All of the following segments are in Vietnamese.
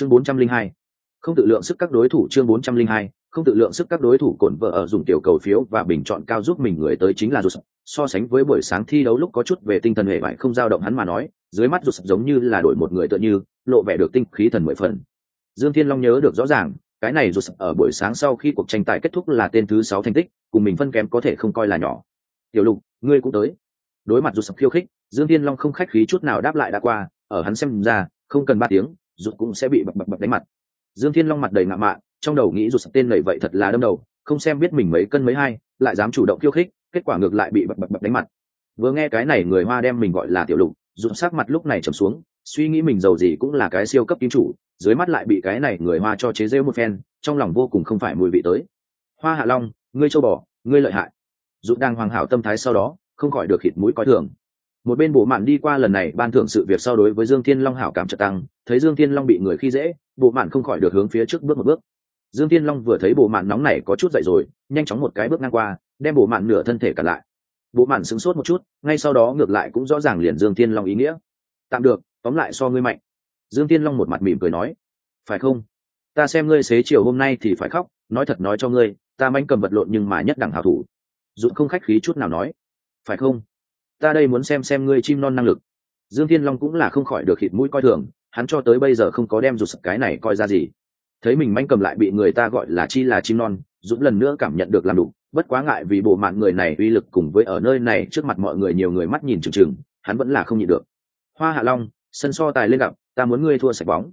chương bốn trăm linh hai. Không tự lượng sức các đối thủ chương bốn trăm linh hai, không tự lượng sức các đối thủ cổn vợ ở dùng tiểu cầu phiếu và bình chọn cao giúp mình người tới chính là rụt so sánh với buổi sáng thi đấu lúc có chút về tinh thần hệ vải không dao động hắn mà nói, dưới mắt rụt giống như là đổi một người tựa như, lộ vẻ được tinh khí thần mười phần. Dương thiên long nhớ được rõ ràng, cái này rụt ở buổi sáng sau khi cuộc tranh tài kết thúc là tên thứ sáu thành tích, cùng mình phân kém có thể không coi là nhỏ. Tiểu lục, ngươi cũng tới. Đối mặt rụt khiêu khích, dương thiên long không khách khí chút nào đáp lại đã qua, ở hắn xem ra, không cần ba tiếng rụt cũng sẽ bị bập bập bập đánh mặt. Dương thiên long mặt đầy ngạo mạn trong đầu nghĩ rụt tên lầy vậy thật là đâm đầu, không xem biết mình mấy cân mấy hai, lại dám chủ động khiêu khích, kết quả ngược lại bị bập bập bập đánh mặt. Vừa nghe cái này người hoa đem mình gọi là tiểu lục rụt sắc mặt lúc này trầm xuống, suy nghĩ mình giàu gì cũng là cái siêu cấp kim chủ, dưới mắt lại bị cái này người hoa cho chế rêu một phen, trong lòng vô cùng không phải mùi vị tới. Hoa hạ long, ngươi châu bò, ngươi lợi hại. Rụt đang hoàng hảo tâm thái sau đó, không khỏi được hít mũi coi thường một bên bộ mạn đi qua lần này ban thưởng sự việc so đối với dương thiên long hảo cảm trợ tăng, thấy dương thiên long bị người khi dễ bộ mạn không khỏi được hướng phía trước bước một bước. Dương thiên long vừa thấy bộ mạn nóng này có chút dậy rồi, nhanh chóng một cái bước ngang qua, đem bộ mạn nửa thân thể cả lại. Bộ mạn sửng sốt một chút, ngay sau đó ngược lại cũng rõ ràng liền dương thiên long ý nghĩa. Tạm được, tóm lại so ngươi mạnh. Dương thiên long một mặt mỉm cười nói. Phải không? Ta xem ngươi xế chiều hôm nay thì phải khóc, nói thật nói cho ngươi, ta manh cầm vật lộn nhưng mà nhất đẳng hảo thủ. Dũng không khách khí chút nào nói. Phải không? Ta đây muốn xem xem ngươi chim non năng lực. Dương thiên long cũng là không khỏi được khịt mũi coi thường, hắn cho tới bây giờ không có đem rụt cái này coi ra gì. Thấy mình manh cầm lại bị người ta gọi là chi là chim non, dũng lần nữa cảm nhận được làm đủ, bất quá ngại vì bộ mạng người này uy lực cùng với ở nơi này trước mặt mọi người nhiều người mắt nhìn chừng chừng, hắn vẫn là không nhịn được. Hoa hạ long, sân so tài lên gặp, ta muốn ngươi thua sạch bóng.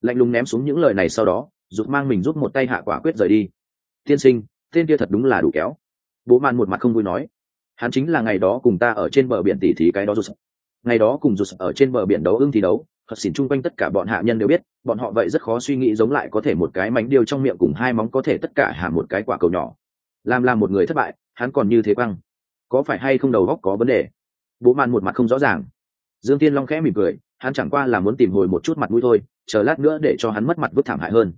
Lạnh lùng ném xuống những lời này sau đó giúp mang mình giúp một tay hạ quả quyết rời đi. Tiên sinh, tên kia thật đúng là đủ kéo. Bố man một mặt không vui nói hắn chính là ngày đó cùng ta ở trên bờ biển tỉ thí cái đó rụt. Ngày đó cùng rụt ở trên bờ biển đấu ưng thi đấu, thật xỉn chung quanh tất cả bọn hạ nhân đều biết, bọn họ vậy rất khó suy nghĩ giống lại có thể một cái mánh điêu trong miệng cùng hai móng có thể tất cả hạ một cái quả cầu nhỏ. Làm làm một người thất bại, hắn còn như thế quăng. Có phải hay không đầu góc có vấn đề? Bố man một mặt không rõ ràng. Dương tiên long khẽ mỉm cười, hắn chẳng qua là muốn tìm hồi một chút mặt mũi thôi, chờ lát nữa để cho hắn mất mặt vứt thảm hại hơn.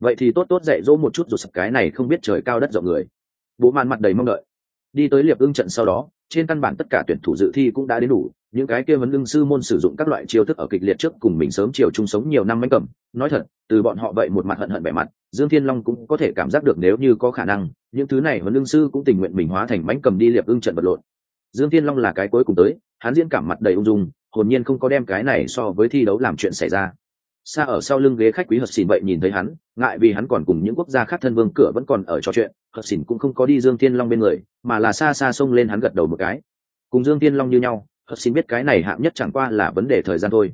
Vậy thì tốt tốt dạy dỗ một chút rồi sập cái này không biết trời cao đất rộng người. Bố man mặt đầy mong đợi đi tới liệp ưng trận sau đó, trên căn bản tất cả tuyển thủ dự thi cũng đã đến đủ. Những cái kia vấn lưng sư môn sử dụng các loại chiêu thức ở kịch liệt trước cùng mình sớm chiều chung sống nhiều năm mánh cầm. Nói thật, từ bọn họ vậy một mặt hận hận vẻ mặt, dương thiên long cũng có thể cảm giác được nếu như có khả năng, những thứ này vấn lưng sư cũng tình nguyện mình hóa thành mánh cầm đi liệp ưng trận vật lộn. Dương thiên long là cái cuối cùng tới, hắn diễn cảm mặt đầy ung dung, hồn nhiên không có đem cái này so với thi đấu làm chuyện xảy ra xa ở sau lưng ghế khách quý hợp xỉn vậy nhìn thấy hắn, ngại vì hắn còn cùng những quốc gia khác thân vương cửa vẫn còn ở trò chuyện, hợp xỉn cũng không có đi dương thiên long bên người, mà là xa xa xông lên hắn gật đầu một cái. Cùng dương thiên long như nhau, hợp xỉn biết cái này hạng nhất chẳng qua là vấn đề thời gian thôi.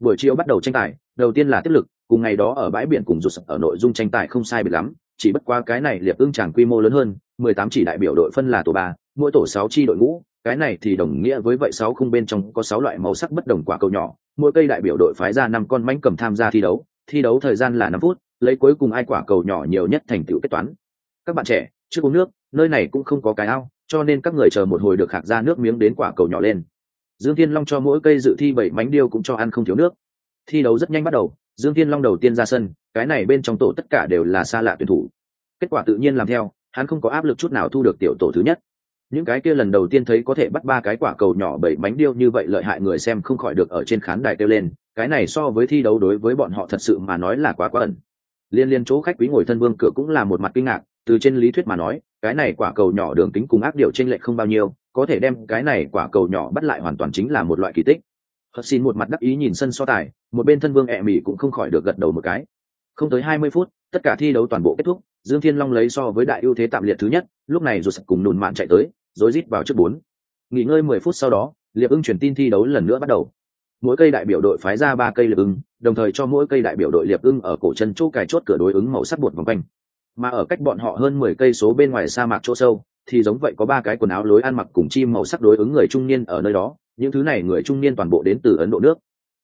Buổi chiều bắt đầu tranh tài, đầu tiên là tiếp lực, cùng ngày đó ở bãi biển cùng rụt ở nội dung tranh tài không sai biệt lắm, chỉ bất qua cái này liệp ưng chẳng quy mô lớn hơn, mười tám chỉ đại biểu đội phân là tổ ba, mỗi tổ sáu chi đội ngũ, cái này thì đồng nghĩa với vậy sáu khung bên trong có sáu loại màu sắc bất đồng quả cầu nhỏ mỗi cây đại biểu đội phái ra năm con mãnh cầm tham gia thi đấu thi đấu thời gian là năm phút, lấy cuối cùng ai quả cầu nhỏ nhiều nhất thành tựu kết toán. Các bạn trẻ, trước uống nước, nơi này cũng không có cái ao, cho nên các người chờ một hồi được khạc ra nước miếng đến quả cầu nhỏ lên. Dương thiên long cho mỗi cây dự thi bảy mánh điêu cũng cho ăn không thiếu nước. Thi đấu rất nhanh bắt đầu, dương thiên long đầu tiên ra sân, cái này bên trong tổ tất cả đều là xa lạ tuyển thủ. Kết quả tự nhiên làm theo, hắn không có áp lực chút nào thu được tiểu tổ thứ nhất những cái kia lần đầu tiên thấy có thể bắt ba cái quả cầu nhỏ bảy bánh điêu như vậy lợi hại người xem không khỏi được ở trên khán đài kêu lên, cái này so với thi đấu đối với bọn họ thật sự mà nói là quá quá ẩn. Liên liên chỗ khách quý ngồi thân vương cửa cũng là một mặt kinh ngạc, từ trên lý thuyết mà nói, cái này quả cầu nhỏ đường kính cùng ác điệu trên lệch không bao nhiêu, có thể đem cái này quả cầu nhỏ bắt lại hoàn toàn chính là một loại kỳ tích. Hất xin một mặt đắc ý nhìn sân so tài, một bên thân vương ẹ mỉ cũng không khỏi được gật đầu một cái. Không tới hai mươi phút, tất cả thi đấu toàn bộ kết thúc, dương thiên long lấy so với đại ưu thế tạm liệt thứ nhất, lúc này rụt cùng nùn mạn chạy tới rối rít vào trước bốn. Nghỉ ngơi mười phút sau đó, liệp ưng chuyển tin thi đấu lần nữa bắt đầu. Mỗi cây đại biểu đội phái ra ba cây liệp ưng, đồng thời cho mỗi cây đại biểu đội liệp ưng ở cổ chân chỗ cài chốt cửa đối ứng màu sắc bột vòng quanh. Mà ở cách bọn họ hơn mười cây số bên ngoài sa mạc chỗ sâu, thì giống vậy có ba cái quần áo lối ăn mặc cùng chim màu sắc đối ứng người trung niên ở nơi đó, những thứ này người trung niên toàn bộ đến từ ấn độ nước.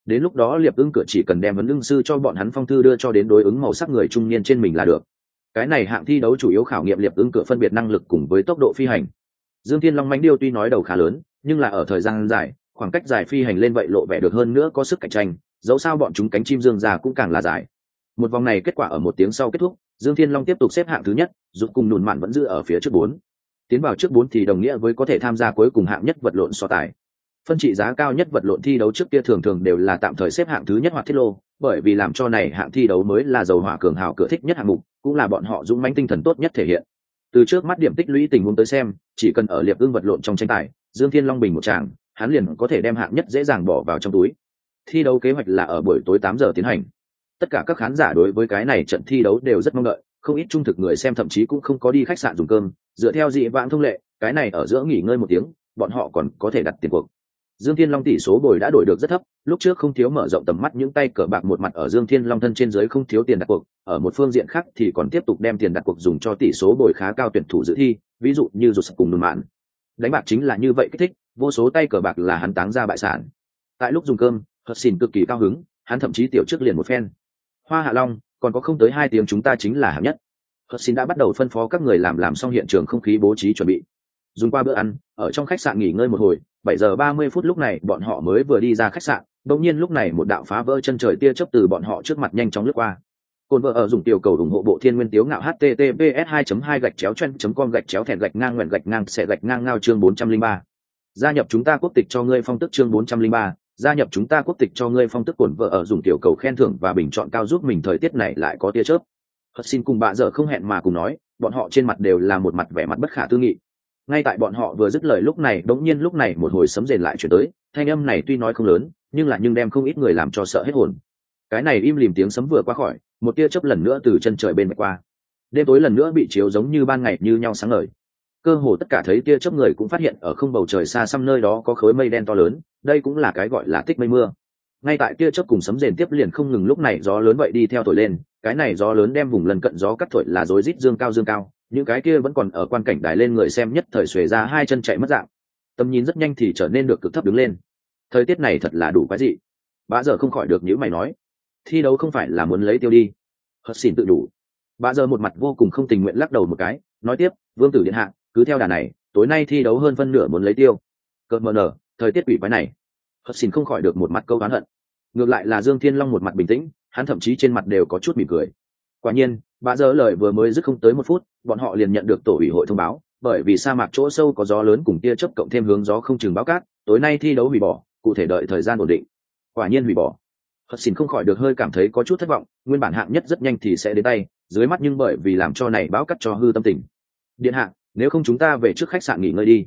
Đến lúc đó liệp ưng cửa chỉ cần đem vấn ưng sư cho bọn hắn phong thư đưa cho đến đối ứng màu sắc người trung niên trên mình là được. Cái này hạng thi đấu chủ yếu khảo nghiệm liệp ưng cửa phân biệt năng lực cùng với tốc độ phi hành dương thiên long mánh điêu tuy nói đầu khá lớn, nhưng là ở thời gian dài, khoảng cách dài phi hành lên vậy lộ vẻ được hơn nữa có sức cạnh tranh, dẫu sao bọn chúng cánh chim dương già cũng càng là dài. Một vòng này kết quả ở một tiếng sau kết thúc, dương thiên long tiếp tục xếp hạng thứ nhất giúp cùng nùn mạn vẫn giữ ở phía trước bốn. Tiến vào trước bốn thì đồng nghĩa với có thể tham gia cuối cùng hạng nhất vật lộn so tài. Phân trị giá cao nhất vật lộn thi đấu trước kia thường thường đều là tạm thời xếp hạng thứ nhất hoặc thiết lô, bởi vì làm cho này hạng thi đấu mới là dầu hỏa cường hào cửa thích nhất hạng mục, cũng là bọn họ dũng mãnh tinh thần tốt nhất thể hiện. Từ trước mắt điểm tích lũy tình huống tới xem chỉ cần ở liệp ương vật lộn trong tranh tài, dương thiên long bình một chàng hắn liền có thể đem hạng nhất dễ dàng bỏ vào trong túi. Thi đấu kế hoạch là ở buổi tối tám giờ tiến hành. Tất cả các khán giả đối với cái này trận thi đấu đều rất mong đợi, không ít trung thực người xem thậm chí cũng không có đi khách sạn dùng cơm. Dựa theo dị vãng thông lệ, cái này ở giữa nghỉ ngơi một tiếng, bọn họ còn có thể đặt tiền cuộc dương thiên long tỷ số bồi đã đổi được rất thấp, lúc trước không thiếu mở rộng tầm mắt, những tay cờ bạc một mặt ở dương thiên long thân trên dưới không thiếu tiền đặt cuộc, ở một phương diện khác thì còn tiếp tục đem tiền đặt cuộc dùng cho tỷ số bồi khá cao tuyển thủ dự thi, ví dụ như rụt cùng đường mạn. Đánh bạc chính là như vậy kích thích, vô số tay cờ bạc là hắn táng ra bại sản. Tại lúc dùng cơm, Hợp Xỉn cực kỳ cao hứng, hắn thậm chí tiểu trước liền một phen. Hoa hạ long, còn có không tới hai tiếng chúng ta chính là hạng nhất. Hợp Xỉn đã bắt đầu phân phó các người làm làm xong hiện trường không khí bố trí chuẩn bị dùng qua bữa ăn ở trong khách sạn nghỉ ngơi một hồi bảy giờ ba mươi phút lúc này bọn họ mới vừa đi ra khách sạn đột nhiên lúc này một đạo phá vỡ chân trời tia chớp từ bọn họ trước mặt nhanh chóng lướt qua. Côn vợ ở dùng tiểu cầu ủng hộ bộ thiên nguyên tiếu ngạo https 2 2 gạch chéo chen com gạch chéo thẹn gạch ngang nguyện gạch ngang sẽ gạch ngang ngao chương 403. gia nhập chúng ta quốc tịch cho ngươi phong tức chương 403, gia nhập chúng ta quốc tịch cho ngươi phong tức cồn vợ ở dùng tiểu cầu khen thưởng và bình chọn cao giúp mình thời tiết này lại có tia chớp. Hất xin cùng bà giờ không hẹn mà cùng nói bọn họ trên mặt đều là một mặt vẻ mặt bất khả tư nghị ngay tại bọn họ vừa dứt lời lúc này, đống nhiên lúc này một hồi sấm rền lại chuyển tới. Thanh âm này tuy nói không lớn, nhưng là nhưng đem không ít người làm cho sợ hết hồn. Cái này im lìm tiếng sấm vừa qua khỏi, một tia chớp lần nữa từ chân trời bên qua. Đêm tối lần nữa bị chiếu giống như ban ngày như nhau sáng ngời. Cơ hồ tất cả thấy tia chớp người cũng phát hiện ở không bầu trời xa xăm nơi đó có khối mây đen to lớn, đây cũng là cái gọi là tích mây mưa. Ngay tại tia chớp cùng sấm rền tiếp liền không ngừng lúc này gió lớn vậy đi theo thổi lên, cái này gió lớn đem vùng lần cận gió cắt thổi là rối rít dương cao dương cao những cái kia vẫn còn ở quan cảnh đài lên người xem nhất thời xuề ra hai chân chạy mất dạng. Tầm nhìn rất nhanh thì trở nên được cực thấp đứng lên. Thời tiết này thật là đủ quái dị. Bà giờ không khỏi được những mày nói, thi đấu không phải là muốn lấy tiêu đi. Hất xin tự đủ. Bà giờ một mặt vô cùng không tình nguyện lắc đầu một cái, nói tiếp, vương tử điện hạ, cứ theo đà này, tối nay thi đấu hơn phân nửa muốn lấy tiêu. Cợt mờ nở, thời tiết ủy quái này. Hất xin không khỏi được một mặt câu oán hận. Ngược lại là dương thiên long một mặt bình tĩnh, hắn thậm chí trên mặt đều có chút mỉm cười quả nhiên, bà dơ lời vừa mới dứt không tới một phút, bọn họ liền nhận được tổ ủy hội thông báo, bởi vì sa mạc chỗ sâu có gió lớn cùng tia chớp cộng thêm hướng gió không chừng báo cát, tối nay thi đấu hủy bỏ, cụ thể đợi thời gian ổn định. Quả nhiên hủy bỏ. Hất xin không khỏi được hơi cảm thấy có chút thất vọng, nguyên bản hạng nhất rất nhanh thì sẽ đến tay, dưới mắt nhưng bởi vì làm cho này báo cắt cho hư tâm tình. Điện hạ, nếu không chúng ta về trước khách sạn nghỉ ngơi đi.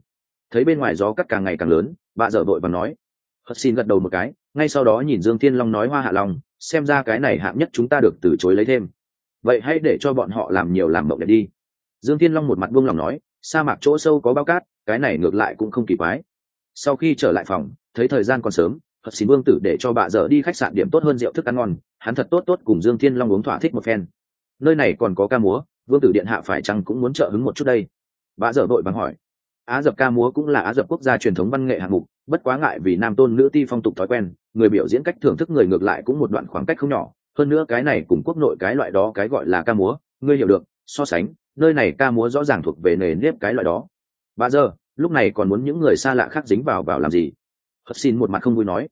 Thấy bên ngoài gió cắt càng ngày càng lớn, bà dở vội và nói. Hất xin gật đầu một cái, ngay sau đó nhìn dương thiên long nói hoa hạ long, xem ra cái này hạng nhất chúng ta được từ chối lấy thêm vậy hãy để cho bọn họ làm nhiều làm mộng đẹp đi. Dương thiên long một mặt buông lòng nói, sa mạc chỗ sâu có bao cát, cái này ngược lại cũng không kỳ quái. Sau khi trở lại phòng, thấy thời gian còn sớm Phật xin vương tử để cho bà dở đi khách sạn điểm tốt hơn rượu thức ăn ngon, hắn thật tốt tốt cùng dương thiên long uống thỏa thích một phen. Nơi này còn có ca múa, vương tử điện hạ phải chăng cũng muốn trợ hứng một chút đây? Bà dở vội bằng hỏi. Á dập ca múa cũng là á dập quốc gia truyền thống văn nghệ hạng mục, bất quá ngại vì nam tôn nữ ti phong tục thói quen, người biểu diễn cách thưởng thức người ngược lại cũng một đoạn khoảng cách không nhỏ hơn nữa cái này cùng quốc nội cái loại đó cái gọi là ca múa, ngươi hiểu được, so sánh, nơi này ca múa rõ ràng thuộc về nề nếp cái loại đó. Bà giờ, lúc này còn muốn những người xa lạ khác dính vào vào làm gì? Hất xin một mặt không vui nói.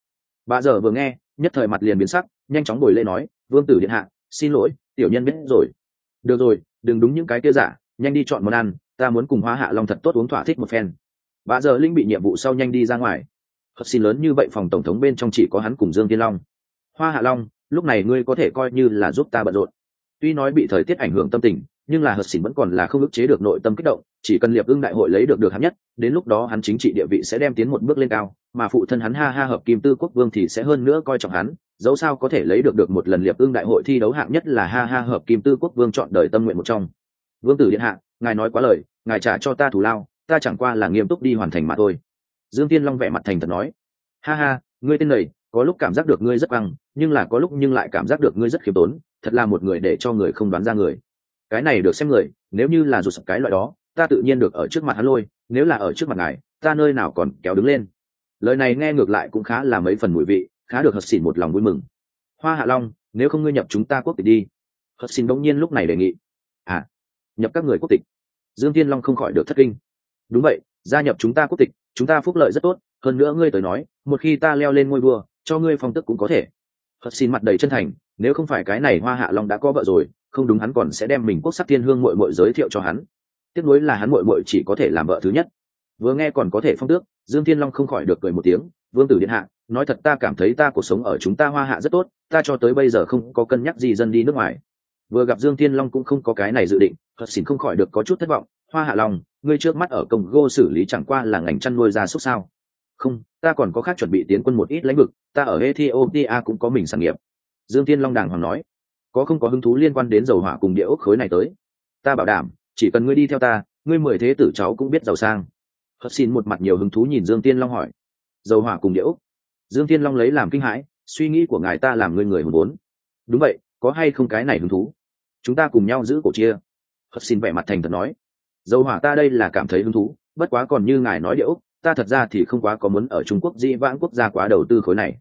Bà giờ vừa nghe, nhất thời mặt liền biến sắc, nhanh chóng bồi lê nói, vương tử điện hạ, xin lỗi, tiểu nhân biết rồi. Được rồi, đừng đúng những cái kia giả, nhanh đi chọn món ăn, ta muốn cùng hóa hạ long thật tốt uống thỏa thích một phen. Bà giờ linh bị nhiệm vụ sau nhanh đi ra ngoài. Hất xin lớn như vậy phòng tổng thống bên trong chỉ có hắn cùng dương thiên long. Hoa hạ long lúc này ngươi có thể coi như là giúp ta bận rộn. Tuy nói bị thời tiết ảnh hưởng tâm tình, nhưng là hờ xỉn vẫn còn là không ức chế được nội tâm kích động, chỉ cần liệp ưng đại hội lấy được được hạng nhất, đến lúc đó hắn chính trị địa vị sẽ đem tiến một bước lên cao, mà phụ thân hắn ha ha hợp kim tư quốc vương thì sẽ hơn nữa coi trọng hắn, dẫu sao có thể lấy được được một lần liệp ưng đại hội thi đấu hạng nhất là ha ha hợp kim tư quốc vương chọn đời tâm nguyện một trong. Vương tử điện hạ, ngài nói quá lời, ngài trả cho ta thù lao, ta chẳng qua là nghiêm túc đi hoàn thành mà thôi. Dương tiên long vẻ mặt thành thật nói, ha ha, ngươi tên này có lúc cảm giác được ngươi rất băng, nhưng là có lúc nhưng lại cảm giác được ngươi rất khiêm tốn, thật là một người để cho người không đoán ra người. Cái này được xem người, nếu như là rụt sập cái loại đó, ta tự nhiên được ở trước mặt hắn lôi, nếu là ở trước mặt ngài, ta nơi nào còn kéo đứng lên. Lời này nghe ngược lại cũng khá là mấy phần mùi vị, khá được hật xỉn một lòng vui mừng. Hoa hạ long, nếu không ngươi nhập chúng ta quốc tịch đi. Hật xỉn đống nhiên lúc này đề nghị. À nhập các người quốc tịch. Dương thiên long không khỏi được thất kinh. Đúng vậy, gia nhập chúng ta quốc tịch, chúng ta phúc lợi rất tốt, hơn nữa ngươi tới nói, một khi ta leo lên ngôi vua cho ngươi phong tức cũng có thể. Hất xin mặt đầy chân thành, nếu không phải cái này hoa hạ long đã có vợ rồi, không đúng hắn còn sẽ đem mình quốc sắc thiên hương mội mội giới thiệu cho hắn. Tiếc nuối là hắn mội mội chỉ có thể làm vợ thứ nhất. Vừa nghe còn có thể phong tước, dương thiên long không khỏi được cười một tiếng, vương tử điện hạ, nói thật ta cảm thấy ta cuộc sống ở chúng ta hoa hạ rất tốt, ta cho tới bây giờ không có cân nhắc gì dân đi nước ngoài. Vừa gặp dương thiên long cũng không có cái này dự định hất xỉn không khỏi được có chút thất vọng, hoa hạ long, ngươi trước mắt ở công gô xử lý chẳng qua là ngành chăn nuôi gia súc sao? Không, ta còn có khác chuẩn bị tiến quân một ít lãnh vực, ta ở ethiopia cũng có mình sản nghiệp. Dương thiên long đàng hoàng nói. Có không có hứng thú liên quan đến dầu hỏa cùng địa ốc khối này tới? Ta bảo đảm, chỉ cần ngươi đi theo ta, ngươi mười thế tử cháu cũng biết giàu sang. Hất xin một mặt nhiều hứng thú nhìn dương tiên long hỏi. Dầu hỏa cùng địa ốc? Dương tiên long lấy làm kinh hãi, suy nghĩ của ngài ta làm ngươi người hùng vốn. Đúng vậy, có hay không cái này hứng thú? Chúng ta cùng nhau giữ cổ chia. Hất xin vẻ mặt thành thật nói. Dầu hỏa ta đây là cảm thấy hứng thú, bất quá còn như ngài nói địa ốc ta thật ra thì không quá có muốn ở trung quốc di vãng quốc gia quá đầu tư khối này.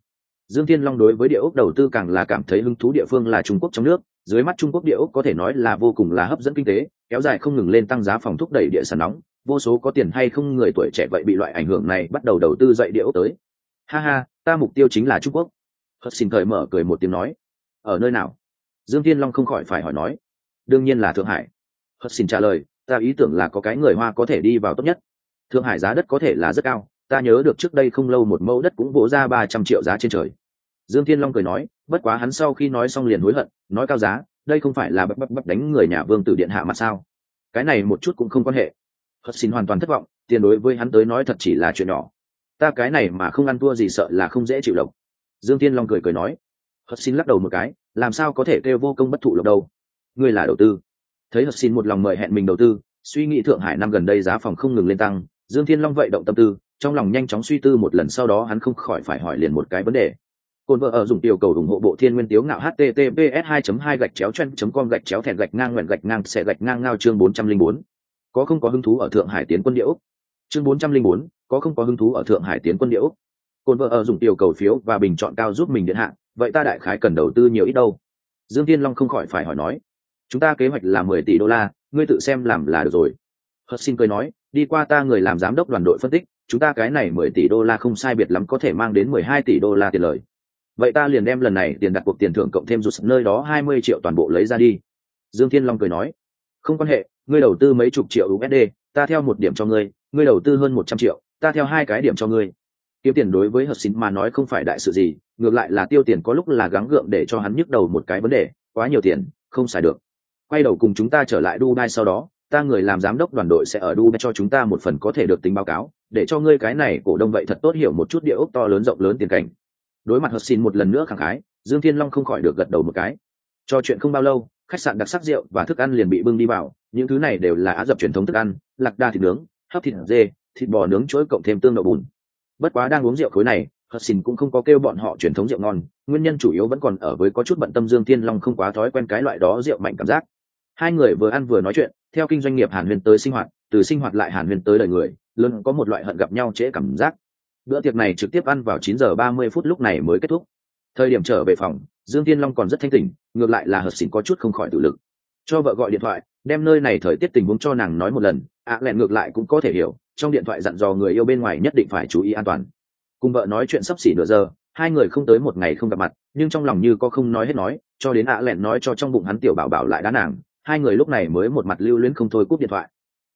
Dương thiên long đối với địa ốc đầu tư càng là cảm thấy hứng thú địa phương là trung quốc trong nước, dưới mắt trung quốc địa ốc có thể nói là vô cùng là hấp dẫn kinh tế, kéo dài không ngừng lên tăng giá phòng thúc đẩy địa sản nóng, vô số có tiền hay không người tuổi trẻ vậy bị loại ảnh hưởng này bắt đầu đầu tư dậy địa ốc tới. Ha ha, ta mục tiêu chính là trung quốc. Hất xin thời mở cười một tiếng nói. Ở nơi nào? Dương thiên long không khỏi phải hỏi nói. Đương nhiên là thượng hải. Hất xin trả lời, ta ý tưởng là có cái người hoa có thể đi vào tốt nhất thượng hải giá đất có thể là rất cao, ta nhớ được trước đây không lâu một mẫu đất cũng vỗ ra ba trăm triệu giá trên trời. Dương thiên long cười nói, bất quá hắn sau khi nói xong liền hối hận, nói cao giá, đây không phải là bắp bắp bắp đánh người nhà vương tử điện hạ mà sao? Cái này một chút cũng không quan hệ. Hất xin hoàn toàn thất vọng, tiền đối với hắn tới nói thật chỉ là chuyện nhỏ. Ta cái này mà không ăn thua gì sợ là không dễ chịu độc dương thiên long cười cười nói. Hất xin lắc đầu một cái, làm sao có thể kêu vô công bất thụ lộc đâu? Ngươi là đầu tư. Thấy hất xin một lòng mời hẹn mình đầu tư, suy nghĩ thượng hải năm gần đây giá phòng không ngừng lên tăng dương thiên long vậy động tâm tư trong lòng nhanh chóng suy tư một lần sau đó hắn không khỏi phải hỏi liền một cái vấn đề. Cồn vợ ở dùng tiểu cầu ủng hộ bộ thiên nguyên tiếu ngạo https 2 2 gạch chéo chen com gạch chéo thẹn gạch ngang nguyện gạch ngang sẽ gạch ngang ngao chương 404. có không có hứng thú ở thượng hải tiến quân điệu chương 404, có không có hứng thú ở thượng hải tiến quân điệu cồn vợ ở dùng tiểu cầu phiếu và bình chọn cao giúp mình điện hạ vậy ta đại khái cần đầu tư nhiều ít đâu? Dương thiên long không khỏi phải hỏi nói. Chúng ta kế hoạch là mười tỷ đô la ngươi tự xem làm là được rồi. Hất xin cười nói đi qua ta người làm giám đốc đoàn đội phân tích, chúng ta cái này mười tỷ đô la không sai biệt lắm có thể mang đến mười hai tỷ đô la tiền lời. Vậy ta liền đem lần này tiền đặt cuộc tiền thưởng cộng thêm rút nơi đó hai mươi triệu toàn bộ lấy ra đi. Dương thiên long cười nói. Không quan hệ, ngươi đầu tư mấy chục triệu usd ta theo một điểm cho ngươi ngươi đầu tư hơn một trăm triệu, ta theo hai cái điểm cho ngươi. Kiếm tiền đối với hợp xín mà nói không phải đại sự gì, ngược lại là tiêu tiền có lúc là gắng gượng để cho hắn nhức đầu một cái vấn đề, quá nhiều tiền, không xài được. Quay đầu cùng chúng ta trở lại dubai sau đó ta người làm giám đốc đoàn đội sẽ ở dubai cho chúng ta một phần có thể được tính báo cáo, để cho ngươi cái này cổ đông vậy thật tốt hiểu một chút địa ốc to lớn rộng lớn tiền cảnh. Đối mặt Hợp xin một lần nữa khẳng khái, dương thiên long không khỏi được gật đầu một cái. Cho chuyện không bao lâu, khách sạn đặc sắc rượu và thức ăn liền bị bưng đi vào, những thứ này đều là á dập truyền thống thức ăn, lạc đa thịt nướng, hấp thịt dê, thịt bò nướng chuối cộng thêm tương đậu bùn. Bất quá đang uống rượu khối này Hợp xin cũng không có kêu bọn họ truyền thống rượu ngon, nguyên nhân chủ yếu vẫn còn ở với có chút bận tâm dương thiên long không quá thói quen cái loại đó rượu mạnh cảm giác. Hai người vừa ăn vừa nói chuyện theo kinh doanh nghiệp hàn huyền tới sinh hoạt từ sinh hoạt lại hàn huyền tới đời người luôn có một loại hận gặp nhau trễ cảm giác. Bữa tiệc này trực tiếp ăn vào chín giờ ba mươi phút lúc này mới kết thúc. Thời điểm trở về phòng dương tiên long còn rất thanh tỉnh ngược lại là hợp xỉn có chút không khỏi tự lực. Cho vợ gọi điện thoại đem nơi này thời tiết tình huống cho nàng nói một lần ạ à, lẹn ngược lại cũng có thể hiểu trong điện thoại dặn dò người yêu bên ngoài nhất định phải chú ý an toàn. Cùng vợ nói chuyện sắp xỉ nửa giờ hai người không tới một ngày không gặp mặt nhưng trong lòng như có không nói hết nói cho đến ạ à lẹn nói cho trong bụng hắn tiểu bảo bảo lại đá nàng hai người lúc này mới một mặt lưu luyến không thôi cúp điện thoại.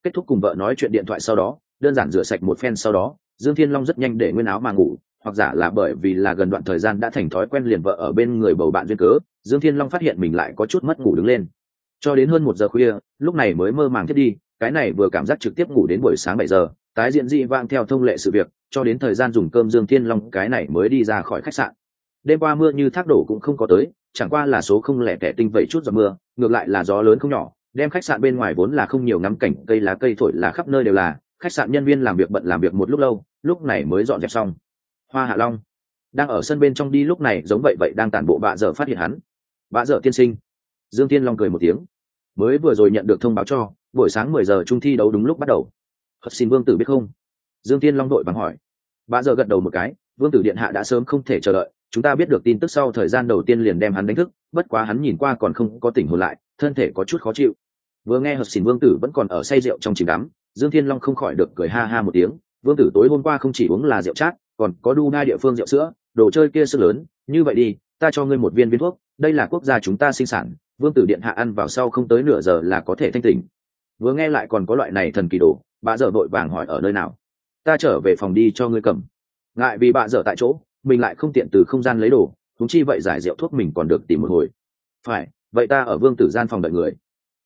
Kết thúc cùng vợ nói chuyện điện thoại sau đó, đơn giản rửa sạch một phen sau đó, dương thiên long rất nhanh để nguyên áo mà ngủ, hoặc giả là bởi vì là gần đoạn thời gian đã thành thói quen liền vợ ở bên người bầu bạn duyên cớ, dương thiên long phát hiện mình lại có chút mất ngủ đứng lên. Cho đến hơn một giờ khuya, lúc này mới mơ màng thiết đi, cái này vừa cảm giác trực tiếp ngủ đến buổi sáng bảy giờ, tái diện dị vang theo thông lệ sự việc, cho đến thời gian dùng cơm dương thiên long cái này mới đi ra khỏi khách sạn. Đêm qua mưa như thác đổ cũng không có tới, chẳng qua là số không lẻ tẻ tinh vậy chút giọt mưa ngược lại là gió lớn không nhỏ, đem khách sạn bên ngoài vốn là không nhiều ngắm cảnh cây lá cây thổi là khắp nơi đều là, khách sạn nhân viên làm việc bận làm việc một lúc lâu, lúc này mới dọn dẹp xong. Hoa hạ long đang ở sân bên trong đi lúc này, giống vậy vậy đang tản bộ bạ dở phát hiện hắn. Bạ dở tiên sinh. Dương tiên long cười một tiếng. Mới vừa rồi nhận được thông báo cho, buổi sáng mười giờ trung thi đấu đúng lúc bắt đầu. Hất xin vương tử biết không? Dương tiên long đội bằng hỏi. Bạ dở gật đầu một cái. Vương tử điện hạ đã sớm không thể chờ đợi chúng ta biết được tin tức sau thời gian đầu tiên liền đem hắn đánh thức, bất quá hắn nhìn qua còn không có tỉnh hồn lại, thân thể có chút khó chịu. Vừa nghe hợp xỉn vương tử vẫn còn ở say rượu trong chìm đắm, dương thiên long không khỏi được cười ha ha một tiếng. Vương tử tối hôm qua không chỉ uống là rượu chát, còn có đu nai địa phương rượu sữa, đồ chơi kia sức lớn, như vậy đi, ta cho ngươi một viên viên thuốc, đây là quốc gia chúng ta sinh sản, vương tử điện hạ ăn vào sau không tới nửa giờ là có thể thanh tỉnh. Vừa nghe lại còn có loại này thần kỳ đồ, bà dở vội vàng hỏi ở nơi nào. Ta trở về phòng đi cho ngươi cầm. Ngại vì bà dở tại chỗ mình lại không tiện từ không gian lấy đồ thúng chi vậy giải rượu thuốc mình còn được tìm một hồi. Phải, vậy ta ở vương tử gian phòng đợi người.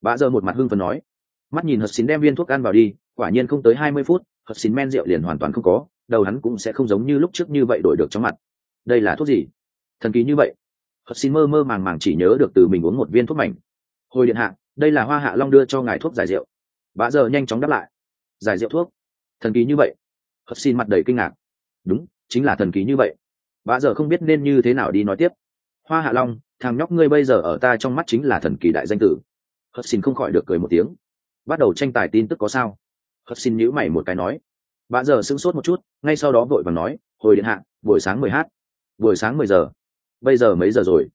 Bà giờ một mặt hưng phần nói. Mắt nhìn hật xín đem viên thuốc ăn vào đi, quả nhiên không tới hai mươi phút, hật xín men rượu liền hoàn toàn không có, đầu hắn cũng sẽ không giống như lúc trước như vậy đổi được trong mặt. Đây là thuốc gì? Thần kỳ như vậy. Hật xín mơ mơ màng màng chỉ nhớ được từ mình uống một viên thuốc mảnh. Hồi điện hạ, đây là hoa hạ long đưa cho ngài thuốc giải rượu. Bà giờ nhanh chóng đáp lại. Giải rượu thuốc? Thần kỳ như vậy. Hất xin mặt đầy kinh ngạc. Đúng, chính là thần kỳ như vậy bà giờ không biết nên như thế nào đi nói tiếp. Hoa hạ long, thằng nhóc ngươi bây giờ ở ta trong mắt chính là thần kỳ đại danh tử. Hất xin không khỏi được cười một tiếng. Bắt đầu tranh tài tin tức có sao? Hất xin nhữ mày một cái nói. Bà giờ sững sốt một chút, ngay sau đó vội và nói, hồi điện hạ, buổi sáng mười h buổi sáng mười giờ. Bây giờ mấy giờ rồi?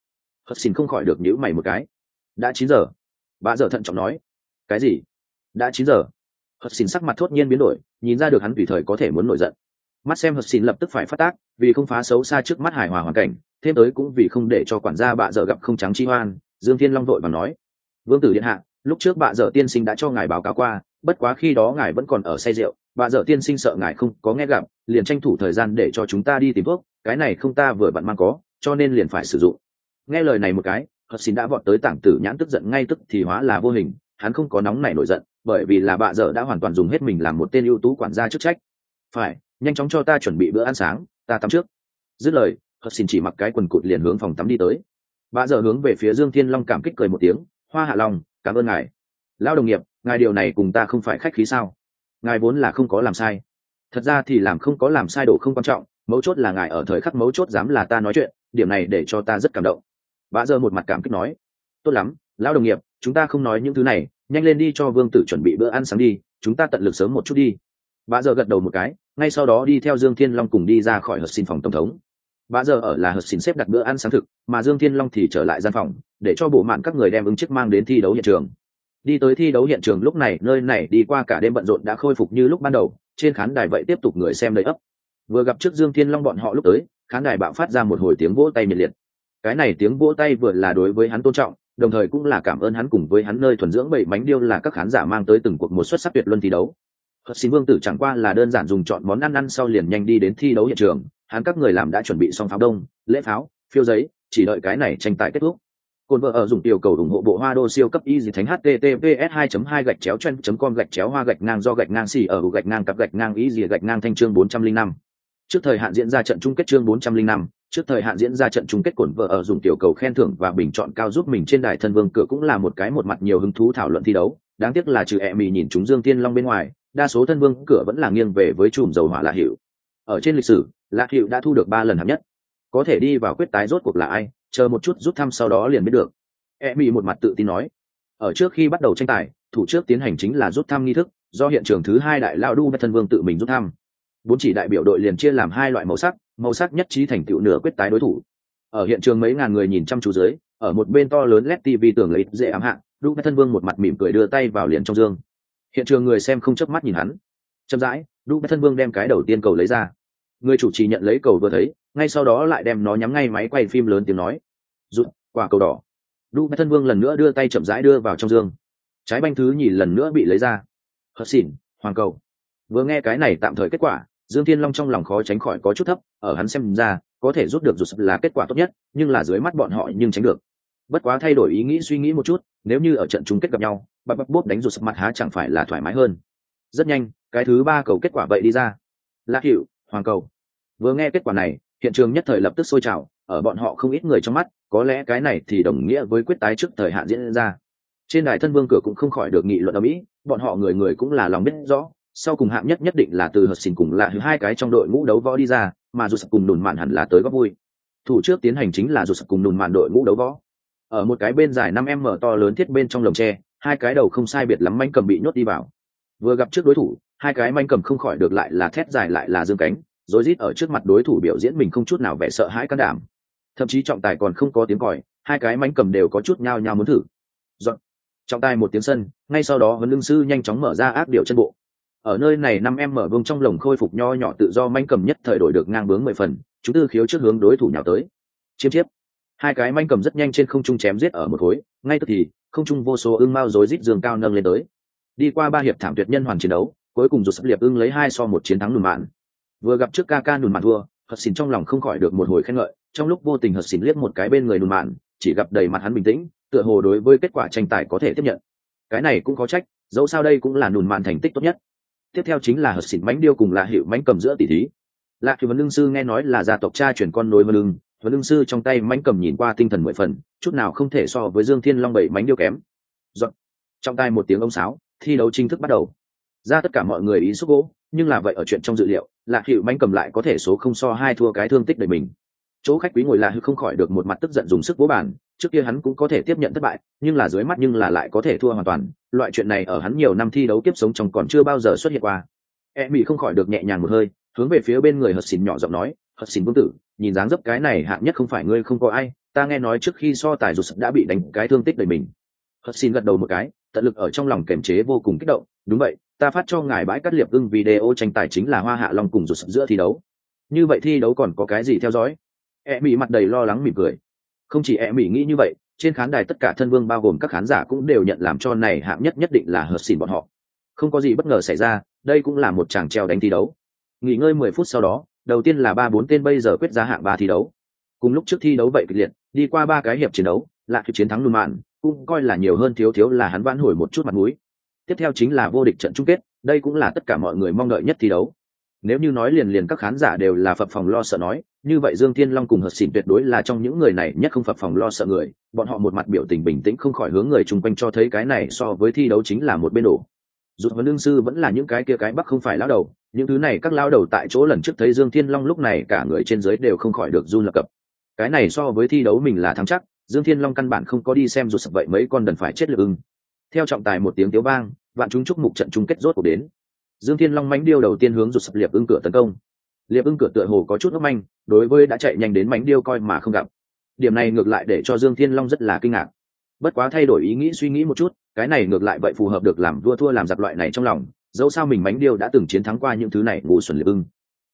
Hất xin không khỏi được nhữ mày một cái. Đã chín giờ. Bà giờ thận trọng nói. Cái gì? Đã chín giờ? Hất xin sắc mặt thốt nhiên biến đổi, nhìn ra được hắn tùy thời có thể muốn nổi giận mắt xem hất xin lập tức phải phát tác, vì không phá xấu xa trước mắt hài hòa hoàn cảnh, thêm tới cũng vì không để cho quản gia bạ dở gặp không trắng chi hoan, dương thiên long vội và nói. Vương tử điện hạ, lúc trước bạ dở tiên sinh đã cho ngài báo cáo qua, bất quá khi đó ngài vẫn còn ở say rượu, bạ dở tiên sinh sợ ngài không có nghe gặp, liền tranh thủ thời gian để cho chúng ta đi tìm thuốc, cái này không ta vừa bận mang có, cho nên liền phải sử dụng. Nghe lời này một cái hất xin đã vọt tới tảng tử nhãn tức giận ngay tức thì hóa là vô hình, hắn không có nóng này nổi giận, bởi vì là bạ dở đã hoàn toàn dùng hết mình làm một tên ưu tú quản gia chức trách. Phải nhanh chóng cho ta chuẩn bị bữa ăn sáng, ta tắm trước. Dứt lời hất xin chỉ mặc cái quần cụt liền hướng phòng tắm đi tới. Bà giờ hướng về phía dương thiên long cảm kích cười một tiếng, hoa hạ long, cảm ơn ngài. Lao đồng nghiệp, ngài điều này cùng ta không phải khách khí sao? Ngài vốn là không có làm sai. Thật ra thì làm không có làm sai đồ không quan trọng, mấu chốt là ngài ở thời khắc mấu chốt dám là ta nói chuyện, điểm này để cho ta rất cảm động. Bà giờ một mặt cảm kích nói, tốt lắm, lão đồng nghiệp, chúng ta không nói những thứ này, nhanh lên đi cho vương tử chuẩn bị bữa ăn sáng đi, chúng ta tận lực sớm một chút đi. Bà giờ gật đầu một cái ngay sau đó đi theo dương thiên long cùng đi ra khỏi hợp xin phòng tổng thống. Bà giờ ở là hợp xin xếp đặt bữa ăn sáng thực, mà dương thiên long thì trở lại gian phòng, để cho bộ mạn các người đem ứng chức mang đến thi đấu hiện trường. Đi tới thi đấu hiện trường lúc này, nơi này đi qua cả đêm bận rộn đã khôi phục như lúc ban đầu, trên khán đài vậy tiếp tục người xem đầy ấp. Vừa gặp trước dương thiên long bọn họ lúc tới, khán đài bạo phát ra một hồi tiếng vỗ tay nhiệt liệt. Cái này tiếng vỗ tay vừa là đối với hắn tôn trọng, đồng thời cũng là cảm ơn hắn cùng với hắn nơi thuần dưỡng bảy bánh điêu là các khán giả mang tới từng cuộc một xuất sắc tuyệt luân thi đấu. Hất xin vương tử chẳng qua là đơn giản dùng chọn món ăn ăn sau liền nhanh đi đến thi đấu hiện trường hắn các người làm đã chuẩn bị xong pháo đông lễ pháo phiêu giấy chỉ đợi cái này tranh tài kết thúc cồn vợ ở dùng yêu cầu ủng hộ bộ hoa đô siêu cấp y thánh https 2 2 gạch chéo chen com gạch chéo hoa gạch ngang do gạch ngang xỉ ở gạch ngang cặp gạch ngang y gạch ngang thanh chương 405. trước thời hạn diễn ra trận chung kết chương 405, trước thời hạn diễn ra trận chung kết cuộn vợ ở dùng tiểu cầu khen thưởng và bình chọn cao giúp mình trên đài thân vương cửa cũng là một cái một mặt nhiều hứng thú thảo luận thi đấu đáng tiếc là trừ ẹ mì nhìn chúng dương tiên long bên ngoài đa số thân vương cửa vẫn là nghiêng về với chùm dầu hỏa lạ hiệu. Ở trên lịch sử, lạ hiệu đã thu được ba lần hạng nhất. Có thể đi vào quyết tái rốt cuộc là ai, chờ một chút rút thăm sau đó liền biết được. E mì một mặt tự tin nói. Ở trước khi bắt đầu tranh tài, thủ trước tiến hành chính là rút thăm nghi thức, do hiện trường thứ hai đại lao đu thân vương tự mình rút thăm. Bốn chỉ đại biểu đội liền chia làm hai loại màu sắc màu sắc nhất trí thành tựu nửa quyết tái đối thủ. Ở hiện trường mấy ngàn người nhìn chăm chú dưới, ở một bên to lớn led tv tưởng lấy dễ ám hạng đu thân vương một mặt mỉm cười đưa tay vào liền trong dương hiện trường người xem không chớp mắt nhìn hắn. Chậm rãi đu thân vương đem cái đầu tiên cầu lấy ra. Người chủ trì nhận lấy cầu vừa thấy, ngay sau đó lại đem nó nhắm ngay máy quay phim lớn tiếng nói. Rút quả cầu đỏ. Đu thân vương lần nữa đưa tay chậm rãi đưa vào trong dương. Trái banh thứ nhì lần nữa bị lấy ra. Hất xỉn, hoàng cầu. Vừa nghe cái này tạm thời kết quả, dương thiên long trong lòng khó tránh khỏi có chút thấp, ở hắn xem ra, có thể rút được rụt là kết quả tốt nhất, nhưng là dưới mắt bọn họ nhưng tránh được bất quá thay đổi ý nghĩ suy nghĩ một chút, nếu như ở trận chung kết gặp nhau, bắp bắp bốp đánh rụt mặt há chẳng phải là thoải mái hơn. Rất nhanh, cái thứ ba cầu kết quả vậy đi ra. Lạc hiệu hoàng cầu. Vừa nghe kết quả này, hiện trường nhất thời lập tức sôi trào, ở bọn họ không ít người trong mắt, có lẽ cái này thì đồng nghĩa với quyết tái trước thời hạn diễn ra. Trên đài thân vương cửa cũng không khỏi được nghị luận ở mỹ, bọn họ người người cũng là lòng biết rõ, sau cùng hạng nhất nhất định là từ hợp xin cùng là hai cái trong đội ngũ đấu võ đi ra, mà dù sập cùng đùn mạn hẳn là tới góp vui. Thủ trước tiến hành chính là dù sập cùng đùn mạn đội ngũ đấu võ ở một cái bên dài năm mở to lớn thiết bên trong lồng tre, hai cái đầu không sai biệt lắm manh cầm bị nhốt đi vào. Vừa gặp trước đối thủ, hai cái manh cầm không khỏi được lại là thét dài lại là dương cánh rồi rít ở trước mặt đối thủ biểu diễn mình không chút nào vẻ sợ hãi can đảm. Thậm chí trọng tài còn không có tiếng còi, hai cái manh cầm đều có chút nhao nhao muốn thử. Dọn. trọng tài một tiếng sân, ngay sau đó huấn lương sư nhanh chóng mở ra ác điệu chân bộ. Ở nơi này năm em mở vương trong lồng khôi phục nho nhỏ tự do manh cầm nhất thời đổi được ngang bướng mười phần, chúng tư khiếu trước hướng đối thủ nhào tới. Chiếm chiếp hai cái manh cầm rất nhanh trên không trung chém giết ở một khối, ngay tức thì, không trung vô số ưng mao rối rít giường cao nâng lên tới. Đi qua ba hiệp thảm tuyệt nhân hoàn chiến đấu, cuối cùng dù sắp liệp ưng lấy hai so một chiến thắng lùn mạn. Vừa gặp trước ca ca nùn mạn thua, hật xỉn trong lòng không khỏi được một hồi khen ngợi, trong lúc vô tình hật xỉn liếc một cái bên người nùn mạn, chỉ gặp đầy mặt hắn bình tĩnh, tựa hồ đối với kết quả tranh tài có thể tiếp nhận. Cái này cũng có trách, dẫu sao đây cũng là nùn mạn thành tích tốt nhất. Tiếp theo chính là hật xỉn mánh điêu cùng là hiệu mánh cầm giữa tỷ thí. Lạc thì vân lương sư nghe nói là gia tộc cha chuyển con nối vân lương vấn lương sư trong tay mánh cầm nhìn qua tinh thần mười phần, chút nào không thể so với dương thiên long bảy mánh điêu kém. Dọn. trong tay một tiếng ông sáo, thi đấu chính thức bắt đầu. Ra tất cả mọi người ý xúc gỗ, nhưng là vậy ở chuyện trong dự liệu lạc hiệu mánh cầm lại có thể số không so hai thua cái thương tích đầy mình. Chỗ khách quý ngồi là hư không khỏi được một mặt tức giận dùng sức vỗ bàn, trước kia hắn cũng có thể tiếp nhận thất bại, nhưng là dưới mắt nhưng là lại có thể thua hoàn toàn, loại chuyện này ở hắn nhiều năm thi đấu kiếp sống trong còn chưa bao giờ xuất hiện qua. E mỹ không khỏi được nhẹ nhàng một hơi, hướng về phía bên người hật xỉn nhỏ giọng nói hất xin vương tử, nhìn dáng dấp cái này hạng nhất không phải ngươi không có ai, ta nghe nói trước khi so tài rụt đã bị đánh cái thương tích đầy mình. Hất xỉn gật đầu một cái, tận lực ở trong lòng kềm chế vô cùng kích động, đúng vậy, ta phát cho ngài bãi cắt liệp ưng video tranh tài chính là hoa hạ long cùng rụt giữa thi đấu. Như vậy thi đấu còn có cái gì theo dõi? E mỹ mặt đầy lo lắng mỉm cười. Không chỉ e mỹ nghĩ như vậy, trên khán đài tất cả thân vương bao gồm các khán giả cũng đều nhận làm cho này hạng nhất nhất định là hợp xỉn bọn họ. Không có gì bất ngờ xảy ra, đây cũng là một chàng treo đánh thi đấu. Nghỉ ngơi mười phút sau đó đầu tiên là ba bốn tên bây giờ quyết ra hạng ba thi đấu. Cùng lúc trước thi đấu vậy kịch liệt, đi qua ba cái hiệp chiến đấu, là khi chiến thắng luôn mạn, cũng coi là nhiều hơn thiếu thiếu là hắn vãn hồi một chút mặt mũi. Tiếp theo chính là vô địch trận chung kết, đây cũng là tất cả mọi người mong đợi nhất thi đấu. Nếu như nói liền liền các khán giả đều là phập phòng lo sợ nói, như vậy dương thiên long cùng hợp xỉn tuyệt đối là trong những người này nhất không phập phòng lo sợ người, bọn họ một mặt biểu tình bình tĩnh không khỏi hướng người chung quanh cho thấy cái này so với thi đấu chính là một bên đổ. Dù huấn lương sư vẫn là những cái kia cái bắc không phải lão đầu những thứ này các lao đầu tại chỗ lần trước thấy dương thiên long lúc này cả người trên dưới đều không khỏi được run lập cập. Cái này so với thi đấu mình là thắng chắc, dương thiên long căn bản không có đi xem rụt sập vậy mấy con đần phải chết lực ưng. Theo trọng tài một tiếng tiếu vang, vạn chúng chúc mục trận chung kết rốt cuộc đến. Dương thiên long mánh điêu đầu tiên hướng rụt sập liệp ưng cửa tấn công. Liệp ưng cửa tựa hồ có chút ngốc manh, đối với đã chạy nhanh đến mánh điêu coi mà không gặp. Điểm này ngược lại để cho dương thiên long rất là kinh ngạc. Bất quá thay đổi ý nghĩ suy nghĩ một chút, cái này ngược lại vậy phù hợp được làm vua thua làm giặc loại này trong lòng dẫu sao mình mánh điêu đã từng chiến thắng qua những thứ này, ngủ xuẩn liệp ưng.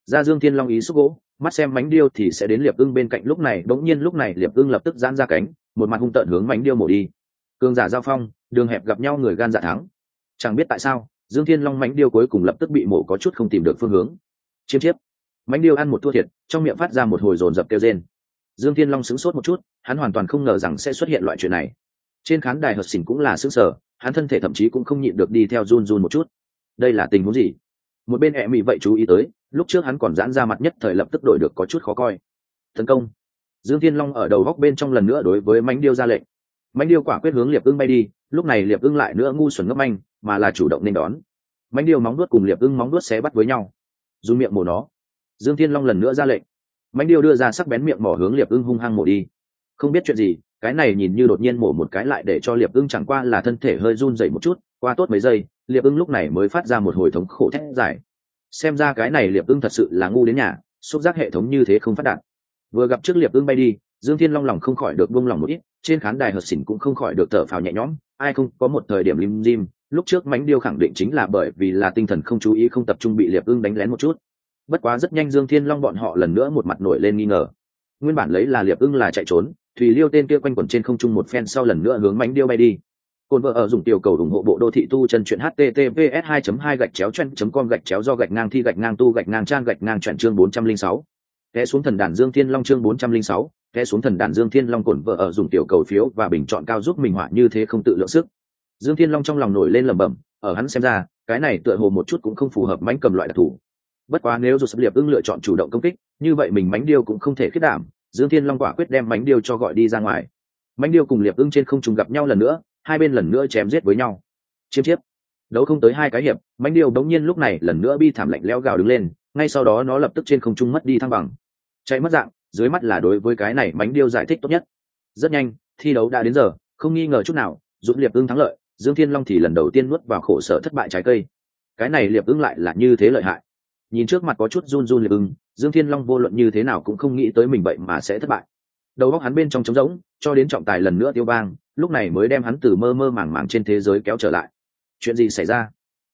Ra dương thiên long ý xúc gỗ, mắt xem mánh điêu thì sẽ đến liệp ưng bên cạnh lúc này đống nhiên lúc này liệp ưng lập tức giãn ra cánh, một mặt hung tợn hướng mánh điêu mổ đi. Cường giả giao phong, đường hẹp gặp nhau người gan dạ thắng. Chẳng biết tại sao, dương thiên long mánh điêu cuối cùng lập tức bị mổ có chút không tìm được phương hướng. Chiêm chiếp. Mánh điêu ăn một thua thiệt, trong miệng phát ra một hồi dồn dập kêu trên dương thiên long sững sốt một chút, hắn hoàn toàn không ngờ rằng sẽ xuất hiện loại chuyện này. Trên khán đài hợp xỉn cũng là xứng sở hắn thân thể thậm chí cũng không nhịn được đi theo run run một chút đây là tình huống gì? Một bên ẹ mị vậy chú ý tới, lúc trước hắn còn giãn ra mặt nhất thời lập tức đổi được có chút khó coi. Tấn công. Dương thiên long ở đầu góc bên trong lần nữa đối với mánh điêu ra lệnh. Mánh điêu quả quyết hướng liệp ưng bay đi, lúc này liệp ưng lại nữa ngu xuẩn ngấp manh, mà là chủ động nên đón. Mánh điêu móng nuốt cùng liệp ưng móng nuốt xé bắt với nhau. Dùng miệng mổ nó. Dương thiên long lần nữa ra lệnh. Mánh điêu đưa ra sắc bén miệng mỏ hướng liệp ưng hung hăng mổ đi. Không biết chuyện gì cái này nhìn như đột nhiên mổ một cái lại để cho liệp ưng chẳng qua là thân thể hơi run dậy một chút, qua tốt mấy giây, liệp ưng lúc này mới phát ra một hồi thống khổ thét dài. Xem ra cái này liệp ưng thật sự là ngu đến nhà, xúc giác hệ thống như thế không phát đạt. Vừa gặp trước liệp ưng bay đi, dương thiên long lòng không khỏi được buông lòng một ít, trên khán đài hợp xỉn cũng không khỏi được thở phào nhẹ nhõm, ai không có một thời điểm lim dim, lúc trước mánh điêu khẳng định chính là bởi vì là tinh thần không chú ý không tập trung bị liệp ưng đánh lén một chút. Bất quá rất nhanh dương thiên long bọn họ lần nữa một mặt nổi lên nghi ngờ. Nguyên bản lấy là liệp ưng là chạy trốn thùy liêu tên kia quanh quẩn trên không trung một phen sau lần nữa hướng mánh điêu bay đi cồn vợ ở dùng tiểu cầu ủng hộ bộ đô thị tu chân truyện https 2 2 gạch chéo chen com gạch chéo do gạch ngang thi gạch ngang tu gạch ngang trang gạch ngang chuyển chương 406. Té xuống thần đàn Dương Thiên Long chương 406, té xuống thần đàn Dương Thiên Long cồn vợ ở dùng tiểu cầu phiếu và bình chọn cao giúp mình họa như thế không tự lượng sức. Dương Thiên Long trong lòng nổi lên lẩm bẩm, ở hắn xem ra, cái này tựa hồ một chút cũng không phù hợp mánh cầm loại đặc thủ. Bất quá nếu dù sắp liệp ưng lựa chọn chủ động công kích, như vậy mình mánh điêu cũng không thể khiết đảm, Dương Thiên Long quả quyết đem mánh điêu cho gọi đi ra ngoài. Mánh điêu cùng liệp ưng trên không trùng gặp nhau lần nữa, hai bên lần nữa chém giết với nhau. Chiếm chiếp. Đấu không tới hai cái hiệp mánh điêu đống nhiên lúc này lần nữa bi thảm lạnh leo gào đứng lên ngay sau đó nó lập tức trên không trung mất đi thăng bằng. Chạy mất dạng dưới mắt là đối với cái này mánh điêu giải thích tốt nhất. Rất nhanh thi đấu đã đến giờ không nghi ngờ chút nào dũng liệp ưng thắng lợi dương thiên long thì lần đầu tiên nuốt vào khổ sở thất bại trái cây. Cái này liệp ưng lại là như thế lợi hại. Nhìn trước mặt có chút run run liệp ưng dương thiên long vô luận như thế nào cũng không nghĩ tới mình vậy mà sẽ thất bại. Đầu góc hắn bên trong trống rỗng, cho đến trọng tài lần nữa tiêu bang lúc này mới đem hắn từ mơ mơ màng màng trên thế giới kéo trở lại. Chuyện gì xảy ra?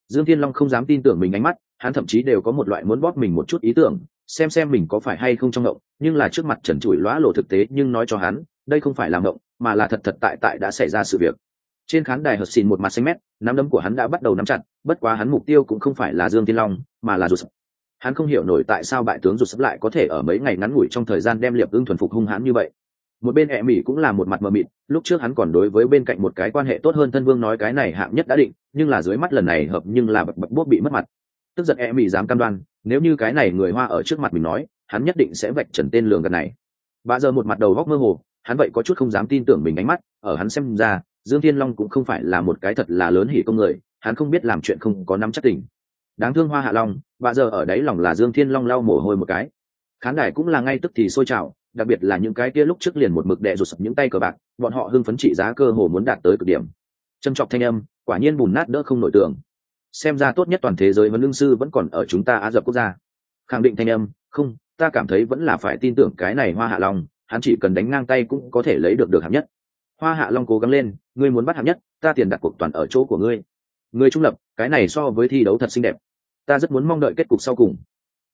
Dương thiên long không dám tin tưởng mình ánh mắt, hắn thậm chí đều có một loại muốn bóp mình một chút ý tưởng, xem xem mình có phải hay không trong ngộng, nhưng là trước mặt trần trụi lóa lộ thực tế, nhưng nói cho hắn, đây không phải là ngộng, mà là thật thật tại tại đã xảy ra sự việc. Trên khán đài hợp xìn một mặt xanh mét, nắm đấm của hắn đã bắt đầu nắm chặt, bất quá hắn mục tiêu cũng không phải là dương thiên long, mà là rụt hắn không hiểu nổi tại sao bại tướng rụt sắp lại có thể ở mấy ngày ngắn ngủi trong thời gian đem liệp ưng thuần phục hung hãn như vậy. Một bên hẹ mỹ cũng là một mặt mờ mịt, lúc trước hắn còn đối với bên cạnh một cái quan hệ tốt hơn thân vương nói cái này hạng nhất đã định, nhưng là dưới mắt lần này hợp nhưng là bậc bậc bốt bị mất mặt. Tức giận hẹ mỹ dám cam đoan, nếu như cái này người hoa ở trước mặt mình nói, hắn nhất định sẽ vạch trần tên lường gần này. Bà giờ một mặt đầu góc mơ hồ, hắn vậy có chút không dám tin tưởng mình ánh mắt, ở hắn xem ra, dương thiên long cũng không phải là một cái thật là lớn hỉ công người, hắn không biết làm chuyện không có nắm chắc tình đáng thương hoa hạ long, bà giờ ở đấy lòng là dương thiên long lau mồ hôi một cái. Khán đài cũng là ngay tức thì sôi trào, đặc biệt là những cái kia lúc trước liền một mực đệ rụt sập những tay cờ bạc, bọn họ hưng phấn trị giá cơ hồ muốn đạt tới cực điểm. Trầm trọng thanh âm, quả nhiên bùn nát đỡ không nổi tưởng. Xem ra tốt nhất toàn thế giới vẫn lương sư vẫn còn ở chúng ta á dập quốc gia. Khẳng định thanh âm, không, ta cảm thấy vẫn là phải tin tưởng cái này hoa hạ long, hắn chỉ cần đánh ngang tay cũng có thể lấy được được hạng nhất. Hoa hạ long cố gắng lên, ngươi muốn bắt hạng nhất, ta tiền đặt cuộc toàn ở chỗ của ngươi. Ngươi trung lập cái này so với thi đấu thật xinh đẹp. Ta rất muốn mong đợi kết cục sau cùng.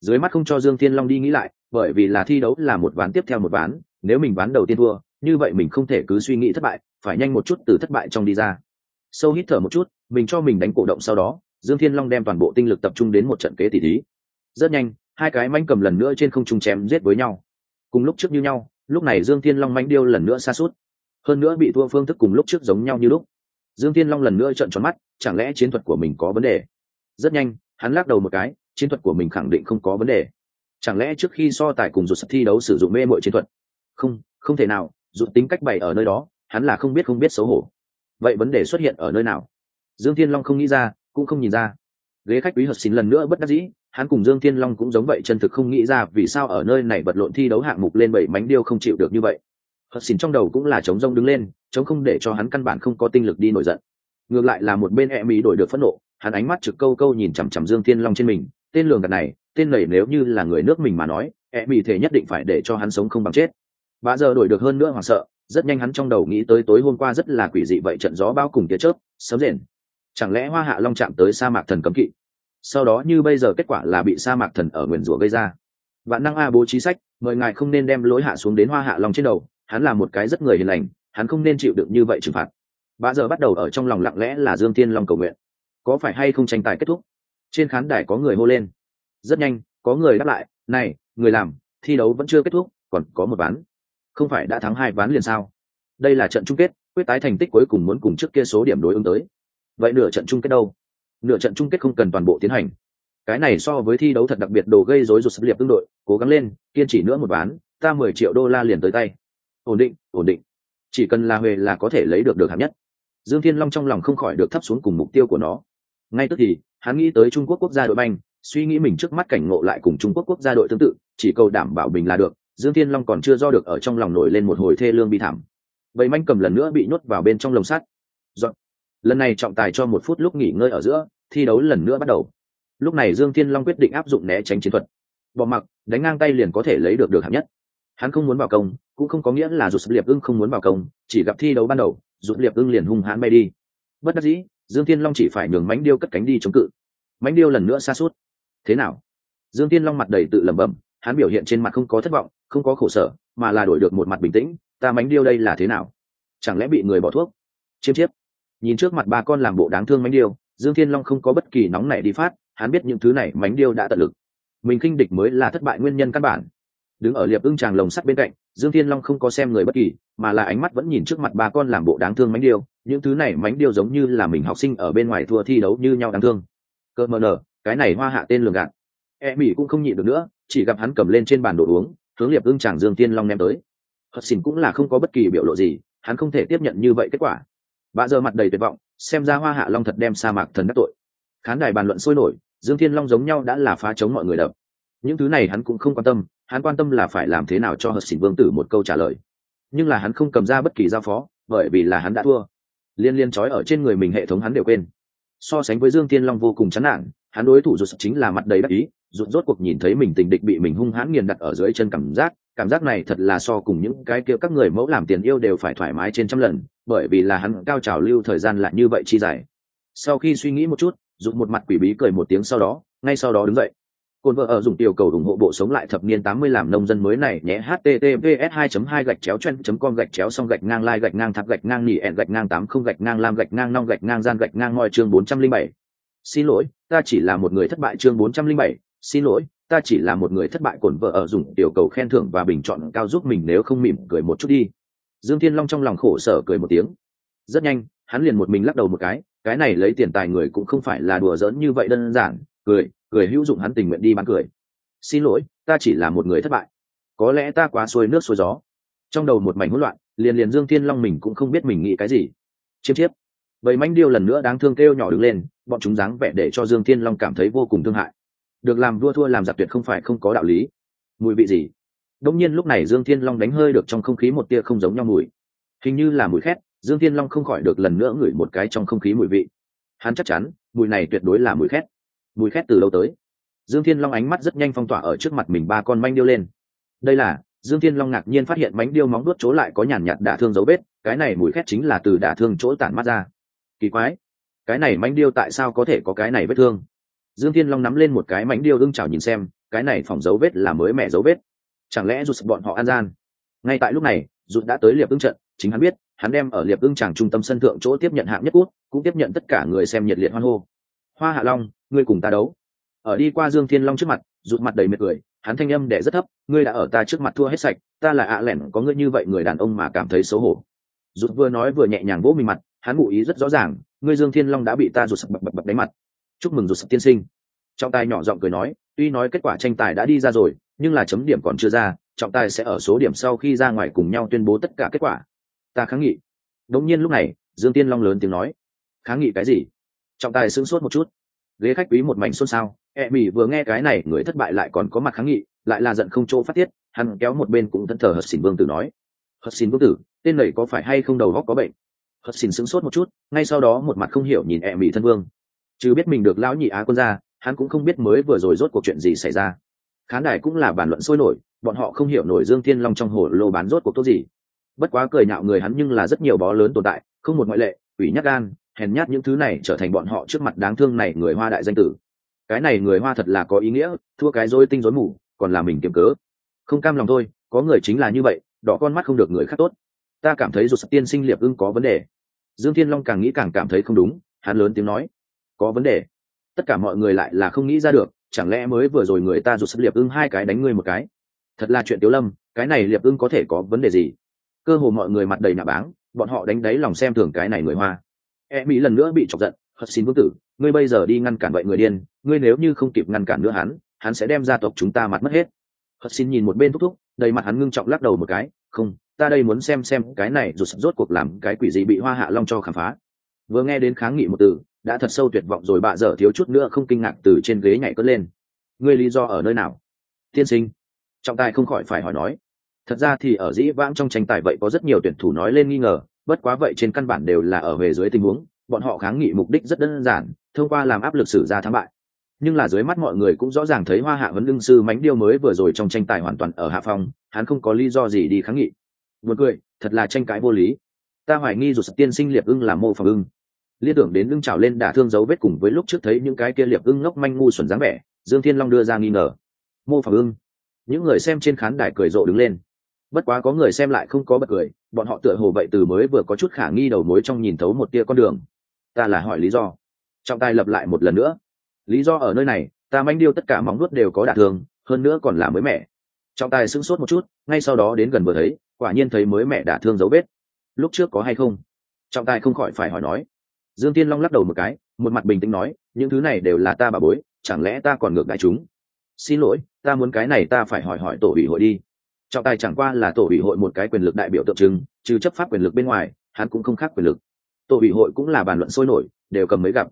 Dưới mắt không cho dương thiên long đi nghĩ lại, bởi vì là thi đấu là một ván tiếp theo một ván, nếu mình ván đầu tiên thua, như vậy mình không thể cứ suy nghĩ thất bại, phải nhanh một chút từ thất bại trong đi ra. Sâu hít thở một chút, mình cho mình đánh cổ động sau đó, dương thiên long đem toàn bộ tinh lực tập trung đến một trận kế tỷ thí. Rất nhanh, hai cái manh cầm lần nữa trên không trung chém giết với nhau. Cùng lúc trước như nhau, lúc này dương thiên long manh điêu lần nữa xa suốt. Hơn nữa bị thua phương thức cùng lúc trước giống nhau như lúc dương thiên long lần nữa trợn tròn mắt, chẳng lẽ chiến thuật của mình có vấn đề? Rất nhanh, hắn lắc đầu một cái, chiến thuật của mình khẳng định không có vấn đề. Chẳng lẽ trước khi so tài cùng rụt sập thi đấu sử dụng mê mội chiến thuật? Không không thể nào rụt tính cách bày ở nơi đó, hắn là không biết không biết xấu hổ. Vậy vấn đề xuất hiện ở nơi nào? Dương thiên long không nghĩ ra, cũng không nhìn ra. Ghế khách quý hợp xin lần nữa bất đắc dĩ, hắn cùng dương thiên long cũng giống vậy, chân thực không nghĩ ra vì sao ở nơi này bật lộn thi đấu hạng mục lên bảy mánh điêu không chịu được như vậy hận xỉn trong đầu cũng là chống rông đứng lên chống không để cho hắn căn bản không có tinh lực đi nổi giận. Ngược lại là một bên e mỹ đổi được phẫn nộ, hắn ánh mắt trực câu câu nhìn chằm chằm dương thiên long trên mình, tên lường gạt này, tên này nếu như là người nước mình mà nói e mỹ thể nhất định phải để cho hắn sống không bằng chết. Bà giờ đổi được hơn nữa hoảng sợ, rất nhanh hắn trong đầu nghĩ tới tối hôm qua rất là quỷ dị vậy trận gió bao cùng tia chớp sớm rền. Chẳng lẽ hoa hạ long chạm tới sa mạc thần cấm kỵ? Sau đó như bây giờ kết quả là bị sa mạc thần ở nguyền rủa gây ra. Vạn năng a bố trí sách, mời ngài không nên đem lối hạ xuống đến hoa hạ long trên đầu hắn là một cái rất người hiền lành, hắn không nên chịu đựng như vậy trừng phạt. Bà giờ bắt đầu ở trong lòng lặng lẽ là dương tiên long cầu nguyện. Có phải hay không tranh tài kết thúc? Trên khán đài có người hô lên. Rất nhanh, có người đáp lại, này, người làm, thi đấu vẫn chưa kết thúc, còn có một ván. Không phải đã thắng hai ván liền sao? Đây là trận chung kết, quyết tái thành tích cuối cùng muốn cùng trước kia số điểm đối ứng tới. Vậy nửa trận chung kết đâu? Nửa trận chung kết không cần toàn bộ tiến hành. Cái này so với thi đấu thật đặc biệt đồ gây rối rụt sập liệp tương đội, cố gắng lên, kiên trì nữa một ván, ta mười triệu đô la liền tới tay ổn định ổn định. Chỉ cần là huề là có thể lấy được được hạng nhất. Dương thiên long trong lòng không khỏi được thấp xuống cùng mục tiêu của nó. Ngay tức thì, hắn nghĩ tới trung quốc quốc gia đội banh, suy nghĩ mình trước mắt cảnh ngộ lại cùng trung quốc quốc gia đội tương tự, chỉ cầu đảm bảo bình là được, dương thiên long còn chưa do được ở trong lòng nổi lên một hồi thê lương bi thảm. Vậy manh cầm lần nữa bị nhốt vào bên trong lồng sắt. Dọn. lần này trọng tài cho một phút lúc nghỉ ngơi ở giữa, thi đấu lần nữa bắt đầu. Lúc này dương thiên long quyết định áp dụng né tránh chiến thuật. Bỏ mặc, đánh ngang tay liền có thể lấy được được hạng nhất hắn không muốn vào công, cũng không có nghĩa là rụt liệp ưng không muốn vào công, chỉ gặp thi đấu ban đầu, rụt liệp ưng liền hung hãn bay đi. Bất đắc dĩ, dương thiên long chỉ phải nhường mánh điêu cất cánh đi chống cự. Mánh điêu lần nữa xa suốt thế nào? Dương thiên long mặt đầy tự lẩm bẩm, hắn biểu hiện trên mặt không có thất vọng, không có khổ sở, mà là đổi được một mặt bình tĩnh, ta mánh điêu đây là thế nào? Chẳng lẽ bị người bỏ thuốc? Chiêm chiếp. Nhìn trước mặt ba con làm bộ đáng thương mánh điêu, dương thiên long không có bất kỳ nóng nảy đi phát, hắn biết những thứ này mánh điêu đã tận lực. Mình khinh địch mới là thất bại nguyên nhân căn bản đứng ở liệp ưng tràng lồng sắt bên cạnh, dương thiên long không có xem người bất kỳ, mà là ánh mắt vẫn nhìn trước mặt ba con làm bộ đáng thương mánh điêu. Những thứ này mánh điêu giống như là mình học sinh ở bên ngoài thua thi đấu như nhau đáng thương. Cơ mờ nở, cái này hoa hạ tên lường gạt. E mỹ cũng không nhịn được nữa, chỉ gặp hắn cầm lên trên bàn đồ uống, hướng liệp ưng chàng dương tiên long ném tới. Hất xin cũng là không có bất kỳ biểu lộ gì, hắn không thể tiếp nhận như vậy kết quả. Bà giờ mặt đầy tuyệt vọng, xem ra hoa hạ long thật đem sa mạc thần đắc tội. Khán đài bàn luận sôi nổi, dương thiên long giống nhau đã là phá chống mọi người đập. Những thứ này hắn cũng không quan tâm hắn quan tâm là phải làm thế nào cho hợp xỉn vương tử một câu trả lời. Nhưng là hắn không cầm ra bất kỳ giao phó, bởi vì là hắn đã thua. Liên liên trói ở trên người mình hệ thống hắn đều quên. So sánh với dương thiên long vô cùng chán nản, hắn đối thủ rụt chính là mặt đầy đắc ý, rụt rốt cuộc nhìn thấy mình tình địch bị mình hung hãn nghiền đặt ở dưới chân cảm giác cảm giác này thật là so cùng những cái kia các người mẫu làm tiền yêu đều phải thoải mái trên trăm lần, bởi vì là hắn cao trào lưu thời gian lại như vậy chi dài. Sau khi suy nghĩ một chút, rụt một mặt quỷ bí cười một tiếng sau đó, ngay sau đó đứng dậy. Côn vợ ở dùng tiểu cầu ủng hộ bộ sống lại thập niên 80 làm nông dân mới này nhé https 2 2 gạch chéo chen com gạch chéo xong gạch ngang lai gạch ngang thạp gạch ngang nỉ ẹn gạch ngang 80 gạch ngang lam gạch ngang nong gạch ngang gian gạch ngang ngoi chương 407. Xin lỗi, ta chỉ là một người thất bại chương 407, xin lỗi ta chỉ là một người thất bại cổn vợ ở dùng tiểu cầu khen thưởng và bình chọn cao giúp mình nếu không mỉm cười một chút đi. Dương thiên long trong lòng khổ sở cười một tiếng. Rất nhanh hắn liền một mình lắc đầu một cái cái này lấy tiền tài người cũng không phải là đùa giỡn như vậy đơn giản cười cười hữu dụng hắn tình nguyện đi bán cười. Xin lỗi, ta chỉ là một người thất bại. Có lẽ ta quá xuôi nước xuôi gió. Trong đầu một mảnh hỗn loạn, liền liền dương thiên long mình cũng không biết mình nghĩ cái gì. Chiếm chiếp. Vậy manh điêu lần nữa đáng thương kêu nhỏ đứng lên, bọn chúng dáng vẻ để cho dương thiên long cảm thấy vô cùng thương hại. Được làm vua thua làm giặc tuyệt không phải không có đạo lý. Mùi vị gì? Đông nhiên lúc này dương thiên long đánh hơi được trong không khí một tia không giống nhau mùi. Hình như là mùi khét, dương thiên long không khỏi được lần nữa ngửi một cái trong không khí mùi vị. Hắn chắc chắn, mùi này tuyệt đối là mùi khét mùi khét từ lâu tới? Dương thiên long ánh mắt rất nhanh phong tỏa ở trước mặt mình ba con manh điêu lên. Đây là, dương thiên long ngạc nhiên phát hiện mánh điêu móng đuốt chỗ lại có nhàn nhạt đả thương dấu vết, cái này mùi khét chính là từ đả thương chỗ tản mắt ra. Kỳ quái, cái này mánh điêu tại sao có thể có cái này vết thương? Dương thiên long nắm lên một cái mánh điêu ưng chào nhìn xem, cái này phòng dấu vết là mới mẹ dấu vết. Chẳng lẽ rụt bọn họ an gian? Ngay tại lúc này, rụt đã tới liệp ưng trận, chính hắn biết, hắn đem ở liệp ưng tràng trung tâm sân thượng chỗ tiếp nhận hạng nhất quốc cũng tiếp nhận tất cả người xem nhiệt liệt hoan hô hoa hạ long, ngươi cùng ta đấu. Ở đi qua dương thiên long trước mặt, rụt mặt đầy mệt cười, hắn thanh âm đẻ rất thấp, ngươi đã ở ta trước mặt thua hết sạch, ta là ạ à lẻn, có ngươi như vậy người đàn ông mà cảm thấy xấu hổ. Rụt vừa nói vừa nhẹ nhàng vỗ mình mặt, hắn ngụ ý rất rõ ràng, ngươi dương thiên long đã bị ta rụt sập bập bập bập đánh mặt. Chúc mừng rụt sập tiên sinh. Trọng tài nhỏ giọng cười nói, tuy nói kết quả tranh tài đã đi ra rồi, nhưng là chấm điểm còn chưa ra, trọng tài sẽ ở số điểm sau khi ra ngoài cùng nhau tuyên bố tất cả kết quả. Ta kháng nghị. Đống nhiên lúc này, dương tiên long lớn tiếng nói. Kháng nghị cái gì? Trọng tài sững sốt một chút. Ghế khách quý một mảnh xôn xao e mỹ vừa nghe cái này người thất bại lại còn có mặt kháng nghị, lại là giận không chỗ phát tiết, hắn kéo một bên cũng thân thờ hất xỉn vương tử nói. Hất xỉn vương tử, tên này có phải hay không đầu góc có bệnh? Hất xỉn sững sốt một chút, ngay sau đó một mặt không hiểu nhìn e mỹ thân vương. Chứ biết mình được lão nhị á quân ra hắn cũng không biết mới vừa rồi rốt cuộc chuyện gì xảy ra. Khán đài cũng là bàn luận sôi nổi, bọn họ không hiểu nổi dương thiên long trong hồ lô bán rốt cuộc tốt gì. Bất quá cười nhạo người hắn nhưng là rất nhiều bó lớn tồn tại, không một ngoại lệ ủy nhát gan hèn nhát những thứ này trở thành bọn họ trước mặt đáng thương này người hoa đại danh tử. Cái này người hoa thật là có ý nghĩa, thua cái dối tinh dối mù, còn là mình kiếm cớ. Không cam lòng thôi, có người chính là như vậy, đỏ con mắt không được người khác tốt. Ta cảm thấy rụt tiên sinh liệp ưng có vấn đề. Dương thiên long càng nghĩ càng cảm thấy không đúng, hắn lớn tiếng nói. Có vấn đề. Tất cả mọi người lại là không nghĩ ra được, chẳng lẽ mới vừa rồi người ta rụt sập liệp ưng hai cái đánh ngươi một cái? Thật là chuyện tiếu lâm, cái này liệp ưng có thể có vấn đề gì? Cơ hồ mọi người mặt đầy nạ báng, bọn họ đánh đáy lòng xem thường cái này người hoa e mỹ lần nữa bị chọc giận hất xin vương tử, ngươi bây giờ đi ngăn cản vậy người điên, ngươi nếu như không kịp ngăn cản nữa hắn hắn sẽ đem gia tộc chúng ta mặt mất hết. Hất xin nhìn một bên thúc thúc, đầy mặt hắn ngưng trọng lắc đầu một cái, không, ta đây muốn xem xem cái này rụt rốt cuộc làm cái quỷ gì bị hoa hạ long cho khám phá. Vừa nghe đến kháng nghị một từ, đã thật sâu tuyệt vọng rồi bạ dở thiếu chút nữa không kinh ngạc từ trên ghế nhảy cất lên. Ngươi lý do ở nơi nào? Tiên sinh. Trọng tài không khỏi phải hỏi nói. Thật ra thì ở dĩ vãng trong tranh tài vậy có rất nhiều tuyển thủ nói lên nghi ngờ bất quá vậy trên căn bản đều là ở về dưới tình huống, bọn họ kháng nghị mục đích rất đơn giản, thông qua làm áp lực xử ra thắng bại. Nhưng là dưới mắt mọi người cũng rõ ràng thấy hoa hạ vấn lương sư mánh điêu mới vừa rồi trong tranh tài hoàn toàn ở hạ phòng hắn không có lý do gì đi kháng nghị. Buồn cười, thật là tranh cãi vô lý. Ta hoài nghi dù sập tiên sinh liệp ưng là mô phỏng ưng. Liên tưởng đến ưng trào lên đả thương dấu vết cùng với lúc trước thấy những cái kia liệp ưng ngốc manh ngu xuẩn dáng vẻ, dương thiên long đưa ra nghi ngờ. Mô phỏng ưng. Những người xem trên khán đài cười rộ đứng lên bất quá có người xem lại không có bật cười, bọn họ tựa hồ vậy từ mới vừa có chút khả nghi đầu mối trong nhìn thấu một tia con đường. Ta là hỏi lý do. Trọng tài lập lại một lần nữa. Lý do ở nơi này, ta manh điêu tất cả móng nuốt đều có đả thương, hơn nữa còn là mới mẻ. Trọng tài sững sốt một chút, ngay sau đó đến gần vừa thấy, quả nhiên thấy mới mẹ đả thương dấu vết. Lúc trước có hay không? Trọng tài không khỏi phải hỏi nói. Dương tiên long lắc đầu một cái, một mặt bình tĩnh nói, những thứ này đều là ta bà bối, chẳng lẽ ta còn ngược đại chúng? Xin lỗi, ta muốn cái này ta phải hỏi hỏi tổ ủy hội đi trọng tài chẳng qua là tổ ủy hội một cái quyền lực đại biểu tượng trưng, trừ chấp pháp quyền lực bên ngoài, hắn cũng không khác quyền lực. Tổ ủy hội cũng là bàn luận sôi nổi, đều cầm mấy gặp.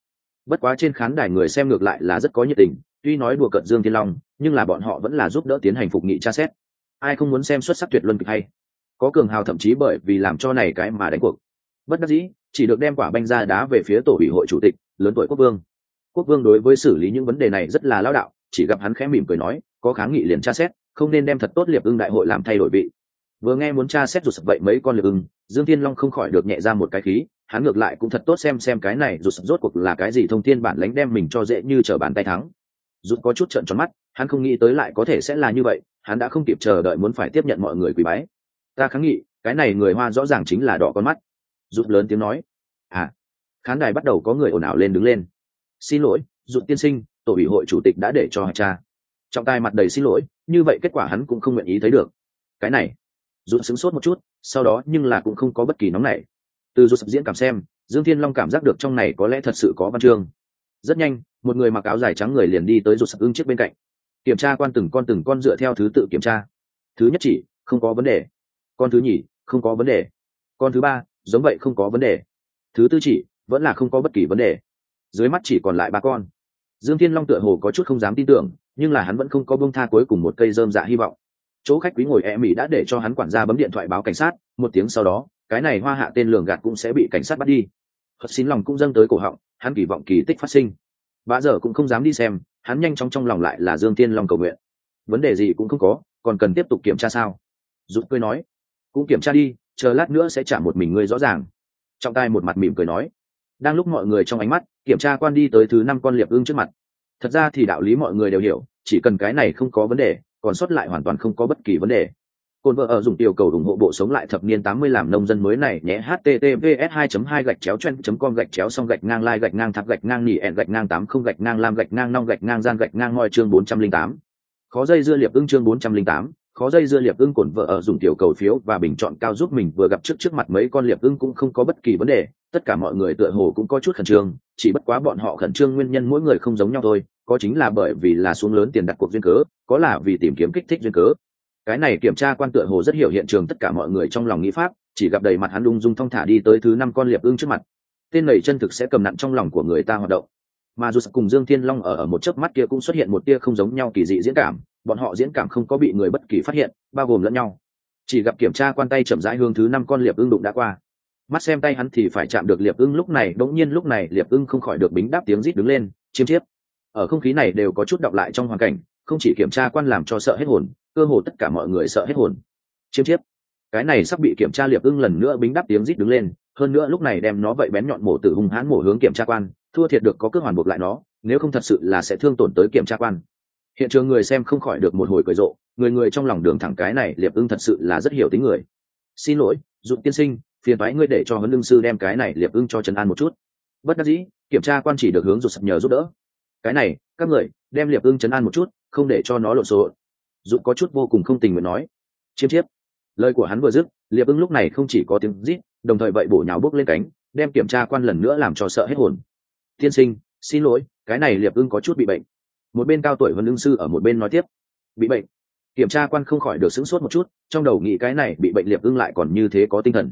Bất quá trên khán đài người xem ngược lại là rất có nhiệt tình, tuy nói đùa cận dương thiên long, nhưng là bọn họ vẫn là giúp đỡ tiến hành phục nghị tra xét. Ai không muốn xem xuất sắc tuyệt luân kịch hay? Có cường hào thậm chí bởi vì làm cho này cái mà đánh cuộc. Bất đắc dĩ, chỉ được đem quả banh ra đá về phía tổ ủy hội chủ tịch, lớn tuổi quốc vương. Quốc vương đối với xử lý những vấn đề này rất là lao đạo, chỉ gặp hắn khẽ mỉm cười nói, có kháng nghị liền tra xét không nên đem thật tốt liệp ưng đại hội làm thay đổi vị. Vừa nghe muốn tra xét rụt sập vậy mấy con liệp ưng, dương thiên long không khỏi được nhẹ ra một cái khí, hắn ngược lại cũng thật tốt xem xem cái này rụt sập rốt cuộc là cái gì thông thiên bản lánh đem mình cho dễ như trở bàn tay thắng. Rụt có chút trợn tròn mắt, hắn không nghĩ tới lại có thể sẽ là như vậy, hắn đã không kịp chờ đợi muốn phải tiếp nhận mọi người quỳ bái. Ta kháng nghị, cái này người hoa rõ ràng chính là đỏ con mắt. Rụt lớn tiếng nói. À khán đài bắt đầu có người ồn ào lên đứng lên. Xin lỗi, rụt tiên sinh, tổ ủy hội chủ tịch đã để cho hạch cha trọng tài mặt đầy xin lỗi, như vậy kết quả hắn cũng không nguyện ý thấy được. Cái này rút sững sốt một chút, sau đó nhưng là cũng không có bất kỳ nóng này từ rút diễn cảm xem, dương thiên long cảm giác được trong này có lẽ thật sự có văn chương. Rất nhanh, một người mặc áo dài trắng người liền đi tới rút sập ưng trước bên cạnh. Kiểm tra quan từng con từng con dựa theo thứ tự kiểm tra. Thứ nhất chỉ, không có vấn đề. Con thứ nhì, không có vấn đề. Con thứ ba, giống vậy không có vấn đề. Thứ tư chỉ, vẫn là không có bất kỳ vấn đề. Dưới mắt chỉ còn lại ba con. Dương thiên long tựa hồ có chút không dám tin tưởng nhưng là hắn vẫn không có bông tha cuối cùng một cây dơm dạ hy vọng. Chỗ khách quý ngồi e mỹ đã để cho hắn quản gia bấm điện thoại báo cảnh sát, một tiếng sau đó, cái này hoa hạ tên lường gạt cũng sẽ bị cảnh sát bắt đi. Hất xin lòng cũng dâng tới cổ họng, hắn kỳ vọng kỳ tích phát sinh. Bà giờ cũng không dám đi xem, hắn nhanh chóng trong lòng lại là dương tiên long cầu nguyện. Vấn đề gì cũng không có, còn cần tiếp tục kiểm tra sao? Dũng cười nói, cũng kiểm tra đi, chờ lát nữa sẽ trả một mình ngươi rõ ràng. Trọng tài một mặt mỉm cười nói. Đang lúc mọi người trong ánh mắt, kiểm tra quan đi tới thứ năm con liệp ưng trước mặt thật ra thì đạo lý mọi người đều hiểu chỉ cần cái này không có vấn đề còn sót lại hoàn toàn không có bất kỳ vấn đề Côn vợ ở dùng tiểu cầu ủng hộ bộ sống lại thập niên 80 làm nông dân mới này nhé https 2 2 gạch chéo chen com gạch chéo xong gạch ngang lai gạch ngang thạp gạch ngang nỉ ẹn gạch ngang 80 gạch ngang lam gạch ngang nong gạch ngang gian gạch ngang ngoi chương 408. Khó dây dưa liệp ưng chương 408, khó dây dưa liệp ưng cổn vợ ở dùng tiểu cầu phiếu và bình chọn cao giúp mình vừa gặp trước trước mặt mấy con liệp ưng cũng không có bất kỳ vấn đề, tất cả mọi người tựa hồ cũng có chút khẩn trương, chỉ bất quá bọn họ khẩn trương nguyên nhân mỗi người không giống nhau thôi, có chính là bởi vì là xuống lớn tiền đặt cuộc duyên cớ, có là vì tìm kiếm kích thích duyên cớ. Cái này kiểm tra quan tựa hồ rất hiểu hiện trường tất cả mọi người trong lòng nghĩ pháp chỉ gặp đầy mặt hắn lung dung thong thả đi tới thứ năm con liệp ưng trước mặt. Tên này chân thực sẽ cầm nặng trong lòng của người ta hoạt động. Mà dù cùng dương thiên long ở ở một chớp mắt kia cũng xuất hiện một tia không giống nhau kỳ dị diễn cảm bọn họ diễn cảm không có bị người bất kỳ phát hiện, bao gồm lẫn nhau. Chỉ gặp kiểm tra quan tay chậm rãi hương thứ năm con liệp ưng đụng đã qua. Mắt xem tay hắn thì phải chạm được liệp ưng lúc này đống nhiên lúc này liệp ưng không khỏi được bính đáp tiếng rít đứng lên, chiêm chiếp. Ở không khí này đều có chút đọc lại trong hoàn cảnh, không chỉ kiểm tra quan làm cho sợ hết hồn, cơ hồ tất cả mọi người sợ hết hồn. Chiêm chiếp. Cái này sắp bị kiểm tra liệp ưng lần nữa bính đắp tiếng rít đứng lên, hơn nữa lúc này đem nó vậy bén nhọn mổ từ hung hãn mổ hướng kiểm tra quan, thua thiệt được có cước hoàn buộc lại nó, nếu không thật sự là sẽ thương tổn tới kiểm tra quan hiện trường người xem không khỏi được một hồi cười rộ, người người trong lòng đường thẳng cái này, liệp ưng thật sự là rất hiểu tính người. Xin lỗi dụng tiên sinh, phiền thoái ngươi để cho huấn lương sư đem cái này liệp ưng cho trần an một chút. Bất đắc dĩ, kiểm tra quan chỉ được hướng rụt sập nhờ giúp đỡ. Cái này, các người, đem liệp ưng trấn an một chút, không để cho nó lộn xộn. Dũng có chút vô cùng không tình nguyện nói. Chiêm chiếp. Lời của hắn vừa dứt, liệp ưng lúc này không chỉ có tiếng rít, đồng thời vậy bổ nhào bước lên cánh, đem kiểm tra quan lần nữa làm cho sợ hết hồn. Tiên sinh, xin lỗi, cái này liệp ưng có chút bị bệnh một bên cao tuổi hơn lương sư ở một bên nói tiếp, bị bệnh. Kiểm tra quan không khỏi được sững sốt một chút, trong đầu nghĩ cái này, bị bệnh liệp ưng lại còn như thế có tinh thần.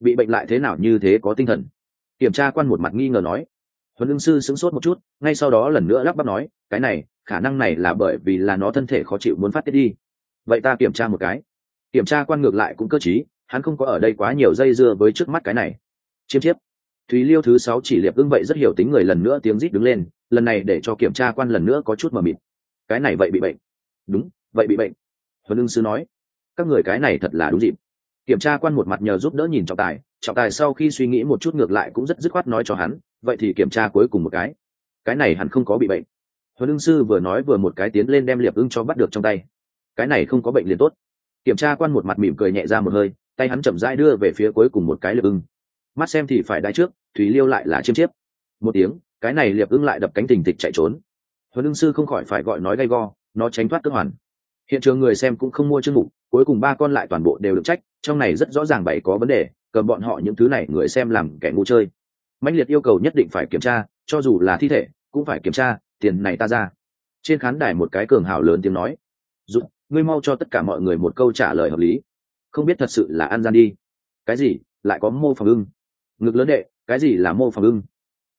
Bị bệnh lại thế nào như thế có tinh thần? Kiểm tra quan một mặt nghi ngờ nói. Huấn lương sư sững sốt một chút, ngay sau đó lần nữa lắp bắp nói, cái này, khả năng này là bởi vì là nó thân thể khó chịu muốn phát tiết đi. Vậy ta kiểm tra một cái. Kiểm tra quan ngược lại cũng cơ t hắn không có ở đây quá nhiều dây dưa với trước mắt cái này. Chiêm chiếp. Thúy liêu thứ sáu chỉ liệp ưng vậy rất hiểu tính người lần nữa tiếng rít đứng lên lần này để cho kiểm tra quan lần nữa có chút mờ mịt. Cái này vậy bị bệnh. Đúng, vậy bị bệnh. Huấn lương sư nói. Các người cái này thật là đúng dịp. Kiểm tra quan một mặt nhờ giúp đỡ nhìn trọng tài. Trọng tài sau khi suy nghĩ một chút ngược lại cũng rất dứt khoát nói cho hắn, vậy thì kiểm tra cuối cùng một cái. Cái này hẳn không có bị bệnh. Huấn lương sư vừa nói vừa một cái tiến lên đem liệp ưng cho bắt được trong tay. Cái này không có bệnh liền tốt. Kiểm tra quan một mặt mỉm cười nhẹ ra một hơi, tay hắn chậm rãi đưa về phía cuối cùng một cái liệp ưng. Mắt xem thì phải đai trước thủy liêu lại là chiêm chiếp. Một tiếng cái này liệp ưng lại đập cánh tình tịch chạy trốn. Huấn ưng sư không khỏi phải gọi nói gay go, nó tránh thoát cơ hoàn. Hiện trường người xem cũng không mua chương mục, cuối cùng ba con lại toàn bộ đều được trách, trong này rất rõ ràng bảy có vấn đề cầm bọn họ những thứ này người xem làm kẻ ngu chơi. Mãnh liệt yêu cầu nhất định phải kiểm tra, cho dù là thi thể, cũng phải kiểm tra, tiền này ta ra. Trên khán đài một cái cường hào lớn tiếng nói. Giúp ngươi mau cho tất cả mọi người một câu trả lời hợp lý. Không biết thật sự là ăn gian đi. Cái gì? Lại có mô phẳng ưng. Ngực lớn đệ, cái gì là mô phẳng ưng?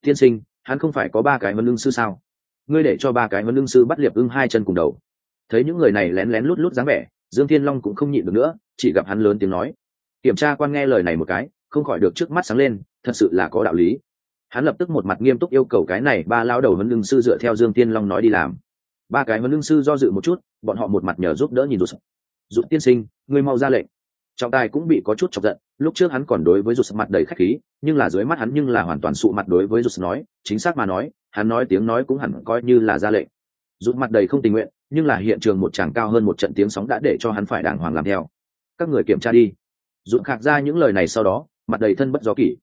Tiên sinh hắn không phải có ba cái huấn lương sư sao? Ngươi để cho ba cái huấn lương sư bắt liệp ưng hai chân cùng đầu. Thấy những người này lén lén lút lút dáng vẻ, dương thiên long cũng không nhịn được nữa, chỉ gặp hắn lớn tiếng nói. Kiểm tra quan nghe lời này một cái, không khỏi được trước mắt sáng lên, thật sự là có đạo lý. Hắn lập tức một mặt nghiêm túc yêu cầu cái này ba lao đầu huấn lương sư dựa theo dương tiên long nói đi làm. Ba cái huấn lương sư do dự một chút, bọn họ một mặt nhờ giúp đỡ nhìn rụt. Rụt tiên sinh, ngươi mau ra lệnh. Trọng tài cũng bị có chút chọc giận lúc trước hắn còn đối với rụt mặt đầy khách khí, nhưng là dưới mắt hắn nhưng là hoàn toàn sụ mặt đối với rụt nói, chính xác mà nói, hắn nói tiếng nói cũng hẳn coi như là ra lệnh. Rụt mặt đầy không tình nguyện, nhưng là hiện trường một chàng cao hơn một trận tiếng sóng đã để cho hắn phải đàng hoàng làm theo. Các người kiểm tra đi. Rụt khạc ra những lời này sau đó, mặt đầy thân bất gió kỷ.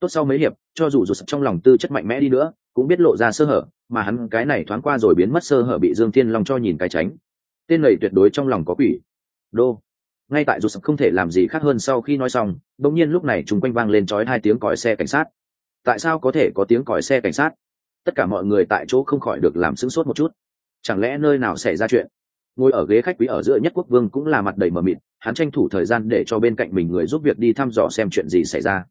Tốt sau mấy hiệp, cho dù rụt trong lòng tư chất mạnh mẽ đi nữa, cũng biết lộ ra sơ hở, mà hắn cái này thoáng qua rồi biến mất sơ hở bị dương thiên long cho nhìn cái tránh. Tên này tuyệt đối trong lòng có quỷ. Đô ngay tại dù sập không thể làm gì khác hơn sau khi nói xong bỗng nhiên lúc này chúng quanh vang lên trói hai tiếng còi xe cảnh sát. Tại sao có thể có tiếng còi xe cảnh sát? Tất cả mọi người tại chỗ không khỏi được làm sững sốt một chút. Chẳng lẽ nơi nào xảy ra chuyện? Ngồi ở ghế khách quý ở giữa nhất quốc vương cũng là mặt đầy mờ mịt, hắn tranh thủ thời gian để cho bên cạnh mình người giúp việc đi thăm dò xem chuyện gì xảy ra.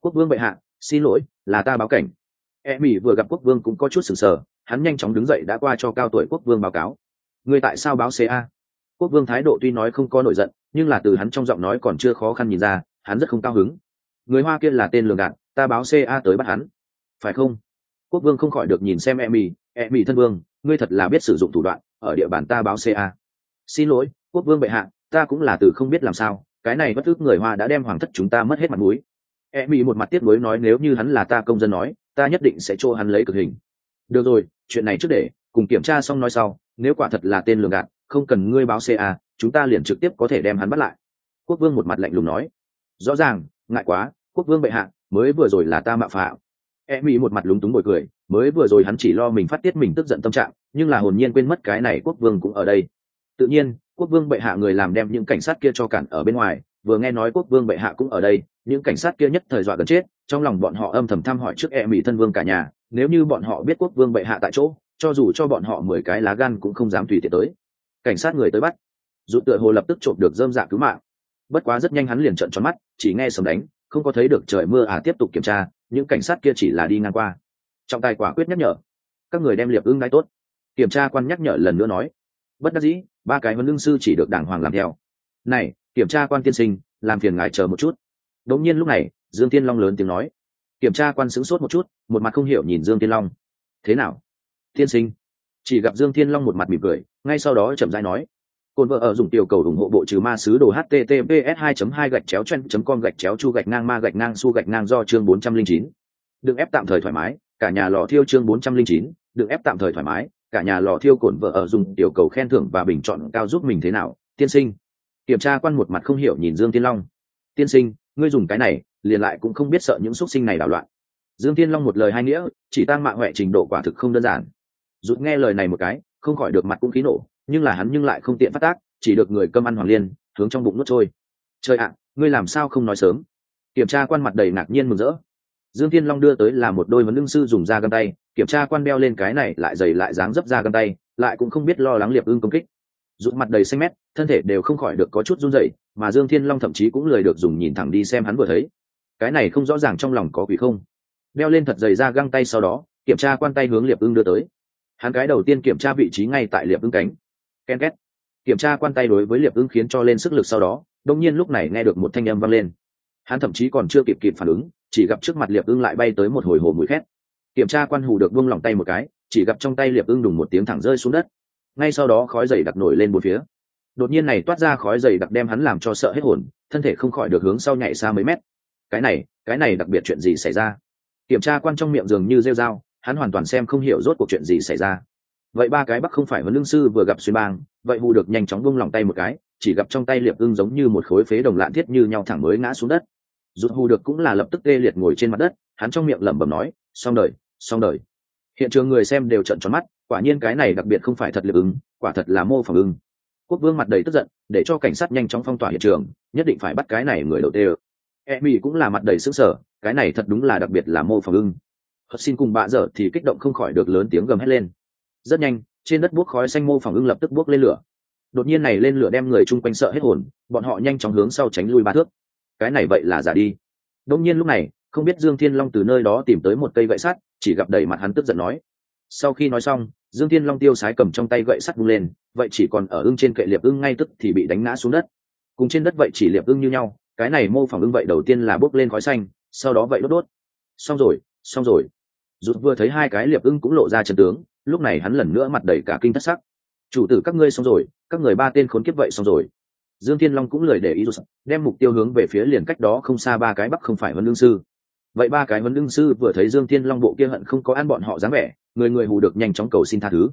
Quốc vương bệ hạ, xin lỗi, là ta báo cảnh. E mỹ vừa gặp quốc vương cũng có chút sừng sờ, hắn nhanh chóng đứng dậy đã qua cho cao tuổi quốc vương báo cáo. Người tại sao báo ca quốc vương thái độ tuy nói không có nổi giận nhưng là từ hắn trong giọng nói còn chưa khó khăn nhìn ra hắn rất không cao hứng. Người hoa kia là tên lường gạt ta báo ca tới bắt hắn. Phải không? Quốc vương không khỏi được nhìn xem e mì, e mì thân vương ngươi thật là biết sử dụng thủ đoạn ở địa bàn ta báo ca xin lỗi quốc vương bệ hạ ta cũng là từ không biết làm sao cái này bất ước người hoa đã đem hoàng thất chúng ta mất hết mặt mũi. E mì một mặt tiếc nuối nói nếu như hắn là ta công dân nói ta nhất định sẽ cho hắn lấy cực hình. Được rồi chuyện này trước để cùng kiểm tra xong nói sau nếu quả thật là tên lường gạt không cần ngươi báo ca chúng ta liền trực tiếp có thể đem hắn bắt lại. Quốc vương một mặt lạnh lùng nói. Rõ ràng, ngại quá, quốc vương bệ hạ, mới vừa rồi là ta mạo phạm. E mỹ một mặt lúng túng bồi cười, mới vừa rồi hắn chỉ lo mình phát tiết mình tức giận tâm trạng, nhưng là hồn nhiên quên mất cái này quốc vương cũng ở đây. Tự nhiên, quốc vương bệ hạ người làm đem những cảnh sát kia cho cản ở bên ngoài, vừa nghe nói quốc vương bệ hạ cũng ở đây, những cảnh sát kia nhất thời dọa gần chết, trong lòng bọn họ âm thầm thăm hỏi trước e mỹ thân vương cả nhà, nếu như bọn họ biết quốc vương bệ hạ tại chỗ, cho dù cho bọn họ mười cái lá gan cũng không dám tùy tiện tới. Cảnh sát người tới bắt dù tựa hồ lập tức trộm được dơm dạ cứu mạng. Bất quá rất nhanh hắn liền trận tròn mắt, chỉ nghe sầm đánh, không có thấy được trời mưa à tiếp tục kiểm tra, những cảnh sát kia chỉ là đi ngang qua. Trọng tài quả quyết nhắc nhở, các người đem liệp ưng đái tốt. Kiểm tra quan nhắc nhở lần nữa nói, bất đắc dĩ, ba cái huấn lương sư chỉ được đàng hoàng làm theo. Này, kiểm tra quan tiên sinh, làm phiền ngài chờ một chút. Đống nhiên lúc này, dương tiên long lớn tiếng nói, kiểm tra quan sững sốt một chút, một mặt không hiểu nhìn dương tiên long. Thế nào? Tiên sinh. Chỉ gặp dương tiên long một mặt mỉm cười, ngay sau đó chậm rãi nói Côn vợ ở dùng tiểu cầu ủng hộ bộ trừ ma sứ đồ https 2 2 gạch chéo chen com gạch chéo chu gạch ngang ma gạch ngang su gạch ngang do chương 409. đừng ép tạm thời thoải mái cả nhà lò thiêu chương 409, đừng ép tạm thời thoải mái cả nhà lò thiêu cồn vợ ở dùng tiểu cầu khen thưởng và bình chọn cao giúp mình thế nào? Tiên sinh. Kiểm tra quan một mặt không hiểu nhìn dương tiên long. Tiên sinh ngươi dùng cái này liền lại cũng không biết sợ những xúc sinh này đảo loạn. Dương tiên long một lời hai nghĩa chỉ tăng mạng hoẹ trình độ quả thực không đơn giản. Rút nghe lời này một cái không khỏi được mặt cũng khí nổ nhưng là hắn nhưng lại không tiện phát tác, chỉ được người cơm ăn hoàng liên, hướng trong bụng nuốt trôi. Trời ạ, ngươi làm sao không nói sớm? Kiểm tra quan mặt đầy ngạc nhiên mừng rỡ. Dương thiên long đưa tới là một đôi vấn lương sư dùng da găng tay, kiểm tra quan beo lên cái này lại dày lại dáng dấp da găng tay, lại cũng không biết lo lắng liệp ưng công kích. Rụt mặt đầy xanh mét, thân thể đều không khỏi được có chút run rẩy, mà dương thiên long thậm chí cũng lười được dùng nhìn thẳng đi xem hắn vừa thấy. Cái này không rõ ràng trong lòng có quỷ không. Đeo lên thật dày da găng tay sau đó, kiểm tra quan tay hướng liệp ưng đưa tới. Hắn cái đầu tiên kiểm tra vị trí ngay tại liệp ưng cánh ken két. Kiểm tra quan tay đối với liệp ưng khiến cho lên sức lực sau đó đông nhiên lúc này nghe được một thanh âm vang lên. Hắn thậm chí còn chưa kịp kịp phản ứng, chỉ gặp trước mặt liệp ưng lại bay tới một hồi hồ mùi khét. Kiểm tra quan hù được buông lòng tay một cái, chỉ gặp trong tay liệp ưng đùng một tiếng thẳng rơi xuống đất. Ngay sau đó khói dày đặc nổi lên một phía. Đột nhiên này toát ra khói dày đặc đem hắn làm cho sợ hết hồn, thân thể không khỏi được hướng sau nhảy xa mấy mét. Cái này cái này đặc biệt chuyện gì xảy ra? Kiểm tra quan trong miệng dường như rêu dao hắn hoàn toàn xem không hiểu rốt cuộc chuyện gì xảy ra vậy ba cái bắc không phải huấn lương sư vừa gặp xuyên bang, vậy hù được nhanh chóng buông lòng tay một cái, chỉ gặp trong tay liệp ưng giống như một khối phế đồng lạn thiết như nhau thẳng mới ngã xuống đất. Rút hù được cũng là lập tức tê liệt ngồi trên mặt đất, hắn trong miệng lẩm bẩm nói, xong đời xong đời. Hiện trường người xem đều trận tròn mắt, quả nhiên cái này đặc biệt không phải thật liệp ứng quả thật là mô phỏng ưng. Quốc vương mặt đầy tức giận, để cho cảnh sát nhanh chóng phong tỏa hiện trường, nhất định phải bắt cái này người đầu tê e mỹ cũng là mặt đầy sững sờ, cái này thật đúng là đặc biệt là mô phỏng ưng. Hất xin cùng bạ dở thì kích động không khỏi được lớn tiếng gầm hét lên rất nhanh, trên đất buốc khói xanh mô phỏng ưng lập tức buốc lên lửa. Đột nhiên này lên lửa đem người chung quanh sợ hết hồn, bọn họ nhanh chóng hướng sau tránh lui ba thước. Cái này vậy là giả đi. Đông nhiên lúc này, không biết dương thiên long từ nơi đó tìm tới một cây gậy sắt, chỉ gặp đầy mặt hắn tức giận nói. Sau khi nói xong, dương thiên long tiêu sái cầm trong tay gậy sắt vung lên, vậy chỉ còn ở ưng trên kệ liệp ưng ngay tức thì bị đánh ngã xuống đất. Cùng trên đất vậy chỉ liệp ưng như nhau, cái này mô phỏng ưng vậy đầu tiên là bốc lên khói xanh, sau đó vậy đốt đốt. Xong rồi xong rồi. Rút vừa thấy hai cái liệp ưng cũng lộ ra chân tướng lúc này hắn lần nữa mặt đầy cả kinh thất sắc. Chủ tử, các ngươi xong rồi, các người ba tên khốn kiếp vậy xong rồi. Dương thiên long cũng lời để ý rụt đem mục tiêu hướng về phía liền cách đó không xa ba cái bắc không phải huấn lương sư. Vậy ba cái huấn lương sư vừa thấy dương thiên long bộ kia hận không có ăn bọn họ dáng vẻ, người người hù được nhanh chóng cầu xin tha thứ.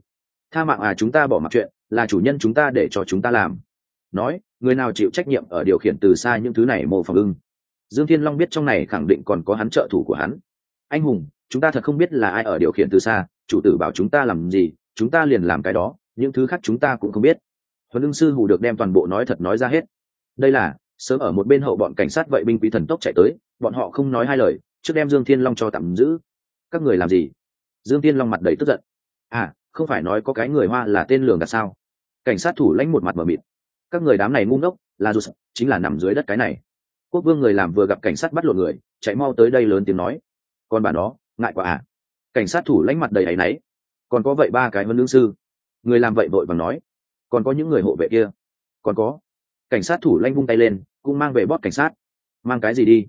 Tha mạng à chúng ta bỏ mặc chuyện, là chủ nhân chúng ta để cho chúng ta làm. Nói, người nào chịu trách nhiệm ở điều khiển từ xa những thứ này mô phỏng ưng. Dương thiên long biết trong này khẳng định còn có hắn trợ thủ của hắn. Anh hùng, chúng ta thật không biết là ai ở điều khiển từ xa chủ tử bảo chúng ta làm gì, chúng ta liền làm cái đó, những thứ khác chúng ta cũng không biết. Huấn lương sư hù được đem toàn bộ nói thật nói ra hết. Đây là, sớm ở một bên hậu bọn cảnh sát vậy binh quý thần tốc chạy tới, bọn họ không nói hai lời, trước đem dương thiên long cho tạm giữ. Các người làm gì? Dương thiên long mặt đầy tức giận. À không phải nói có cái người hoa là tên lường đặt sao? Cảnh sát thủ lãnh một mặt mờ mịt. Các người đám này ngu ngốc, là dù chính là nằm dưới đất cái này. Quốc vương người làm vừa gặp cảnh sát bắt lộn người, chạy mau tới đây lớn tiếng nói. Còn bà đó, ngại quá à cảnh sát thủ lãnh mặt đầy áy náy. Còn có vậy ba cái huấn lương sư. Người làm vậy vội và nói. Còn có những người hộ vệ kia. Còn có. Cảnh sát thủ lãnh vung tay lên, cũng mang về bóp cảnh sát. Mang cái gì đi?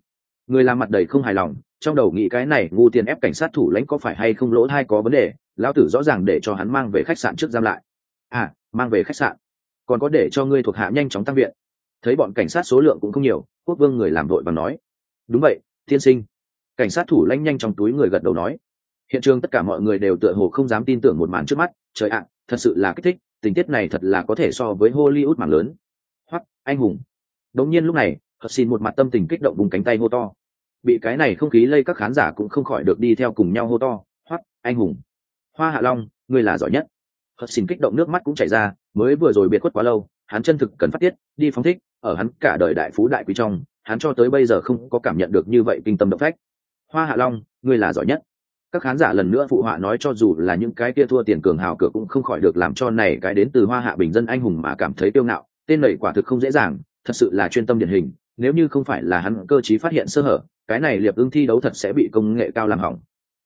Người làm mặt đầy không hài lòng, trong đầu nghĩ cái này, ngu tiền ép cảnh sát thủ lãnh có phải hay không lỗ hay có vấn đề? Lão tử rõ ràng để cho hắn mang về khách sạn trước giam lại. À mang về khách sạn. Còn có để cho ngươi thuộc hạ nhanh chóng tăng viện. Thấy bọn cảnh sát số lượng cũng không nhiều, quốc vương người làm đội và nói. Đúng vậy, tiên sinh. Cảnh sát thủ lãnh nhanh trong túi người gật đầu nói hiện trường tất cả mọi người đều tựa hồ không dám tin tưởng một màn trước mắt. Trời ạ, thật sự là kích thích, tình tiết này thật là có thể so với hollywood mảng lớn. Hoặc anh hùng. Đống nhiên lúc này hật xin một mặt tâm tình kích động vùng cánh tay hô to. Bị cái này không khí lây các khán giả cũng không khỏi được đi theo cùng nhau hô to. Hoặc anh hùng. Hoa hạ long, ngươi là giỏi nhất. Hật xin kích động nước mắt cũng chảy ra, mới vừa rồi biệt khuất quá lâu, hắn chân thực cần phát tiết, đi phóng thích, ở hắn cả đời đại phú đại quý trong, hắn cho tới bây giờ không có cảm nhận được như vậy kinh tâm động phách. Hoa hạ long, ngươi là giỏi nhất các khán giả lần nữa phụ họa nói cho dù là những cái kia thua tiền cường hào cửa cũng không khỏi được làm cho này cái đến từ hoa hạ bình dân anh hùng mà cảm thấy tiêu ngạo, tên này quả thực không dễ dàng, thật sự là chuyên tâm điển hình, nếu như không phải là hắn cơ chí phát hiện sơ hở, cái này liệp ưng thi đấu thật sẽ bị công nghệ cao làm hỏng.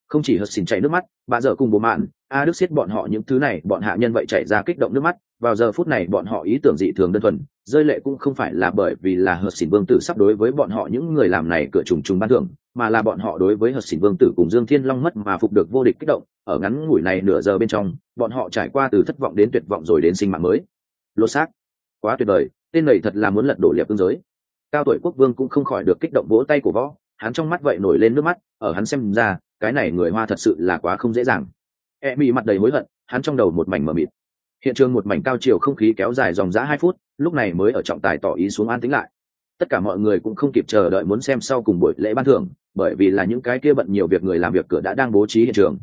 Không chỉ hớt xỉn chảy nước mắt, bà dở cùng bố mạn, a đức xiết bọn họ những thứ này, bọn hạ nhân vậy chảy ra kích động nước mắt vào giờ phút này bọn họ ý tưởng dị thường đơn thuần, rơi lệ cũng không phải là bởi vì là Hợp xỉn vương tử sắp đối với bọn họ những người làm này cửa trùng trùng ban thưởng, mà là bọn họ đối với Hợp xỉn vương tử cùng dương thiên long mất mà phục được vô địch kích động, ở ngắn ngủi này nửa giờ bên trong, bọn họ trải qua từ thất vọng đến tuyệt vọng rồi đến sinh mạng mới. Lột xác. Quá tuyệt vời, tên này thật là muốn lật đổ liệp tương giới. Cao tuổi quốc vương cũng không khỏi được kích động vỗ tay của võ, hắn trong mắt vậy nổi lên nước mắt, ở hắn xem ra, cái này người hoa thật sự là quá không dễ dàng. E bị mặt đầy hối hận, hắn trong đầu một mảnh mờ mịt hiện trường một mảnh cao chiều không khí kéo dài dòng dã hai phút, lúc này mới ở trọng tài tỏ ý xuống an tính lại. Tất cả mọi người cũng không kịp chờ đợi muốn xem sau cùng buổi lễ ban thưởng, bởi vì là những cái kia bận nhiều việc người làm việc cửa đã đang bố trí hiện trường.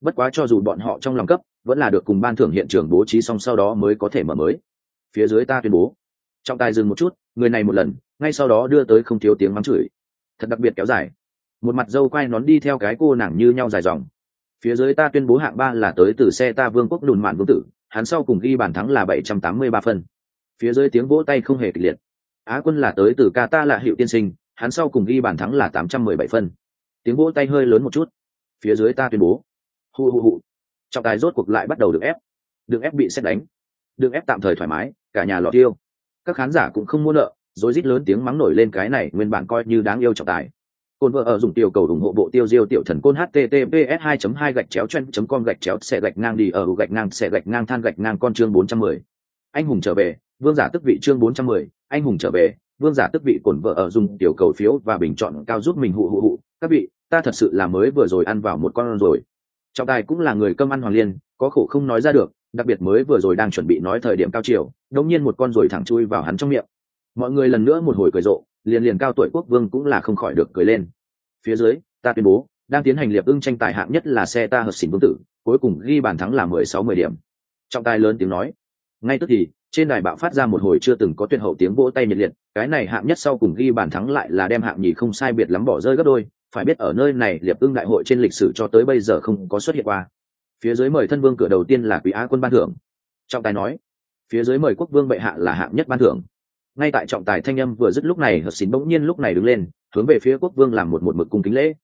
Bất quá cho dù bọn họ trong lòng cấp, vẫn là được cùng ban thưởng hiện trường bố trí xong sau đó mới có thể mở mới. Phía dưới ta tuyên bố. Trọng tài dừng một chút, người này một lần, ngay sau đó đưa tới không thiếu tiếng mắng chửi. Thật đặc biệt kéo dài. Một mặt dâu quay nón đi theo cái cô nàng như nhau dài dòng. Phía dưới ta tuyên bố hạng ba là tới từ xe ta vương quốc đùn mạn vương tử hắn sau cùng ghi bàn thắng là 783 phân. Phía dưới tiếng vỗ tay không hề kịch liệt. Á quân là tới từ Qatar là hiệu tiên sinh, hắn sau cùng ghi bàn thắng là 817 phân. Tiếng vỗ tay hơi lớn một chút. Phía dưới ta tuyên bố. Hu hu hu. Trọng tài rốt cuộc lại bắt đầu được ép. Được ép bị xét đánh. Được ép tạm thời thoải mái, cả nhà lọt tiêu. Các khán giả cũng không mua nợ, rồi rít lớn tiếng mắng nổi lên cái này nguyên bản coi như đáng yêu trọng tài Côn vợ ở dùng tiểu cầu ủng hộ bộ tiêu diêu tiểu thần côn https 2 2 gạch chéo chen com gạch chéo xe gạch ngang đi ở gạch ngang xe gạch ngang than gạch ngang con chương 410. anh hùng trở về vương giả tức vị chương 410, anh hùng trở về vương giả tức vị cồn vợ ở dùng tiểu cầu phiếu và bình chọn cao giúp mình hụ hụ hụ. Các vị ta thật sự là mới vừa rồi ăn vào một con rồi. Trọng tài cũng là người cơm ăn hoàng liên có khổ không nói ra được đặc biệt mới vừa rồi đang chuẩn bị nói thời điểm cao chiều đột nhiên một con rồi thẳng chui vào hắn trong miệng. Mọi người lần nữa một hồi cười rộ liền liền cao tuổi quốc vương cũng là không khỏi được cười lên. Phía dưới, ta tuyên bố, đang tiến hành liệp ưng tranh tài hạng nhất là xe ta hợp xỉn vương tử, cuối cùng ghi bàn thắng là mười sáu mười điểm. Trọng tài lớn tiếng nói. Ngay tức thì, trên đài bạo phát ra một hồi chưa từng có tuyệt hậu tiếng vỗ tay nhiệt liệt, cái này hạng nhất sau cùng ghi bàn thắng lại là đem hạng nhì không sai biệt lắm bỏ rơi gấp đôi, phải biết ở nơi này liệp ưng đại hội trên lịch sử cho tới bây giờ không có xuất hiện qua. Phía dưới mời thân vương cửa đầu tiên là quý á quân ban thưởng. Trọng tài nói. Phía dưới mời quốc vương bệ hạ là hạng nhất ban thưởng ngay tại trọng tài thanh âm vừa dứt lúc này, hợp xín bỗng nhiên lúc này đứng lên, hướng về phía quốc vương làm một một mực cung kính lễ.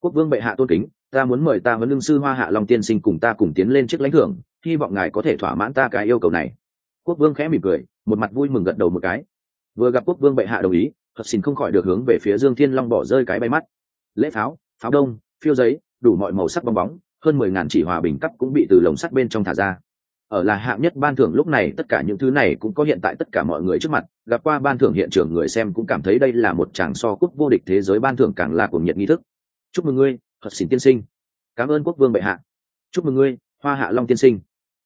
Quốc vương bệ hạ tôn kính, ta muốn mời ta huấn lương sư hoa hạ long tiên sinh cùng ta cùng tiến lên trước lãnh thưởng, hy vọng ngài có thể thỏa mãn ta cái yêu cầu này. Quốc vương khẽ mỉm cười, một mặt vui mừng gật đầu một cái. Vừa gặp quốc vương bệ hạ đồng ý, hợp xin không khỏi được hướng về phía dương thiên long bỏ rơi cái bay mắt. Lễ pháo pháo đông, phiêu giấy, đủ mọi màu sắc bong bóng, hơn mười ngàn chỉ hòa bình cấp cũng bị từ lồng sắt bên trong thả ra ở là hạng nhất ban thưởng lúc này, tất cả những thứ này cũng có hiện tại tất cả mọi người trước mặt. Gặp qua ban thưởng hiện trường người xem cũng cảm thấy đây là một tràng so cúp vô địch thế giới ban thưởng càng là cuồng nhiệt nghi thức. Chúc mừng ngươi thật xỉn tiên sinh. Cảm ơn quốc vương bệ hạ. Chúc mừng ngươi, hoa hạ long tiên sinh.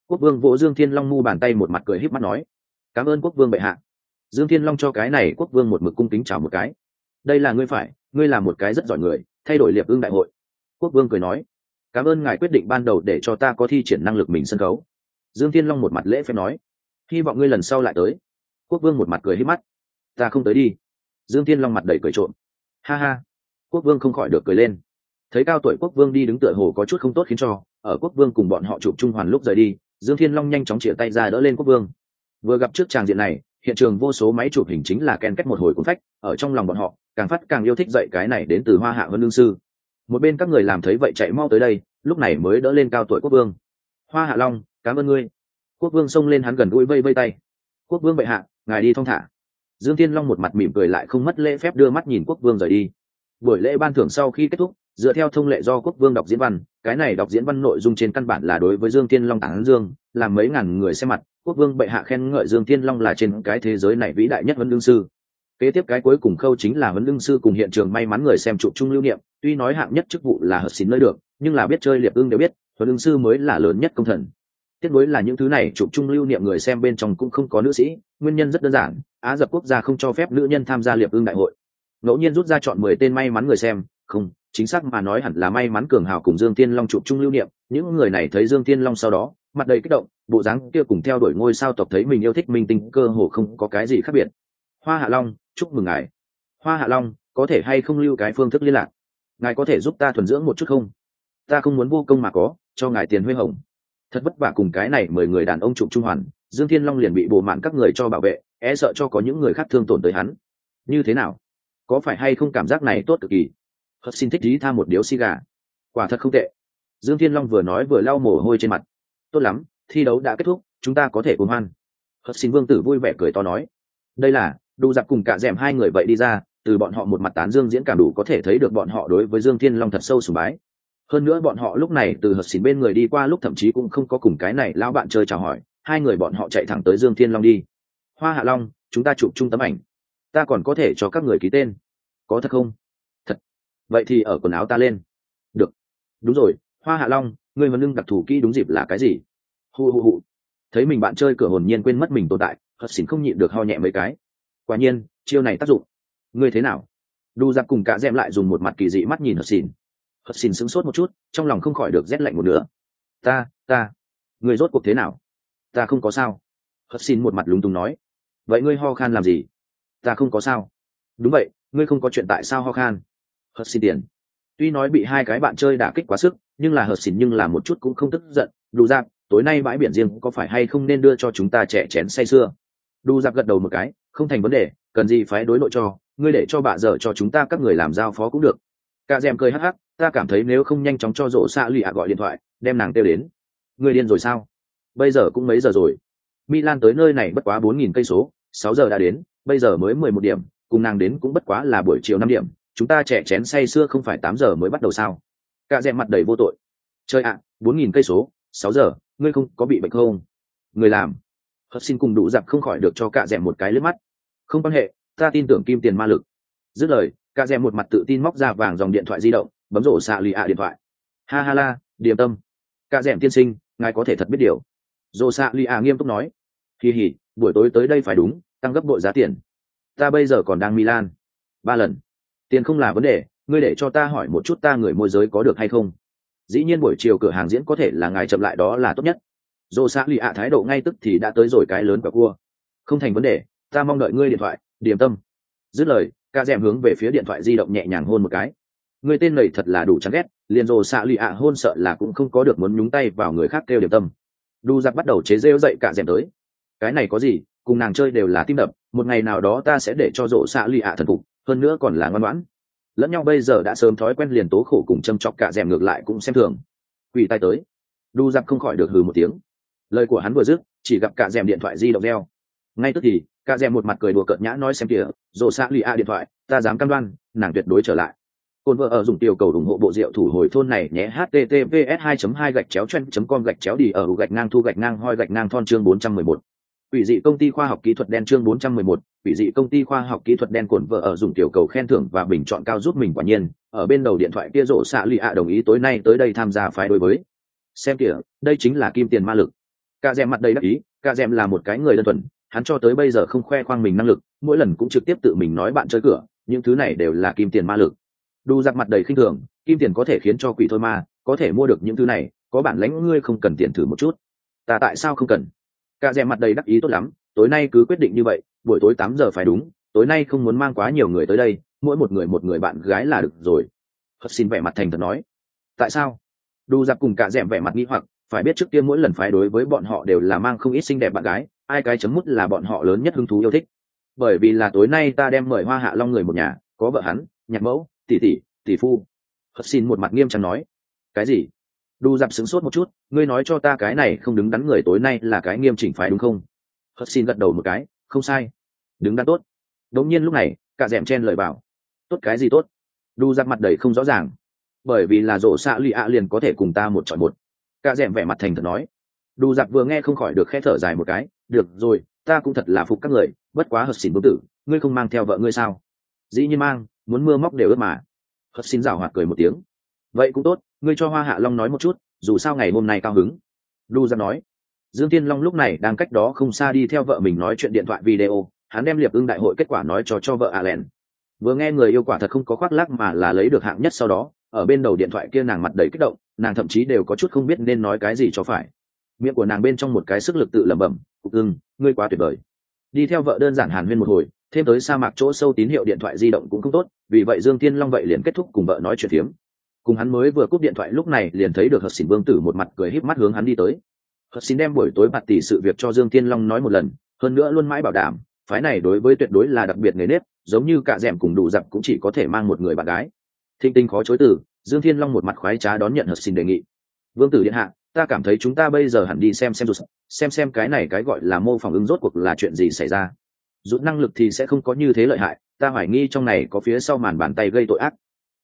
Quốc vương vỗ dương thiên long mu bàn tay một mặt cười híp mắt nói. Cảm ơn quốc vương bệ hạ. Dương thiên long cho cái này quốc vương một mực cung kính chào một cái. Đây là ngươi phải, ngươi là một cái rất giỏi người, thay đổi liệp ương đại hội. Quốc vương cười nói. Cảm ơn ngài quyết định ban đầu để cho ta có thi triển năng lực mình sân khấu dương thiên long một mặt lễ phép nói, hy vọng ngươi lần sau lại tới. Quốc vương một mặt cười hít mắt, ta không tới đi. Dương thiên long mặt đầy cười trộm, ha ha. Quốc vương không khỏi được cười lên, thấy cao tuổi quốc vương đi đứng tựa hồ có chút không tốt khiến cho, ở quốc vương cùng bọn họ chụp trung hoàn lúc rời đi, dương thiên long nhanh chóng chĩa tay ra đỡ lên quốc vương. Vừa gặp trước tràng diện này, hiện trường vô số máy chụp hình chính là ken kết một hồi cuốn phách, ở trong lòng bọn họ, càng phát càng yêu thích dạy cái này đến từ hoa hạ vân lương sư. Một bên các người làm thấy vậy chạy mau tới đây, lúc này mới đỡ lên cao tuổi quốc vương. Hoa hạ long cảm ơn ngươi. Quốc vương xông lên hắn gần gũi vây vây tay. Quốc vương bệ hạ, ngài đi thong thả. Dương thiên long một mặt mỉm cười lại không mất lễ phép đưa mắt nhìn quốc vương rời đi. Buổi lễ ban thưởng sau khi kết thúc, dựa theo thông lệ do quốc vương đọc diễn văn, cái này đọc diễn văn nội dung trên căn bản là đối với dương thiên long tán dương, làm mấy ngàn người xem mặt, quốc vương bệ hạ khen ngợi dương thiên long là trên cái thế giới này vĩ đại nhất vấn đương sư. Kế tiếp cái cuối cùng khâu chính là vấn đương sư cùng hiện trường may mắn người xem chụp chung lưu niệm, tuy nói hạng nhất chức vụ là hợp xín nơi được, nhưng là biết chơi liệp ưng đều biết vấn đương sư mới là lớn nhất công thần tiếc nối là những thứ này chụp chung lưu niệm người xem bên trong cũng không có nữ sĩ, nguyên nhân rất đơn giản, á dập quốc gia không cho phép nữ nhân tham gia liệp ưng đại hội. Ngẫu nhiên rút ra chọn mười tên may mắn người xem, không, chính xác mà nói hẳn là may mắn cường hào cùng dương tiên long chụp chung lưu niệm, những người này thấy dương tiên long sau đó, mặt đầy kích động, bộ dáng kia cùng theo đuổi ngôi sao tộc thấy mình yêu thích minh tinh cơ hồ không có cái gì khác biệt. Hoa hạ long, chúc mừng ngài. Hoa hạ long, có thể hay không lưu cái phương thức liên lạc? Ngài có thể giúp ta thuần dưỡng một chút không? Ta không muốn vô công mà có, cho ngài tiền huê hồng thật vất vả cùng cái này mười người đàn ông chụp trung hoàn, dương thiên long liền bị bồ mạn các người cho bảo vệ e sợ cho có những người khác thương tổn tới hắn. Như thế nào? Có phải hay không cảm giác này tốt cực kỳ? Hất xin thích lý tha một điếu xì gà. Quả thật không tệ. Dương thiên long vừa nói vừa lau mồ hôi trên mặt. Tốt lắm, thi đấu đã kết thúc, chúng ta có thể cùng hoan. Hất xin vương tử vui vẻ cười to nói. Đây là đủ giặc cùng cả d hai người vậy đi ra, từ bọn họ một mặt tán dương diễn cảm đủ có thể thấy được bọn họ đối với dương thiên long thật sâu sùng bái hơn nữa bọn họ lúc này từ hợp xỉn bên người đi qua lúc thậm chí cũng không có cùng cái này lão bạn chơi chào hỏi, hai người bọn họ chạy thẳng tới dương thiên long đi. Hoa hạ long, chúng ta chụp chung tấm ảnh. Ta còn có thể cho các người ký tên. Có thật không? Thật. Vậy thì ở quần áo ta lên. Được. Đúng rồi, hoa hạ long người mà lưng đặc thù kỹ đúng dịp là cái gì? Hu hu hu. Thấy mình bạn chơi cửa hồn nhiên quên mất mình tồn tại hật xỉn không nhịn được ho nhẹ mấy cái. Quả nhiên, chiêu này tác dụng. Ngươi thế nào? Đu giặc cùng cả d lại dùng một mặt kỳ dị mắt nhìn hật xỉn hất xin sững sốt một chút, trong lòng không khỏi được rét lạnh một nửa. ta ta, người rốt cuộc thế nào? Ta không có sao. Hất xin một mặt lúng túng nói. Vậy ngươi ho khan làm gì? Ta không có sao. Đúng vậy, ngươi không có chuyện tại sao ho khan? Hất xin tiền. Tuy nói bị hai cái bạn chơi đả kích quá sức, nhưng là hợp xin nhưng là một chút cũng không tức giận. Đủ dạp, tối nay bãi biển riêng có phải hay không nên đưa cho chúng ta trẻ chén say sưa? Đủ dạp gật đầu một cái, không thành vấn đề, cần gì phải đối nội cho, ngươi để cho bà dở cho chúng ta các người làm giao phó cũng được cả dèm cười hắc hắc, ta cảm thấy nếu không nhanh chóng cho dỗ xạ lì ạ gọi điện thoại, đem nàng kêu đến. Người điên rồi sao? Bây giờ cũng mấy giờ rồi? Milan tới nơi này bất quá bốn nghìn cây số, sáu giờ đã đến, bây giờ mới mười một điểm, cùng nàng đến cũng bất quá là buổi chiều năm điểm, chúng ta trẻ chén say xưa không phải tám giờ mới bắt đầu sao? Cả Dèm mặt đầy vô tội. Chơi ạ, bốn nghìn cây số, sáu giờ, ngươi không có bị bệnh không? Người làm. Hấp xin cùng đủ dặm không khỏi được cho cả Dèm một cái liếc mắt. Không quan hệ, ta tin tưởng kim tiền ma lực. Dứt lời cả rèm một mặt tự tin móc ra vàng dòng điện thoại di động, bấm rổ xạ lì ạ điện thoại. Ha ha la, điềm tâm. Cả rèm tiên sinh, ngài có thể thật biết điều. Rổ xạ lì ạ nghiêm túc nói. Kỳ hỉ buổi tối tới đây phải đúng, tăng gấp bội giá tiền. Ta bây giờ còn đang milan. Ba lần. Tiền không là vấn đề, ngươi để cho ta hỏi một chút ta người môi giới có được hay không? Dĩ nhiên buổi chiều cửa hàng diễn có thể là ngài chậm lại đó là tốt nhất. Dồ xã lì ạ thái độ ngay tức thì đã tới rồi cái lớn và cua. Không thành vấn đề, ta mong đợi ngươi điện thoại, điềm tâm dứt lời, ca d hướng về phía điện thoại di động nhẹ nhàng hôn một cái. Người tên này thật là đủ chán ghét, liền rồ xạ lụy ạ hôn sợ là cũng không có được muốn nhúng tay vào người khác kêu điểm tâm. Đu giặc bắt đầu chế rêu dậy cả m tới. Cái này có gì, cùng nàng chơi đều là tim đập, một ngày nào đó ta sẽ để cho rộ xạ lụy ạ thần phục, hơn nữa còn là ngoan ngoãn. Lẫn nhau bây giờ đã sớm thói quen liền tố khổ cùng châm chọc cả rèm ngược lại cũng xem thường. Quỳ tay tới. Đu giặc không khỏi được hừ một tiếng. Lời của hắn vừa dứt, chỉ gặp cả rèm điện thoại di động reo ngay tức thì ca rẽ một mặt cười đùa cợt nhã nói xem kìa rộ xạ lì ạ điện thoại ta dám cam đoan nàng tuyệt đối trở lại cồn vợ ở dùng tiểu cầu ủng hộ bộ rượu thủ hồi thôn này nhé https 2 2 gạch chéo chen com gạch chéo đi ở gạch ngang thu gạch ngang hoi gạch ngang thon chương 411. Quỷ dị công ty khoa học kỹ thuật đen chương 411, quỷ dị công ty khoa học kỹ thuật đen cồn vợ ở dùng tiểu cầu khen thưởng và bình chọn cao giúp mình quả nhiên, ở bên đầu điện thoại kia rộ xạ lì ạ đồng ý tối nay tới đây tham gia phái đối với. Xem kìa, đây chính là kim tiền ma lực. Cả dèm mặt đầy đắc ý, cả dèm là một cái người đơn thuần, hắn cho tới bây giờ không khoe khoang mình năng lực, mỗi lần cũng trực tiếp tự mình nói bạn chơi cửa, những thứ này đều là kim tiền ma lực. Đu giặc mặt đầy khinh thường kim tiền có thể khiến cho quỷ thôi ma có thể mua được những thứ này có bản lãnh ngươi không cần tiền thử một chút. Ta tại sao không cần? Cả rẻ mặt đầy đắc ý tốt lắm tối nay cứ quyết định như vậy buổi tối tám giờ phải đúng tối nay không muốn mang quá nhiều người tới đây mỗi một người một người bạn gái là được rồi. Hất xin vẻ mặt thành thật nói. Tại sao? Đu giặc cùng cả d vẻ mặt nghi hoặc phải biết trước tiên mỗi lần phái đối với bọn họ đều là mang không ít xinh đẹp bạn gái ai cái chấm mút là bọn họ lớn nhất hứng thú yêu thích. Bởi vì là tối nay ta đem mời hoa hạ long người một nhà, có vợ hắn, nhạc mẫu, tỷ tỷ tỷ phu. Hất xin một mặt nghiêm trọng nói. Cái gì? Đu dạp sửng sốt một chút, ngươi nói cho ta cái này không đứng đắn người tối nay là cái nghiêm chỉnh phái đúng không? Hất xin gật đầu một cái, không sai. Đứng đắn tốt. Đống nhiên lúc này, cả dẻm chen lời bảo. Tốt cái gì tốt? Đu giặc mặt đầy không rõ ràng. Bởi vì là rổ xạ lụy ạ liền có thể cùng ta một chọn một. Cả dẻm vẻ mặt thành thật nói. Đu giặc vừa nghe không khỏi được khẽ thở dài một cái được rồi ta cũng thật là phục các người bất quá hật xỉn bố tử ngươi không mang theo vợ ngươi sao? Dĩ nhiên mang muốn mưa móc đều ướt mà. Hật xin rảo hoạt cười một tiếng. Vậy cũng tốt ngươi cho hoa hạ long nói một chút dù sao ngày hôm nay cao hứng. Đu ra nói. Dương tiên long lúc này đang cách đó không xa đi theo vợ mình nói chuyện điện thoại video hắn đem liệp ưng đại hội kết quả nói cho cho vợ Allen. Vừa nghe người yêu quả thật không có khoác lác mà là lấy được hạng nhất sau đó, ở bên đầu điện thoại kia nàng mặt đầy kích động, nàng thậm chí đều có chút không biết nên nói cái gì cho phải. Miệng của nàng bên trong một cái sức lực tự lẩm bẩm, "Cục ưng, ngươi quá tuyệt vời." Đi theo vợ đơn giản hàn huyên một hồi, thêm tới sa mạc chỗ sâu tín hiệu điện thoại di động cũng không tốt, vì vậy Dương Tiên Long vậy liền kết thúc cùng vợ nói chuyện phiếm. Cùng hắn mới vừa cúp điện thoại lúc này liền thấy được Hợp Xỉn Vương tử một mặt cười híp mắt hướng hắn đi tới. Hợp Xỉn đem buổi tối mặt tỷ sự việc cho Dương Tiên Long nói một lần, hơn nữa luôn mãi bảo đảm, phái này đối với tuyệt đối là đặc biệt nghề nếp giống như cả rèm cùng đủ dập cũng chỉ có thể mang một người bạn gái thinh tinh khó chối từ dương thiên long một mặt khoái trá đón nhận hợp xin đề nghị vương tử điện hạ ta cảm thấy chúng ta bây giờ hẳn đi xem xem rụt xem xem cái này cái gọi là mô phỏng ứng rốt cuộc là chuyện gì xảy ra. Rút năng lực thì sẽ không có như thế lợi hại, ta hoài nghi trong này có phía sau màn bàn tay gây tội ác.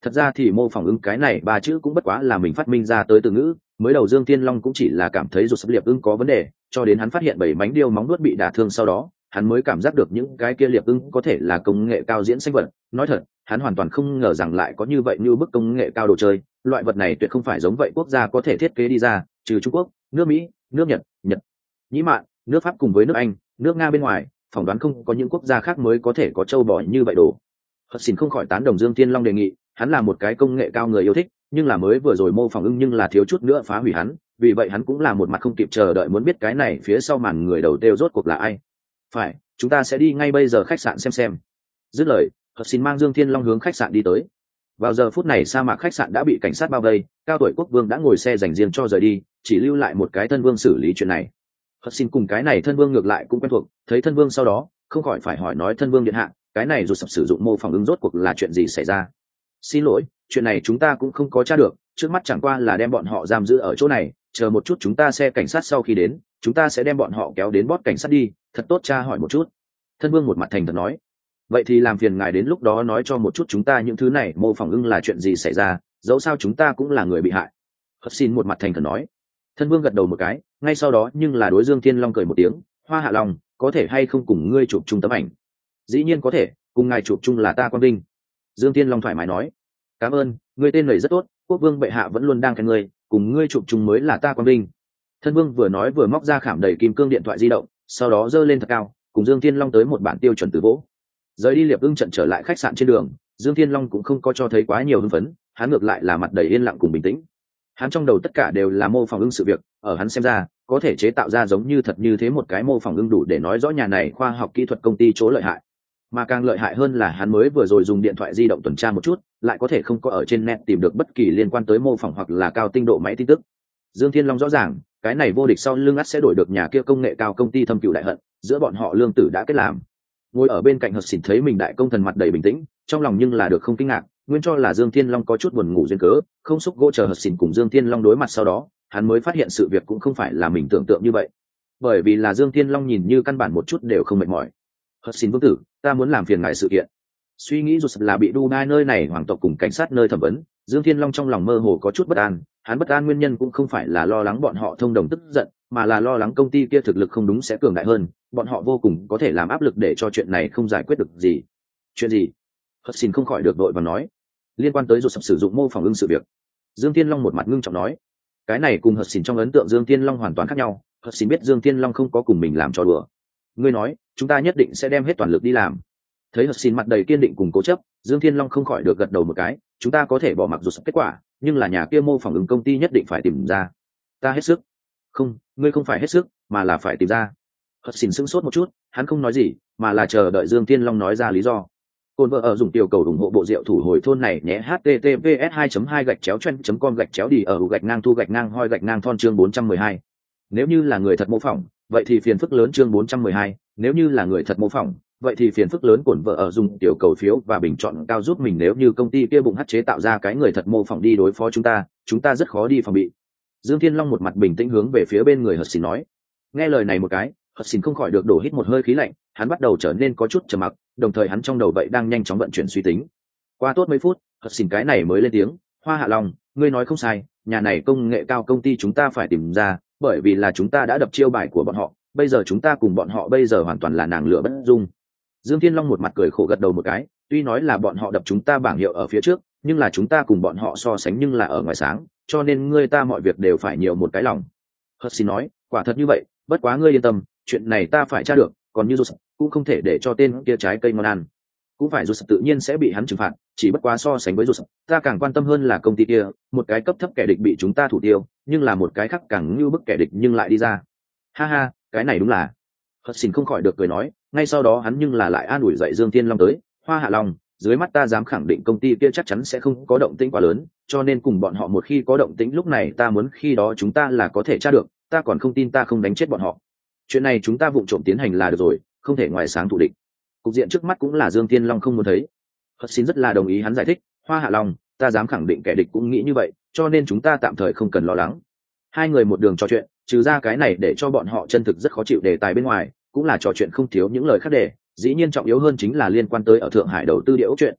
Thật ra thì mô phỏng ứng cái này ba chữ cũng bất quá là mình phát minh ra tới từ ngữ, mới đầu dương tiên long cũng chỉ là cảm thấy rụt sập liệp ưng có vấn đề, cho đến hắn phát hiện bảy mánh điêu móng nuốt bị đả thương sau đó, hắn mới cảm giác được những cái kia liệp ưng có thể là công nghệ cao diễn sinh vật. Nói thật, hắn hoàn toàn không ngờ rằng lại có như vậy như bức công nghệ cao đồ chơi, loại vật này tuyệt không phải giống vậy quốc gia có thể thiết kế đi ra, trừ trung quốc, nước mỹ, nước nhật nhĩ mạn, nước pháp cùng với nước anh, nước nga bên ngoài, phỏng đoán không có những quốc gia khác mới có thể có châu bò như vậy đồ. Hất xin không khỏi tán đồng dương thiên long đề nghị, hắn là một cái công nghệ cao người yêu thích, nhưng là mới vừa rồi mô phỏng ưng nhưng là thiếu chút nữa phá hủy hắn, vì vậy hắn cũng là một mặt không kịp chờ đợi muốn biết cái này phía sau màn người đầu têu rốt cuộc là ai. Phải, chúng ta sẽ đi ngay bây giờ khách sạn xem xem. Dứt lời hất xin mang dương thiên long hướng khách sạn đi tới. Vào giờ phút này sa mạc khách sạn đã bị cảnh sát bao vây, cao tuổi quốc vương đã ngồi xe dành riêng cho rời đi, chỉ lưu lại một cái thân vương xử lý chuyện này hợp xin cùng cái này thân vương ngược lại cũng quen thuộc, thấy thân vương sau đó, không khỏi phải hỏi nói thân vương điện hạ, cái này dù sập sử dụng mô phỏng ứng rốt cuộc là chuyện gì xảy ra? Xin lỗi, chuyện này chúng ta cũng không có tra được, trước mắt chẳng qua là đem bọn họ giam giữ ở chỗ này, chờ một chút chúng ta xe cảnh sát sau khi đến, chúng ta sẽ đem bọn họ kéo đến bót cảnh sát đi, thật tốt cha hỏi một chút. Thân vương một mặt thành thật nói. Vậy thì làm phiền ngài đến lúc đó nói cho một chút chúng ta những thứ này, mô phỏng ưng là chuyện gì xảy ra, dẫu sao chúng ta cũng là người bị hại. Hất xin một mặt thành thật nói thân vương gật đầu một cái, ngay sau đó nhưng là đối dương thiên long cười một tiếng, hoa hạ long, có thể hay không cùng ngươi chụp chung tấm ảnh? Dĩ nhiên có thể, cùng ngài chụp chung là ta quang vinh. Dương thiên long thoải mái nói, cảm ơn, ngươi tên này rất tốt, quốc vương bệ hạ vẫn luôn đang khen ngươi, cùng ngươi chụp chung mới là ta quang vinh. Thân vương vừa nói vừa móc ra khảm đầy kim cương điện thoại di động, sau đó giơ lên thật cao, cùng dương thiên long tới một bản tiêu chuẩn từ vỗ. Rời đi liệp ưng trận trở lại khách sạn trên đường, dương thiên long cũng không có cho thấy quá nhiều hưng phấn, hắn ngược lại là mặt đầy yên lặng cùng bình tĩnh hắn trong đầu tất cả đều là mô phỏng ưng sự việc, ở hắn xem ra, có thể chế tạo ra giống như thật như thế một cái mô phỏng ưng đủ để nói rõ nhà này khoa học kỹ thuật công ty chỗ lợi hại. Mà càng lợi hại hơn là hắn mới vừa rồi dùng điện thoại di động tuần tra một chút, lại có thể không có ở trên net tìm được bất kỳ liên quan tới mô phỏng hoặc là cao tinh độ máy tin tức. Dương thiên long rõ ràng, cái này vô địch sau lưng ắt sẽ đổi được nhà kia công nghệ cao công ty thâm cựu đại hận, giữa bọn họ lương tử đã kết làm. Ngồi ở bên cạnh hợp xỉn thấy mình đại công thần mặt đầy bình tĩnh, trong lòng nhưng là được không kinh ngạc nguyên cho là dương thiên long có chút buồn ngủ duyên cớ, không xúc gỗ chờ hợp xỉn cùng dương thiên long đối mặt sau đó, hắn mới phát hiện sự việc cũng không phải là mình tưởng tượng như vậy. Bởi vì là dương thiên long nhìn như căn bản một chút đều không mệt mỏi. Hợp xỉn vương tử, ta muốn làm phiền ngại sự kiện. Suy nghĩ dù là bị đu nơi này hoàng tộc cùng cảnh sát nơi thẩm vấn, dương thiên long trong lòng mơ hồ có chút bất an. Hắn bất an nguyên nhân cũng không phải là lo lắng bọn họ thông đồng tức giận, mà là lo lắng công ty kia thực lực không đúng sẽ cường đại hơn, bọn họ vô cùng có thể làm áp lực để cho chuyện này không giải quyết được gì. Chuyện gì? Hất xin không khỏi được đội và nói liên quan tới rụt sập sử dụng mô phỏng ưng sự việc. Dương tiên long một mặt ngưng trọng nói, cái này cùng Hợp xin trong ấn tượng dương tiên long hoàn toàn khác nhau, Hợp xin biết dương tiên long không có cùng mình làm trò đùa. Ngươi nói, chúng ta nhất định sẽ đem hết toàn lực đi làm. Thấy Hợp xin mặt đầy kiên định cùng cố chấp, dương thiên long không khỏi được gật đầu một cái, chúng ta có thể bỏ mặc rụt sập kết quả, nhưng là nhà kia mô phỏng ứng công ty nhất định phải tìm ra. Ta hết sức. Không, ngươi không phải hết sức, mà là phải tìm ra. Hất xin sững sốt một chút, hắn không nói gì, mà là chờ đợi dương tiên long nói ra lý do. Côn vợ ở dùng tiểu cầu ủng hộ bộ rượu thủ hồi thôn này nhé https 2 2 gạch chéo chen com gạch chéo đi ở gạch ngang thu gạch ngang hoi gạch ngang thon chương 412. nếu như là người thật mô phỏng vậy thì phiền phức lớn chương 412, nếu như là người thật mô phỏng vậy thì phiền phức lớn cổn vợ ở dùng tiểu cầu phiếu và bình chọn cao giúp mình nếu như công ty kia bụng hắt chế tạo ra cái người thật mô phỏng đi đối phó chúng ta chúng ta rất khó đi phòng bị. Dương thiên long một mặt bình tĩnh hướng về phía bên người hật xin nói. Nghe lời này một cái hất xin không khỏi được đổ hít một hơi khí lạnh, hắn bắt đầu trở nên có chút trầm mặc, đồng thời hắn trong đầu vậy đang nhanh chóng vận chuyển suy tính. Qua tốt mấy phút hất xin cái này mới lên tiếng, hoa hạ long, ngươi nói không sai, nhà này công nghệ cao công ty chúng ta phải tìm ra, bởi vì là chúng ta đã đập chiêu bài của bọn họ, bây giờ chúng ta cùng bọn họ bây giờ hoàn toàn là nàng lửa bất dung. Dương thiên long một mặt cười khổ gật đầu một cái, tuy nói là bọn họ đập chúng ta bảng hiệu ở phía trước, nhưng là chúng ta cùng bọn họ so sánh nhưng là ở ngoài sáng, cho nên ngươi ta mọi việc đều phải nhiều một cái lòng. Hất xin nói, quả thật như vậy, bất quá ngươi yên tâm chuyện này ta phải tra được còn như dù cũng không thể để cho tên kia trái cây ngon ăn. Cũng phải rụt tự nhiên sẽ bị hắn trừng phạt chỉ bất quá so sánh với rụt, ta càng quan tâm hơn là công ty kia một cái cấp thấp kẻ địch bị chúng ta thủ tiêu nhưng là một cái khác càng như bức kẻ địch nhưng lại đi ra. Ha ha cái này đúng là. Hất xin không khỏi được cười nói ngay sau đó hắn nhưng là lại an ủi dậy dương thiên long tới hoa hạ long dưới mắt ta dám khẳng định công ty kia chắc chắn sẽ không có động tĩnh quá lớn cho nên cùng bọn họ một khi có động tĩnh lúc này ta muốn khi đó chúng ta là có thể tra được ta còn không tin ta không đánh chết bọn họ chuyện này chúng ta vụng trộm tiến hành là được rồi, không thể ngoài sáng thủ địch. Cục diện trước mắt cũng là dương tiên long không muốn thấy. Hất xin rất là đồng ý hắn giải thích, hoa hạ long, ta dám khẳng định kẻ địch cũng nghĩ như vậy, cho nên chúng ta tạm thời không cần lo lắng. Hai người một đường trò chuyện, trừ ra cái này để cho bọn họ chân thực rất khó chịu đề tài bên ngoài, cũng là trò chuyện không thiếu những lời khác đề dĩ nhiên trọng yếu hơn chính là liên quan tới ở thượng hải đầu tư địa ốc chuyện.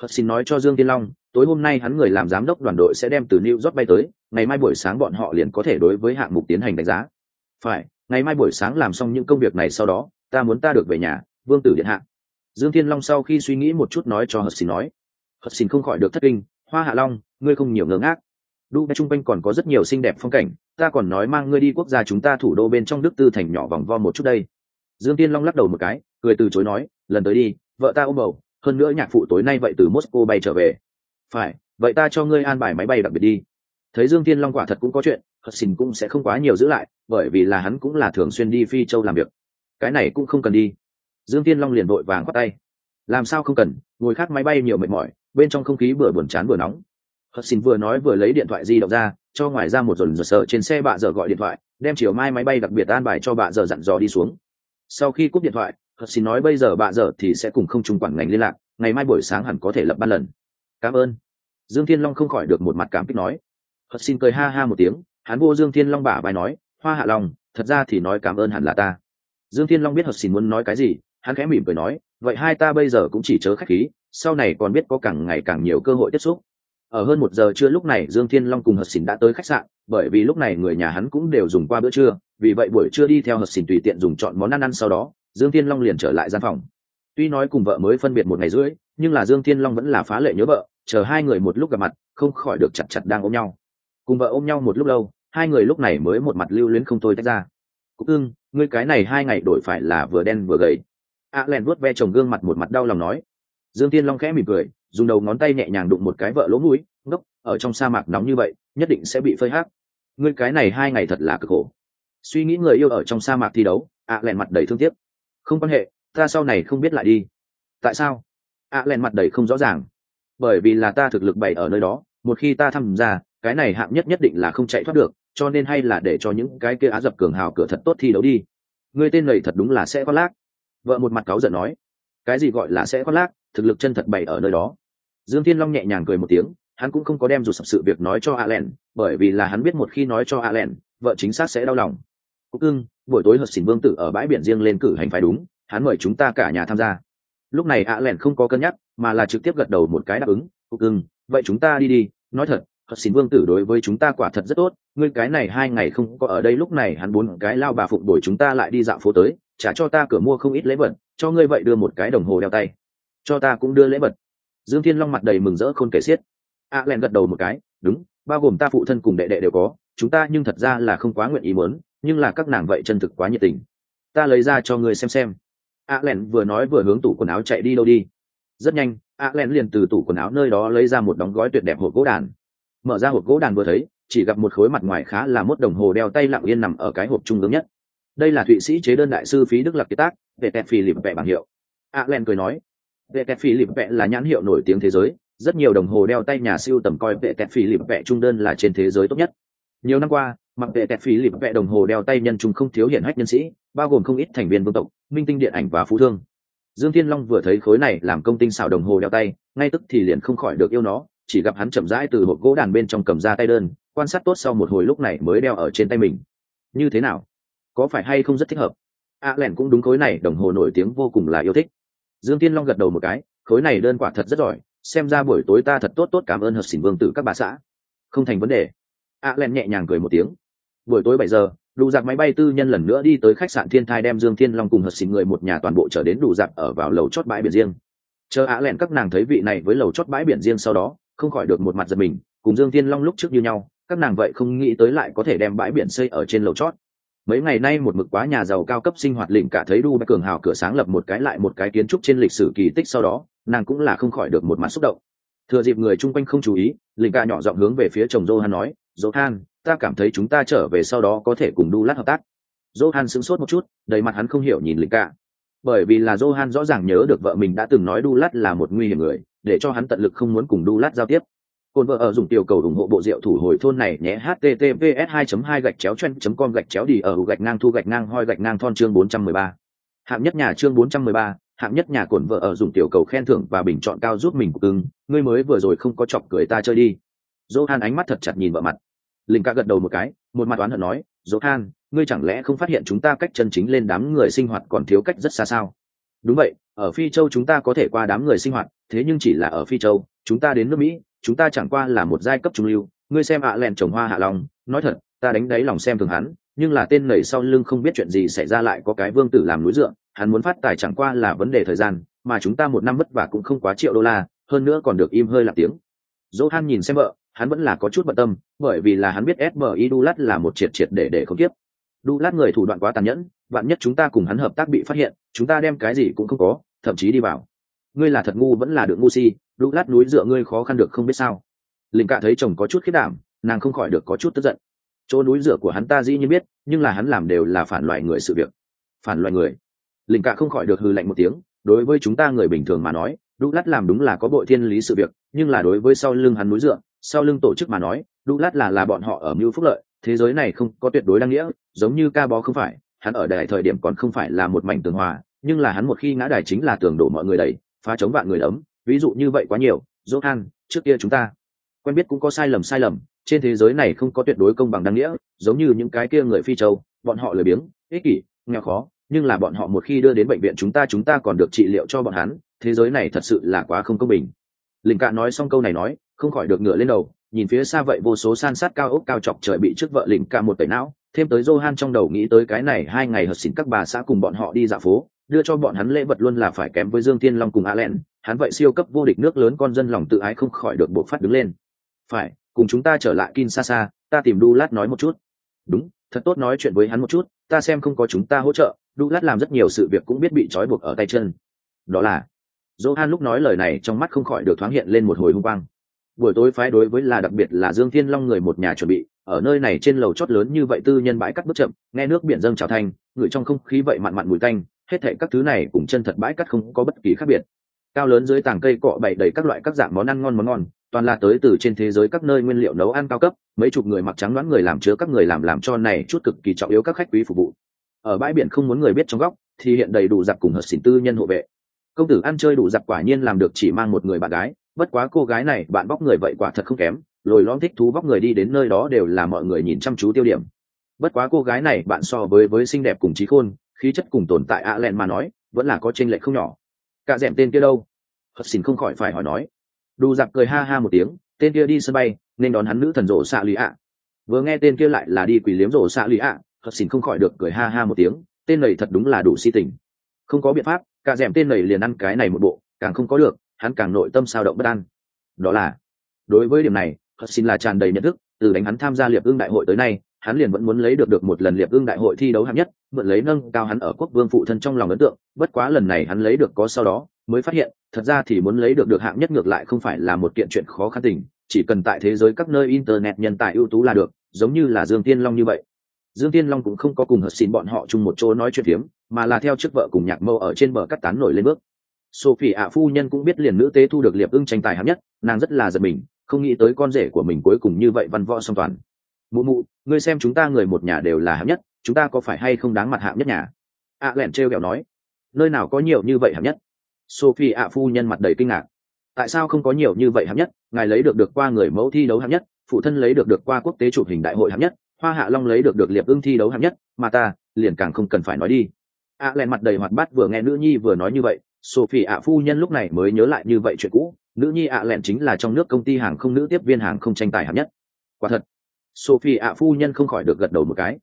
Hất xin nói cho dương tiên long, tối hôm nay hắn người làm giám đốc đoàn đội sẽ đem từ new york bay tới, ngày mai buổi sáng bọn họ liền có thể đối với hạng mục tiến hành đánh giá. Phải ngày mai buổi sáng làm xong những công việc này sau đó, ta muốn ta được về nhà, vương tử điện hạ. Dương thiên long sau khi suy nghĩ một chút nói cho hờ xin nói hờ xin không khỏi được thất kinh, hoa hạ long, ngươi không nhiều ngớ ngác. Đu bay chung quanh còn có rất nhiều xinh đẹp phong cảnh, ta còn nói mang ngươi đi quốc gia chúng ta thủ đô bên trong đức tư thành nhỏ vòng vo một chút đây. Dương tiên long lắc đầu một cái, cười từ chối nói, lần tới đi, vợ ta ôm bầu, hơn nữa nhạc phụ tối nay vậy từ moscow bay trở về. Phải, vậy ta cho ngươi an bài máy bay đặc biệt đi thấy dương Thiên long quả thật cũng có chuyện hất xin cũng sẽ không quá nhiều giữ lại, bởi vì là hắn cũng là thường xuyên đi phi châu làm việc. Cái này cũng không cần đi. Dương Thiên long liền vội vàng khoác tay. Làm sao không cần, ngồi khác máy bay nhiều mệt mỏi, bên trong không khí vừa buồn chán vừa nóng. Hất xin vừa nói vừa lấy điện thoại di động ra, cho ngoài ra một dồn dồn sợ trên xe bạ giờ gọi điện thoại, đem chiều mai máy bay đặc biệt an bài cho bạ giờ dặn dò đi xuống. Sau khi cúp điện thoại hất xin nói bây giờ bạ giờ thì sẽ cùng không trung quản ngành liên lạc, ngày mai buổi sáng hẳn có thể lập ban lần. Cảm ơn. Dương thiên long không khỏi được một mặt cảm kích nói hất xin cười ha ha một tiếng hắn vô dương thiên long bả bài nói, hoa hạ long, thật ra thì nói cảm ơn hẳn là ta. Dương thiên long biết hất xin muốn nói cái gì, hắn khẽ mỉm cười nói, vậy hai ta bây giờ cũng chỉ chớ khách khí, sau này còn biết có càng ngày càng nhiều cơ hội tiếp xúc. Ở hơn một giờ trưa lúc này, dương thiên long cùng hật xỉn đã tới khách sạn, bởi vì lúc này người nhà hắn cũng đều dùng qua bữa trưa, vì vậy buổi trưa đi theo hật xỉn tùy tiện dùng chọn món ăn ăn sau đó, dương thiên long liền trở lại gian phòng. Tuy nói cùng vợ mới phân biệt một ngày rưỡi, nhưng là dương thiên long vẫn là phá lệ nhớ vợ, chờ hai người một lúc gặp mặt, không khỏi được chặt chặt đang ôm nhau cùng vợ ôm nhau một lúc lâu, hai người lúc này mới một mặt lưu luyến không thôi tách ra. Cúc ưng, ngươi cái này hai ngày đổi phải là vừa đen vừa gầy. A len vuốt ve chồng gương mặt một mặt đau lòng nói. Dương tiên long khẽ mỉm cười, dùng đầu ngón tay nhẹ nhàng đụng một cái vợ lỗ mũi, ngốc, ở trong sa mạc nóng như vậy, nhất định sẽ bị phơi hát ngươi cái này hai ngày thật là cực khổ. Suy nghĩ người yêu ở trong sa mạc thi đấu ạ lẹn mặt đầy thương tiếc. Không quan hệ, ta sau này không biết lại đi. Tại sao? Ạ lẹn mặt đầy không rõ ràng. Bởi vì là ta thực lực bày ở nơi đó, một khi ta tham gia cái này hạng nhất nhất định là không chạy thoát được cho nên hay là để cho những cái kia á dập cường hào cửa thật tốt thi đấu đi người tên này thật đúng là sẽ có lác vợ một mặt cáu giận nói cái gì gọi là sẽ có lác thực lực chân thật bày ở nơi đó dương thiên long nhẹ nhàng cười một tiếng hắn cũng không có đem dù sập sự việc nói cho a len bởi vì là hắn biết một khi nói cho a len vợ chính xác sẽ đau lòng. Cúc ưng, buổi tối hợp xỉn vương tử ở bãi biển riêng lên cử hành phải đúng, hắn mời chúng ta cả nhà tham gia. Lúc này a len không có cân nhắc, mà là trực tiếp gật đầu một cái đáp ứng. Cúc ưng, vậy chúng ta đi đi, nói thật, hợp xin vương tử đối với chúng ta quả thật rất tốt, ngươi cái này hai ngày không có ở đây lúc này hắn bốn cái lao bà phụng đổi chúng ta lại đi dạo phố tới, trả cho ta cửa mua không ít lễ vật, cho ngươi vậy đưa một cái đồng hồ đeo tay, cho ta cũng đưa lễ vật. Dương Thiên Long mặt đầy mừng rỡ khôn kể xiết. A len gật đầu một cái đúng bao gồm ta phụ thân cùng đệ đệ đều có chúng ta nhưng thật ra là không quá nguyện ý muốn nhưng là các nàng vậy chân thực quá nhiệt tình. Ta lấy ra cho ngươi xem xem. A len vừa nói vừa hướng tủ quần áo chạy đi đâu đi. Rất nhanh a len liền từ tủ quần áo nơi đó lấy ra một đóng gói tuyệt đẹp hộp gỗ đàn mở ra hộp gỗ đàn vừa thấy, chỉ gặp một khối mặt ngoài khá là mốt đồng hồ đeo tay lặng yên nằm ở cái hộp trung ương nhất. Đây là thụy sĩ chế đơn đại sư phí đức lạc kiệt tác, vệ tẹt phi lịp vẹ bảng hiệu. A len cười nói, vệ tẹt phi lịp vẹ là nhãn hiệu nổi tiếng thế giới, rất nhiều đồng hồ đeo tay nhà siêu tầm coi vệ tẹt phi lịp vẹ trung đơn là trên thế giới tốt nhất. Nhiều năm qua, mặc vệ tẹt phi lịp vẹ đồng hồ đeo tay nhân trung không thiếu hiển hách nhân sĩ, bao gồm không ít thành viên vương tộc, minh tinh điện ảnh và phú thương. Dương thiên long vừa thấy khối này làm công tinh xảo đồng hồ đeo tay, ngay tức thì liền không khỏi được yêu nó chỉ gặp hắn chậm rãi từ hộp gỗ đàn bên trong cầm ra tay đơn quan sát tốt sau một hồi lúc này mới đeo ở trên tay mình. Như thế nào? Có phải hay không rất thích hợp? A à, lẻn cũng đúng khối này đồng hồ nổi tiếng vô cùng là yêu thích. Dương tiên long gật đầu một cái khối này đơn quả thật rất giỏi xem ra buổi tối ta thật tốt tốt cảm ơn hợp xỉn vương tử các bà xã. Không thành vấn đề. A à, lẻn nhẹ nhàng cười một tiếng. Buổi tối bảy giờ đủ dạp máy bay tư nhân lần nữa đi tới khách sạn thiên thai đem dương thiên long cùng hợp xỉn người một nhà toàn bộ trở đến đủ dạp ở vào lầu chót bãi biển riêng. Chờ a lẹn các nàng thấy vị này với lầu chót bãi biển riêng sau đó không khỏi được một mặt giật mình, cùng dương thiên long lúc trước như nhau, các nàng vậy không nghĩ tới lại có thể đem bãi biển xây ở trên lầu chót. Mấy ngày nay một mực quá nhà giàu cao cấp sinh hoạt lĩnh cả thấy đu cường hào cửa sáng lập một cái lại một cái kiến trúc trên lịch sử kỳ tích sau đó, nàng cũng là không khỏi được một mặt xúc động. Thừa dịp người chung quanh không chú ý, lĩnh cả nhỏ giọng hướng về phía chồng johan nói, johan, ta cảm thấy chúng ta trở về sau đó có thể cùng đu lát hợp tác. Johan sững sốt một chút, đầy mặt hắn không hiểu nhìn lĩnh cả bởi vì là johan rõ ràng nhớ được vợ mình đã từng nói Dulat là một nguy hiểm người để cho hắn tận lực không muốn cùng Dulat giao tiếp Côn vợ ở dùng tiểu cầu ủng hộ bộ rượu thủ hồi thôn này nhé https 2 2 gạch chéo chen com gạch chéo đi ở gạch ngang thu gạch ngang hoi gạch ngang thon chương 413. Hạng nhất nhà chương 413, hạng nhất nhà cổn vợ ở dùng tiểu cầu khen thưởng và bình chọn cao giúp mình của cưng, ngươi mới vừa rồi không có chọc cười ta chơi đi. Johan ánh mắt thật chặt nhìn vợ mặt. Linh ca gật đầu một cái, một mặt oán hận nói, Johan, ngươi chẳng lẽ không phát hiện chúng ta cách chân chính lên đám người sinh hoạt còn thiếu cách rất xa sao? Đúng vậy, ở Phi Châu chúng ta có thể qua đám người sinh hoạt, thế nhưng chỉ là ở Phi Châu, chúng ta đến nước Mỹ, chúng ta chẳng qua là một giai cấp trung lưu. Ngươi xem ạ à lẹn trồng hoa hạ long nói thật ta đánh đáy lòng xem thường hắn nhưng là tên nảy sau lưng không biết chuyện gì xảy ra lại có cái vương tử làm núi dựa hắn muốn phát tài chẳng qua là vấn đề thời gian mà chúng ta một năm vất vả cũng không quá triệu đô la hơn nữa còn được im hơi lạc tiếng. Dỗ han nhìn xem vợ hắn vẫn là có chút bận tâm bởi vì là hắn biết smi đu lát là một triệt triệt để để không tiếp đu lát người thủ đoạn quá tàn nhẫn, vạn nhất chúng ta cùng hắn hợp tác bị phát hiện, chúng ta đem cái gì cũng không có, thậm chí đi vào. Ngươi là thật ngu vẫn là được ngu si, đu lát núi dựa ngươi khó khăn được không biết sao. Linh cạ thấy chồng có chút khiết đảm, nàng không khỏi được có chút tức giận. Chỗ núi dựa của hắn ta dĩ nhiên biết, nhưng là hắn làm đều là phản loại người sự việc. Phản loại người. Linh cạ không khỏi được hư lạnh một tiếng, đối với chúng ta người bình thường mà nói, đu lát làm đúng là có bội thiên lý sự việc, nhưng là đối với sau lưng hắn núi dựa, sau lưng tổ chức mà nói, đu lát là là bọn họ ở mưu phúc lợi, thế giới này không có tuyệt đối đăng nghĩa giống như ca bó không phải, hắn ở đài thời điểm còn không phải là một mảnh tường hòa, nhưng là hắn một khi ngã đài chính là tường đổ mọi người đẩy, phá chống vạn người ấm ví dụ như vậy quá nhiều, dỗ than trước kia chúng ta quen biết cũng có sai lầm sai lầm, trên thế giới này không có tuyệt đối công bằng đáng nghĩa, giống như những cái kia người phi châu, bọn họ lười biếng, ích kỷ, nghèo khó, nhưng là bọn họ một khi đưa đến bệnh viện chúng ta chúng ta còn được trị liệu cho bọn hắn, thế giới này thật sự là quá không công bình. Linh cạn nói xong câu này nói, không khỏi được ngựa lên đầu, nhìn phía xa vậy vô số san sát cao ốc cao chọc trời bị trước vợ linh cả một tẩy não thêm tới Johan trong đầu nghĩ tới cái này hai ngày hợp xin các bà xã cùng bọn họ đi dạo phố đưa cho bọn hắn lễ vật luôn là phải kém với Dương Tiên Long cùng Allen, hắn vậy siêu cấp vô địch nước lớn con dân lòng tự ái không khỏi được buộc phát đứng lên. Phải, cùng chúng ta trở lại Kinshasa, ta tìm Dulat nói một chút. Đúng, thật tốt nói chuyện với hắn một chút, ta xem không có chúng ta hỗ trợ, Dulat làm rất nhiều sự việc cũng biết bị trói buộc ở tay chân. Đó là, Johan lúc nói lời này trong mắt không khỏi được thoáng hiện lên một hồi hung quang. Buổi tối phái đối với là đặc biệt là Dương Thiên Long người một nhà chuẩn bị, ở nơi này trên lầu chót lớn như vậy tư nhân bãi cắt bước chậm, nghe nước biển dâng trào thanh, ngửi trong không khí vậy mặn mặn mùi tanh, hết thệ các thứ này cùng chân thật bãi cắt không có bất kỳ khác biệt. Cao lớn dưới tảng cây cọ bày đầy các loại các dạng món ăn ngon món ngon toàn là tới từ trên thế giới các nơi nguyên liệu nấu ăn cao cấp mấy chục người mặc trắng đoán người làm chứa các người làm làm cho này chút cực kỳ trọng yếu các khách quý phục vụ. Ở bãi biển không muốn người biết trong góc thì hiện đầy đủ giặc cùng hợp xỉn tư nhân hộ vệ. Công tử ăn chơi đủ giặc quả nhiên làm được chỉ mang một người bạn gái bất quá cô gái này, bạn bóc người vậy quả thật không kém. Lồi lõm thích thú bóc người đi đến nơi đó đều là mọi người nhìn chăm chú tiêu điểm. Bất quá cô gái này, bạn so với với xinh đẹp cùng trí khôn, khí chất cùng tồn tại ạ lẹn mà nói, vẫn là có tranh lệch không nhỏ. Cả dẻm tên kia đâu? Hất xin không khỏi phải hỏi nói. Đủ giặc cười ha ha một tiếng, tên kia đi sân bay, nên đón hắn nữ thần rổ xạ lụy ạ. Vừa nghe tên kia lại là đi quỷ liếm rổ xạ lụy ạ hất xin không khỏi được cười ha ha một tiếng, tên này thật đúng là đủ si tình. Không có biện pháp, cả dẻm tên này liền ăn cái này một bộ, càng không có được hắn càng nội tâm sao động bất an. Đó là, đối với điểm này hất xin là tràn đầy nhận thức, từ đánh hắn tham gia liệp ương đại hội tới nay, hắn liền vẫn muốn lấy được được một lần liệp ương đại hội thi đấu hạng nhất, mượn lấy nâng cao hắn ở quốc vương phụ thân trong lòng ấn tượng, bất quá lần này hắn lấy được có sau đó, mới phát hiện, thật ra thì muốn lấy được được hạng nhất ngược lại không phải là một kiện chuyện khó khăn tình, chỉ cần tại thế giới các nơi internet nhân tài ưu tú là được, giống như là dương tiên long như vậy. Dương tiên long cũng không có cùng hợp xin bọn họ chung một chỗ nói chuyện phiếm, mà là theo trước vợ cùng nhạc mâu ở trên bờ cắt tán nổi lên bước sophie ạ phu nhân cũng biết liền nữ tế thu được liệp ưng tranh tài hạng nhất, nàng rất là giật mình, không nghĩ tới con rể của mình cuối cùng như vậy văn võ song toàn. Mụ mụ, ngươi xem chúng ta người một nhà đều là hạng nhất, chúng ta có phải hay không đáng mặt hạng nhất nhà? ạ lẹn trêu kẹo nói. Nơi nào có nhiều như vậy hạng nhất? Sophie ạ phu nhân mặt đầy kinh ngạc. Tại sao không có nhiều như vậy hạng nhất? Ngài lấy được được qua người mẫu thi đấu hạng nhất, phụ thân lấy được được qua quốc tế chụp hình đại hội hạng nhất, hoa hạ long lấy được được liệp ưng thi đấu hạng nhất, mà ta liền càng không cần phải nói đi. ạ lẹn mặt đầy hoạt bát vừa nghe nữ nhi vừa nói như vậy sophie ạ phu nhân lúc này mới nhớ lại như vậy chuyện cũ. Nữ nhi ạ lẹn chính là trong nước công ty hàng không nữ tiếp viên hàng không tranh tài hạng nhất. Quả thật, sophie ạ phu nhân không khỏi được gật đầu một cái.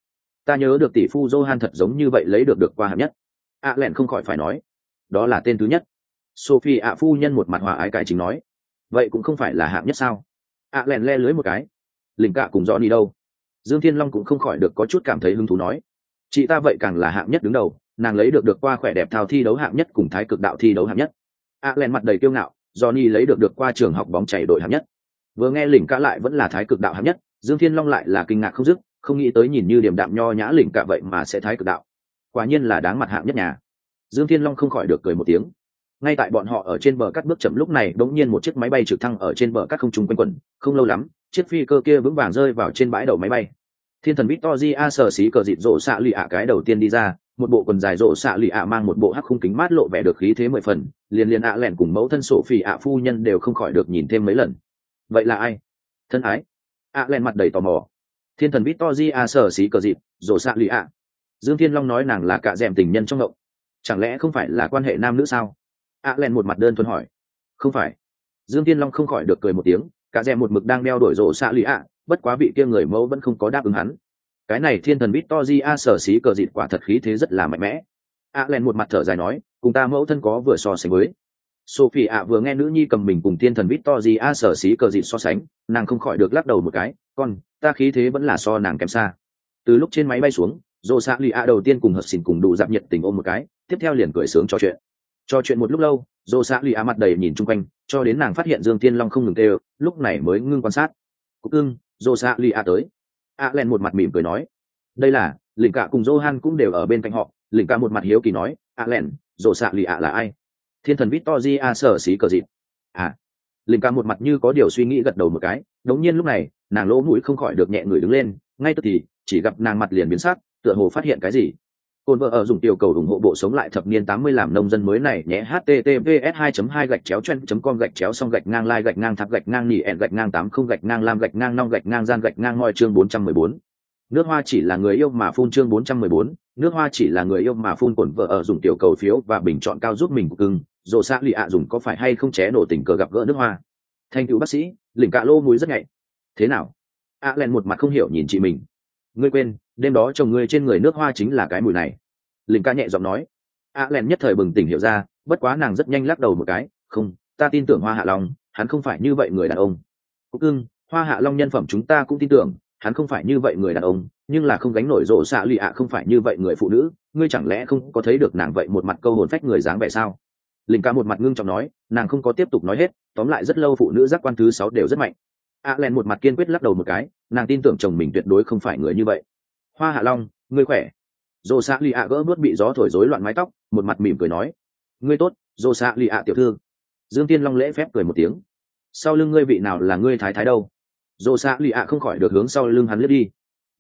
Ta nhớ được tỷ phu johan thật giống như vậy lấy được được qua hạng nhất. Ạ lẹn không khỏi phải nói, đó là tên thứ nhất. Sophie ạ phu nhân một mặt hòa ái cải chính nói, vậy cũng không phải là hạng nhất sao? Ạ lẹn le lưới một cái, lình cạ cùng rõ đi đâu? Dương thiên long cũng không khỏi được có chút cảm thấy hứng thú nói, chị ta vậy càng là hạng nhất đứng đầu nàng lấy được được qua khỏe đẹp thao thi đấu hạng nhất cùng thái cực đạo thi đấu hạng nhất. A len mặt đầy kiêu ngạo, johnny lấy được được qua trường học bóng chảy đội hạng nhất. Vừa nghe lỉnh cả lại vẫn là thái cực đạo hạng nhất, dương thiên long lại là kinh ngạc không dứt, không nghĩ tới nhìn như điểm đạm nho nhã lỉnh cả vậy mà sẽ thái cực đạo. Quả nhiên là đáng mặt hạng nhất nhà. Dương thiên long không khỏi được cười một tiếng. Ngay tại bọn họ ở trên bờ cắt bước chậm lúc này, đống nhiên một chiếc máy bay trực thăng ở trên bờ cắt không trung quanh quẩn, không lâu lắm, chiếc phi cơ kia vững vàng rơi vào trên bãi đầu máy bay thiên thần victory a sở xí cờ dịt rộ xạ lụy ạ cái đầu tiên đi ra, một bộ quần dài rộ xạ lụy ạ mang một bộ hắc khung kính mát lộ vẻ được khí thế mười phần, liền liền ạ lẻn cùng mẫu thân sổ phỉ ạ phu nhân đều không khỏi được nhìn thêm mấy lần. Vậy là ai? Thân ái. Ạ lẻn mặt đầy tò mò. Thiên thần victory a sở xí cờ dịt rộ xạ lụy ạ. Dương thiên long nói nàng là cạ rèm tình nhân trong ngộng. Chẳng lẽ không phải là quan hệ nam nữ sao? Ạ lẻn một mặt đơn thuần hỏi. Không phải. Dương thiên long không khỏi được cười một tiếng, cả rèm một mực đang đeo đổi rộ xạ lụy ạ bất quá vị kia người mẫu vẫn không có đáp ứng hắn. Cái này thiên thần victory a sở xí cờ dịt quả thật khí thế rất là mạnh mẽ. A len một mặt thở dài nói, cùng ta mẫu thân có vừa so sánh với. Sophie ạ vừa nghe nữ nhi cầm mình cùng thiên thần victory a sở xí cờ dịt so sánh, nàng không khỏi được lắc đầu một cái, con, ta khí thế vẫn là so nàng kém xa. Từ lúc trên máy bay xuống dồ xạ lì ạ đầu tiên cùng hợp xỉn cùng đủ dạp nhiệt tình ôm một cái, tiếp theo liền cười sướng trò chuyện. Trò chuyện một lúc lâu dồ xạ lì ạ mặt đầy nhìn chung quanh, cho đến nàng phát hiện dương thiên long không ngừng tê lúc này mới ngưng quan sát. Cục ưng Rosa xạ lì tới. A len một mặt mỉm cười nói, đây là lĩnh cả cùng johan cũng đều ở bên cạnh họ. Lĩnh cả một mặt hiếu kỳ nói, a len dồ xạ lì là ai? Thiên thần Victoria a sở xí cờ dịp. À. Lĩnh cả một mặt như có điều suy nghĩ gật đầu một cái, đống nhiên lúc này, nàng lỗ mũi không khỏi được nhẹ người đứng lên, ngay tức thì, chỉ gặp nàng mặt liền biến sắc, tựa hồ phát hiện cái gì. Côn vợ ở dùng tiểu cầu ủng hộ bộ sống lại thập niên 80 làm nông dân mới này nhé https 2 2 gạch chéo chen com gạch chéo xong gạch ngang lai gạch ngang thạc gạch ngang nỉ ẹn gạch ngang 80 gạch ngang lam gạch ngang nong gạch ngang gian gạch ngang ngoi chương 414. Nước hoa chỉ là người yêu mà phun chương 414, nước hoa chỉ là người yêu mà phun cổn vợ ở dùng tiểu cầu phiếu và bình chọn cao giúp mình cưng, dù xã lì ạ dùng có phải hay không ché nổ tình cờ gặp gỡ nước hoa. Thanh cứu bác sĩ, lỉnh cạ lô mũi rất nhạy. Thế nào? A à len một mặt không hiểu nhìn chị mình. Ngươi quên, đêm đó chồng ngươi trên người nước hoa chính là cái mùi này. Linh ca nhẹ giọng nói. A len nhất thời bừng tỉnh hiểu ra bất quá nàng rất nhanh lắc đầu một cái. Không ta tin tưởng hoa hạ long hắn không phải như vậy người đàn ông. Cúc ưng hoa hạ long nhân phẩm chúng ta cũng tin tưởng hắn không phải như vậy người đàn ông nhưng là không gánh nổi rộ xạ lụy, ạ không phải như vậy người phụ nữ ngươi chẳng lẽ không có thấy được nàng vậy một mặt câu hồn phách người dáng vẻ sao? Linh ca một mặt ngưng trọng nói nàng không có tiếp tục nói hết tóm lại rất lâu phụ nữ giác quan thứ sáu đều rất mạnh. A len một mặt kiên quyết lắc đầu một cái nàng tin tưởng chồng mình tuyệt đối không phải người như vậy hoa hạ long, ngươi khỏe. Dồ xạ lì ạ gỡ bớt bị gió thổi rối loạn mái tóc, một mặt mỉm cười nói. Ngươi tốt dồ xạ lì ạ tiểu thư. Dương tiên long lễ phép cười một tiếng. Sau lưng ngươi vị nào là ngươi thái thái đâu? Dồ xạ lì ạ không khỏi được hướng sau lưng hắn lướt đi.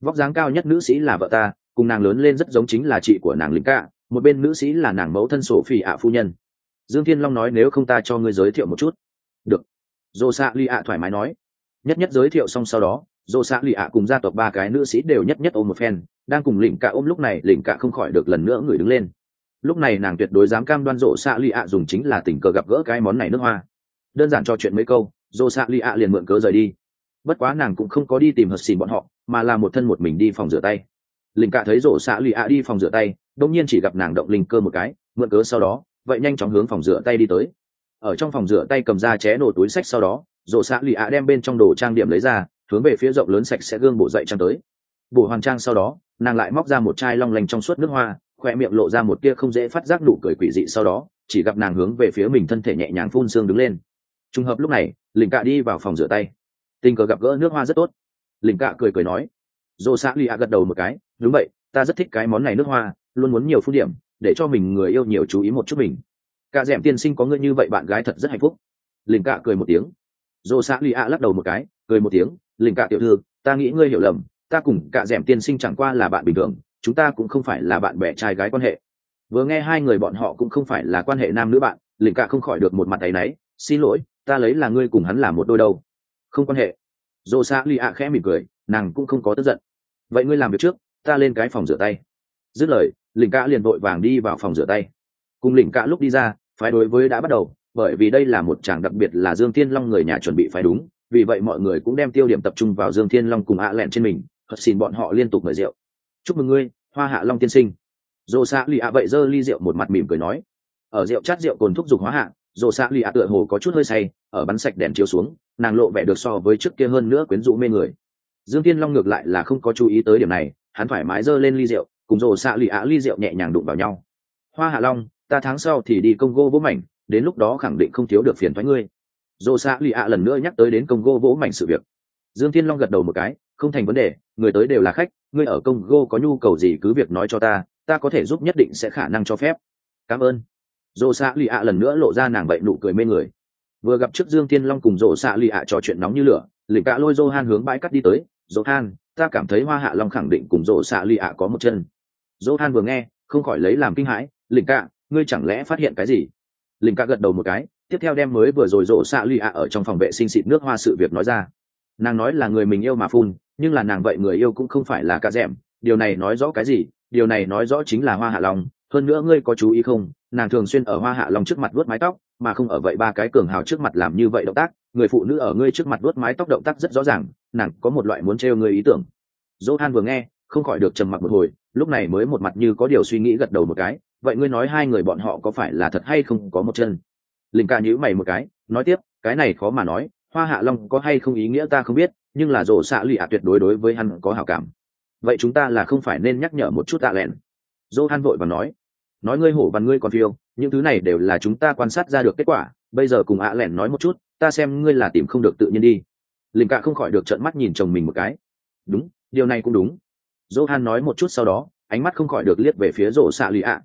Vóc dáng cao nhất nữ sĩ là vợ ta, cùng nàng lớn lên rất giống chính là chị của nàng lính cả một bên nữ sĩ là nàng mẫu thân sổ phỉ ạ phu nhân. Dương thiên long nói nếu không ta cho ngươi giới thiệu một chút. Được. Dồ xạ lì ạ thoải mái nói. Nhất nhất giới thiệu xong sau đó dồ xạ lì ạ cùng gia tộc ba cái nữ sĩ đều nhất nhất ôm một phen, đang cùng lỉnh cả ôm lúc này lỉnh cả không khỏi được lần nữa người đứng lên. Lúc này nàng tuyệt đối dám cam đoan rộ xạ lì ạ dùng chính là tình cờ gặp gỡ cái món này nước hoa. Đơn giản cho chuyện mấy câu rộ xạ lì ạ liền mượn cớ rời đi. Bất quá nàng cũng không có đi tìm hờ xìn bọn họ, mà là một thân một mình đi phòng rửa tay. Lỉnh cả thấy rộ xạ lì ạ đi phòng rửa tay đông nhiên chỉ gặp nàng động linh cơ một cái, mượn cớ sau đó, vậy nhanh chóng hướng phòng rửa tay đi tới. Ở trong phòng rửa tay cầm ra ché nổ túi sách sau đó rộ xạ lì ạ đem bên trong đồ trang điểm lấy ra hướng về phía rộng lớn sạch sẽ gương bổ dậy trang tới. Bổ hoàng trang sau đó, nàng lại móc ra một chai long lanh trong suốt nước hoa, khoe miệng lộ ra một tia không dễ phát giác đủ cười quỷ dị sau đó, chỉ gặp nàng hướng về phía mình thân thể nhẹ nhàng phun xương đứng lên. Trùng hợp lúc này lình cạ đi vào phòng rửa tay. Tình cờ gặp gỡ nước hoa rất tốt. Lình cạ cười cười nói dồ xã lì ạ gật đầu một cái, đúng vậy, ta rất thích cái món này nước hoa, luôn muốn nhiều phút điểm, để cho mình người yêu nhiều chú ý một chút mình. Cả d ẻ m tiên sinh có ngươi như vậy bạn gái thật rất hạnh phúc. Lình cạ cười một tiếng. Dồ xã lì ạ lắc đầu một cái, cười một tiếng lỉnh cạ tiểu thư, ta nghĩ ngươi hiểu lầm, ta cùng cả d ẻ m tiên sinh chẳng qua là bạn bình thường, chúng ta cũng không phải là bạn bè trai gái quan hệ. Vừa nghe hai người bọn họ cũng không phải là quan hệ nam nữ bạn lỉnh cạ không khỏi được một mặt tay náy, xin lỗi, ta lấy là ngươi cùng hắn là một đôi đâu. Không quan hệ. Dồ xã lì ạ khẽ mỉm cười, nàng cũng không có tức giận. Vậy ngươi làm việc trước, ta lên cái phòng rửa tay. Dứt lời lỉnh cạ liền vội vàng đi vào phòng rửa tay. Cùng lỉnh cạ lúc đi ra, phái đối với đã bắt đầu, bởi vì đây là một chàng đặc biệt là dương thiên long người nhà chuẩn bị phái đúng vì vậy mọi người cũng đem tiêu điểm tập trung vào dương thiên long cùng ạ lẹn trên mình hất xin bọn họ liên tục mời rượu. Chúc mừng ngươi, hoa hạ long tiên sinh. Dồ xạ lì ạ vậy giơ ly rượu một mặt mỉm cười nói. Ở rượu chát rượu cồn thúc giục hóa hạ dồ xạ lì ạ tựa hồ có chút hơi say, ở bắn sạch đèn chiếu xuống, nàng lộ vẻ được so với trước kia hơn nữa quyến rũ mê người. Dương thiên long ngược lại là không có chú ý tới điểm này, hắn thoải mái giơ lên ly rượu, cùng rồ xạ lì ạ ly rượu nhẹ nhàng đụng vào nhau. Hoa hạ long, ta tháng sau thì đi công gô bố mảnh, đến lúc đó khẳng định không thiếu được phiền thoái ngươi dồ xạ lì ạ lần nữa nhắc tới đến congo vỗ mảnh sự việc. Dương thiên long gật đầu một cái, không thành vấn đề, người tới đều là khách, ngươi ở congo có nhu cầu gì cứ việc nói cho ta ta có thể giúp nhất định sẽ khả năng cho phép. Cảm ơn. Dồ xạ lì ạ lần nữa lộ ra nàng bậy nụ cười mê người. Vừa gặp trước dương thiên long cùng dồ xạ lì ạ trò chuyện nóng như lửa, lỉnh cạ lôi dô han hướng bãi cắt đi tới. Dô han ta cảm thấy hoa hạ long khẳng định cùng dồ xạ lì ạ có một chân. Dô han vừa nghe, không khỏi lấy làm kinh hãi, lỉnh cạ, ngươi chẳng lẽ phát hiện cái gì? Lỉnh cạ gật đầu một cái tiếp theo đem mới vừa rồi rộ xạ lì ạ ở trong phòng vệ sinh xịt nước hoa sự việc nói ra. Nàng nói là người mình yêu mà phun, nhưng là nàng vậy người yêu cũng không phải là ca d điều này nói rõ cái gì? Điều này nói rõ chính là hoa hạ long. Hơn nữa ngươi có chú ý không? Nàng thường xuyên ở hoa hạ long trước mặt vuốt mái tóc, mà không ở vậy ba cái cường hào trước mặt làm như vậy động tác. Người phụ nữ ở ngươi trước mặt vuốt mái tóc động tác rất rõ ràng, nàng có một loại muốn trêu ngươi ý tưởng. Dỗ han vừa nghe, không khỏi được trầm mặc một hồi, lúc này mới một mặt như có điều suy nghĩ gật đầu một cái. Vậy ngươi nói hai người bọn họ có phải là thật hay không có một chân? Linh ca nhữ mày một cái, nói tiếp, cái này khó mà nói, hoa hạ long có hay không ý nghĩa ta không biết, nhưng là rổ xạ lì ạ tuyệt đối đối với hắn có hảo cảm. Vậy chúng ta là không phải nên nhắc nhở một chút tạ lẹn. Dô han vội và nói nói ngươi hổ và ngươi còn phiêu, những thứ này đều là chúng ta quan sát ra được kết quả, bây giờ cùng ạ lẹn nói một chút, ta xem ngươi là tìm không được tự nhiên đi. Linh Cả không khỏi được trợn mắt nhìn chồng mình một cái. Đúng, điều này cũng đúng. Dô han nói một chút sau đó, ánh mắt không khỏi được liếc về phía rổ xạ lì ạ.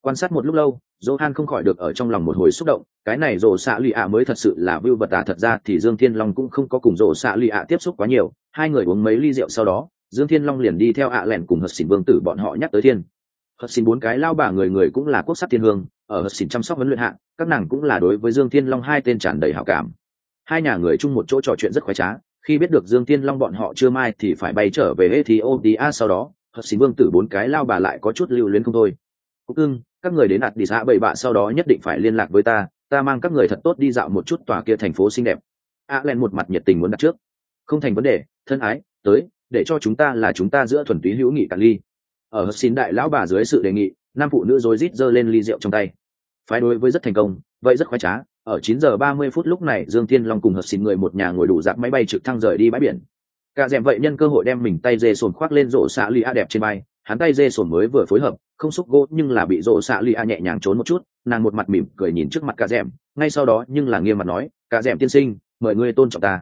Quan sát một lúc lâu Johan không khỏi được ở trong lòng một hồi xúc động, cái này rồ xạ lì ạ mới thật sự là vưu vật à thật ra thì Dương Thiên Long cũng không có cùng rồ xạ lì ạ tiếp xúc quá nhiều, hai người uống mấy ly rượu sau đó, Dương Thiên Long liền đi theo ạ lẻn cùng Hợp Xỉn Vương tử bọn họ nhắc tới thiên. Hợp Xỉn bốn cái lao bà người người cũng là quốc sắc thiên hương, ở Hợp Xỉn chăm sóc vấn luyện hạ, các nàng cũng là đối với Dương Thiên Long hai tên tràn đầy hảo cảm. Hai nhà người chung một chỗ trò chuyện rất khoái trá, khi biết được Dương Thiên Long bọn họ chưa mai thì phải bay trở về Ethiopia sau đó, Hợp Xỉn Vương tử bốn cái lao bà lại có chút lưu luyến không thôi. Cúc ưng, các người đến ạt đi xã bậy bạ sau đó nhất định phải liên lạc với ta ta mang các người thật tốt đi dạo một chút tòa kia thành phố xinh đẹp. A len một mặt nhiệt tình muốn đặt trước. Không thành vấn đề, thân ái, tới, để cho chúng ta là chúng ta giữa thuần túy hữu nghị cả ly. Ở xin đại lão bà dưới sự đề nghị, nam phụ nữ rối rít giơ lên ly rượu trong tay. Phái đối với rất thành công, vậy rất khoái trá, ở 9 giờ 30 phút lúc này, dương thiên long cùng hợp xin người một nhà ngồi đủ dạp máy bay trực thăng rời đi bãi biển. Cả dẹm vậy nhân cơ hội đem mình tay dê sồn khoác lên rổ xạ ly a đẹp trên bay hắn tay dê sồn mới vừa phối hợp, không xúc gỗ nhưng là bị rộ xạ lì a nhẹ nhàng trốn một chút, nàng một mặt mỉm cười nhìn trước mặt cả rẻm ngay sau đó nhưng là nghiêm mặt nói cả rẻm tiên sinh, mời ngươi tôn trọng ta.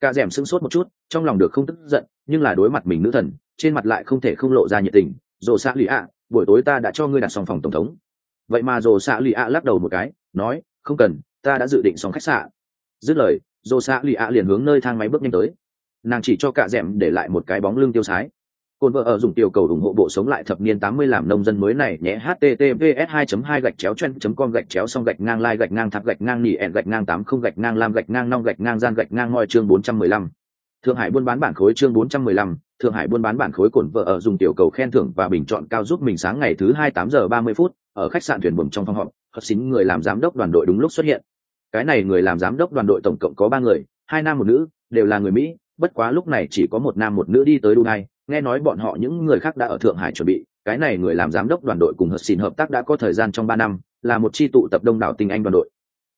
Cả rẻm sững sốt một chút, trong lòng được không tức giận, nhưng là đối mặt mình nữ thần, trên mặt lại không thể không lộ ra nhiệt tình, rộ xạ lì a, buổi tối ta đã cho ngươi đặt xong phòng tổng thống. Vậy mà rộ xạ lì a lắc đầu một cái, nói, không cần, ta đã dự định xong khách sạn. Dứt lời, rộ xạ lì a liền hướng nơi thang máy bước nhanh tới. Nàng chỉ cho cả rẻm để lại một cái bóng lưng tiêu sái. Côn vợ ở dùng tiểu cầu ủng hộ bộ sống lại thập niên 80 làm nông dân mới này nhé https 2 2 gạch chéo chen com gạch chéo xong gạch ngang lai gạch ngang thạp gạch ngang nỉ ẹn gạch ngang 80 gạch ngang lam gạch ngang nong gạch ngang gian gạch ngang ngoi chương 415. Thượng Hải buôn bán bản khối chương 415, Thượng Hải buôn bán bản khối cổn vợ ở dùng tiểu cầu khen thưởng và bình chọn cao giúp mình sáng ngày thứ 28 giờ 30 phút, ở khách sạn thuyền buồm trong phòng họp, hợp xính người làm giám đốc đoàn đội đúng lúc xuất hiện. Cái này người làm giám đốc đoàn đội tổng cộng có ba người, hai nam một nữ, đều là người Mỹ, bất quá lúc này chỉ có một nam một nữ đi tới Dubai, nghe nói bọn họ những người khác đã ở thượng hải chuẩn bị, cái này người làm giám đốc đoàn đội cùng hợp xin hợp tác đã có thời gian trong ba năm, là một chi tụ tập đông đảo tinh anh đoàn đội.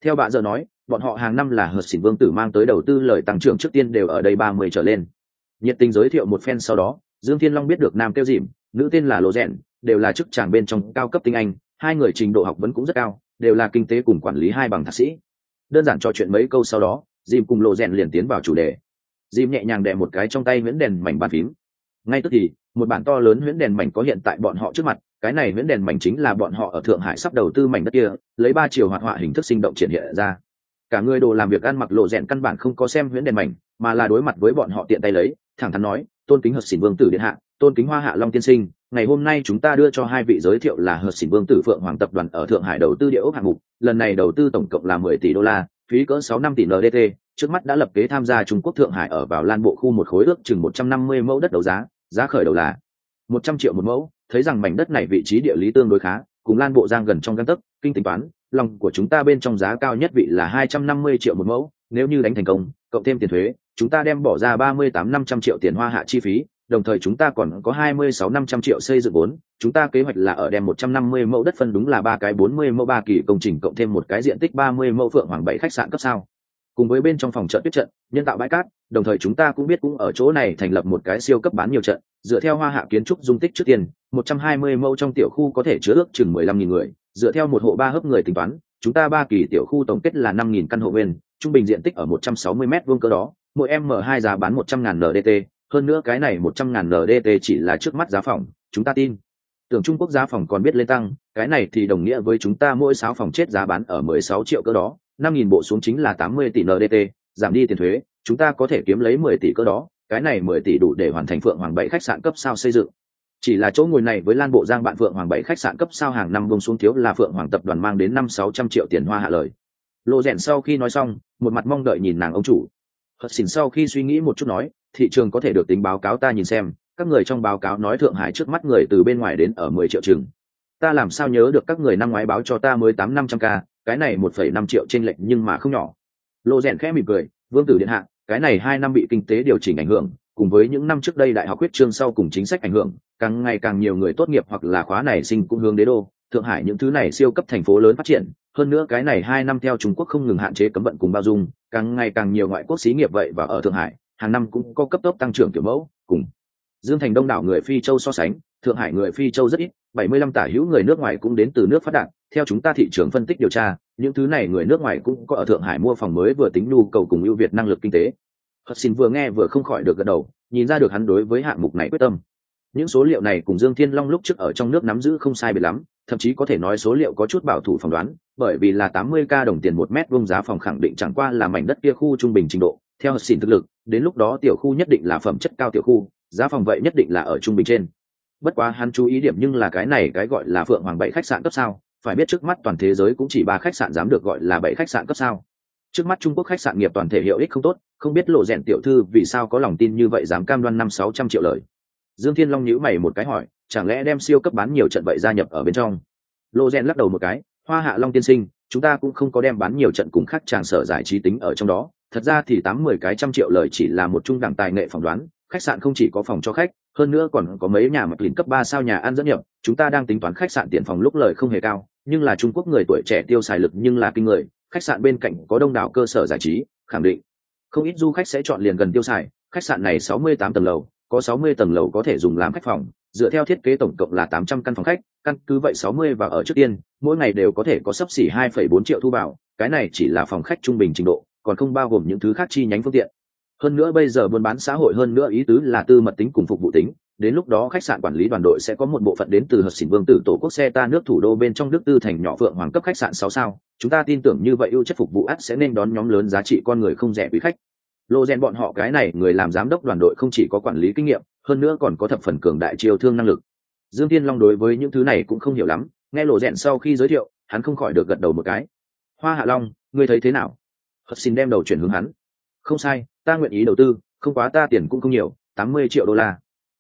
Theo bà giờ nói, bọn họ hàng năm là hợp xỉn vương tử mang tới đầu tư lời tăng trưởng trước tiên đều ở đây ba mươi trở lên. Nhiệt tình giới thiệu một phen sau đó, dương thiên long biết được nam tiêu dìm, nữ tên là lô rèn, đều là chức tràng bên trong cao cấp tinh anh, hai người trình độ học vấn cũng rất cao, đều là kinh tế cùng quản lý hai bằng thạc sĩ. Đơn giản trò chuyện mấy câu sau đó, dìm cùng lộ rèn liền tiến vào chủ đề. Dìm nhẹ nhàng đè một cái trong tay nguyễn đèn mảnh bàn phím ngay tức thì, một bản to lớn nguyễn đèn mảnh có hiện tại bọn họ trước mặt, cái này nguyễn đèn mảnh chính là bọn họ ở thượng hải sắp đầu tư mảnh đất kia, lấy ba chiều hoạt họa hình thức sinh động triển hiện ra. Cả người đồ làm việc ăn mặc lộ rẽn căn bản không có xem nguyễn đèn mảnh, mà là đối mặt với bọn họ tiện tay lấy, thẳng thắn nói, tôn kính hợp xỉn vương tử điện hạ, tôn kính hoa hạ long tiên sinh, ngày hôm nay chúng ta đưa cho hai vị giới thiệu là hợp xỉn vương tử phượng hoàng tập đoàn ở thượng hải đầu tư địa ốc hạng mục, lần này đầu tư tổng cộng là mười tỷ đô la phí cỡ sáu năm tỷ ndt trước mắt đã lập kế tham gia trung quốc thượng hải ở vào lan bộ khu một khối ước chừng một trăm năm mươi mẫu đất đấu giá giá khởi đầu là một trăm triệu một mẫu, thấy rằng mảnh đất này vị trí địa lý tương đối khá, cùng lan bộ giang gần trong căn tấc, kinh tính toán, lòng của chúng ta bên trong giá cao nhất vị là hai trăm năm mươi triệu một mẫu, nếu như đánh thành công, cộng thêm tiền thuế, chúng ta đem bỏ ra ba mươi tám năm trăm triệu tiền hoa hạ chi phí đồng thời chúng ta còn có hai mươi sáu năm trăm triệu xây dựng vốn chúng ta kế hoạch là ở đem một trăm năm mươi mẫu đất phân đúng là ba cái bốn mươi mẫu ba kỳ công trình cộng thêm một cái diện tích ba mươi mẫu phượng hoàng bảy khách sạn cấp sao. Cùng với bên trong phòng trận tuyết trận nhân tạo bãi cát đồng thời chúng ta cũng biết cũng ở chỗ này thành lập một cái siêu cấp bán nhiều trận dựa theo hoa hạ kiến trúc dung tích trước tiên một trăm hai mươi mẫu trong tiểu khu có thể chứa ước chừng mười lăm nghìn người dựa theo một hộ ba hấp người tính toán chúng ta ba kỳ tiểu khu tổng kết là năm nghìn căn hộ bên, trung bình diện tích ở 160 mét vuông cơ đó mỗi m hai giá bán một trăm ngàn ndt hơn nữa cái này một trăm ngàn ndt chỉ là trước mắt giá phòng, chúng ta tin. Tưởng trung quốc giá phòng còn biết lên tăng, cái này thì đồng nghĩa với chúng ta mỗi sáu phòng chết giá bán ở mười sáu triệu cỡ đó, năm nghìn bộ xuống chính là tám mươi tỷ ndt giảm đi tiền thuế, chúng ta có thể kiếm lấy mười tỷ cỡ đó, cái này mười tỷ đủ để hoàn thành phượng hoàng bảy khách sạn cấp sao xây dựng. Chỉ là chỗ ngồi này với lan bộ giang bạn phượng hoàng bảy khách sạn cấp sao hàng năm bông xuống thiếu là phượng hoàng tập đoàn mang đến năm sáu trăm triệu tiền hoa hạ lời. Lộ rèn sau khi nói xong, một mặt mong đợi nhìn nàng ông chủ. Hất xỉn sau khi suy nghĩ một chút nói thị trường có thể được tính báo cáo ta nhìn xem, các người trong báo cáo nói thượng hải trước mắt người từ bên ngoài đến ở mười triệu chừng. Ta làm sao nhớ được các người năm ngoái báo cho ta mới tám năm trăm k cái này một phẩy năm triệu trên lệnh nhưng mà không nhỏ. Lộ rèn khẽ mỉm cười, vương tử điện hạ, cái này hai năm bị kinh tế điều chỉnh ảnh hưởng, cùng với những năm trước đây đại học quyết trương sau cùng chính sách ảnh hưởng, càng ngày càng nhiều người tốt nghiệp hoặc là khóa này sinh cũng hướng đế đô. Thượng hải những thứ này siêu cấp thành phố lớn phát triển, hơn nữa cái này hai năm theo trung quốc không ngừng hạn chế cấm vận cùng bao dung, càng ngày càng nhiều ngoại quốc xí nghiệp vậy và ở thượng hải hàng năm cũng có cấp tốc tăng trưởng kiểu mẫu, cùng dương thành đông đảo người phi châu so sánh, thượng hải người phi châu rất ít, bảy mươi lăm tả hữu người nước ngoài cũng đến từ nước phát đạt. Theo chúng ta thị trường phân tích điều tra, những thứ này người nước ngoài cũng có ở thượng hải mua phòng mới vừa tính nhu cầu cùng ưu việt năng lực kinh tế. Hất xin vừa nghe vừa không khỏi được gật đầu, nhìn ra được hắn đối với hạng mục này quyết tâm. Những số liệu này cùng dương thiên long lúc trước ở trong nước nắm giữ không sai biệt lắm, thậm chí có thể nói số liệu có chút bảo thủ phỏng đoán, bởi vì là tám mươi k đồng tiền một mét vuông giá phòng khẳng định chẳng qua là mảnh đất kia khu trung bình trình độ. Theo hất xin thực lực đến lúc đó tiểu khu nhất định là phẩm chất cao tiểu khu, giá phòng vậy nhất định là ở trung bình trên. Bất quá hắn chú ý điểm nhưng là cái này, cái gọi là phượng hoàng bảy khách sạn cấp sao? Phải biết trước mắt toàn thế giới cũng chỉ ba khách sạn dám được gọi là bảy khách sạn cấp sao? Trước mắt trung quốc khách sạn nghiệp toàn thể hiệu ích không tốt, không biết lộ rèn tiểu thư vì sao có lòng tin như vậy dám cam đoan năm sáu trăm triệu lời. Dương thiên long nhữ mày một cái hỏi, chẳng lẽ đem siêu cấp bán nhiều trận vậy gia nhập ở bên trong? Lộ rèn lắc đầu một cái, hoa hạ long tiên sinh, chúng ta cũng không có đem bán nhiều trận cùng khác tràng sở giải trí tính ở trong đó thật ra thì tám mười cái trăm triệu lời chỉ là một trung đẳng tài nghệ phỏng đoán, khách sạn không chỉ có phòng cho khách, hơn nữa còn có mấy nhà mặt lìn cấp ba sao nhà ăn dẫn nhập. Chúng ta đang tính toán khách sạn tiền phòng lúc lời không hề cao, nhưng là trung quốc người tuổi trẻ tiêu xài lực nhưng là kinh người, khách sạn bên cạnh có đông đảo cơ sở giải trí, khẳng định. Không ít du khách sẽ chọn liền gần tiêu xài, khách sạn này sáu mươi tám tầng lầu, có sáu mươi tầng lầu có thể dùng làm khách phòng, dựa theo thiết kế tổng cộng là tám trăm căn phòng khách, căn cứ vậy sáu mươi và ở trước tiên, mỗi ngày đều có thể có sấp xỉ hai phẩy bốn triệu thu vào, cái này chỉ là phòng khách trung bình trình độ còn không bao gồm những thứ khác chi nhánh phương tiện. Hơn nữa bây giờ buôn bán xã hội hơn nữa ý tứ là tư mật tính cùng phục vụ tính. Đến lúc đó khách sạn quản lý đoàn đội sẽ có một bộ phận đến từ hợp xỉn vương tử tổ quốc xe ta nước thủ đô bên trong đức tư thành nhỏ phượng hoàng cấp khách sạn sáu sao. Chúng ta tin tưởng như vậy ưu chất phục vụ ắt sẽ nên đón nhóm lớn giá trị con người không rẻ quý khách. Lô gen bọn họ cái này, người làm giám đốc đoàn đội không chỉ có quản lý kinh nghiệm, hơn nữa còn có thập phần cường đại chiêu thương năng lực. Dương tiên long đối với những thứ này cũng không hiểu lắm, nghe lộ rèn sau khi giới thiệu, hắn không khỏi được gật đầu một cái. Hoa hạ long, ngươi thấy thế nào? Hất xin đem đầu chuyển hướng hắn. Không sai, ta nguyện ý đầu tư, không quá ta tiền cũng không nhiều, tám mươi triệu đô la.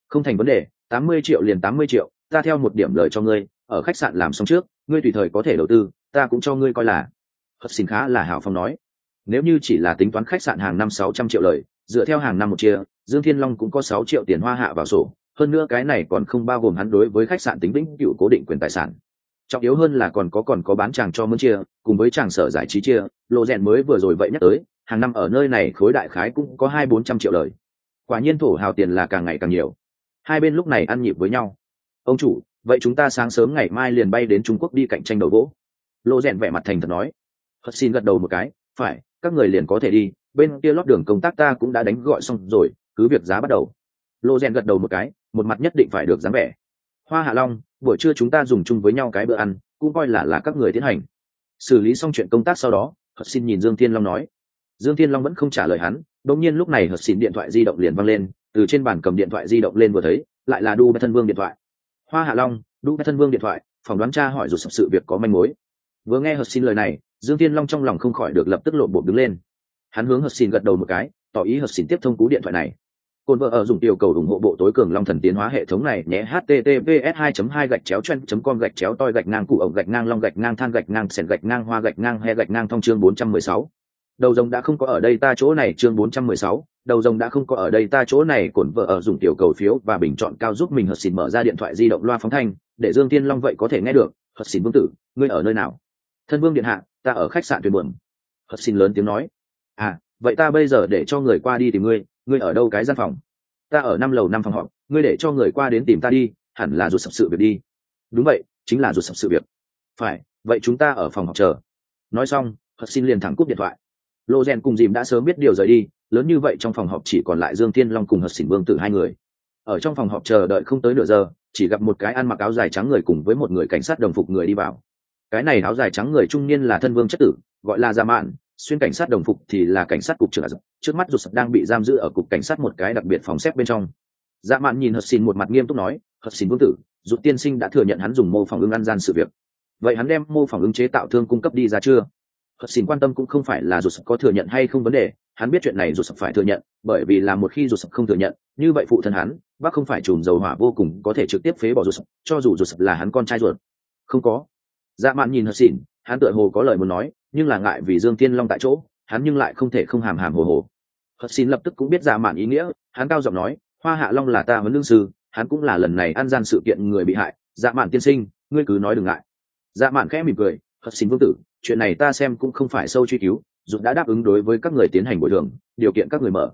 Không thành vấn đề, tám mươi triệu liền tám mươi triệu, ta theo một điểm lời cho ngươi, ở khách sạn làm xong trước, ngươi tùy thời có thể đầu tư, ta cũng cho ngươi coi là. Hất xin khá là hảo phong nói. Nếu như chỉ là tính toán khách sạn hàng năm sáu trăm triệu lời, dựa theo hàng năm một chia, dương thiên long cũng có sáu triệu tiền hoa hạ vào sổ. Hơn nữa cái này còn không bao gồm hắn đối với khách sạn tính vĩnh cựu cố định quyền tài sản trọng yếu hơn là còn có còn có bán chàng cho mướn chia, cùng với chàng sở giải trí chia, lộ rèn mới vừa rồi vậy nhắc tới, hàng năm ở nơi này khối đại khái cũng có hai bốn trăm triệu lời. Quả nhiên thổ hào tiền là càng ngày càng nhiều. Hai bên lúc này ăn nhịp với nhau. Ông chủ, vậy chúng ta sáng sớm ngày mai liền bay đến trung quốc đi cạnh tranh đầu gỗ. Lộ rèn vẻ mặt thành thật nói. Hất xin gật đầu một cái, phải, các người liền có thể đi, bên kia lót đường công tác ta cũng đã đánh gọi xong rồi, cứ việc giá bắt đầu. Lô rèn gật đầu một cái, một mặt nhất định phải được dáng vẻ hoa hạ long, buổi trưa chúng ta dùng chung với nhau cái bữa ăn, cũng coi là là các người tiến hành. Xử lý xong chuyện công tác sau đó hật xin nhìn dương thiên long nói. Dương thiên long vẫn không trả lời hắn, đột nhiên lúc này hật xin điện thoại di động liền văng lên, từ trên bàn cầm điện thoại di động lên vừa thấy, lại là đu bê thân vương điện thoại. Hoa hạ long đu bê thân vương điện thoại, phỏng đoán cha hỏi dù sập sự việc có manh mối. Vừa nghe hật xin lời này, dương thiên long trong lòng không khỏi được lập tức lộn bộ đứng lên. Hắn hướng hật xin gật đầu một cái, tỏ ý hật xin tiếp thông cú điện thoại này. Côn vợ ở dùng tiểu cầu ủng hộ bộ tối cường long thần tiến hóa hệ thống này nhé https 2 2 gạch chéo chen com gạch chéo toi gạch ngang cụ ổng gạch ngang long gạch ngang than gạch ngang sèn gạch ngang hoa gạch ngang he gạch ngang thông chương 416. Đầu rồng đã không có ở đây ta chỗ này chương 416, đầu rồng đã không có ở đây ta chỗ này cổn vợ ở dùng tiểu cầu phiếu và bình chọn cao giúp mình hợp xin mở ra điện thoại di động loa phóng thanh để dương tiên long vậy có thể nghe được. Hợp xin vương tử ngươi ở nơi nào? Thân vương điện hạ ta ở khách sạn tuyệt buồn. hợp xin lớn tiếng nói. À vậy ta bây giờ để cho người qua đi tìm ngươi ngươi ở đâu cái gian phòng? Ta ở năm lầu năm phòng họp, ngươi để cho người qua đến tìm ta đi, hẳn là ruột sập sự việc đi. Đúng vậy, chính là ruột sập sự việc. Phải, vậy chúng ta ở phòng họp chờ. Nói xong hật xin liền thẳng cúp điện thoại. Lô rèn cùng dìm đã sớm biết điều rời đi, lớn như vậy trong phòng họp chỉ còn lại dương thiên long cùng hật xỉn vương tử hai người. Ở trong phòng họp chờ đợi không tới nửa giờ, chỉ gặp một cái ăn mặc áo dài trắng người cùng với một người cảnh sát đồng phục người đi vào. Cái này áo dài trắng người trung niên là thân vương chất tử, gọi là gia mạn xuyên cảnh sát đồng phục thì là cảnh sát cục trưởng trước mắt rụt đang bị giam giữ ở cục cảnh sát một cái đặc biệt phòng xếp bên trong. Dạ mạn nhìn hật xin một mặt nghiêm túc nói hật xin vương tử rụt tiên sinh đã thừa nhận hắn dùng mô phỏng ứng ăn gian sự việc. Vậy hắn đem mô phỏng ứng chế tạo thương cung cấp đi ra chưa? Hật xin quan tâm cũng không phải là rụt sập có thừa nhận hay không vấn đề hắn biết chuyện này rụt sập phải thừa nhận bởi vì là một khi rụt sập không thừa nhận như vậy phụ thân hắn bác không phải chùm dầu hỏa vô cùng có thể trực tiếp phế bỏ rụt sập, cho dù rụt sập là hắn con trai ruột. Không có. Dạ mạn nhìn hật xỉn hắn tựa hồ có lời muốn nói nhưng là ngại vì dương thiên long tại chỗ, hắn nhưng lại không thể không hàm hàm hồ hồ. Hật xin lập tức cũng biết dạ mạn ý nghĩa, hắn cao giọng nói, hoa hạ long là ta huấn lương sư, hắn cũng là lần này ăn gian sự kiện người bị hại dạ mạn tiên sinh, ngươi cứ nói đừng ngại. Dạ mạn khẽ mỉm cười hật xin vương tử, chuyện này ta xem cũng không phải sâu truy cứu, dù đã đáp ứng đối với các người tiến hành bồi thường, điều kiện các người mở.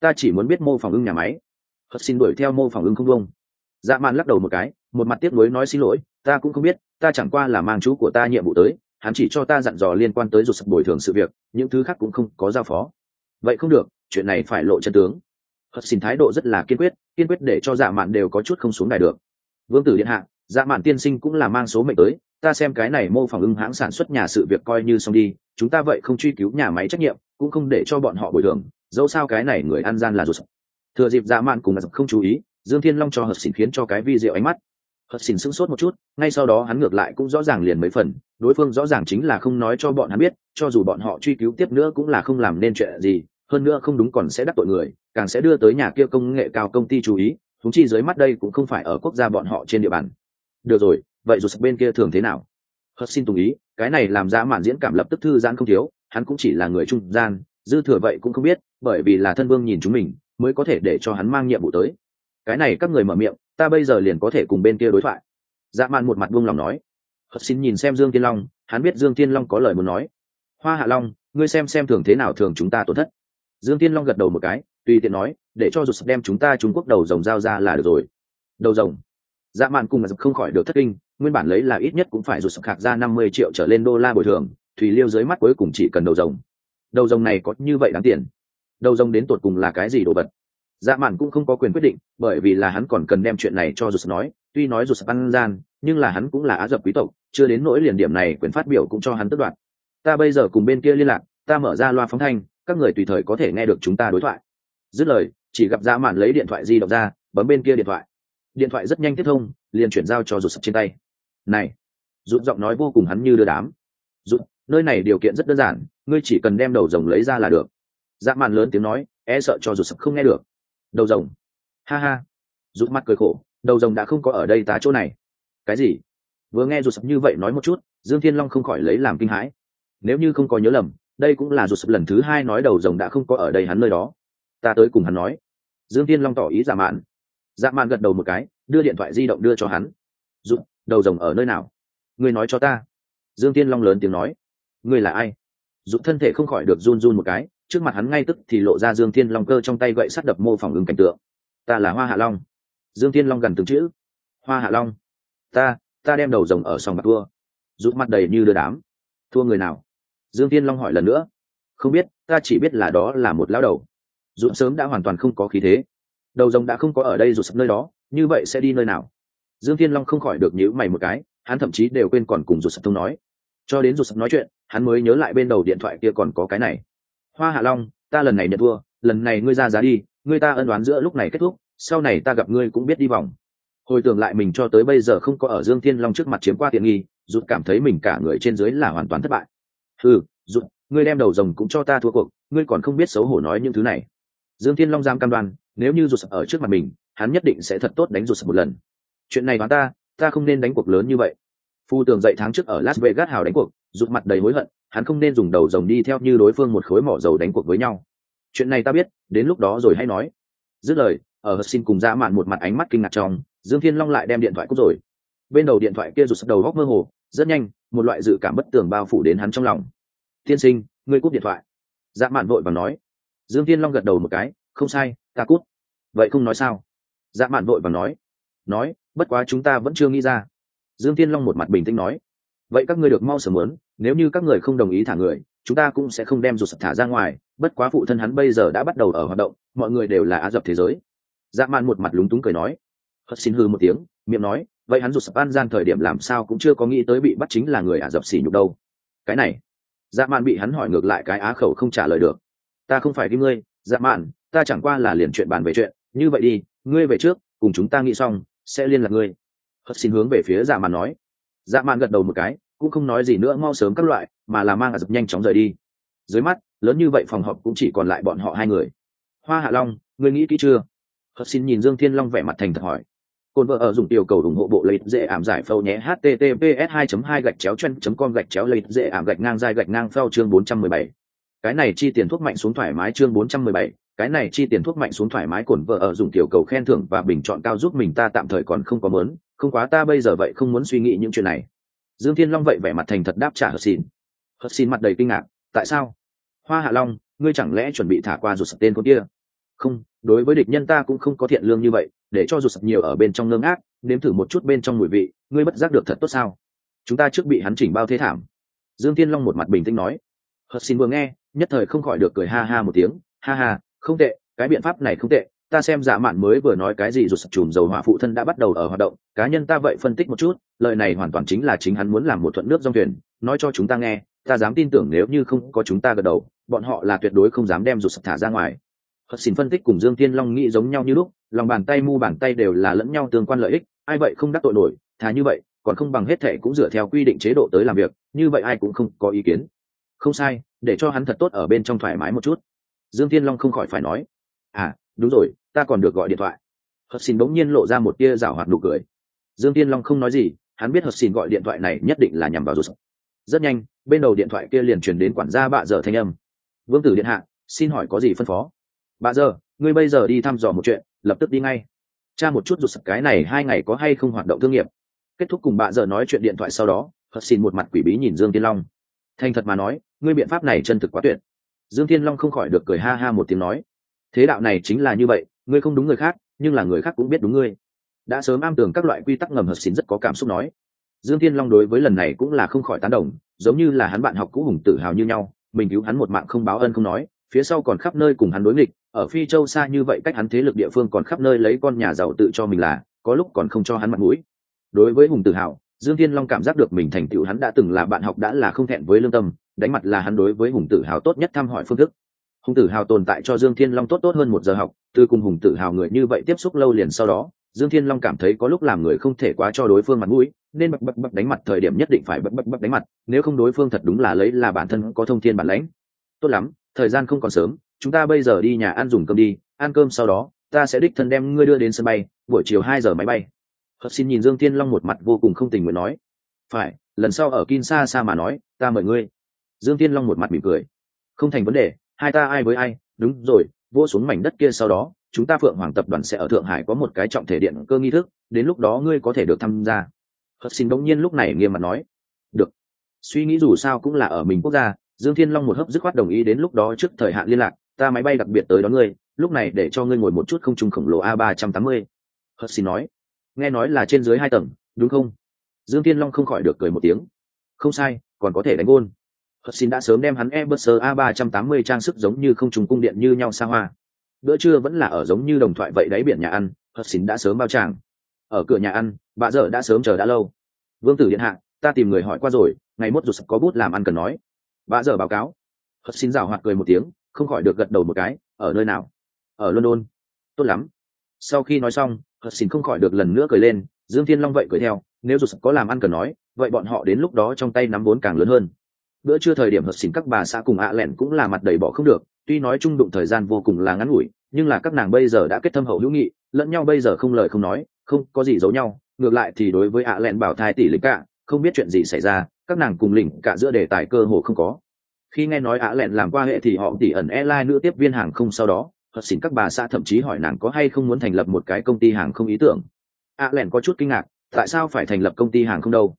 Ta chỉ muốn biết mô phỏng ưng nhà máy. Hật xin đuổi theo mô phỏng ưng không vông dạ mạn lắc đầu một cái, một mặt tiếc nuối nói xin lỗi, ta cũng không biết, ta chẳng qua là mang chú của ta nhiệm vụ tới hắn chỉ cho ta dặn dò liên quan tới rụt sập bồi thường sự việc, những thứ khác cũng không có giao phó. Vậy không được, chuyện này phải lộ chân tướng. Hất xin thái độ rất là kiên quyết kiên quyết để cho dạ mạn đều có chút không xuống đài được. Vương tử điện hạ dạ mạn tiên sinh cũng là mang số mệnh tới, ta xem cái này mô phỏng ưng hãng sản xuất nhà sự việc coi như xong đi, chúng ta vậy không truy cứu nhà máy trách nhiệm, cũng không để cho bọn họ bồi thường, dẫu sao cái này người ăn gian là rụt sập. thừa dịp dạ mạn cùng là không chú ý, dương thiên long cho hất xin khiến cho cái vi diệu ánh mắt hất xỉn sững sốt một chút, ngay sau đó hắn ngược lại cũng rõ ràng liền mấy phần, đối phương rõ ràng chính là không nói cho bọn hắn biết, cho dù bọn họ truy cứu tiếp nữa cũng là không làm nên chuyện gì, hơn nữa không đúng còn sẽ đắc tội người, càng sẽ đưa tới nhà kia công nghệ cao công ty chú ý thúng chi dưới mắt đây cũng không phải ở quốc gia bọn họ trên địa bàn. Được rồi, vậy dù bên kia thường thế nào? Hất xin tùng ý, cái này làm ra màn diễn cảm lập tức thư giãn không thiếu, hắn cũng chỉ là người trung gian, dư thừa vậy cũng không biết, bởi vì là thân vương nhìn chúng mình, mới có thể để cho hắn mang nhiệm vụ tới cái này các người mở miệng, ta bây giờ liền có thể cùng bên kia đối thoại. Dạ mạn một mặt buông lòng nói. Hất xin nhìn xem dương tiên long, hắn biết dương tiên long có lời muốn nói. Hoa hạ long, ngươi xem xem thường thế nào thường chúng ta tổn thất. Dương tiên long gật đầu một cái, tùy tiện nói, để cho rụt đem chúng ta trung quốc đầu rồng giao ra là được rồi. Đầu rồng. Dạ mạn cùng không khỏi được thất kinh, nguyên bản lấy là ít nhất cũng phải rụt sập khạc ra năm mươi triệu trở lên đô la bồi thường, thùy liêu dưới mắt cuối cùng chỉ cần đầu rồng. Đầu rồng này có như vậy đáng tiền. Đầu rồng đến tột cùng là cái gì đồ vật? Dạ mạn cũng không có quyền quyết định, bởi vì là hắn còn cần đem chuyện này cho rụt nói. Tuy nói rụt ăn gian, nhưng là hắn cũng là á dập quý tộc, chưa đến nỗi liền điểm này quyền phát biểu cũng cho hắn tất đoạt. Ta bây giờ cùng bên kia liên lạc, ta mở ra loa phóng thanh, các người tùy thời có thể nghe được chúng ta đối thoại. Dứt lời, chỉ gặp dạ mạn lấy điện thoại di động ra, bấm bên kia điện thoại. Điện thoại rất nhanh tiếp thông, liền chuyển giao cho rụt sập trên tay. Này, rụt giọng nói vô cùng hắn như đưa đám. Rụt, nơi này điều kiện rất đơn giản, ngươi chỉ cần đem đầu rồng lấy ra là được. Dạ mạn lớn tiếng nói e sợ cho rụt sập không nghe được đầu rồng. Ha ha. Rụt mắt cười khổ, đầu rồng đã không có ở đây tá chỗ này. Cái gì? Vừa nghe rụt sập như vậy nói một chút, dương thiên long không khỏi lấy làm kinh hãi. Nếu như không có nhớ lầm, đây cũng là rụt sập lần thứ hai nói đầu rồng đã không có ở đây hắn nơi đó. Ta tới cùng hắn nói. Dương thiên long tỏ ý giả mạn. Dạ mạn gật đầu một cái, đưa điện thoại di động đưa cho hắn. Rụt, đầu rồng ở nơi nào? Ngươi nói cho ta. Dương thiên long lớn tiếng nói. Ngươi là ai? Rụt thân thể không khỏi được run run một cái trước mặt hắn ngay tức thì lộ ra dương thiên long cơ trong tay gậy sắt đập mô phỏng ứng cảnh tượng. Ta là hoa hạ long. Dương thiên long gần từng chữ. Hoa hạ long. Ta ta đem đầu rồng ở sòng bạc thua. Rụt mặt đầy như đưa đám. Thua người nào? Dương thiên long hỏi lần nữa. Không biết, ta chỉ biết là đó là một lão đầu. Dũng sớm đã hoàn toàn không có khí thế. Đầu rồng đã không có ở đây rụt sập nơi đó, như vậy sẽ đi nơi nào? Dương thiên long không khỏi được nhíu mày một cái, hắn thậm chí đều quên còn cùng rụt sập thông nói. Cho đến rụt sập nói chuyện, hắn mới nhớ lại bên đầu điện thoại kia còn có cái này hoa hạ long, ta lần này nhận thua, lần này ngươi ra giá đi, ngươi ta ân đoán giữa lúc này kết thúc, sau này ta gặp ngươi cũng biết đi vòng. Hồi tưởng lại mình cho tới bây giờ không có ở dương thiên long trước mặt chiếm qua tiện nghi rút cảm thấy mình cả người trên dưới là hoàn toàn thất bại. Ừ rút ngươi đem đầu rồng cũng cho ta thua cuộc, ngươi còn không biết xấu hổ nói những thứ này. Dương thiên long giam cam đoan, nếu như rụt ở trước mặt mình, hắn nhất định sẽ thật tốt đánh rụt một lần. Chuyện này đoán ta ta không nên đánh cuộc lớn như vậy. Phu tường dậy tháng trước ở las vegas hào đánh cuộc, rụt mặt đầy hối hận hắn không nên dùng đầu rồng đi theo như đối phương một khối mỏ dầu đánh cuộc với nhau. Chuyện này ta biết, đến lúc đó rồi hãy nói. Dứt lời, ở hờ xin cùng dã mạn một mặt ánh mắt kinh ngạc trong, dương thiên long lại đem điện thoại cúc rồi. Bên đầu điện thoại kia rụt đầu góc mơ hồ, rất nhanh, một loại dự cảm bất tường bao phủ đến hắn trong lòng. Tiên sinh, ngươi cúp điện thoại. Dã mạn vội và nói. Dương thiên long gật đầu một cái, không sai, ta cút vậy không nói sao? Dã mạn vội và nói. Nói, bất quá chúng ta vẫn chưa nghĩ ra. Dương thiên long một mặt bình tĩnh nói. Vậy các ngươi được mau sớm muốn nếu như các người không đồng ý thả người, chúng ta cũng sẽ không đem rụt sập thả ra ngoài, bất quá phụ thân hắn bây giờ đã bắt đầu ở hoạt động, mọi người đều là á dập thế giới. Dạ mạn một mặt lúng túng cười nói. Hất xin hư một tiếng, miệng nói, vậy hắn rụt sập an gian thời điểm làm sao cũng chưa có nghĩ tới bị bắt chính là người ả dập xỉ nhục đâu. Cái này dạ mạn bị hắn hỏi ngược lại cái á khẩu không trả lời được. Ta không phải đi ngươi dạ mạn ta chẳng qua là liền chuyện bàn về chuyện. Như vậy đi, ngươi về trước, cùng chúng ta nghĩ xong, sẽ liên lạc ngươi. Hất xin hướng về phía dạ mạn nói. Dạ mạn gật đầu một cái cũng không nói gì nữa, mau sớm các loại, mà là mang ả dập nhanh chóng rời đi. Dưới mắt, lớn như vậy phòng họp cũng chỉ còn lại bọn họ hai người. Hoa hạ long, ngươi nghĩ kỹ chưa? Hất xin nhìn dương thiên long vẻ mặt thành thật hỏi. Cồn vợ ở dùng yêu cầu ủng hộ bộ lấy dễ ảm giải phâu nhé, https 2 2 gạch chéo chân com gạch chéo lấy dễ ảm gạch ngang dài gạch ngang phao chương 417. cái này chi tiền thuốc mạnh xuống thoải mái chương 417. cái này chi tiền thuốc mạnh xuống thoải mái cồn vợ ở dùng tiểu cầu khen thưởng và bình chọn cao giúp mình ta tạm thời còn không có mớn không quá ta bây giờ vậy không muốn suy nghĩ những chuyện này dương thiên long vậy vẻ mặt thành thật đáp trả hờ xin hờ xin mặt đầy kinh ngạc, tại sao? Hoa hạ long, ngươi chẳng lẽ chuẩn bị thả qua rụt sập tên con kia? Không, đối với địch nhân ta cũng không có thiện lương như vậy, để cho rụt sập nhiều ở bên trong ngưng ác nếm thử một chút bên trong mùi vị, ngươi bất giác được thật tốt sao? Chúng ta trước bị hắn chỉnh bao thế thảm. Dương Thiên long một mặt bình tĩnh nói. Hật xin vừa nghe, nhất thời không khỏi được cười ha ha một tiếng. Ha ha, không tệ, cái biện pháp này không tệ ta xem dạ mạn mới vừa nói cái gì rụt sập chùm dầu hỏa phụ thân đã bắt đầu ở hoạt động cá nhân ta vậy phân tích một chút lời này hoàn toàn chính là chính hắn muốn làm một thuận nước dòng thuyền nói cho chúng ta nghe ta dám tin tưởng nếu như không có chúng ta gật đầu bọn họ là tuyệt đối không dám đem rụt sập thả ra ngoài hất xin phân tích cùng Dương Thiên Long nghĩ giống nhau như lúc, lòng bàn tay mu bàn tay đều là lẫn nhau tương quan lợi ích, ai vậy không đắc tội nổi, thà như vậy, còn không bằng hết thệ cũng dựa theo quy định chế độ tới làm việc, như vậy ai cũng không có ý kiến. Không sai, để cho hắn thật tốt ở bên trong thoải mái một chút. Dương Thiên Long không khỏi phải nói, à, đúng rồi, ta còn được gọi điện thoại. Hật xin bỗng nhiên lộ ra một tia rảo hoạt nụ cười. Dương Thiên Long không nói gì, hắn biết Hật xin gọi điện thoại này nhất định là nhằm vào rụt. Rất nhanh, bên đầu điện thoại kia liền truyền đến quản gia bạ dở thanh âm. Vương tử điện hạ, xin hỏi có gì phân phó? Bạ giờ ngươi bây giờ đi thăm dò một chuyện lập tức đi ngay cha một chút rụt sập cái này hai ngày có hay không hoạt động thương nghiệp kết thúc cùng Bạ giờ nói chuyện điện thoại sau đó hất xin một mặt quỷ bí nhìn dương tiên long thành thật mà nói ngươi biện pháp này chân thực quá tuyệt dương tiên long không khỏi được cười ha ha một tiếng nói thế đạo này chính là như vậy, ngươi không đúng người khác, nhưng là người khác cũng biết đúng ngươi. Đã sớm am tường các loại quy tắc ngầm hợp xín rất có cảm xúc nói. Dương Thiên long đối với lần này cũng là không khỏi tán đồng, giống như là hắn bạn học cũ hùng tự hào như nhau, mình cứu hắn một mạng không báo ân không nói, phía sau còn khắp nơi cùng hắn đối nghịch, ở phi châu xa như vậy cách hắn thế lực địa phương còn khắp nơi lấy con nhà giàu tự cho mình là, có lúc còn không cho hắn mặt mũi. Đối với hùng tự hào, dương thiên long cảm giác được mình thành tựu hắn đã từng là bạn học đã là không thẹn với lương tâm, đánh mặt là hắn đối với hùng tự hào tốt nhất thăm hỏi phương thức hùng tử hào tồn tại cho dương thiên long tốt tốt hơn một giờ học, từ cùng hùng tử hào người như vậy tiếp xúc lâu liền sau đó, dương thiên long cảm thấy có lúc làm người không thể quá cho đối phương mặt mũi, nên bập bập bập đánh mặt thời điểm nhất định phải bập bập bập đánh mặt, nếu không đối phương thật đúng là lấy là bản thân có thông thiên bản lãnh. Tốt lắm, thời gian không còn sớm, chúng ta bây giờ đi nhà ăn dùng cơm đi, ăn cơm sau đó, ta sẽ đích thân đem ngươi đưa đến sân bay, buổi chiều hai giờ máy bay. Hất xin nhìn dương thiên long một mặt vô cùng không tình nguyện nói. Phải, lần sau ở kinshasa mà nói, ta mời ngươi. Dương thiên long một mặt mỉm cười. Không thành vấn đề hai ta ai với ai? Đúng rồi vô xuống mảnh đất kia sau đó, chúng ta phượng hoàng tập đoàn sẽ ở thượng hải có một cái trọng thể điện cơ nghi thức, đến lúc đó ngươi có thể được tham gia. Hất xin bỗng nhiên lúc này nghiêm mặt nói. Được. Suy nghĩ dù sao cũng là ở mình quốc gia, dương thiên long một hấp dứt khoát đồng ý đến lúc đó trước thời hạn liên lạc, ta máy bay đặc biệt tới đón ngươi, lúc này để cho ngươi ngồi một chút không trung khổng lồ a ba trăm tám mươi. Hất xin nói. Nghe nói là trên dưới hai tầng, đúng không? Dương thiên long không khỏi được cười một tiếng. Không sai, còn có thể đánh gôn hất xin đã sớm đem hắn e bơ sơ a ba trăm tám mươi trang sức giống như không trùng cung điện như nhau xa hoa. Bữa trưa vẫn là ở giống như đồng thoại vậy đáy biển nhà ăn hất xin đã sớm bao tràng. Ở cửa nhà ăn, bà dở đã sớm chờ đã lâu. Vương tử điện hạ, ta tìm người hỏi qua rồi, ngày mốt rụt sập có bút làm ăn cần nói. Bà dở báo cáo. Hất xin rào hoạt cười một tiếng, không khỏi được gật đầu một cái, ở nơi nào? Ở london. Tốt lắm. Sau khi nói xong hất xin không khỏi được lần nữa cười lên, dương thiên long vậy cười theo, nếu rụt sập có làm ăn cần nói, vậy bọn họ đến lúc đó trong tay nắm vốn càng lớn hơn bữa trưa thời điểm hợp xỉn các bà xã cùng ạ lẹn cũng là mặt đầy bỏ không được, tuy nói chung đụng thời gian vô cùng là ngắn ngủi, nhưng là các nàng bây giờ đã kết thâm hậu hữu nghị, lẫn nhau bây giờ không lời không nói, không có gì giấu nhau, ngược lại thì đối với ạ lẹn bảo thai tỷ lính cả, không biết chuyện gì xảy ra, các nàng cùng lĩnh cả giữa đề tài cơ hồ không có. Khi nghe nói ạ lẹn làm qua hệ thì họ tỉ ẩn e nữ tiếp viên hàng không sau đó hất xỉn các bà xã thậm chí hỏi nàng có hay không muốn thành lập một cái công ty hàng không ý tưởng. ạ lẹn có chút kinh ngạc, tại sao phải thành lập công ty hàng không đâu?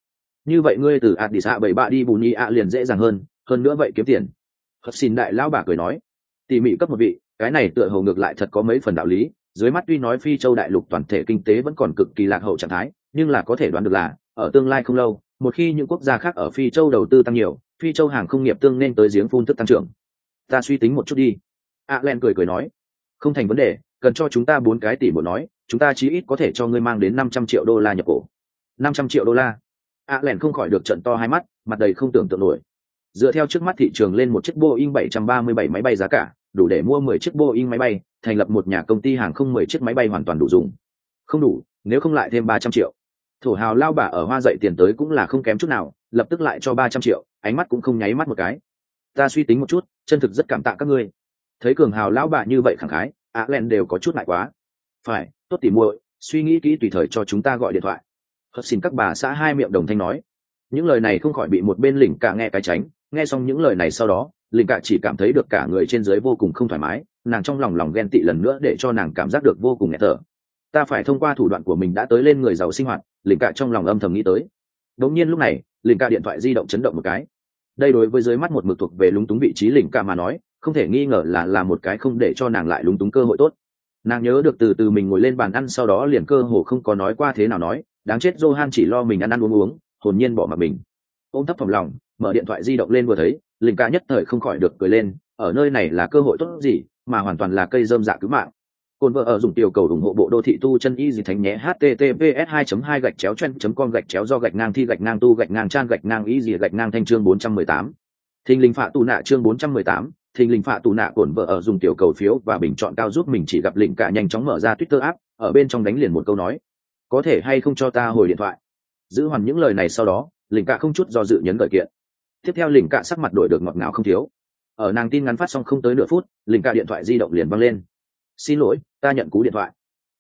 Như vậy ngươi từ ạt đi xạ bảy bạ đi bù nhi ạ liền dễ dàng hơn hơn nữa vậy kiếm tiền. Hất xin đại lão bà cười nói, tỉ mỉ cấp một vị, cái này tựa hồ ngược lại thật có mấy phần đạo lý, dưới mắt tuy nói phi châu đại lục toàn thể kinh tế vẫn còn cực kỳ lạc hậu trạng thái, nhưng là có thể đoán được là, ở tương lai không lâu, một khi những quốc gia khác ở phi châu đầu tư tăng nhiều, phi châu hàng không nghiệp tương nên tới giếng phun thức tăng trưởng. Ta suy tính một chút đi. A len cười cười nói, không thành vấn đề, cần cho chúng ta bốn cái tỷ bộ nói, chúng ta chí ít có thể cho ngươi mang đến năm trăm triệu đô la nhập cổ. năm trăm triệu đô la a len không khỏi được trận to hai mắt, mặt đầy không tưởng tượng nổi. Dựa theo trước mắt thị trường lên một chiếc boeing 737 máy bay giá cả, đủ để mua mười chiếc boeing máy bay, thành lập một nhà công ty hàng không mười chiếc máy bay hoàn toàn đủ dùng. Không đủ, nếu không lại thêm ba trăm triệu. Thổ hào lao bà ở hoa dậy tiền tới cũng là không kém chút nào, lập tức lại cho ba trăm triệu, ánh mắt cũng không nháy mắt một cái. Ta suy tính một chút, chân thực rất cảm tạ các ngươi. Thấy cường hào lão bà như vậy khẳng khái á len đều có chút lại quá. Phải, tốt tỉ muội, suy nghĩ kỹ tùy thời cho chúng ta gọi điện thoại hất xin các bà xã hai miệng đồng thanh nói. Những lời này không khỏi bị một bên lỉnh cả nghe cái tránh, nghe xong những lời này sau đó, lỉnh cả chỉ cảm thấy được cả người trên dưới vô cùng không thoải mái, nàng trong lòng lòng ghen tị lần nữa để cho nàng cảm giác được vô cùng nghẹt thở. Ta phải thông qua thủ đoạn của mình đã tới lên người giàu sinh hoạt, lỉnh cả trong lòng âm thầm nghĩ tới. Đống nhiên lúc này, lỉnh cả điện thoại di động chấn động một cái. Đây đối với dưới mắt một mực thuộc về lúng túng vị trí lỉnh cả mà nói, không thể nghi ngờ là là một cái không để cho nàng lại lúng túng cơ hội tốt. Nàng nhớ được từ từ mình ngồi lên bàn ăn sau đó liền cơ hồ không có nói qua thế nào nói đáng chết johan chỉ lo mình ăn ăn uống uống hồn nhiên bỏ mặc mình. Ôm thấp phòng lòng mở điện thoại di động lên vừa thấy linh ca nhất thời không khỏi được cười lên ở nơi này là cơ hội tốt gì mà hoàn toàn là cây dơm dạ cứu mạng. Cồn vợ ở dùng tiểu cầu ủng hộ bộ đô thị tu chân y gì thánh nhé https 2 2 gạch chéo chen com gạch chéo do gạch ngang thi gạch ngang tu gạch ngang trang gạch ngang y gì gạch ngang thanh chương 418. thình linh phạ tù nạ chương 418, thình linh phạ tù nạ cồn vợ ở dùng tiểu cầu phiếu và bình chọn cao giúp mình chỉ gặp lệnh cả nhanh chóng mở ra twitter app ở bên trong đánh liền một câu nói có thể hay không cho ta hồi điện thoại? Giữ hoàn những lời này sau đó lỉnh cạ không chút do dự nhấn gợi kiện. Tiếp theo lỉnh cạ sắc mặt đổi được ngọt ngào không thiếu. Ở nàng tin ngắn phát xong không tới nửa phút lỉnh cạ điện thoại di động liền văng lên. Xin lỗi, ta nhận cú điện thoại.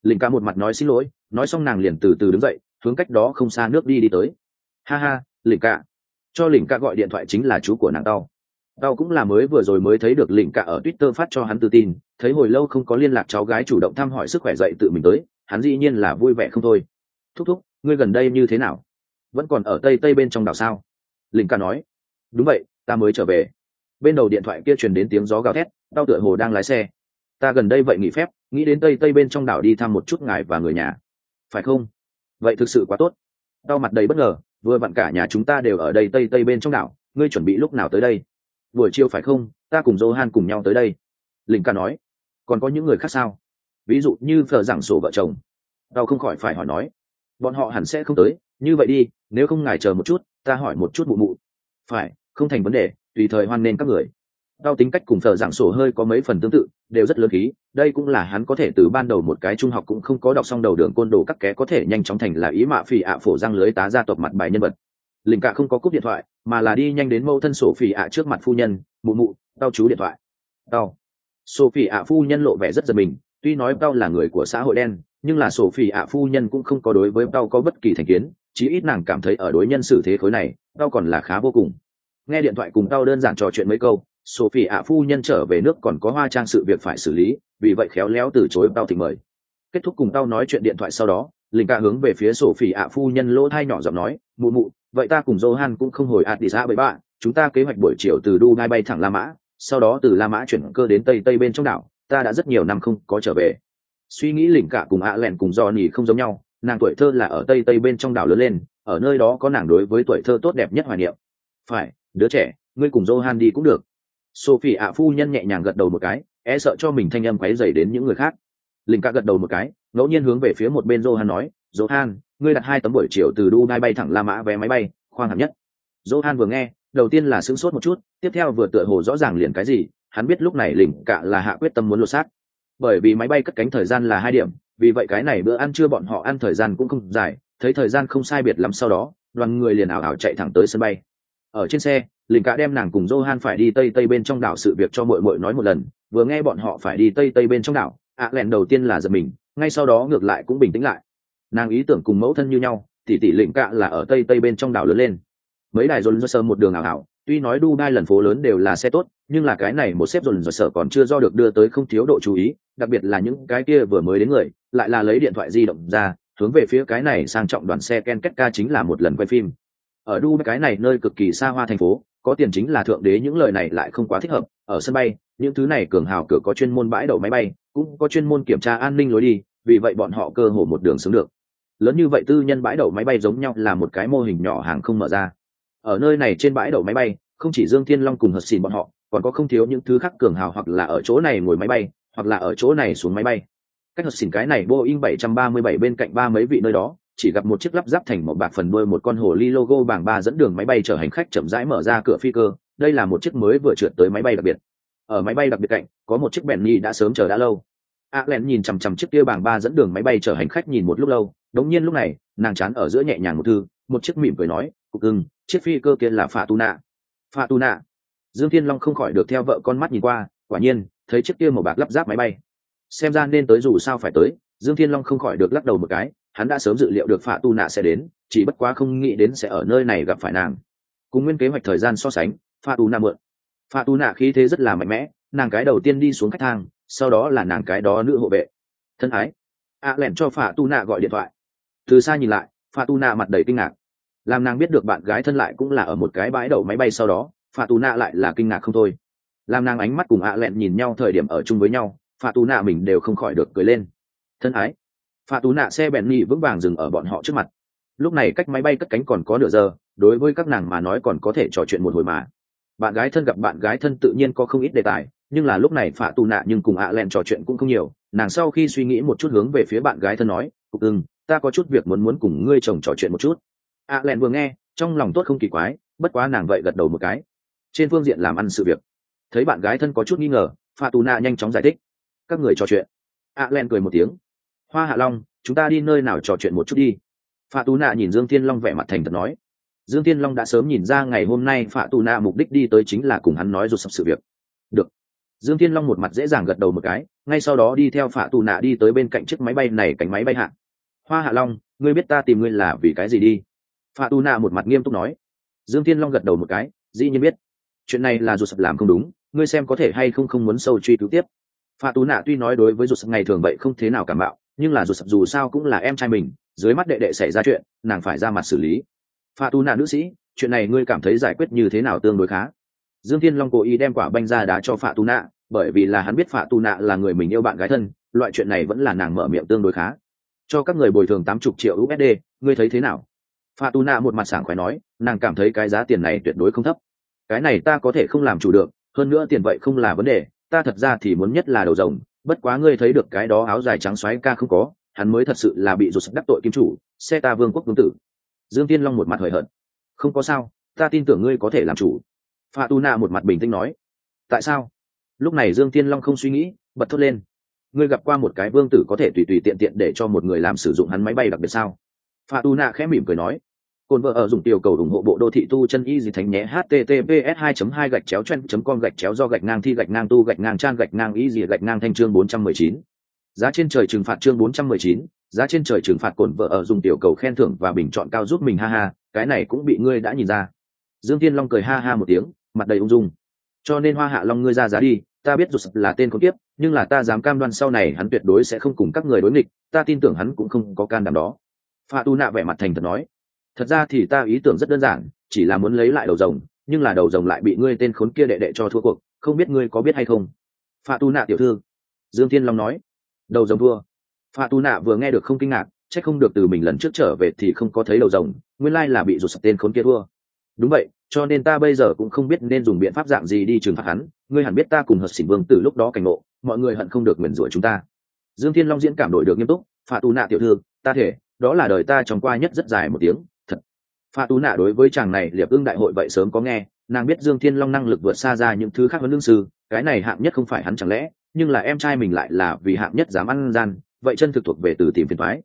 Lỉnh cạ một mặt nói xin lỗi. Nói xong nàng liền từ từ đứng dậy, hướng cách đó không xa nước đi đi tới. Ha ha lỉnh cạ. Cho lỉnh cạ gọi điện thoại chính là chú của nàng tao. Tao cũng là mới vừa rồi mới thấy được lỉnh cạ ở twitter phát cho hắn tự tin, thấy hồi lâu không có liên lạc cháu gái chủ động thăm hỏi sức khỏe dậy tự mình tới hắn dĩ nhiên là vui vẻ không thôi. Thúc thúc, ngươi gần đây như thế nào? Vẫn còn ở tây tây bên trong đảo sao? Linh ca nói. Đúng vậy, ta mới trở về. Bên đầu điện thoại kia truyền đến tiếng gió gào thét, tao tựa hồ đang lái xe. Ta gần đây vậy nghỉ phép, nghĩ đến tây tây bên trong đảo đi thăm một chút ngài và người nhà. Phải không? Vậy thực sự quá tốt. Đau mặt đầy bất ngờ, vừa vặn cả nhà chúng ta đều ở đây tây tây bên trong đảo, ngươi chuẩn bị lúc nào tới đây? Buổi chiều phải không? Ta cùng johan cùng nhau tới đây. Linh ca nói. Còn có những người khác sao? Ví dụ như phờ giảng sổ vợ chồng. Đau không khỏi phải hỏi nói, bọn họ hẳn sẽ không tới, như vậy đi, nếu không ngài chờ một chút, ta hỏi một chút mụ mụ. Phải, không thành vấn đề, tùy thời hoan nên các người. Đau tính cách cùng phờ giảng sổ hơi có mấy phần tương tự, đều rất lớn khí, đây cũng là hắn có thể từ ban đầu một cái trung học cũng không có đọc xong đầu đường côn đồ các ké có thể nhanh chóng thành là ý mạ phì ạ phổ răng lưới tá ra tộc mặt bài nhân vật. Linh cạ không có cúp điện thoại, mà là đi nhanh đến mâu thân sổ phì ạ trước mặt phu nhân, mụ mụ đau chú điện thoại. Đau sổ phì ạ phu nhân lộ vẻ rất giật mình tuy nói tao là người của xã hội đen, nhưng là sổ phì ạ phu nhân cũng không có đối với tao có bất kỳ thành kiến, chí ít nàng cảm thấy ở đối nhân xử thế khối này tao còn là khá vô cùng. Nghe điện thoại cùng tao đơn giản trò chuyện mấy câu, sổ phi ạ phu nhân trở về nước còn có hoa trang sự việc phải xử lý, vì vậy khéo léo từ chối tao tình mời. Kết thúc cùng tao nói chuyện điện thoại sau đó, linh ca hướng về phía sổ phi ạ phu nhân lỗ thai nhỏ giọng nói, mụ mụ, vậy ta cùng johan cũng không hồi ạt đi xã bởi ba chúng ta kế hoạch buổi chiều từ dubai bay thẳng la mã, sau đó từ la mã chuyển cơ đến tây tây bên trong đảo ta đã rất nhiều năm không có trở về. Suy nghĩ lỉnh cả cùng ạ lẹn cùng do nhì không giống nhau, nàng tuổi thơ là ở tây tây bên trong đảo lớn lên, ở nơi đó có nàng đối với tuổi thơ tốt đẹp nhất hoài niệm. Phải, đứa trẻ, ngươi cùng johan đi cũng được. Sophie ạ phu nhân nhẹ nhàng gật đầu một cái e sợ cho mình thanh âm quấy dày đến những người khác. Linh ca gật đầu một cái, ngẫu nhiên hướng về phía một bên johan nói, johan, ngươi đặt hai tấm buổi chiều từ dubai bay thẳng la mã vé máy bay, khoang hạng nhất. Johan vừa nghe, đầu tiên là sững sốt một chút, tiếp theo vừa tựa hồ rõ ràng liền cái gì hắn biết lúc này lỉnh cả là hạ quyết tâm muốn lột xác. Bởi vì máy bay cất cánh thời gian là hai điểm, vì vậy cái này bữa ăn trưa bọn họ ăn thời gian cũng không dài, thấy thời gian không sai biệt lắm sau đó, đoàn người liền ảo ảo chạy thẳng tới sân bay. Ở trên xe, lỉnh cả đem nàng cùng johan phải đi tây tây bên trong đảo sự việc cho muội muội nói một lần, vừa nghe bọn họ phải đi tây tây bên trong đảo, ạ à lẹn đầu tiên là giật mình, ngay sau đó ngược lại cũng bình tĩnh lại. Nàng ý tưởng cùng mẫu thân như nhau tỷ tỷ lỉnh cạ là ở tây tây bên trong đảo lớn lên. Mấy đài dồn dơ sơ một đường ảo ảo tuy nói dubai lần phố lớn đều là xe tốt, nhưng là cái này một xếp dồn dơ sở còn chưa do được đưa tới không thiếu độ chú ý, đặc biệt là những cái kia vừa mới đến người, lại là lấy điện thoại di động ra, hướng về phía cái này sang trọng đoàn xe ken kết ca chính là một lần quay phim. Ở dubai cái này nơi cực kỳ xa hoa thành phố, có tiền chính là thượng đế những lời này lại không quá thích hợp. Ở sân bay, những thứ này cường hào cửa có chuyên môn bãi đậu máy bay, cũng có chuyên môn kiểm tra an ninh lối đi, vì vậy bọn họ cơ hồ một đường xuống được. Lớn như vậy tư nhân bãi đậu máy bay giống nhau là một cái mô hình nhỏ hàng không mở ra ở nơi này trên bãi đậu máy bay, không chỉ dương thiên long cùng hợp xìn bọn họ, còn có không thiếu những thứ khác cường hào hoặc là ở chỗ này ngồi máy bay, hoặc là ở chỗ này xuống máy bay. Cách hợp xìn cái này boeing 737 bên cạnh ba mấy vị nơi đó, chỉ gặp một chiếc lắp ráp thành một bạc phần đuôi một con hồ ly logo bảng ba dẫn đường máy bay chở hành khách chậm rãi mở ra cửa phi cơ, đây là một chiếc mới vừa trượt tới máy bay đặc biệt. Ở máy bay đặc biệt cạnh, có một chiếc bèn nhi đã sớm chờ đã lâu. A len nhìn chằm chằm chiếc kia bảng ba dẫn đường máy bay chở hành khách nhìn một lúc lâu, đống nhiên lúc này, nàng chán ở giữa nhẹ nhàng một thư, một chiếc mỉm cười nói, cục ưng chiếc phi cơ kia là phạ tu nạ phạ tu nạ dương thiên long không khỏi được theo vợ con mắt nhìn qua, quả nhiên, thấy chiếc kia màu bạc lắp ráp máy bay. Xem ra nên tới dù sao phải tới, dương thiên long không khỏi được lắc đầu một cái, hắn đã sớm dự liệu được phạ tu nạ sẽ đến, chỉ bất quá không nghĩ đến sẽ ở nơi này gặp phải nàng. Cùng nguyên kế hoạch thời gian so sánh phạ tu nạ mượn. Phạ tu nạ khí thế rất là mạnh mẽ, nàng cái đầu tiên đi xuống khách thang sau đó là nàng cái đó nữ hộ vệ. Thân ái. A lẻn cho phạ tu nạ gọi điện thoại. Từ xa nhìn lại phạ tu nạ mặt đầy kinh ngạc làm nàng biết được bạn gái thân lại cũng là ở một cái bãi đậu máy bay sau đó phạ tu nạ lại là kinh ngạc không thôi. Làm nàng ánh mắt cùng ạ lẹn nhìn nhau thời điểm ở chung với nhau phạ tu nạ mình đều không khỏi được cười lên. Thân ái. Phạ tu nạ xe bèn nhị vững vàng dừng ở bọn họ trước mặt. Lúc này cách máy bay cất cánh còn có nửa giờ, đối với các nàng mà nói còn có thể trò chuyện một hồi mà. Bạn gái thân gặp bạn gái thân tự nhiên có không ít đề tài, nhưng là lúc này phạ tu nạ nhưng cùng ạ lẹn trò chuyện cũng không nhiều. Nàng sau khi suy nghĩ một chút hướng về phía bạn gái thân nói, cục ưng, ta có chút việc muốn muốn cùng ngươi chồng trò chuyện một chút a len vừa nghe, trong lòng tốt không kỳ quái, bất quá nàng vậy gật đầu một cái. Trên phương diện làm ăn sự việc. Thấy bạn gái thân có chút nghi ngờ pha tu nạ nhanh chóng giải thích. Các người trò chuyện. A len cười một tiếng. Hoa hạ long, chúng ta đi nơi nào trò chuyện một chút đi. Pha tu nạ nhìn dương thiên long vẻ mặt thành thật nói. Dương thiên long đã sớm nhìn ra ngày hôm nay pha tu nạ mục đích đi tới chính là cùng hắn nói rụt sập sự việc. Được. Dương thiên long một mặt dễ dàng gật đầu một cái, ngay sau đó đi theo phạ tu nạ đi tới bên cạnh chiếc máy bay này cánh máy bay hạ. Hoa hạ long, ngươi biết ta tìm ngươi là vì cái gì đi? Pha tu nạ một mặt nghiêm túc nói. Dương thiên long gật đầu một cái, dĩ nhiên biết. Chuyện này là rụt sập làm không đúng, ngươi xem có thể hay không không muốn sâu truy cứu tiếp. Pha tu nạ tuy nói đối với rụt sập ngày thường vậy không thế nào cảm bạo nhưng là rụt sập dù sao cũng là em trai mình, dưới mắt đệ đệ xảy ra chuyện, nàng phải ra mặt xử lý. Pha tu nạ nữ sĩ, chuyện này ngươi cảm thấy giải quyết như thế nào tương đối khá? Dương thiên long cố ý đem quả banh ra đá cho Pha tu nạ bởi vì là hắn biết Pha tu nạ là người mình yêu bạn gái thân, loại chuyện này vẫn là nàng mở miệng tương đối khá. Cho các người bồi thường tám chục triệu usd ngươi thấy thế nào? Pha tu nạ một mặt sảng khoái nói, nàng cảm thấy cái giá tiền này tuyệt đối không thấp. Cái này ta có thể không làm chủ được, hơn nữa tiền vậy không là vấn đề, ta thật ra thì muốn nhất là đầu rồng, bất quá ngươi thấy được cái đó áo dài trắng xoáy ca không có, hắn mới thật sự là bị rụt đắc tội kim chủ, xe ta vương quốc vương tử. Dương tiên long một mặt hời hợt. Không có sao, ta tin tưởng ngươi có thể làm chủ. Pha tu một mặt bình tĩnh nói. Tại sao? Lúc này dương tiên long không suy nghĩ, bật thốt lên. Ngươi gặp qua một cái vương tử có thể tùy tùy tiện tiện để cho một người làm sử dụng hắn máy bay đặc biệt sao? Pha tu khẽ mỉm cười nói. Côn vợ ở dùng tiểu cầu ủng hộ bộ đô thị tu chân y gì thánh nhé, https 2 2 gạch chéo chen com gạch chéo do gạch ngang thi gạch ngang tu gạch ngang trang gạch ngang y gì gạch ngang thanh chương 419 giá trên trời trừng phạt chương 419 giá trên trời trừng phạt cồn vợ ở dùng tiểu cầu khen thưởng và bình chọn cao giúp mình, ha ha, cái này cũng bị ngươi đã nhìn ra. Dương thiên long cười ha ha một tiếng, mặt đầy ung dung. Cho nên hoa hạ long ngươi ra giá đi, ta biết rụt là tên con tiếp nhưng là ta dám cam đoan sau này hắn tuyệt đối sẽ không cùng các người đối nghịch, ta tin tưởng hắn cũng không có can đảm đó. Pha tu nạ vẻ mặt thành thật nói thật ra thì ta ý tưởng rất đơn giản, chỉ là muốn lấy lại đầu rồng, nhưng là đầu rồng lại bị ngươi tên khốn kia đệ đệ cho thua cuộc, không biết ngươi có biết hay không? Pha tu nạ tiểu thư. Dương thiên long nói. Đầu rồng thua. Pha tu nạ vừa nghe được không kinh ngạc c h ắ c không được từ mình lần trước trở về thì không có thấy đầu rồng, nguyên lai là bị rụt sập tên khốn kia thua. Đúng vậy, cho nên ta bây giờ cũng không biết nên dùng biện pháp dạng gì đi trừng phạt hắn, ngươi hẳn biết ta cùng hợp xỉn vương từ lúc đó cảnh ngộ, mọi người hận không được nguyền rủa chúng ta. Dương thiên long diễn cảm đổi được nghiêm túc. Pha tu nạ tiểu thư, ta thể, đó là đời ta trong qua nhất rất dài một tiếng pha tú nạ đối với chàng này, liệp ương đại hội vậy sớm có nghe, nàng biết dương thiên long năng lực vượt xa ra những thứ khác hơn lương sư, cái này hạng nhất không phải hắn chẳng lẽ, nhưng là em trai mình lại là vì hạng nhất dám ăn gian, vậy chân thực thuộc về từ tìm phiền thoái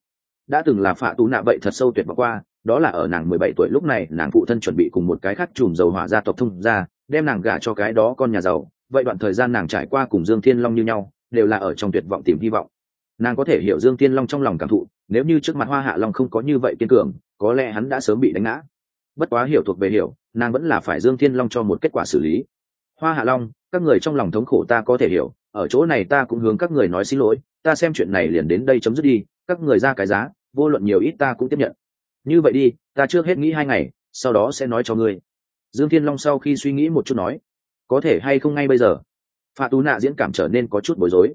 đã từng là phạ tú nạ vậy thật sâu tuyệt vọng qua, đó là ở nàng mười bảy tuổi lúc này, nàng phụ thân chuẩn bị cùng một cái khác chùm dầu hỏa gia tộc thông ra đem nàng gả cho cái đó con nhà giàu, vậy đoạn thời gian nàng trải qua cùng dương thiên long như nhau, đều là ở trong tuyệt vọng tìm hy vọng. Nàng có thể hiểu dương thiên long trong lòng cảm thụ, nếu như trước mặt hoa hạ long không có như vậy kiên cường có lẽ hắn đã sớm bị đánh ngã. Bất quá hiểu thuộc về hiểu, nàng vẫn là phải dương thiên long cho một kết quả xử lý. Hoa hạ long, các người trong lòng thống khổ ta có thể hiểu, ở chỗ này ta cũng hướng các người nói xin lỗi, ta xem chuyện này liền đến đây chấm dứt đi, các người ra cái giá, vô luận nhiều ít ta cũng tiếp nhận. Như vậy đi, ta chưa hết nghĩ hai ngày, sau đó sẽ nói cho ngươi. Dương thiên long sau khi suy nghĩ một chút nói, có thể hay không ngay bây giờ? Phạm tú nạ diễn cảm trở nên có chút bối rối.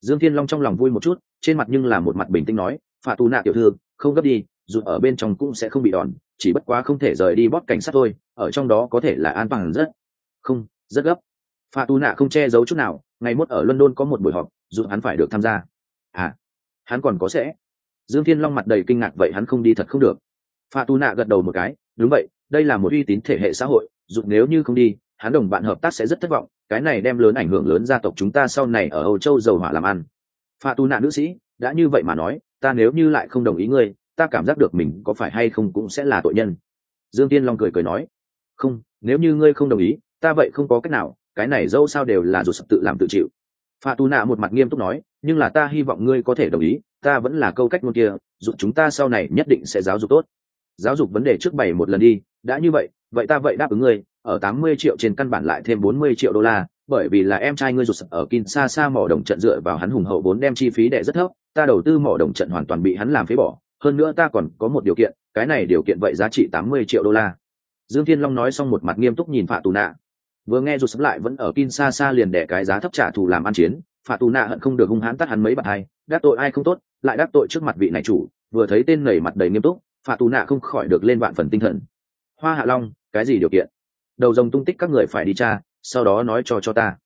Dương thiên long trong lòng vui một chút, trên mặt nhưng là một mặt bình tĩnh nói phạm tú nạ tiểu thư, không gấp đi dù ở bên trong cũng sẽ không bị đòn, chỉ bất quá không thể rời đi bóp cảnh sát thôi, ở trong đó có thể là an toàn rất. Không, rất gấp. Pha tu nạ không che giấu chút nào, ngày mốt ở london có một buổi họp, dù hắn phải được tham gia. À hắn còn có sẽ. Dương thiên long mặt đầy kinh ngạc vậy hắn không đi thật không được. Pha tu nạ gật đầu một cái, đúng vậy, đây là một uy tín thể hệ xã hội, dù nếu như không đi, hắn đồng bạn hợp tác sẽ rất thất vọng, cái này đem lớn ảnh hưởng lớn gia tộc chúng ta sau này ở âu châu dầu hỏa làm ăn. Pha tu nạ nữ sĩ, đã như vậy mà nói, ta nếu như lại không đồng ý ngươi ta cảm giác được mình có phải hay không cũng sẽ là tội nhân. Dương tiên long cười cười nói không nếu như ngươi không đồng ý ta vậy không có cách nào cái này dâu sao đều là dù sập tự làm tự chịu. Pha tu nạ một mặt nghiêm túc nói nhưng là ta hy vọng ngươi có thể đồng ý ta vẫn là câu cách ngôn kia giúp chúng ta sau này nhất định sẽ giáo dục tốt. Giáo dục vấn đề trước bảy một lần đi đã như vậy vậy ta vậy đáp ứng ngươi ở tám mươi triệu trên căn bản lại thêm bốn mươi triệu đô la bởi vì là em trai ngươi rụt ở Kinshasa mỏ đồng trận dựa vào hắn hùng hậu vốn đem chi phí đẻ rất thấp, ta đầu tư mỏ đồng trận hoàn toàn bị hắn làm phế bỏ, hơn nữa ta còn có một điều kiện, cái này điều kiện vậy giá trị tám mươi triệu đô la. Dương Thiên Long nói xong một mặt nghiêm túc nhìn Phạ Tù Nạ. Vừa nghe rụt lại vẫn ở kinh xa xa liền đẻ cái giá thấp trả thù làm ăn chiến, Phạ Tù Nạ hận không được hung hãn tắt hắn mấy bạn hai, đắc tội ai không tốt, lại đắc tội trước mặt vị này chủ, vừa thấy tên nảy mặt đầy nghiêm túc, phạ tù nạ không khỏi được lên vạn phần tinh thần. Hoa hạ long cái gì điều kiện? Đầu rồng tung tích các người phải đi tra sau đó nói cho cho ta.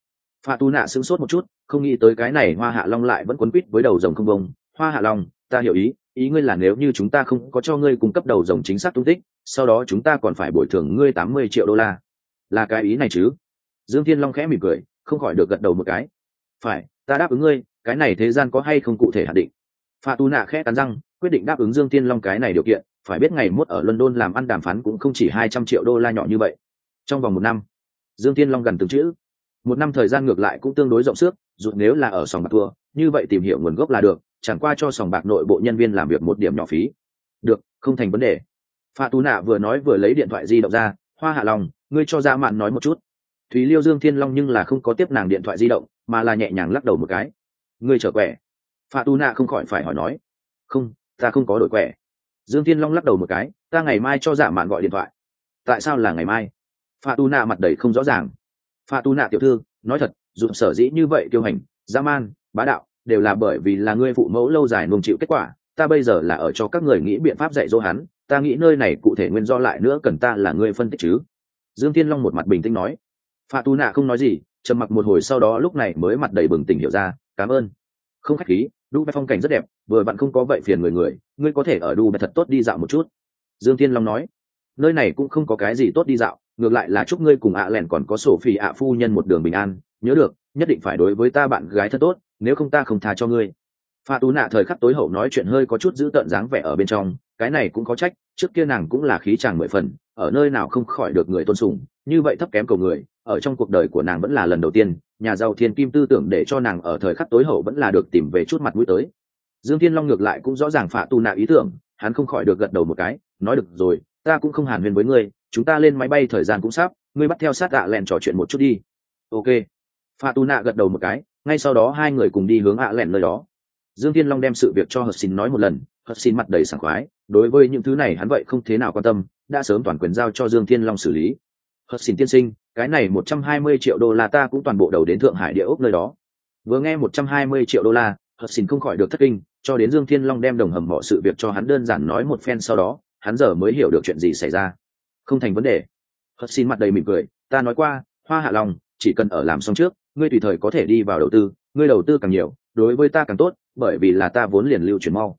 Phạ tù nạ sững sốt một chút không nghĩ tới cái này hoa hạ long lại vẫn quấn quýt với đầu rồng không bông. Hoa hạ long ta hiểu ý ý ngươi là nếu như chúng ta không có cho ngươi cung cấp đầu rồng chính xác tung tích, sau đó chúng ta còn phải bồi thường ngươi tám mươi triệu đô la. Là cái ý này chứ? Dương thiên long khẽ mỉm cười, không khỏi được gật đầu một cái. Phải, ta đáp ứng ngươi, cái này thế gian có hay không cụ thể hạn định? Pha tu nạ khẽ cắn răng, quyết định đáp ứng dương Thiên long cái này điều kiện, phải biết ngày mốt ở london làm ăn đàm phán cũng không chỉ hai trăm triệu đô la nhỏ như vậy. Trong vòng một năm, dương Thiên long gần từng chữ. Một năm thời gian ngược lại cũng tương đối rộng xước, dù nếu là ở sòng bạc thua, như vậy tìm hiểu nguồn gốc là được chẳng qua cho sòng bạc nội bộ nhân viên làm việc một điểm nhỏ phí. Được, không thành vấn đề. Pha tú nạ vừa nói vừa lấy điện thoại di động ra, hoa hạ long, ngươi cho ra mạn nói một chút. Thúy liêu dương thiên long nhưng là không có tiếp nàng điện thoại di động, mà là nhẹ nhàng lắc đầu một cái. Ngươi trở quẻ? Pha tu nạ không khỏi phải hỏi nói. Không, ta không có đổi quẻ. Dương thiên long lắc đầu một cái, ta ngày mai cho giả mạn gọi điện thoại. Tại sao là ngày mai? Pha tu nạ mặt đầy không rõ ràng. Pha tu nạ tiểu thư, nói thật, dù sở dĩ như vậy tiêu hành, dã man, bá đạo đều là bởi vì là ngươi phụ mẫu lâu dài nung chịu kết quả, ta bây giờ là ở cho các người nghĩ biện pháp dạy dỗ hắn, ta nghĩ nơi này cụ thể nguyên do lại nữa cần ta là ngươi phân tích chứ. Dương thiên long một mặt bình tĩnh nói. Pha tu nạ không nói gì, trầm mặc một hồi sau đó lúc này mới mặt đầy bừng tỉnh hiểu ra, cảm ơn. Không khách khí, đu phong cảnh rất đẹp, vừa bạn không có vậy phiền người người, ngươi có thể ở đu thật tốt đi dạo một chút. Dương thiên long nói. Nơi này cũng không có cái gì tốt đi dạo, ngược lại là chúc ngươi cùng ạ lẻn còn có sổ phỉ ạ phu nhân một đường bình an, nhớ được, nhất định phải đối với ta bạn gái thật tốt nếu không ta không tha cho ngươi. Pha tú nạ thời khắc tối hậu nói chuyện hơi có chút giữ tợn dáng vẻ ở bên trong, cái này cũng có trách, trước kia nàng cũng là khí chàng mười phần, ở nơi nào không khỏi được người tôn sùng, như vậy thấp kém cầu người, ở trong cuộc đời của nàng vẫn là lần đầu tiên, nhà giàu thiên kim tư tưởng để cho nàng ở thời khắc tối hậu vẫn là được tìm về chút mặt mũi tới. Dương thiên long ngược lại cũng rõ ràng phạ tu nạ ý tưởng, hắn không khỏi được gật đầu một cái, nói được rồi, ta cũng không hàn huyên với ngươi, chúng ta lên máy bay thời gian cũng sắp, ngươi bắt theo sát ạ lẹn trò chuyện một chút đi. Ok. Phạ tu nạ gật đầu một cái ngay sau đó hai người cùng đi hướng ạ lẹn nơi đó. Dương thiên long đem sự việc cho hật xin nói một lần, hật xin mặt đầy sảng khoái, đối với những thứ này hắn vậy không thế nào quan tâm, đã sớm toàn quyền giao cho dương thiên long xử lý. Hật xin tiên sinh, cái này một trăm hai mươi triệu đô la ta cũng toàn bộ đầu đến thượng hải địa ốc nơi đó. Vừa nghe một trăm hai mươi triệu đô la, hật xin không khỏi được thất kinh, cho đến dương thiên long đem đồng hầm mọi sự việc cho hắn đơn giản nói một phen sau đó, hắn giờ mới hiểu được chuyện gì xảy ra. Không thành vấn đề. Hất xin mặt đầy mỉm cười, ta nói qua, hoa hạ lòng chỉ cần ở làm xong trước ngươi tùy thời có thể đi vào đầu tư, ngươi đầu tư càng nhiều, đối với ta càng tốt, bởi vì là ta vốn liền lưu chuyển mau.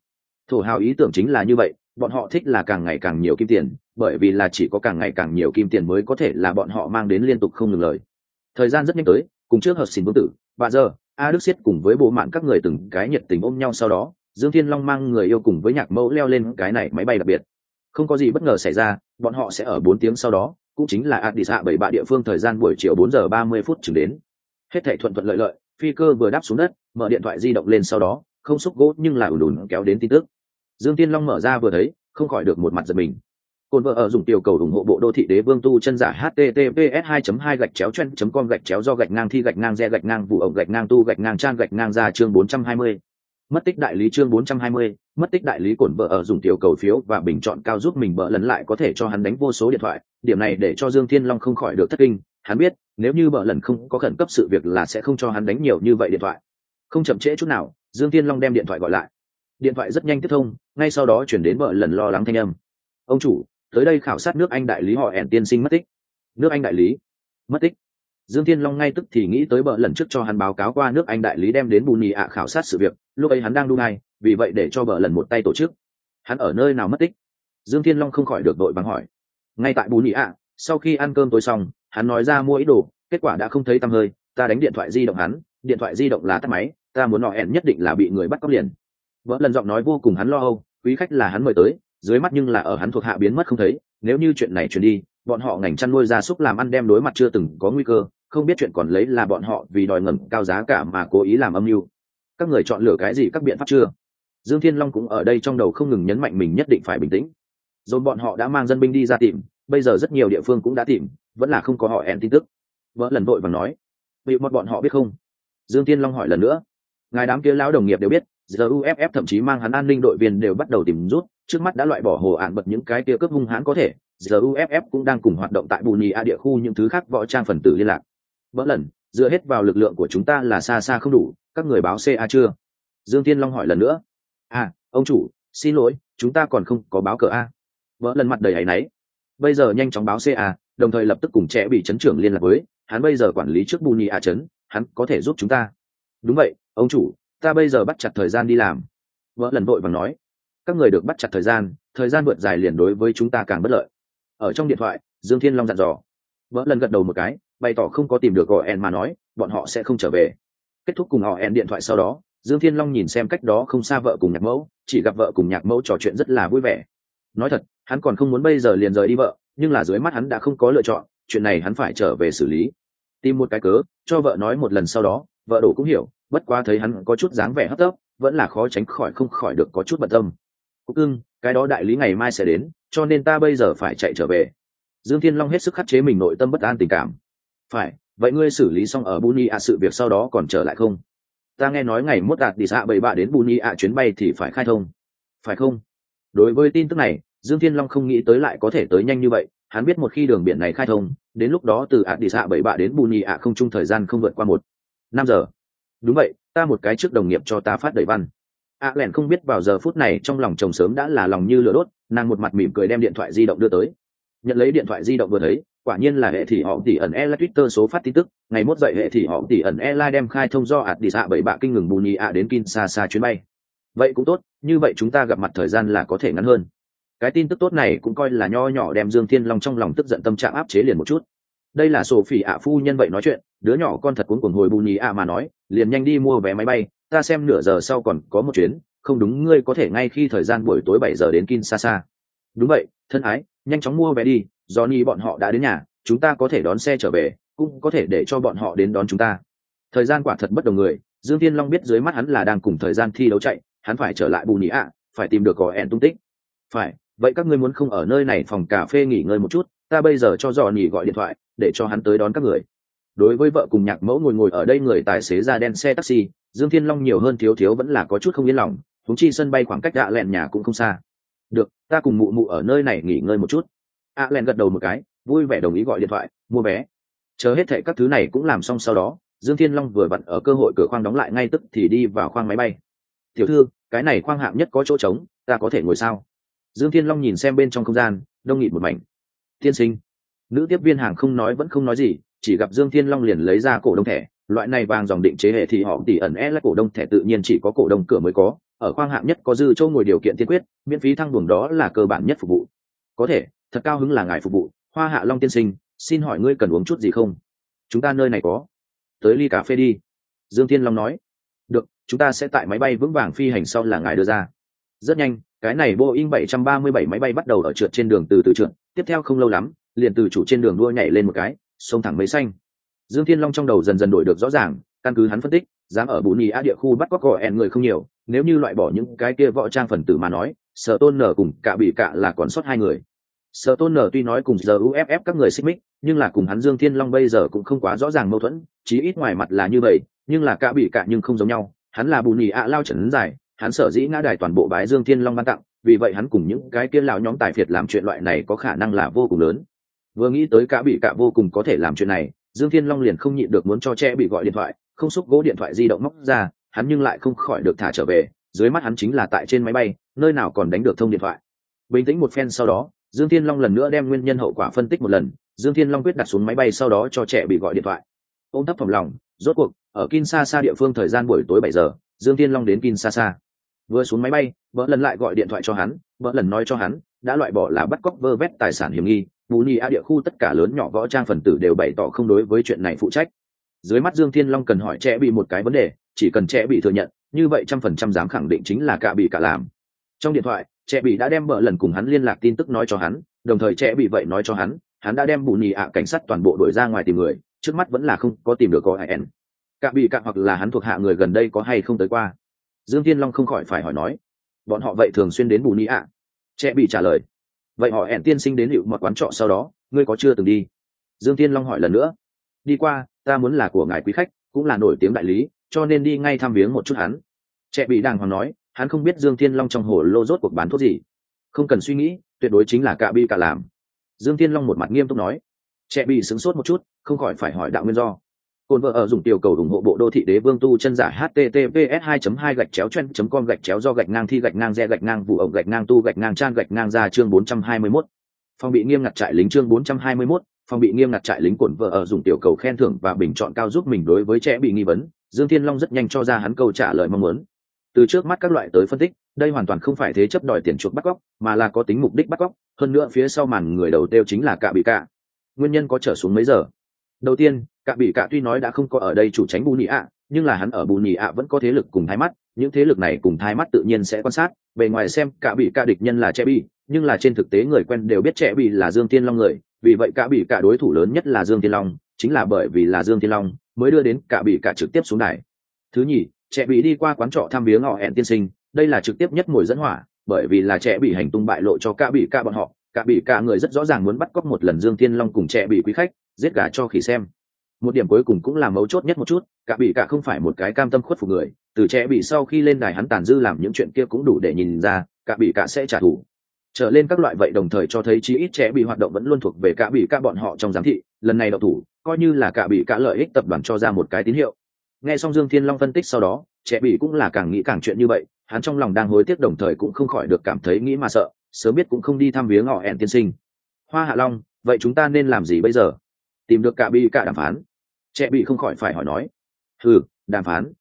Thổ hào ý tưởng chính là như vậy, bọn họ thích là càng ngày càng nhiều kim tiền, bởi vì là chỉ có càng ngày càng nhiều kim tiền mới có thể là bọn họ mang đến liên tục không ngừng lời. Thời gian rất nhanh tới, cùng trước hợp xin vương tử và giờ, a đức siết cùng với bộ mạng các người từng cái nhiệt tình ôm nhau sau đó, dương thiên long mang người yêu cùng với nhạc mẫu leo lên cái này máy bay đặc biệt. Không có gì bất ngờ xảy ra, bọn họ sẽ ở bốn tiếng sau đó, cũng chính là a đi xạ bảy bạ địa phương thời gian buổi chiều bốn giờ ba mươi phút chừng đến hết thảy thuận thuận lợi lợi, phi cơ vừa đáp xuống đất, mở điện thoại di động lên sau đó, không xúc gỗ nhưng là ủn ủn kéo đến tin tức. Dương tiên long mở ra vừa thấy, không khỏi được một mặt giật mình. Cồn vợ ở dùng tiểu cầu ủng hộ bộ đô thị đế vương tu chân giả https 2 2 gạch chéo chen com gạch chéo do gạch ngang thi gạch ngang re gạch ngang vụ ổng gạch ngang tu gạch ngang trang gạch ngang ra chương 420 mất tích đại lý chương 420 mất tích đại lý cổn vợ ở dùng tiểu cầu phiếu và bình chọn cao giúp mình bỡ lần lại có thể cho hắn đánh vô số điện thoại điểm này để cho dương thiên long không khỏi được thất kinh, hắn biết, nếu như bợ lần không có khẩn cấp sự việc là sẽ không cho hắn đánh nhiều như vậy điện thoại. Không chậm trễ chút nào, dương thiên long đem điện thoại gọi lại. Điện thoại rất nhanh tiếp thông, ngay sau đó chuyển đến bợ lần lo lắng thanh âm. Ông chủ, tới đây khảo sát nước anh đại lý họ ẻn tiên sinh mất tích. Nước anh đại lý? Mất tích. Dương thiên long ngay tức thì nghĩ tới bợ lần trước cho hắn báo cáo qua nước anh đại lý đem đến bù nhì ạ khảo sát sự việc, lúc ấy hắn đang đu ngay vì vậy để cho bợ lần một tay tổ chức. Hắn ở nơi nào mất tích? Dương thiên long không khỏi được đội bằng hỏi ngay tại bù nhị ạ, sau khi ăn cơm tối xong, hắn nói ra mua ý đồ, kết quả đã không thấy tăm hơi, ta đánh điện thoại di động hắn, điện thoại di động là tắt máy, ta muốn nọ ẹn nhất định là bị người bắt cóc liền. Vợ lần giọng nói vô cùng hắn lo âu, quý khách là hắn mời tới, dưới mắt nhưng là ở hắn thuộc hạ biến mất không thấy, nếu như chuyện này chuyển đi, bọn họ ngành chăn nuôi gia súc làm ăn đem đối mặt chưa từng có nguy cơ, không biết chuyện còn lấy là bọn họ vì đòi ngẩng cao giá cả mà cố ý làm âm mưu. Các người chọn lựa cái gì các biện pháp chưa? Dương thiên long cũng ở đây trong đầu không ngừng nhấn mạnh mình nhất định phải bình tĩnh rồi bọn họ đã mang dân binh đi ra tìm, bây giờ rất nhiều địa phương cũng đã tìm, vẫn là không có họ ẻn tin tức. Vợ lần vội và nói, bị một bọn họ biết không? Dương thiên long hỏi lần nữa, ngài đám kia lão đồng nghiệp đều biết giờ uff thậm chí mang hắn an ninh đội viên đều bắt đầu tìm rút, trước mắt đã loại bỏ hồ ạn bật những cái kia cướp hung hãn có thể giờ uff cũng đang cùng hoạt động tại bù nhì a địa khu những thứ khác võ trang phần tử liên lạc. Vỡ lần, dựa hết vào lực lượng của chúng ta là xa xa không đủ, các người báo ca chưa? Dương tiên long hỏi lần nữa à ông chủ, xin lỗi, chúng ta còn không có báo cờ a vỡ lần mặt đầy áy náy. Bây giờ nhanh chóng báo ca đồng thời lập tức cùng trẻ bị chấn trưởng liên lạc với, hắn bây giờ quản lý trước bù nhì a chấn, hắn có thể giúp chúng ta. Đúng vậy, ông chủ, ta bây giờ bắt chặt thời gian đi làm. Vợ lần vội và nói. Các người được bắt chặt thời gian thời gian vượt dài liền đối với chúng ta càng bất lợi. Ở trong điện thoại, dương thiên long dặn dò. Vợ lần gật đầu một cái, bày tỏ không có tìm được gọi en mà nói, bọn họ sẽ không trở về. Kết thúc cùng họ en điện thoại sau đó, dương thiên long nhìn xem cách đó không xa vợ cùng nhạc mẫu, chỉ gặp vợ cùng nhạc mẫu trò chuyện rất là vui vẻ. Nói thật hắn còn không muốn bây giờ liền rời đi vợ, nhưng là dưới mắt hắn đã không có lựa chọn, chuyện này hắn phải trở về xử lý. Tìm một cái cớ, cho vợ nói một lần sau đó, vợ đổ cũng hiểu, bất quá thấy hắn có chút dáng vẻ hấp tấp, vẫn là khó tránh khỏi không khỏi được có chút bận tâm. Cúc ưng cái đó đại lý ngày mai sẽ đến, cho nên ta bây giờ phải chạy trở về. Dương thiên long hết sức khắc chế mình nội tâm bất an tình cảm. Phải, vậy ngươi xử lý xong ở buni ạ sự việc sau đó còn trở lại không? Ta nghe nói ngày mốt đạt đi xạ bảy bạ đến buni ạ chuyến bay thì phải khai thông. Phải không? Đối với tin tức này dương thiên long không nghĩ tới lại có thể tới nhanh như vậy, hắn biết một khi đường biển này khai thông, đến lúc đó từ ạt đi xạ bảy bạ đến buni ạ không chung thời gian không vượt qua một, năm giờ. Đúng vậy, ta một cái trước đồng nghiệp cho ta phát đầy văn. A à lẻn không biết vào giờ phút này trong lòng chồng sớm đã là lòng như lửa đốt, nàng một mặt mỉm cười đem điện thoại di động đưa tới. Nhận lấy điện thoại di động vừa thấy, quả nhiên là hệ thì họ tỷ ẩn e twitter số phát tin tức, ngày mốt dậy hệ thì họ tỷ ẩn e la đem khai thông do ạt đi xạ bảy bạ kinh ngừng bù nhì ạ đến kin chuyến bay. Vậy cũng tốt, như vậy chúng ta gặp mặt thời gian là có thể ngắn hơn cái tin tức tốt này cũng coi là nho nhỏ đem dương thiên long trong lòng tức giận tâm trạng áp chế liền một chút đây là sổ phỉ ạ phu nhân vậy nói chuyện đứa nhỏ con thật cuốn cuồng hồi bù nhì ạ mà nói liền nhanh đi mua vé máy bay ta xem nửa giờ sau còn có một chuyến không đúng ngươi có thể ngay khi thời gian buổi tối bảy giờ đến Kinshasa. Đúng vậy, thân ái, nhanh chóng mua vé đi, Johnny bọn họ đã đến nhà, chúng ta có thể đón xe trở về, cũng có thể để cho bọn họ đến đón chúng ta. Thời gian quả thật bất đồng người, Dương Thiên Long biết dưới mắt hắn là đang cùng thời gian thi đấu chạy, hắn phải trở lại bù nhĩ ạ, phải tìm được có ẹn tung tích. Phải, vậy các ngươi muốn không ở nơi này phòng cà phê nghỉ ngơi một chút, ta bây giờ cho dò nhỉ gọi điện thoại, để cho hắn tới đón các người. Đối với vợ cùng nhạc mẫu ngồi ngồi ở đây người tài xế ra đen xe taxi, Dương Thiên Long nhiều hơn thiếu thiếu vẫn là có chút không yên lòng, thúng chi sân bay khoảng cách ạ lẹn nhà cũng không xa. Được ta cùng mụ mụ ở nơi này nghỉ ngơi một chút. ạ lẹn gật đầu một cái vui vẻ đồng ý gọi điện thoại mua vé. Chờ hết thệ các thứ này cũng làm xong sau đó dương thiên long vừa vặn ở cơ hội cửa khoang đóng lại ngay tức thì đi vào khoang máy bay. Tiểu thư cái này khoang hạng nhất có chỗ trống ta có thể ngồi sao? Dương thiên long nhìn xem bên trong không gian, đông nghịt một mảnh. Tiên sinh. Nữ tiếp viên hàng không nói vẫn không nói gì, chỉ gặp dương thiên long liền lấy ra cổ đông thẻ, loại này vàng dòng định chế hệ thì họ tỉ ẩn e là cổ đông thẻ tự nhiên chỉ có cổ đông cửa mới có, ở khoang hạng nhất có dư châu ngồi điều kiện tiên quyết, miễn phí thăng buồng đó là cơ bản nhất phục vụ. Có thể, thật cao hứng là ngài phục vụ, hoa hạ long tiên sinh, xin hỏi ngươi cần uống chút gì không? Chúng ta nơi này có. Tới ly cà phê đi. Dương thiên long nói. Được, chúng ta sẽ tại máy bay vững vàng phi hành sau là ngài đưa ra. Rất nhanh cái này boeing 737 máy bay bắt đầu ở trượt trên đường từ từ trượt, tiếp theo không lâu lắm, liền từ chủ trên đường đua nhảy lên một cái sông thẳng mấy xanh. Dương thiên long trong đầu dần dần đổi được rõ ràng, căn cứ hắn phân tích, dám ở bù nhì a địa khu bắt cóc gò ẹn người không nhiều, nếu như loại bỏ những cái kia võ trang phần tử mà nói, sở tôn nở cùng cả bị cả là còn sót hai người. Sở tôn nở tuy nói cùng giờ uff các người xích mích, nhưng là cùng hắn dương thiên long bây giờ cũng không quá rõ ràng mâu thuẫn, chí ít ngoài mặt là như vậy, nhưng là cả bị cả nhưng không giống nhau, hắn là bù nhì ạ lao trần dài hắn sở dĩ ngã đài toàn bộ bái dương thiên long ban tặng, vì vậy hắn cùng những cái kia lão nhóm tài phiệt làm chuyện loại này có khả năng là vô cùng lớn. Vừa nghĩ tới cả bị cả vô cùng có thể làm chuyện này, dương thiên long liền không nhịn được muốn cho trẻ bị gọi điện thoại, không xúc gỗ điện thoại di động móc ra, hắn nhưng lại không khỏi được thả trở về, dưới mắt hắn chính là tại trên máy bay, nơi nào còn đánh được thông điện thoại. Bình tĩnh một phen sau đó, dương thiên long lần nữa đem nguyên nhân hậu quả phân tích một lần, dương thiên long quyết đặt xuống máy bay sau đó cho trẻ bị gọi điện thoại. Ôm thấp phòng lòng, rốt cuộc, ở kinshasa địa phương thời gian buổi tối bảy giờ, dương thiên long đến kinshasa vừa xuống máy bay, vợ lần lại gọi điện thoại cho hắn, vợ lần nói cho hắn, đã loại bỏ là bắt cóc vơ vét tài sản hiểm nghi bù nhì a địa khu tất cả lớn nhỏ võ trang phần tử đều bày tỏ không đối với chuyện này phụ trách. Dưới mắt dương thiên long cần hỏi trẻ bị một cái vấn đề, chỉ cần trẻ bị thừa nhận, như vậy trăm phần trăm dám khẳng định chính là cả bị cả làm. Trong điện thoại, trẻ bị đã đem vợ lần cùng hắn liên lạc tin tức nói cho hắn, đồng thời trẻ bị vậy nói cho hắn hắn đã đem bù nhì ạ cảnh sát toàn bộ đổi ra ngoài tìm người, trước mắt vẫn là không có tìm được có ai n cả bị cả hoặc là hắn thuộc hạ người gần đây có hay không tới qua dương thiên long không khỏi phải hỏi nói, bọn họ vậy thường xuyên đến bù ni ạ? Trẻ bị trả lời, vậy họ hẹn tiên sinh đến hiệu một quán trọ sau đó, ngươi có chưa từng đi? Dương tiên long hỏi lần nữa, đi qua, ta muốn là của ngài quý khách, cũng là nổi tiếng đại lý, cho nên đi ngay thăm viếng một chút hắn. Trẻ bị đàng hoàng nói, hắn không biết dương tiên long trong hồ lô rốt cuộc bán thuốc gì. Không cần suy nghĩ, tuyệt đối chính là cạ bi cả làm. Dương tiên long một mặt nghiêm túc nói trẻ bị sửng sốt một chút, không khỏi phải hỏi đạo nguyên do. Côn vợ ở dùng tiểu cầu ủng hộ bộ đô thị đế vương tu chân giả https 2 2 gạch chéo chen com gạch chéo do gạch ngang thi gạch ngang re gạch ngang vụ ổng gạch ngang tu gạch ngang trang gạch ngang ra chương 421. Phòng bị nghiêm ngặt trại lính chương 421, phòng bị nghiêm ngặt trại lính cuộn vợ ở dùng tiểu cầu khen thưởng và bình chọn cao giúp mình đối với trẻ bị nghi vấn, Dương Thiên Long rất nhanh cho ra hắn câu trả lời mong muốn. Từ trước mắt các loại tới phân tích, đây hoàn toàn không phải thế chấp đòi tiền chuộc bắt cóc, mà là có tính mục đích bắt cóc, hơn nữa phía sau màn người đầu tiêu chính là cả bị cả. Nguyên nhân có trở xuống mấy giờ? Đầu tiên cả bị cả tuy nói đã không có ở đây chủ tránh bù nhị ạ, nhưng là hắn ở bù nhị ạ vẫn có thế lực cùng thái mắt, những thế lực này cùng thái mắt tự nhiên sẽ quan sát. Bề ngoài xem cả bị cả địch nhân là trẻ bị nhưng là trên thực tế người quen đều biết trẻ bị là dương tiên long người. Vì vậy cả bị cả đối thủ lớn nhất là dương tiên long, chính là bởi vì là dương tiên long mới đưa đến cả bị cả trực tiếp xuống đài. Thứ nhì trẻ bị đi qua quán trọ thăm viếng họ hẹn tiên sinh, đây là trực tiếp nhất mồi dẫn hỏa, bởi vì là trẻ bị hành tung bại lộ cho cả bị cả bọn họ. Cả bị cả người rất rõ ràng muốn bắt cóc một lần dương tiên long cùng trẻ bị quý khách giết gà cho khỉ xem. Một điểm cuối cùng cũng là mấu chốt nhất một chút, cả bị cả không phải một cái cam tâm khuất phục người, từ trẻ bị sau khi lên đài hắn tàn dư làm những chuyện kia cũng đủ để nhìn ra, cả bị cả sẽ trả thù. Trở lên các loại vậy đồng thời cho thấy chí ít trẻ bị hoạt động vẫn luôn thuộc về cả bị cả bọn họ trong giám thị, lần này đậu thủ, coi như là cả bị cả lợi ích tập đoàn cho ra một cái tín hiệu. Nghe xong dương thiên long phân tích sau đó, trẻ bị cũng là càng nghĩ càng chuyện như vậy, hắn trong lòng đang hối tiếc đồng thời cũng không khỏi được cảm thấy nghĩ mà sợ, sớm biết cũng không đi thăm viếng họ hẹn tiên sinh. Hoa hạ long, vậy chúng ta nên làm gì bây giờ? Tìm được cả bị cả đàm phán. Trẻ bị không khỏi phải hỏi nói ừ đàm phán?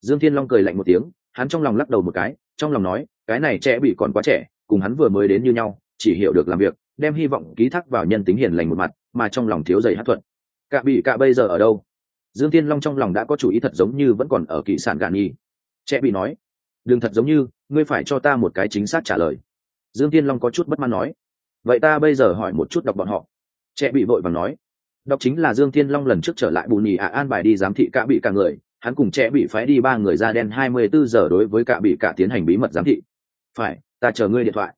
Dương thiên long cười lạnh một tiếng, hắn trong lòng lắc đầu một cái, trong lòng nói, cái này trẻ bị còn quá trẻ, cùng hắn vừa mới đến như nhau, chỉ hiểu được làm việc, đem hy vọng ký thác vào nhân tính hiền lành một mặt, mà trong lòng thiếu dày hát thuận cả bị cả bây giờ ở đâu? Dương thiên long trong lòng đã có chủ ý thật giống như vẫn còn ở kỵ sản gạn nhi. Trẻ bị nói, đừng thật giống như, ngươi phải cho ta một cái chính xác trả lời. Dương thiên long có chút bất mãn nói, vậy ta bây giờ hỏi một chút đọc bọn họ. Trẻ bị vội vàng nói đọc chính là dương thiên long lần trước trở lại bù nhì ạ, an bài đi giám thị cả bị cả người. Hắn cùng trẻ bị phái đi ba người da đen hai mươi bốn giờ đối với cả bị cả tiến hành bí mật giám thị. Phải, ta chờ ngươi điện thoại.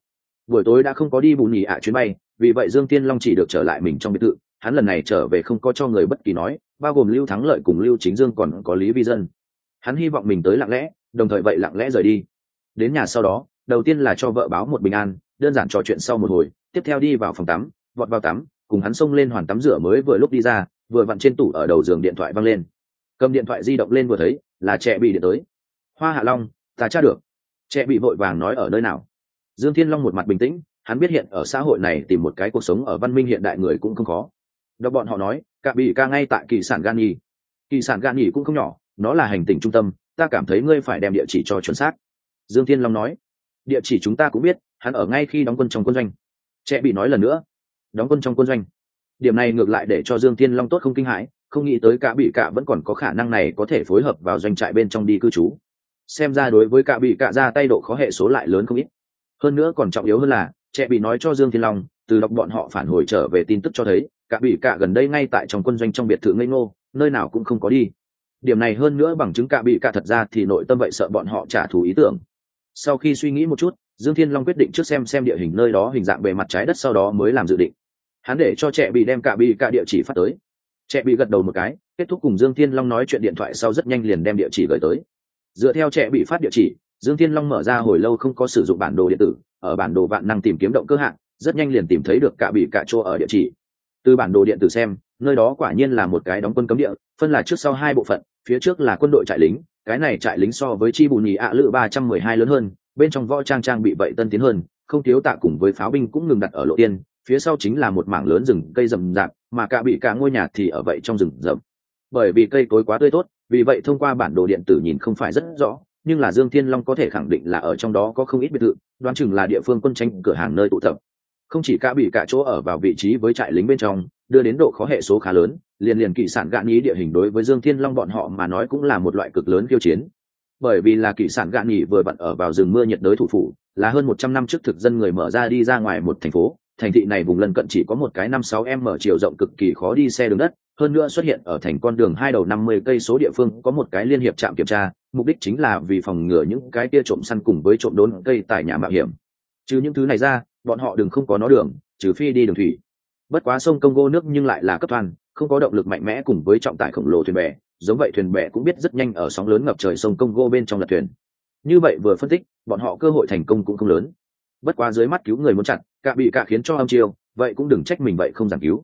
Buổi tối đã không có đi bù nhì ạ chuyến bay, vì vậy dương thiên long chỉ được trở lại mình trong biệt thự. Hắn lần này trở về không có cho người bất kỳ nói, bao gồm lưu thắng lợi cùng lưu chính dương còn có lý vi dân. Hắn hy vọng mình tới lặng lẽ, đồng thời vậy lặng lẽ rời đi. Đến nhà sau đó, đầu tiên là cho vợ báo một bình an, đơn giản trò chuyện sau một hồi, tiếp theo đi vào phòng tắm, vọt vào tắm cùng hắn xông lên hoàn tắm rửa mới vừa lúc đi ra, vừa vặn trên tủ ở đầu giường điện thoại văng lên. Cầm điện thoại di động lên vừa thấy, là trẻ bị điện tới. Hoa hạ long, ta tra được. Trẻ bị vội vàng nói ở nơi nào. Dương thiên long một mặt bình tĩnh, hắn biết hiện ở xã hội này tìm một cái cuộc sống ở văn minh hiện đại người cũng không khó. Đọc bọn họ nói, cả bị ca ngay tại kỳ sản gan nhì kỳ sản gan nhì cũng không nhỏ, nó là hành tinh trung tâm, ta cảm thấy ngươi phải đem địa chỉ cho chuẩn xác. Dương thiên long nói, địa chỉ chúng ta cũng biết, hắn ở ngay khi đóng quân trong quân doanh. Trẻ bị nói lần nữa đóng quân trong quân doanh. Điểm này ngược lại để cho dương thiên long tốt không kinh hãi, không nghĩ tới cả bị cả vẫn còn có khả năng này có thể phối hợp vào doanh trại bên trong đi cư trú. Xem ra đối với cả bị cả ra tay độ khó hệ số lại lớn không ít. Hơn nữa còn trọng yếu hơn là trẻ bị nói cho dương thiên long, từ đọc bọn họ phản hồi trở về tin tức cho thấy, cả bị cả gần đây ngay tại trong quân doanh trong biệt thự ngây ngô, nơi nào cũng không có đi. Điểm này hơn nữa bằng chứng cả bị cả thật ra thì nội tâm vậy sợ bọn họ trả thù ý tưởng. Sau khi suy nghĩ một chút, dương thiên long quyết định trước xem xem địa hình nơi đó hình dạng bề mặt trái đất sau đó mới làm dự định hắn để cho trẻ bị đem cả bị cả địa chỉ phát tới. Trẻ bị gật đầu một cái, kết thúc cùng dương thiên long nói chuyện điện thoại sau rất nhanh liền đem địa chỉ gửi tới. Dựa theo trẻ bị phát địa chỉ, dương thiên long mở ra hồi lâu không có sử dụng bản đồ điện tử, ở bản đồ vạn năng tìm kiếm động cơ hạng, rất nhanh liền tìm thấy được cả bị cả chỗ ở địa chỉ. Từ bản đồ điện tử xem, nơi đó quả nhiên là một cái đóng quân cấm địa, phân là trước sau hai bộ phận, phía trước là quân đội trại lính, cái này trại lính so với chi bù nhì ạ lự ba trăm mười hai lớn hơn, bên trong võ trang trang bị vậy tân tiến hơn, không thiếu tạ cùng với pháo binh cũng ngừng đặt ở lộ tiên phía sau chính là một mảng lớn rừng cây rậm rạp, mà cả bị cả ngôi nhà thì ở vậy trong rừng rậm. Bởi vì cây cối quá tươi tốt, vì vậy thông qua bản đồ điện tử nhìn không phải rất rõ, nhưng là dương thiên long có thể khẳng định là ở trong đó có không ít biệt thự, đoán chừng là địa phương quân tranh cửa hàng nơi tụ tập. Không chỉ cả bị cả chỗ ở vào vị trí với trại lính bên trong, đưa đến độ khó hệ số khá lớn, liền liền kỵ sản gạn ý địa hình đối với dương thiên long bọn họ mà nói cũng là một loại cực lớn kiêu chiến. Bởi vì là kỵ sản gạn nghỉ vừa bận ở vào rừng mưa nhiệt đới thủ phủ, là hơn một trăm năm trước thực dân người mở ra đi ra ngoài một thành phố thành thị này vùng lân cận chỉ có một cái năm sáu m chiều rộng cực kỳ khó đi xe đường đất, hơn nữa xuất hiện ở thành con đường hai đầu năm mươi cây số địa phương, có một cái liên hiệp trạm kiểm tra, mục đích chính là vì phòng ngừa những cái kia trộm săn cùng với trộm đốn cây tại nhà mạo hiểm. Trừ những thứ này ra, bọn họ đừng không có nó đường, trừ phi đi đường thủy. Bất quá sông congo nước nhưng lại là cấp toàn, không có động lực mạnh mẽ cùng với trọng tải khổng lồ thuyền bè, giống vậy thuyền bè cũng biết rất nhanh ở sóng lớn ngập trời sông congo bên trong lật thuyền. Như vậy vừa phân tích, bọn họ cơ hội thành công cũng không lớn. Bất quá dưới mắt cứu người muốn chặn cả bị cả khiến cho âm chiêu, vậy cũng đừng trách mình vậy không giảng cứu.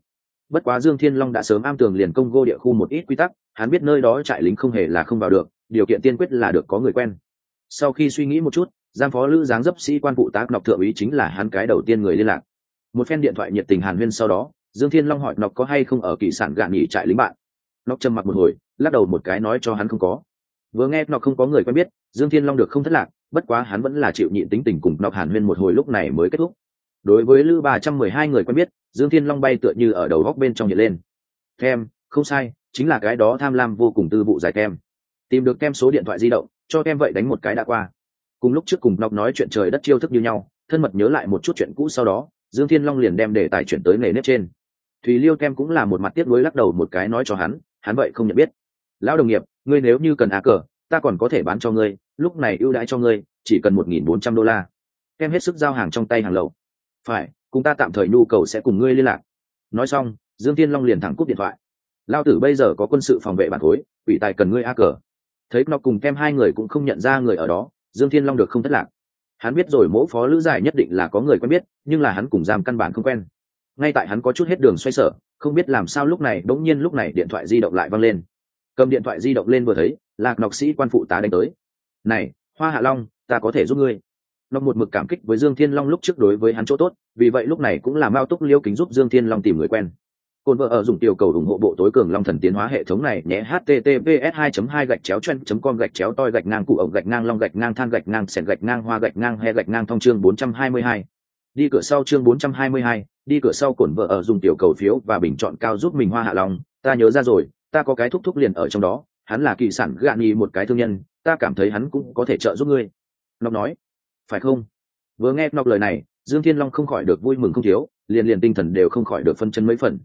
Bất quá dương thiên long đã sớm am tường liền công gô địa khu một ít quy tắc, hắn biết nơi đó trại lính không hề là không vào được, điều kiện tiên quyết là được có người quen. Sau khi suy nghĩ một chút giam phó lữ giáng dấp sĩ quan phụ tá nọc thượng úy chính là hắn cái đầu tiên người liên lạc. Một phen điện thoại nhiệt tình hàn huyên sau đó, dương thiên long hỏi nọc có hay không ở kỳ sản gạn nghỉ trại lính bạn. Nọc trầm mặc một hồi, lắc đầu một cái nói cho hắn không có. Vừa nghe nọc không có người quen biết, dương thiên long được không thất lạc, bất quá hắn vẫn là chịu nhịn tính tình cùng nọc hàn huyên một hồi lúc này mới kết thúc đối với lữ ba trăm mười hai người quen biết, dương thiên long bay tựa như ở đầu góc bên trong nhiệt lên. Kem, không sai, chính là cái đó tham lam vô cùng tư vụ giải kem. Tìm được kem số điện thoại di động, cho kem vậy đánh một cái đã qua. Cùng lúc trước cùng nọc nói chuyện trời đất chiêu thức như nhau, thân mật nhớ lại một chút chuyện cũ sau đó, dương thiên long liền đem đề tài chuyển tới nghề nếp trên. Thùy liêu kem cũng là một mặt tiếp nối lắc đầu một cái nói cho hắn hắn vậy không nhận biết. Lão đồng nghiệp, ngươi nếu như cần á cờ, ta còn có thể bán cho ngươi, lúc này ưu đãi cho ngươi, chỉ cần một nghìn bốn trăm đô la. Kem hết sức giao hàng trong tay hàng lậu phải, cùng ta tạm thời nhu cầu sẽ cùng ngươi liên lạc. Nói xong, dương thiên long liền thẳng cúp điện thoại. Lao tử bây giờ có quân sự phòng vệ bản khối, ủy tài cần ngươi a cờ. Thấy nó cùng kem hai người cũng không nhận ra người ở đó, dương thiên long được không thất lạc. Hắn biết rồi mỗi phó lữ giải nhất định là có người quen biết, nhưng là hắn cùng giam căn bản không quen. Ngay tại hắn có chút hết đường xoay sở, không biết làm sao lúc này bỗng nhiên lúc này điện thoại di động lại văng lên. Cầm điện thoại di động lên vừa thấy, lạc nọc sĩ quan phụ tá đánh tới. Này, hoa hạ long, ta có thể giúp ngươi nó một mực cảm kích với dương thiên long lúc trước đối với hắn chỗ tốt vì vậy lúc này cũng là mao túc liêu kính giúp dương thiên long tìm người quen. Cồn vợ ở dùng tiểu cầu ủng hộ bộ tối cường long thần tiến hóa hệ thống này nhé https 2 2 gạch chéo chen com gạch chéo toi gạch ngang cụ ổng gạch ngang long gạch ngang than gạch ngang sẻn gạch ngang hoa gạch ngang he gạch ngang thông chương 422. đi cửa sau chương 422, đi cửa sau cồn vợ ở dùng tiểu cầu phiếu và bình chọn cao giúp mình hoa hạ long. Ta nhớ ra rồi ta có cái thúc thúc liền ở trong đó hắn là kỳ sản gạn nghi một cái thương nhân ta cảm thấy hắn cũng có thể trợ giúp ngươi. Nó nói phải không? Vừa nghe Nọc lời này, dương thiên long không khỏi được vui mừng không thiếu, liền liền tinh thần đều không khỏi được phân chân mấy phần.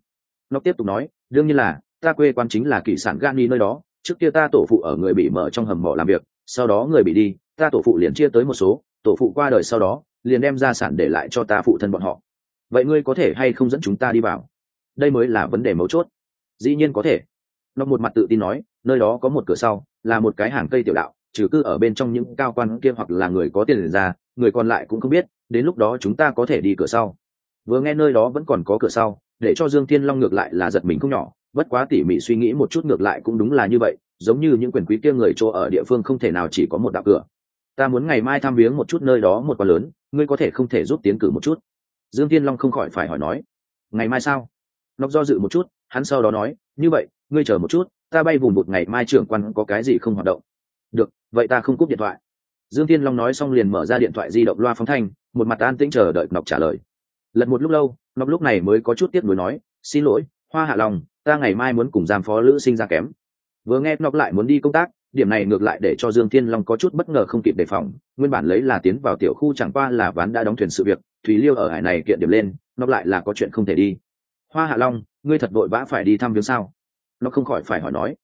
Nọc tiếp tục nói, đương nhiên là, ta quê quan chính là kỳ sản gani nơi đó, trước kia ta tổ phụ ở người bị mở trong hầm mỏ làm việc, sau đó người bị đi, ta tổ phụ liền chia tới một số, tổ phụ qua đời sau đó, liền đem gia sản để lại cho ta phụ thân bọn họ. Vậy ngươi có thể hay không dẫn chúng ta đi vào? Đây mới là vấn đề mấu chốt. Dĩ nhiên có thể. Nó một mặt tự tin nói, nơi đó có một cửa sau, là một cái hàng cây tiểu đạo trừ cư ở bên trong những cao quan kia hoặc là người có tiền ra, người còn lại cũng không biết, đến lúc đó chúng ta có thể đi cửa sau. Vừa nghe nơi đó vẫn còn có cửa sau, để cho dương thiên long ngược lại là giật mình không nhỏ, bất quá tỉ mỉ suy nghĩ một chút ngược lại cũng đúng là như vậy, giống như những quyền quý kia người chỗ ở địa phương không thể nào chỉ có một đạo cửa. Ta muốn ngày mai thăm viếng một chút nơi đó một quan lớn, ngươi có thể không thể giúp tiến cử một chút? Dương thiên long không khỏi phải hỏi nói. Ngày mai sao? Nóc do dự một chút, hắn sau đó nói, như vậy, ngươi chờ một chút, ta bay vùng một ngày mai trưởng quan có cái gì không hoạt động? Được, vậy ta không cúp điện thoại. Dương thiên long nói xong liền mở ra điện thoại di động loa phóng thanh, một mặt an tĩnh chờ đợi nọc trả lời. Lật một lúc lâu nọc lúc này mới có chút tiếc nuối nói, xin lỗi, hoa hạ lòng ta ngày mai muốn cùng giam phó lữ sinh ra kém. Vừa nghe nọc lại muốn đi công tác, điểm này ngược lại để cho dương thiên long có chút bất ngờ không kịp đề phòng, nguyên bản lấy là tiến vào tiểu khu chẳng qua là ván đã đóng thuyền sự việc, thùy liêu ở hải này kiện điểm lên nọc lại là có chuyện không thể đi. Hoa hạ long, ngươi thật vội vã phải đi thăm viếng sao? Nó không khỏi phải hỏi nói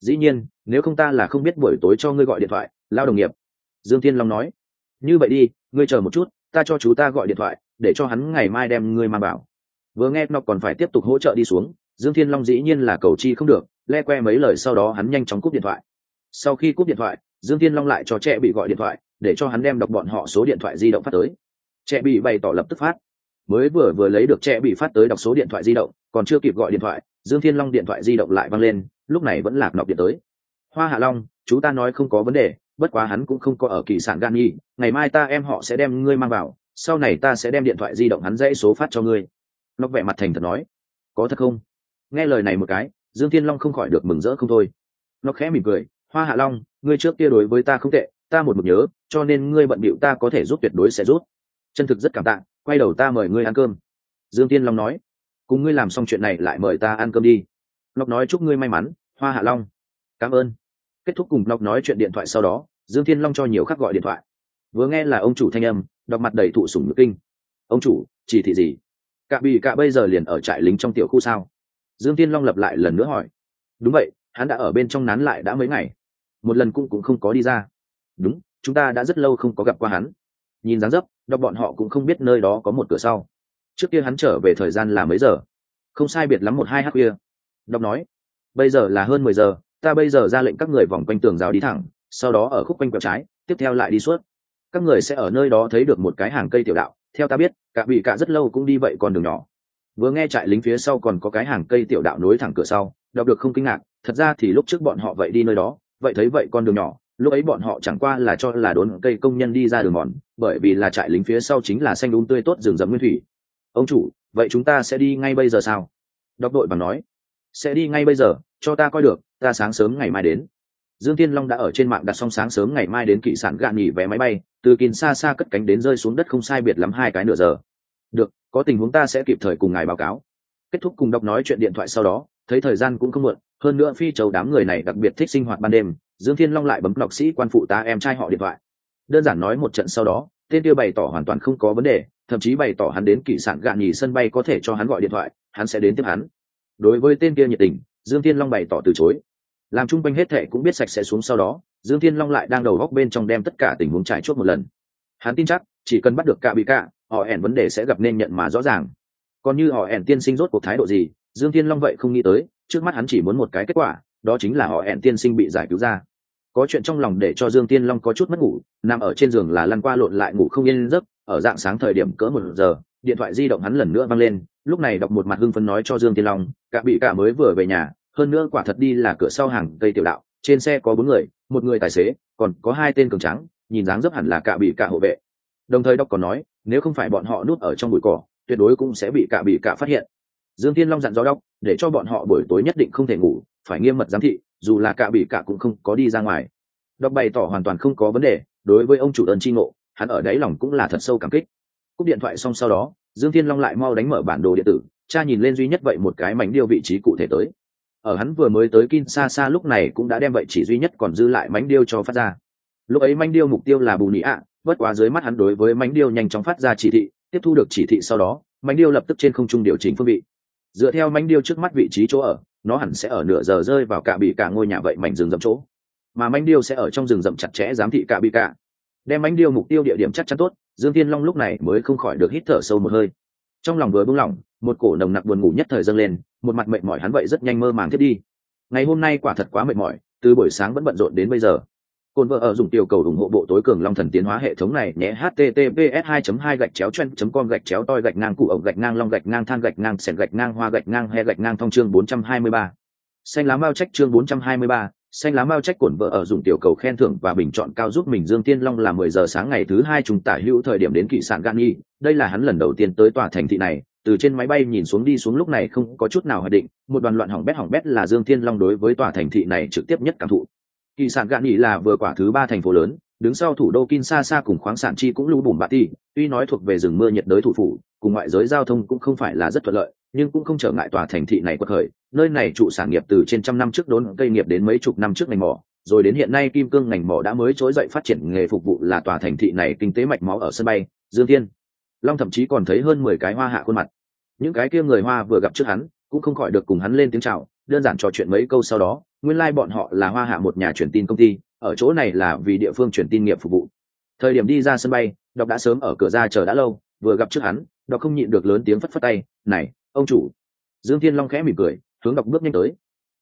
dĩ nhiên, nếu không ta là không biết buổi tối cho ngươi gọi điện thoại, lao đồng nghiệp. Dương thiên long nói. Như vậy đi, ngươi chờ một chút, ta cho chú ta gọi điện thoại, để cho hắn ngày mai đem ngươi mang bảo vừa nghe nó còn phải tiếp tục hỗ trợ đi xuống, dương thiên long dĩ nhiên là cầu chi không được, le que mấy lời sau đó hắn nhanh chóng cúp điện thoại. Sau khi cúp điện thoại, dương thiên long lại cho trẻ bị gọi điện thoại, để cho hắn đem đọc bọn họ số điện thoại di động phát tới. Trẻ bị bày tỏ lập tức phát. Mới vừa vừa lấy được trẻ bị phát tới đọc số điện thoại di động, còn chưa kịp gọi điện thoại, dương thiên long điện thoại di động lại văng lên lúc này vẫn lạc nọc điện tới. Hoa hạ long, chú ta nói không có vấn đề, bất quá hắn cũng không có ở kỳ sản gan nhi, ngày mai ta em họ sẽ đem ngươi mang vào, sau này ta sẽ đem điện thoại di động hắn dãy số phát cho ngươi. Nóc vẻ mặt thành thật nói. Có thật không? Nghe lời này một cái, dương thiên long không khỏi được mừng rỡ không thôi. Nó khẽ mỉm cười, hoa hạ long, ngươi trước kia đối với ta không tệ, ta một mực nhớ, cho nên ngươi bận bịu ta có thể giúp tuyệt đối sẽ giúp. Chân thực rất cảm tạ, quay đầu ta mời ngươi ăn cơm. Dương tiên long nói. Cùng ngươi làm xong chuyện này lại mời ta ăn cơm đi. Nóc nói chúc ngươi may mắn hoa hạ long. Cảm ơn. Kết thúc cùng ngọc nói chuyện điện thoại sau đó, dương thiên long cho nhiều khắc gọi điện thoại. Vừa nghe là ông chủ thanh âm, đọc mặt đầy thụ sủng ngực kinh. Ông chủ, chỉ thị gì? Cả bị cả bây giờ liền ở trại lính trong tiểu khu sao? Dương thiên long lập lại lần nữa hỏi. Đúng vậy, hắn đã ở bên trong nán lại đã mấy ngày. Một lần cũng cũng không có đi ra. Đúng, chúng ta đã rất lâu không có gặp qua hắn. Nhìn dáng dấp, đọc bọn họ cũng không biết nơi đó có một cửa sau. Trước kia hắn trở về thời gian là mấy giờ? Không sai biệt lắm một hai h khuya. Đọc nói bây giờ là hơn mười giờ, ta bây giờ ra lệnh các người vòng quanh tường rào đi thẳng, sau đó ở khúc quanh quẹo trái, tiếp theo lại đi suốt. Các người sẽ ở nơi đó thấy được một cái hàng cây tiểu đạo, theo ta biết, cả bị cả rất lâu cũng đi vậy con đường nhỏ. Vừa nghe trại lính phía sau còn có cái hàng cây tiểu đạo nối thẳng cửa sau, đọc được không kinh ngạc, thật ra thì lúc trước bọn họ vậy đi nơi đó, vậy thấy vậy con đường nhỏ, lúc ấy bọn họ chẳng qua là cho là đốn cây công nhân đi ra đường mòn, bởi vì là trại lính phía sau chính là xanh đúng tươi tốt rừng rậm nguyên thủy. Ông chủ, vậy chúng ta sẽ đi ngay bây giờ sao? Đọc đội bằng nói sẽ đi ngay bây giờ, cho ta coi được, ta sáng sớm ngày mai đến. Dương tiên long đã ở trên mạng đặt xong sáng sớm ngày mai đến kỵ sản gạn nghỉ vé máy bay, từ kín xa xa cất cánh đến rơi xuống đất không sai biệt lắm hai cái nửa giờ. Được, có tình huống ta sẽ kịp thời cùng ngài báo cáo. Kết thúc cùng đọc nói chuyện điện thoại sau đó, thấy thời gian cũng không muộn, hơn nữa phi châu đám người này đặc biệt thích sinh hoạt ban đêm, dương thiên long lại bấm đọc sĩ quan phụ tá em trai họ điện thoại. Đơn giản nói một trận sau đó, tên tiêu bày tỏ hoàn toàn không có vấn đề, thậm chí bày tỏ hắn đến kỵ sản gạn nhì sân bay có thể cho hắn gọi điện thoại, hắn sẽ đến tiếp hắn đối với tên kia nhiệt tình, dương thiên long bày tỏ từ chối. Làm chung quanh hết thệ cũng biết sạch sẽ xuống sau đó, dương thiên long lại đang đầu góc bên trong đem tất cả tình huống trải chuốt một lần. Hắn tin chắc, chỉ cần bắt được cả bị cả họ ẻn vấn đề sẽ gặp nên nhận mà rõ ràng. Còn như họ ẻn tiên sinh rốt cuộc thái độ gì, dương thiên long vậy không nghĩ tới, trước mắt hắn chỉ muốn một cái kết quả, đó chính là họ ẻn tiên sinh bị giải cứu ra. Có chuyện trong lòng để cho dương tiên long có chút mất ngủ, nằm ở trên giường là lăn qua lộn lại ngủ không yên giấc, ở dạng sáng thời điểm cỡ một giờ, điện thoại di động hắn lần nữa văng lên lúc này đọc một mặt hưng phấn nói cho dương tiên long, cả bị cả mới vừa về nhà, hơn nữa quả thật đi là cửa sau hàng cây tiểu đạo, trên xe có bốn người, một người tài xế, còn có hai tên cường trắng nhìn dáng dấp hẳn là cả bị cả hộ vệ. Đồng thời đọc còn nói, nếu không phải bọn họ núp ở trong bụi cỏ, tuyệt đối cũng sẽ bị cả bị cả phát hiện. Dương tiên long dặn dò đọc để cho bọn họ buổi tối nhất định không thể ngủ, phải nghiêm mật giám thị, dù là cả bị cả cũng không có đi ra ngoài. Đọc bày tỏ hoàn toàn không có vấn đề, đối với ông chủ đơn tri ngộ, hắn ở đáy lòng cũng là thật sâu cảm kích. Cúp điện thoại xong sau đó dương thiên long lại mau đánh mở bản đồ điện tử, cha nhìn lên duy nhất vậy một cái mảnh điêu vị trí cụ thể tới. Ở hắn vừa mới tới Kinshasa lúc này cũng đã đem vậy chỉ duy nhất còn dư lại mảnh điêu cho phát ra. Lúc ấy mảnh điêu mục tiêu là bù nị ạ, bất quá dưới mắt hắn đối với mảnh điêu nhanh chóng phát ra chỉ thị, tiếp thu được chỉ thị sau đó, mảnh điêu lập tức trên không trung điều chỉnh phương vị. Dựa theo mảnh điêu trước mắt vị trí chỗ ở, nó hẳn sẽ ở nửa giờ rơi vào cả bị cả ngôi nhà vậy mảnh rừng rậm chỗ. Mà mảnh điêu sẽ ở trong rừng rậm chặt chẽ giám thị cả bị cả đem ánh điêu mục tiêu địa điểm chắc chắn tốt dương tiên long lúc này mới không khỏi được hít thở sâu một hơi. Trong lòng vừa buông lỏng một cổ nồng nặc buồn ngủ nhất thời dâng lên một mặt mệt mỏi hắn vậy rất nhanh mơ màng thiết đi. Ngày hôm nay quả thật quá mệt mỏi từ buổi sáng vẫn bận rộn đến bây giờ. Cồn vợ ở dùng tiểu cầu ủng hộ bộ tối cường long thần tiến hóa hệ thống này nhé https 2 2 gạch chéo chen com gạch chéo toi gạch ngang cụ ổng gạch ngang long gạch ngang than gạch ngang sẹn gạch ngang hoa gạch ngang he gạch ngang thông chương 423. xanh lá mao trách chương 423, xanh lá mao trách cuộn vợ ở dùng tiểu cầu khen thưởng và bình chọn cao giúp mình dương tiên long là mười giờ sáng ngày thứ hai chúng tả hữu thời điểm đến kỵ sạn gan nghi đây là hắn lần đầu tiên tới tòa thành thị này. Từ trên máy bay nhìn xuống đi xuống lúc này không có chút nào hoạch định. Một đoàn loạn hỏng bét hỏng bét là dương thiên long đối với tòa thành thị này trực tiếp nhất cảm thụ. Kỳ sản gạn nghỉ là vừa quả thứ ba thành phố lớn đứng sau thủ đô Kinshasa cùng khoáng sản chi cũng lưu bùn bạ ti, tuy nói thuộc về rừng mưa nhiệt đới thủ phủ, cùng ngoại giới giao thông cũng không phải là rất thuận lợi, nhưng cũng không trở ngại tòa thành thị này quật khởi. Nơi này trụ sản nghiệp từ trên trăm năm trước đốn cây nghiệp đến mấy chục năm trước ngành mỏ, rồi đến hiện nay kim cương ngành mỏ đã mới trỗi dậy phát triển nghề phục vụ là tòa thành thị này kinh tế mạch máu ở sân bay, Dương Thiên. Long thậm chí còn thấy hơn mười cái hoa hạ khuôn mặt. Những cái kia người hoa vừa gặp trước hắn, cũng không khỏi được cùng hắn lên tiếng chào, đơn giản trò chuyện mấy câu sau đó, nguyên lai bọn họ là hoa hạ một nhà truyền tin công ty, ở chỗ này là vì địa phương truyền tin nghiệp phục vụ thời điểm đi ra sân bay đọc đã sớm ở cửa ra chờ đã lâu vừa gặp trước hắn đọc không nhịn được lớn tiếng phất phất tay này ông chủ. Dương thiên long khẽ mỉm cười, hướng đọc bước nhanh tới.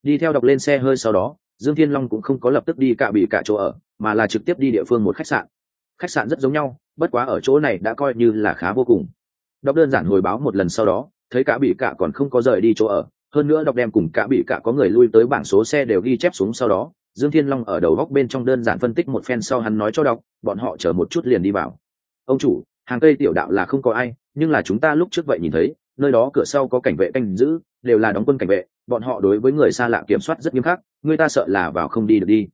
Đi theo đọc lên xe hơi sau đó, dương thiên long cũng không có lập tức đi cạ bị cả chỗ ở, mà là trực tiếp đi địa phương một khách sạn. Khách sạn rất giống nhau, bất quá ở chỗ này đã coi như là khá vô cùng. Đọc đơn giản hồi báo một lần sau đó, thấy cả bị cả còn không có rời đi chỗ ở, hơn nữa đọc đem cùng cả bị cả có người lui tới bảng số xe đều ghi chép xuống sau đó, dương thiên long ở đầu góc bên trong đơn giản phân tích một phen sau hắn nói cho đọc, bọn họ chờ một chút liền đi vào. Ông chủ, hàng cây tiểu đạo là không có ai, nhưng là chúng ta lúc trước vậy nhìn thấy nơi đó cửa sau có cảnh vệ canh giữ, đều là đóng quân cảnh vệ, bọn họ đối với người xa lạ kiểm soát rất nghiêm khắc, người ta sợ là vào không đi được đi.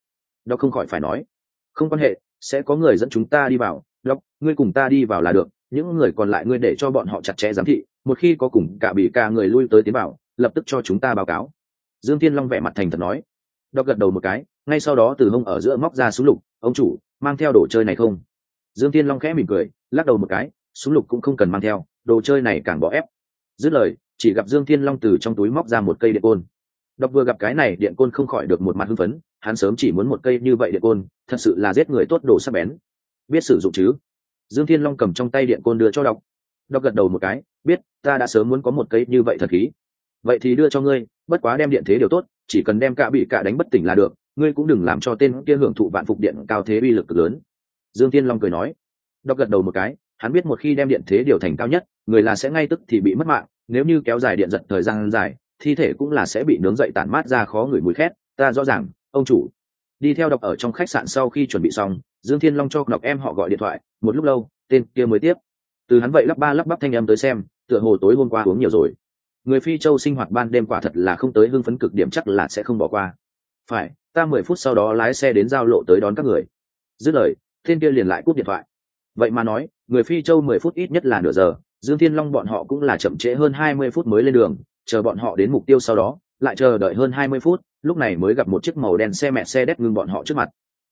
Đó không khỏi phải nói, không quan hệ, sẽ có người dẫn chúng ta đi vào. Đọc, ngươi cùng ta đi vào là được, những người còn lại ngươi để cho bọn họ chặt chẽ giám thị, một khi có cùng cả bị ca người lui tới tiến vào, lập tức cho chúng ta báo cáo. Dương thiên long vẻ mặt thành thật nói. Đọc gật đầu một cái, ngay sau đó từ hông ở giữa móc ra súng lục, ông chủ, mang theo đồ chơi này không? Dương thiên long khẽ mỉm cười, lắc đầu một cái, súng lục cũng không cần mang theo, đồ chơi này càng bỏ ép dứt lời, chỉ gặp dương thiên long từ trong túi móc ra một cây điện côn. Đọc vừa gặp cái này, điện côn không khỏi được một mặt hưng phấn, hắn sớm chỉ muốn một cây như vậy điện côn, thật sự là giết người tốt đồ sắc bén. Biết sử dụng chứ? Dương thiên long cầm trong tay điện côn đưa cho đọc. Đọc gật đầu một cái, biết, ta đã sớm muốn có một cây như vậy thật khí. Vậy thì đưa cho ngươi, bất quá đem điện thế đều tốt, chỉ cần đem cả bị cả đánh bất tỉnh là được, ngươi cũng đừng làm cho tên kia hưởng thụ vạn phục điện cao thế uy lực lớn. Dương thiên long cười nói. Đọc gật đầu một cái hắn biết một khi đem điện thế điều thành cao nhất, người là sẽ ngay tức thì bị mất mạng, nếu như kéo dài điện giật thời gian dài, thi thể cũng là sẽ bị nướng dậy tản mát ra khó người mùi khét. Ta rõ ràng, ông chủ. Đi theo đọc ở trong khách sạn sau khi chuẩn bị xong, dương thiên long cho đọc em họ gọi điện thoại, một lúc lâu, tên kia mới tiếp. Từ hắn vậy lắp ba lắp bắp thanh em tới xem, tựa hồ tối hôm qua uống nhiều rồi. Người phi châu sinh hoạt ban đêm quả thật là không tới hưng phấn cực điểm chắc là sẽ không bỏ qua. Phải, ta mười phút sau đó lái xe đến giao lộ tới đón các người. Dứt lời thiên kia liền lại cúp điện thoại vậy mà nói, người phi châu mười phút ít nhất là nửa giờ, dương thiên long bọn họ cũng là chậm trễ hơn hai mươi phút mới lên đường, chờ bọn họ đến mục tiêu sau đó, lại chờ đợi hơn hai mươi phút, lúc này mới gặp một chiếc màu đen xe mẹ xe đét ngưng bọn họ trước mặt.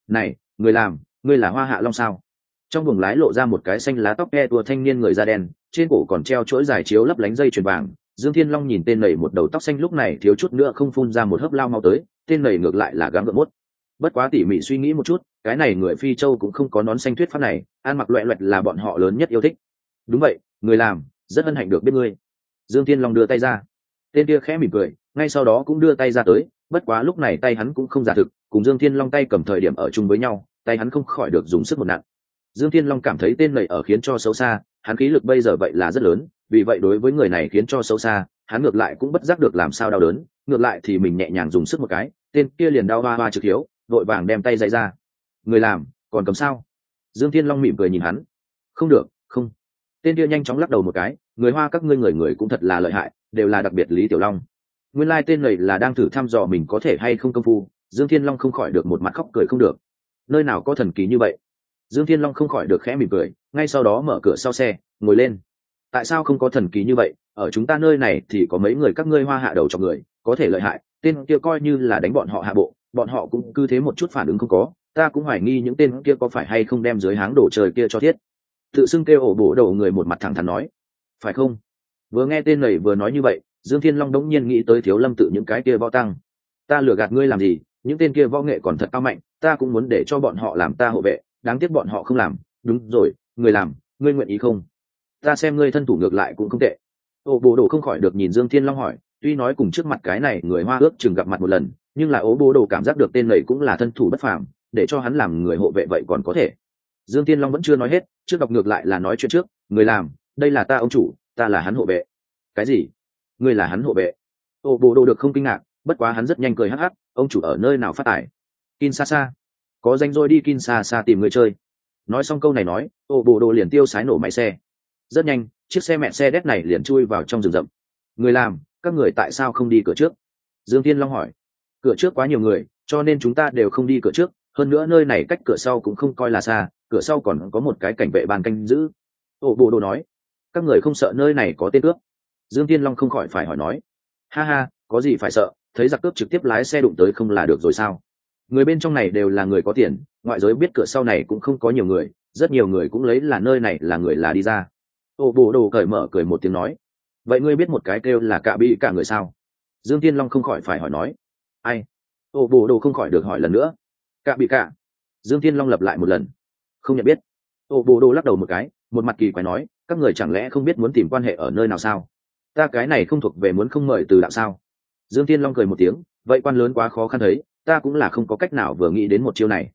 Này, người làm, ngươi là hoa hạ long sao? Trong buồng lái lộ ra một cái xanh lá tóc e tua thanh niên người da đen, trên cổ còn treo chuỗi dài chiếu lấp lánh dây chuyền vàng. Dương thiên long nhìn tên nầy một đầu tóc xanh lúc này thiếu chút nữa không phun ra một hớp lao mau tới, tên nầy ngược lại là gắng gượng mốt. Bất quá tỉ mỉ suy nghĩ một chút cái này người phi châu cũng không có nón xanh thuyết pháp này, ăn mặc loẹ loẹt là bọn họ lớn nhất yêu thích. Đúng vậy, người làm, rất hân hạnh được biết ngươi. Dương thiên long đưa tay ra. Tên kia khẽ mỉm cười, ngay sau đó cũng đưa tay ra tới, bất quá lúc này tay hắn cũng không giả thực, cùng dương thiên long tay cầm thời điểm ở chung với nhau, tay hắn không khỏi được dùng sức một nặng. Dương thiên long cảm thấy tên này ở khiến cho xấu xa, hắn khí lực bây giờ vậy là rất lớn, vì vậy đối với người này khiến cho xấu xa, hắn ngược lại cũng bất giác được làm sao đau đớn, ngược lại thì mình nhẹ nhàng dùng sức một cái, tên kia liền đau ba ba trực hiếu, vội vàng đem tay dạy ra người làm, còn cầm sao? Dương thiên long mỉm cười nhìn hắn. Không được, không. Tên kia nhanh chóng lắc đầu một cái, người hoa các ngươi người người cũng thật là lợi hại, đều là đặc biệt lý tiểu long. Nguyên lai tên này là đang thử thăm dò mình có thể hay không công phu, dương thiên long không khỏi được một mặt khóc cười không được. Nơi nào có thần kỳ như vậy? Dương thiên long không khỏi được khẽ mỉm cười, ngay sau đó mở cửa sau xe, ngồi lên. Tại sao không có thần kỳ như vậy? Ở chúng ta nơi này thì có mấy người các ngươi hoa hạ đầu cho người, có thể lợi hại, tên kia coi như là đánh bọn họ hạ bộ, bọn họ cũng cứ thế một chút phản ứng không có ta cũng hoài nghi những tên kia có phải hay không đem dưới háng đổ trời kia cho thiết. Tự xưng kêu ổ bổ đầu người một mặt thẳng thắn nói. Phải không? Vừa nghe tên này vừa nói như vậy, dương thiên long đống nhiên nghĩ tới thiếu lâm tự những cái kia võ tăng. Ta lừa gạt ngươi làm gì? Những tên kia võ nghệ còn thật cao mạnh, ta cũng muốn để cho bọn họ làm ta hộ vệ, đáng tiếc bọn họ không làm. Đúng rồi, người làm, ngươi nguyện ý không? Ta xem ngươi thân thủ ngược lại cũng không tệ. Ô bồ đồ không khỏi được nhìn dương thiên long hỏi, tuy nói cùng trước mặt cái này người hoa ước chừng gặp mặt một lần, nhưng là ố bồ đồ cảm giác được tên này cũng là thân thủ bất phàm để cho hắn làm người hộ vệ vậy còn có thể. Dương thiên long vẫn chưa nói hết, trước đọc ngược lại là nói chuyện trước, người làm, đây là ta ông chủ, ta là hắn hộ vệ. Cái gì? Ngươi là hắn hộ vệ? Ô, bồ đồ được không kinh ngạc, bất quá hắn rất nhanh cười hắc hắc, ông chủ ở nơi nào phát tải kin xa xa có danh rồi đi kin xa xa tìm người chơi. Nói xong câu này nói, ô, bồ đồ liền tiêu sái nổ máy xe. Rất nhanh, chiếc xe mẹ xe đét này liền chui vào trong rừng rậm. Người làm, các người tại sao không đi cửa trước? Dương tiên long hỏi. Cửa trước quá nhiều người, cho nên chúng ta đều không đi cửa trước hơn nữa nơi này cách cửa sau cũng không coi là xa, cửa sau còn có một cái cảnh vệ bàn canh giữ. Ô, bộ đồ nói, các người không sợ nơi này có tên cướp? Dương tiên long không khỏi phải hỏi nói, ha ha, có gì phải sợ, thấy giặc cướp trực tiếp lái xe đụng tới không là được rồi sao? Người bên trong này đều là người có tiền, ngoại giới biết cửa sau này cũng không có nhiều người, rất nhiều người cũng lấy là nơi này là người là đi ra. Ô, bộ đồ cởi mở cười một tiếng nói, vậy ngươi biết một cái kêu là cạ bị cả người sao? Dương tiên long không khỏi phải hỏi nói, ai? Ô, bộ đồ không khỏi được hỏi lần nữa cạ bị cả. Dương thiên long lập lại một lần. Không nhận biết. Ô bộ đô lắc đầu một cái, một mặt kỳ quái nói, các người chẳng lẽ không biết muốn tìm quan hệ ở nơi nào sao? Ta cái này không thuộc về muốn không mời từ đạo sao? Dương thiên long cười một tiếng, vậy quan lớn quá khó khăn thấy, ta cũng là không có cách nào vừa nghĩ đến một chiêu này.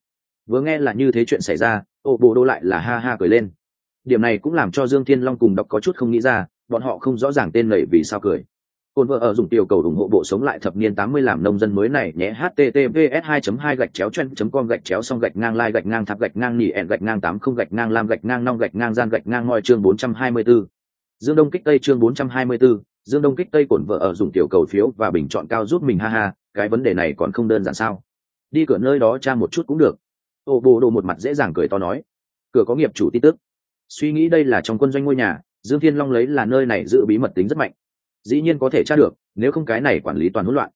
Vừa nghe là như thế chuyện xảy ra, ô bộ đô lại là ha ha cười lên. Điểm này cũng làm cho dương thiên long cùng đọc có chút không nghĩ ra, bọn họ không rõ ràng tên lầy vì sao cười. Côn vợ ở dùng tiểu cầu ủng hộ bộ sống lại thập niên tám mươi làm nông dân mới này nhé https 2 2 gạch chéo chen com gạch chéo xong gạch ngang lai gạch ngang tháp gạch ngang nỉ ẹn gạch ngang tám không gạch ngang lam gạch ngang nong gạch ngang gian gạch ngang ngoi chương 424. dương đông kích tây chương 424, dương đông kích tây cổn vợ ở dùng tiểu cầu phiếu và bình chọn cao giúp mình ha ha cái vấn đề này còn không đơn giản sao? Đi cửa nơi đó tra một chút cũng được. Ô bồ đồ một mặt dễ dàng cười to nói. Cửa có nghiệp chủ tin tức. Suy nghĩ đây là trong quân doanh ngôi nhà dương thiên long lấy là nơi này giữ bí mật tính rất mạnh dĩ nhiên có thể tra được, nếu không cái này quản lý toàn hỗn loạn.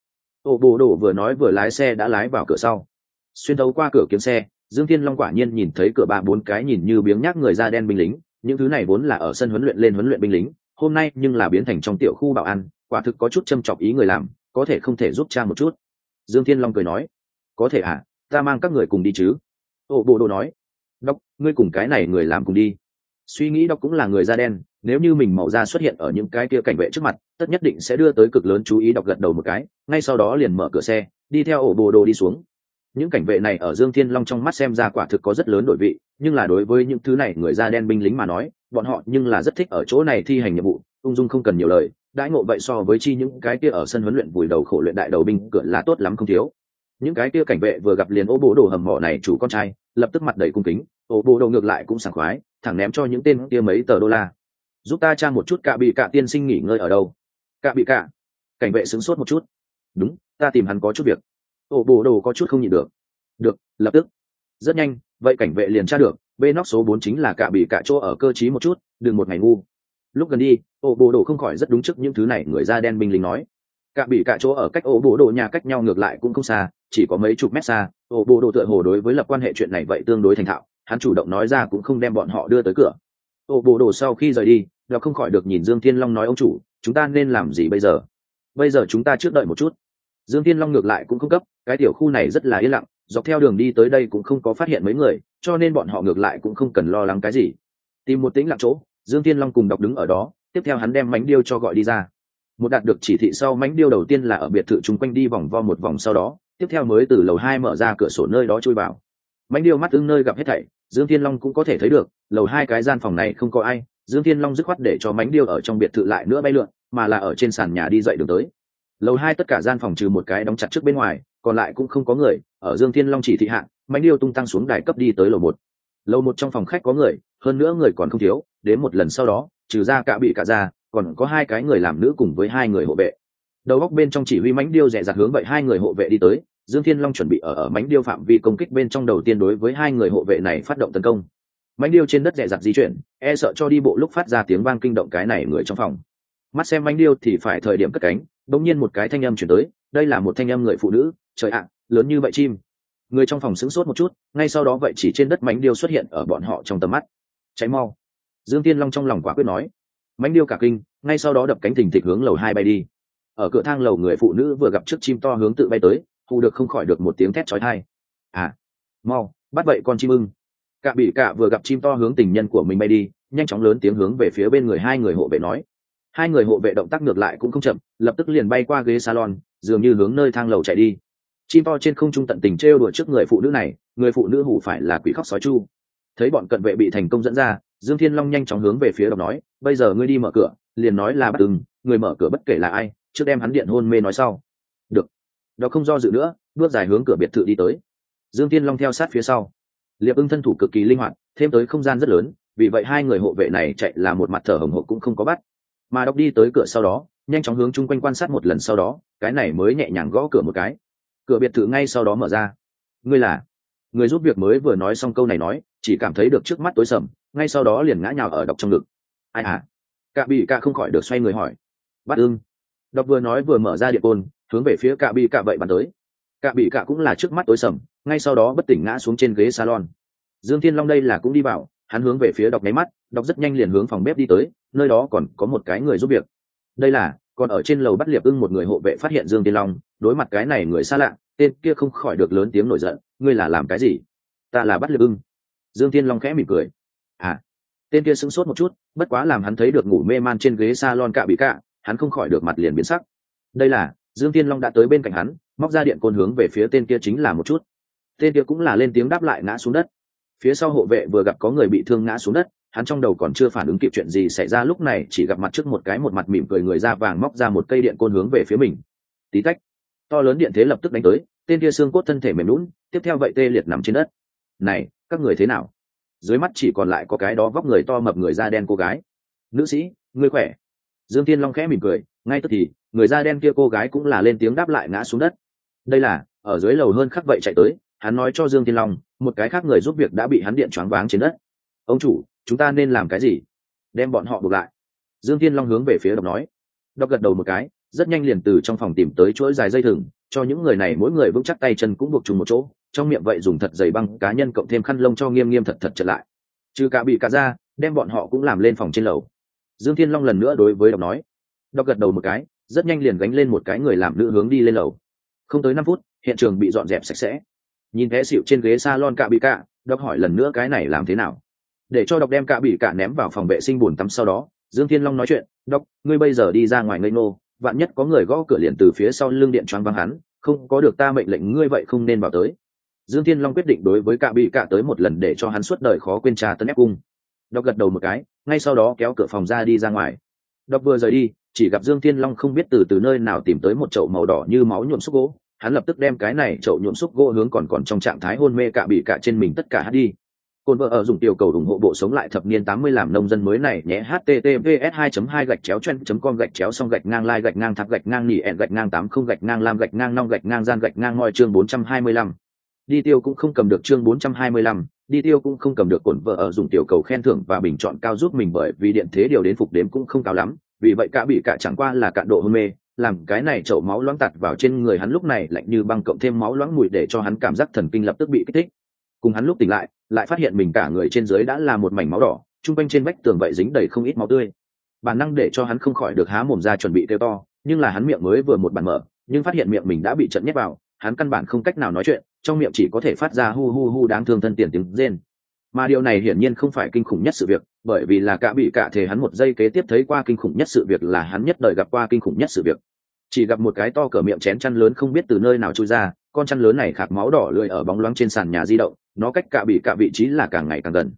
Ô, bồ đồ vừa nói vừa lái xe đã lái vào cửa sau. Xuyên thấu qua cửa kiếm xe, dương thiên long quả nhiên nhìn thấy cửa ba bốn cái nhìn như biếng nhác người da đen binh lính, những thứ này vốn là ở sân huấn luyện lên huấn luyện binh lính, hôm nay nhưng là biến thành trong tiểu khu bảo an, quả thực có chút châm chọc ý người làm, có thể không thể giúp cha một chút. Dương thiên long cười nói, có thể à ta mang các người cùng đi chứ. Ô bộ đồ nói, đốc, ngươi cùng cái này người làm cùng đi suy nghĩ đọc cũng là người da đen, nếu như mình màu da xuất hiện ở những cái kia cảnh vệ trước mặt, tất nhất định sẽ đưa tới cực lớn chú ý đọc gật đầu một cái, ngay sau đó liền mở cửa xe, đi theo ổ bồ đồ đi xuống. Những cảnh vệ này ở dương thiên long trong mắt xem ra quả thực có rất lớn đổi vị, nhưng là đối với những thứ này, người da đen binh lính mà nói, bọn họ nhưng là rất thích ở chỗ này thi hành nhiệm vụ, ung dung không cần nhiều lời, đãi ngộ vậy so với chi những cái kia ở sân huấn luyện vùi đầu khổ luyện đại đầu binh, cửa là tốt lắm không thiếu. Những cái kia cảnh vệ vừa gặp liền ô bố đồ hầm mỏ này chủ con trai, lập tức mặt đầy cung kính ô bố đồ ngược lại cũng sảng khoái thẳng ném cho những tên kia mấy tờ đô la. Giúp ta tra một chút cạ bị cạ tiên sinh nghỉ ngơi ở đâu. Cạ bị cạ. Cảnh vệ sửng sốt một chút. Đúng, ta tìm hắn có chút việc. Ổ bố đồ có chút không nhịn được. Được, lập tức. Rất nhanh, vậy cảnh vệ liền tra được bên nóc số bốn chính là cạ bị cạ chỗ ở cơ trí một chút, đừng một ngày ngu. Lúc gần đi ổ bố đồ không khỏi rất đúng trước những thứ này, người da đen binh lính nói. Cạ bị cạ chỗ ở cách ổ bồ đồ nhà cách nhau ngược lại cũng không xa, chỉ có mấy chục mét xa, ổ bồ đồ tựa hồ đối với lập quan hệ chuyện này vậy tương đối thành thạo hắn chủ động nói ra cũng không đem bọn họ đưa tới cửa. Ổ bộ đồ sau khi rời đi, nó không khỏi được nhìn dương thiên long nói, ông chủ, chúng ta nên làm gì bây giờ? Bây giờ chúng ta trước đợi một chút. Dương thiên long ngược lại cũng không cấp cái tiểu khu này rất là yên lặng, dọc theo đường đi tới đây cũng không có phát hiện mấy người, cho nên bọn họ ngược lại cũng không cần lo lắng cái gì. Tìm một tĩnh lặng chỗ, dương thiên long cùng đọc đứng ở đó, tiếp theo hắn đem mánh điêu cho gọi đi ra. Một đạt được chỉ thị sau, mánh điêu đầu tiên là ở biệt thự chung quanh đi vòng vo một vòng sau đó, tiếp theo mới từ lầu hai mở ra cửa sổ nơi đó chui vào. Mánh điêu mắt ưng nơi gặp hết thảy dương thiên long cũng có thể thấy được, lầu hai cái gian phòng này không có ai, dương thiên long dứt khoát để cho mánh điêu ở trong biệt thự lại nữa bay lượn, mà là ở trên sàn nhà đi dậy đường tới. Lầu hai tất cả gian phòng trừ một cái đóng chặt trước bên ngoài, còn lại cũng không có người, ở dương thiên long chỉ thị hạng mánh điêu tung tăng xuống đài cấp đi tới lầu một. Lầu một trong phòng khách có người, hơn nữa người còn không thiếu, đến một lần sau đó, trừ ra cả bị cả ra, còn có hai cái người làm nữ cùng với hai người hộ vệ. Đầu góc bên trong chỉ huy mánh điêu rẻ rặt hướng vậy hai người hộ vệ đi tới dương thiên long chuẩn bị ở ở mánh điêu phạm vi công kích bên trong đầu tiên đối với hai người hộ vệ này phát động tấn công. Mánh điêu trên đất dẹ dặt di chuyển e sợ cho đi bộ lúc phát ra tiếng vang kinh động cái này người trong phòng. Mắt xem mánh điêu thì phải thời điểm cất cánh, bỗng nhiên một cái thanh âm chuyển tới, đây là một thanh âm người phụ nữ, trời ạ, lớn như vậy chim. Người trong phòng sững sốt một chút, ngay sau đó vậy chỉ trên đất mánh điêu xuất hiện ở bọn họ trong tầm mắt. Cháy mau. Dương tiên long trong lòng quả quyết nói. Mánh điêu cả kinh, ngay sau đó đập cánh thình thịch hướng lầu hai bay đi. Ở cửa thang lầu người phụ nữ vừa gặp chiếc chim to hướng tự bay tới hù được không khỏi được một tiếng thét chói tai. À mau, bắt vậy con chim ưng. Cạ bị cạ vừa gặp chim to hướng tình nhân của mình bay đi, nhanh chóng lớn tiếng hướng về phía bên người hai người hộ vệ nói. Hai người hộ vệ động tác ngược lại cũng không chậm, lập tức liền bay qua ghế salon, dường như hướng nơi thang lầu chạy đi. Chim to trên không trung tận tình trêu đuổi trước người phụ nữ này, người phụ nữ hủ phải là quỷ khóc sói chu. Thấy bọn cận vệ bị thành công dẫn ra, dương thiên long nhanh chóng hướng về phía đọc nói, bây giờ ngươi đi mở cửa, liền nói là bắt từng người mở cửa bất kể là ai, trước đem hắn điện hôn mê nói sau đó không do dự nữa, bước dài hướng cửa biệt thự đi tới. Dương tiên long theo sát phía sau. Liệp ưng thân thủ cực kỳ linh hoạt, thêm tới không gian rất lớn, vì vậy hai người hộ vệ này chạy là một mặt thở hồng hộc cũng không có bắt. Mà đọc đi tới cửa sau đó, nhanh chóng hướng chung quanh quan sát một lần sau đó, cái này mới nhẹ nhàng gõ cửa một cái. Cửa biệt thự ngay sau đó mở ra. Ngươi là? Người giúp việc mới vừa nói xong câu này nói, chỉ cảm thấy được trước mắt tối sầm, ngay sau đó liền ngã nhào ở đọc trong ngực. Ai à? Cạ bị cạ không khỏi được xoay người hỏi. Bắt ưng. Đọc vừa nói vừa mở ra điện côn hướng về phía cạ bị cạ vậy bắn tới. Cạ bị cạ cũng là trước mắt tối sầm, ngay sau đó bất tỉnh ngã xuống trên ghế salon. Dương thiên long đây là cũng đi vào, hắn hướng về phía đọc máy mắt, đọc rất nhanh liền hướng phòng bếp đi tới, nơi đó còn có một cái người giúp việc. Đây là, còn ở trên lầu bắt liệp ưng một người hộ vệ phát hiện dương tiên long, đối mặt cái này người xa lạ, tên kia không khỏi được lớn tiếng nổi giận, ngươi là làm cái gì? Ta là bắt liệp ưng. Dương tiên long khẽ mỉm cười. À. Tên kia sững sốt một chút, bất quá làm hắn thấy được ngủ mê man trên ghế s a lon cạ bị cạ, hắn không khỏi được mặt liền biến sắc. Đây là dương tiên long đã tới bên cạnh hắn, móc ra điện côn hướng về phía tên kia chính là một chút. Tên kia cũng là lên tiếng đáp lại ngã xuống đất. Phía sau hộ vệ vừa gặp có người bị thương ngã xuống đất, hắn trong đầu còn chưa phản ứng kịp chuyện gì xảy ra lúc này chỉ gặp mặt trước một cái một mặt mỉm cười người da vàng móc ra một cây điện côn hướng về phía mình. Tí tách, to lớn điện thế lập tức đánh tới, tên kia xương cốt thân thể mềm lún tiếp theo vậy tê liệt nằm trên đất. Này, các người thế nào? Dưới mắt chỉ còn lại có cái đó vóc người to mập người da đen cô gái. Nữ sĩ, ngươi khỏe? Dương tiên long khẽ mỉm cười, ngay tức thì người da đen kia cô gái cũng là lên tiếng đáp lại ngã xuống đất. Đây là, ở dưới lầu hơn khắc vậy chạy tới, hắn nói cho dương tiên long, một cái khác người giúp việc đã bị hắn điện choáng váng trên đất. Ông chủ, chúng ta nên làm cái gì? Đem bọn họ buộc lại. Dương tiên long hướng về phía đọc nói. Đọc gật đầu một cái, rất nhanh liền từ trong phòng tìm tới chuỗi dài dây thừng, cho những người này mỗi người vững chắc tay chân cũng buộc chung một chỗ, trong miệng vậy dùng thật dày băng cá nhân cộng thêm khăn lông cho nghiêm nghiêm thật thật trở lại. Trừ cả bị cả ra, đem bọn họ cũng làm lên phòng trên lầu. Dương thiên long lần nữa đối với đọc nói. Đọc gật đầu một cái rất nhanh liền gánh lên một cái người làm nữ hướng đi lên lầu. Không tới năm phút, hiện trường bị dọn dẹp sạch sẽ. Nhìn té xịu trên ghế s a lon cạ bị cạ đọc hỏi lần nữa cái này làm thế nào? Để cho đọc đem cạ bị cạ ném vào phòng vệ sinh bùn tắm sau đó, dương thiên long nói chuyện đọc ngươi bây giờ đi ra ngoài ngây ngô, vạn nhất có người gõ cửa liền từ phía sau lưng điện choáng văng hắn, không có được ta mệnh lệnh ngươi vậy không nên vào tới. Dương thiên long quyết định đối với cạ bị cạ tới một lần để cho hắn suốt đời khó quên trà tân ép cung. Đọc gật đầu một cái, ngay sau đó kéo cửa phòng ra đi ra ngoài. Đọc vừa rời đi chỉ gặp dương thiên long không biết từ từ nơi nào tìm tới một chậu màu đỏ như máu nhuộm xúc gỗ. Hắn lập tức đem cái này chậu nhuộm xúc gỗ hướng còn còn trong trạng thái hôn mê cả bị cả trên mình tất cả hát đi. Côn vợ ở dùng tiểu cầu ủng hộ bộ sống lại thập niên 80 làm nông dân mới này nhé. Https 2 2 gạch chéo chen com gạch chéo xong gạch ngang lai gạch ngang thạc gạch ngang nỉ ẹn gạch ngang 80 gạch ngang lam gạch ngang nong gạch ngang gian gạch ngang ngoi chương 425. Đi tiêu cũng không cầm được chương 425, đi tiêu cũng không cầm được cổn vợ ở dùng tiểu cầu khen thưởng và bình chọn cao giúp mình bởi vì điện thế điều đến phục đếm cũng không cao lắm, vì vậy cả bị cả chẳng qua là cạn độ hôn mê, làm cái này chậu máu loãng tạt vào trên người hắn lúc này lạnh như băng cộng thêm máu loãng mùi để cho hắn cảm giác thần kinh lập tức bị kích thích. Cùng hắn lúc tỉnh lại, lại phát hiện mình cả người trên dưới đã là một mảnh máu đỏ chung quanh trên vách tường vậy dính đầy không ít máu tươi bản năng để cho hắn không khỏi được há mồm ra chuẩn bị kêu to nhưng là hắn miệng mới vừa một bản mở nhưng phát hiện miệng mình đã bị trận nhét vào hắn căn bản không cách nào nói chuyện trong miệng chỉ có thể phát ra hu hu hu đáng thương thân tiền tiếng rên mà điều này hiển nhiên không phải kinh khủng nhất sự việc bởi vì là cả bị cả thể hắn một giây kế tiếp thấy qua kinh khủng nhất sự việc là hắn nhất đời gặp qua kinh khủng nhất sự việc. Chỉ gặp một cái to cỡ miệng chén chăn lớn không biết từ nơi nào trôi ra, con chăn lớn này khạc máu đỏ lười ở bóng loáng trên sàn nhà di động, nó cách cả bị cả vị trí là càng ngày càng gần.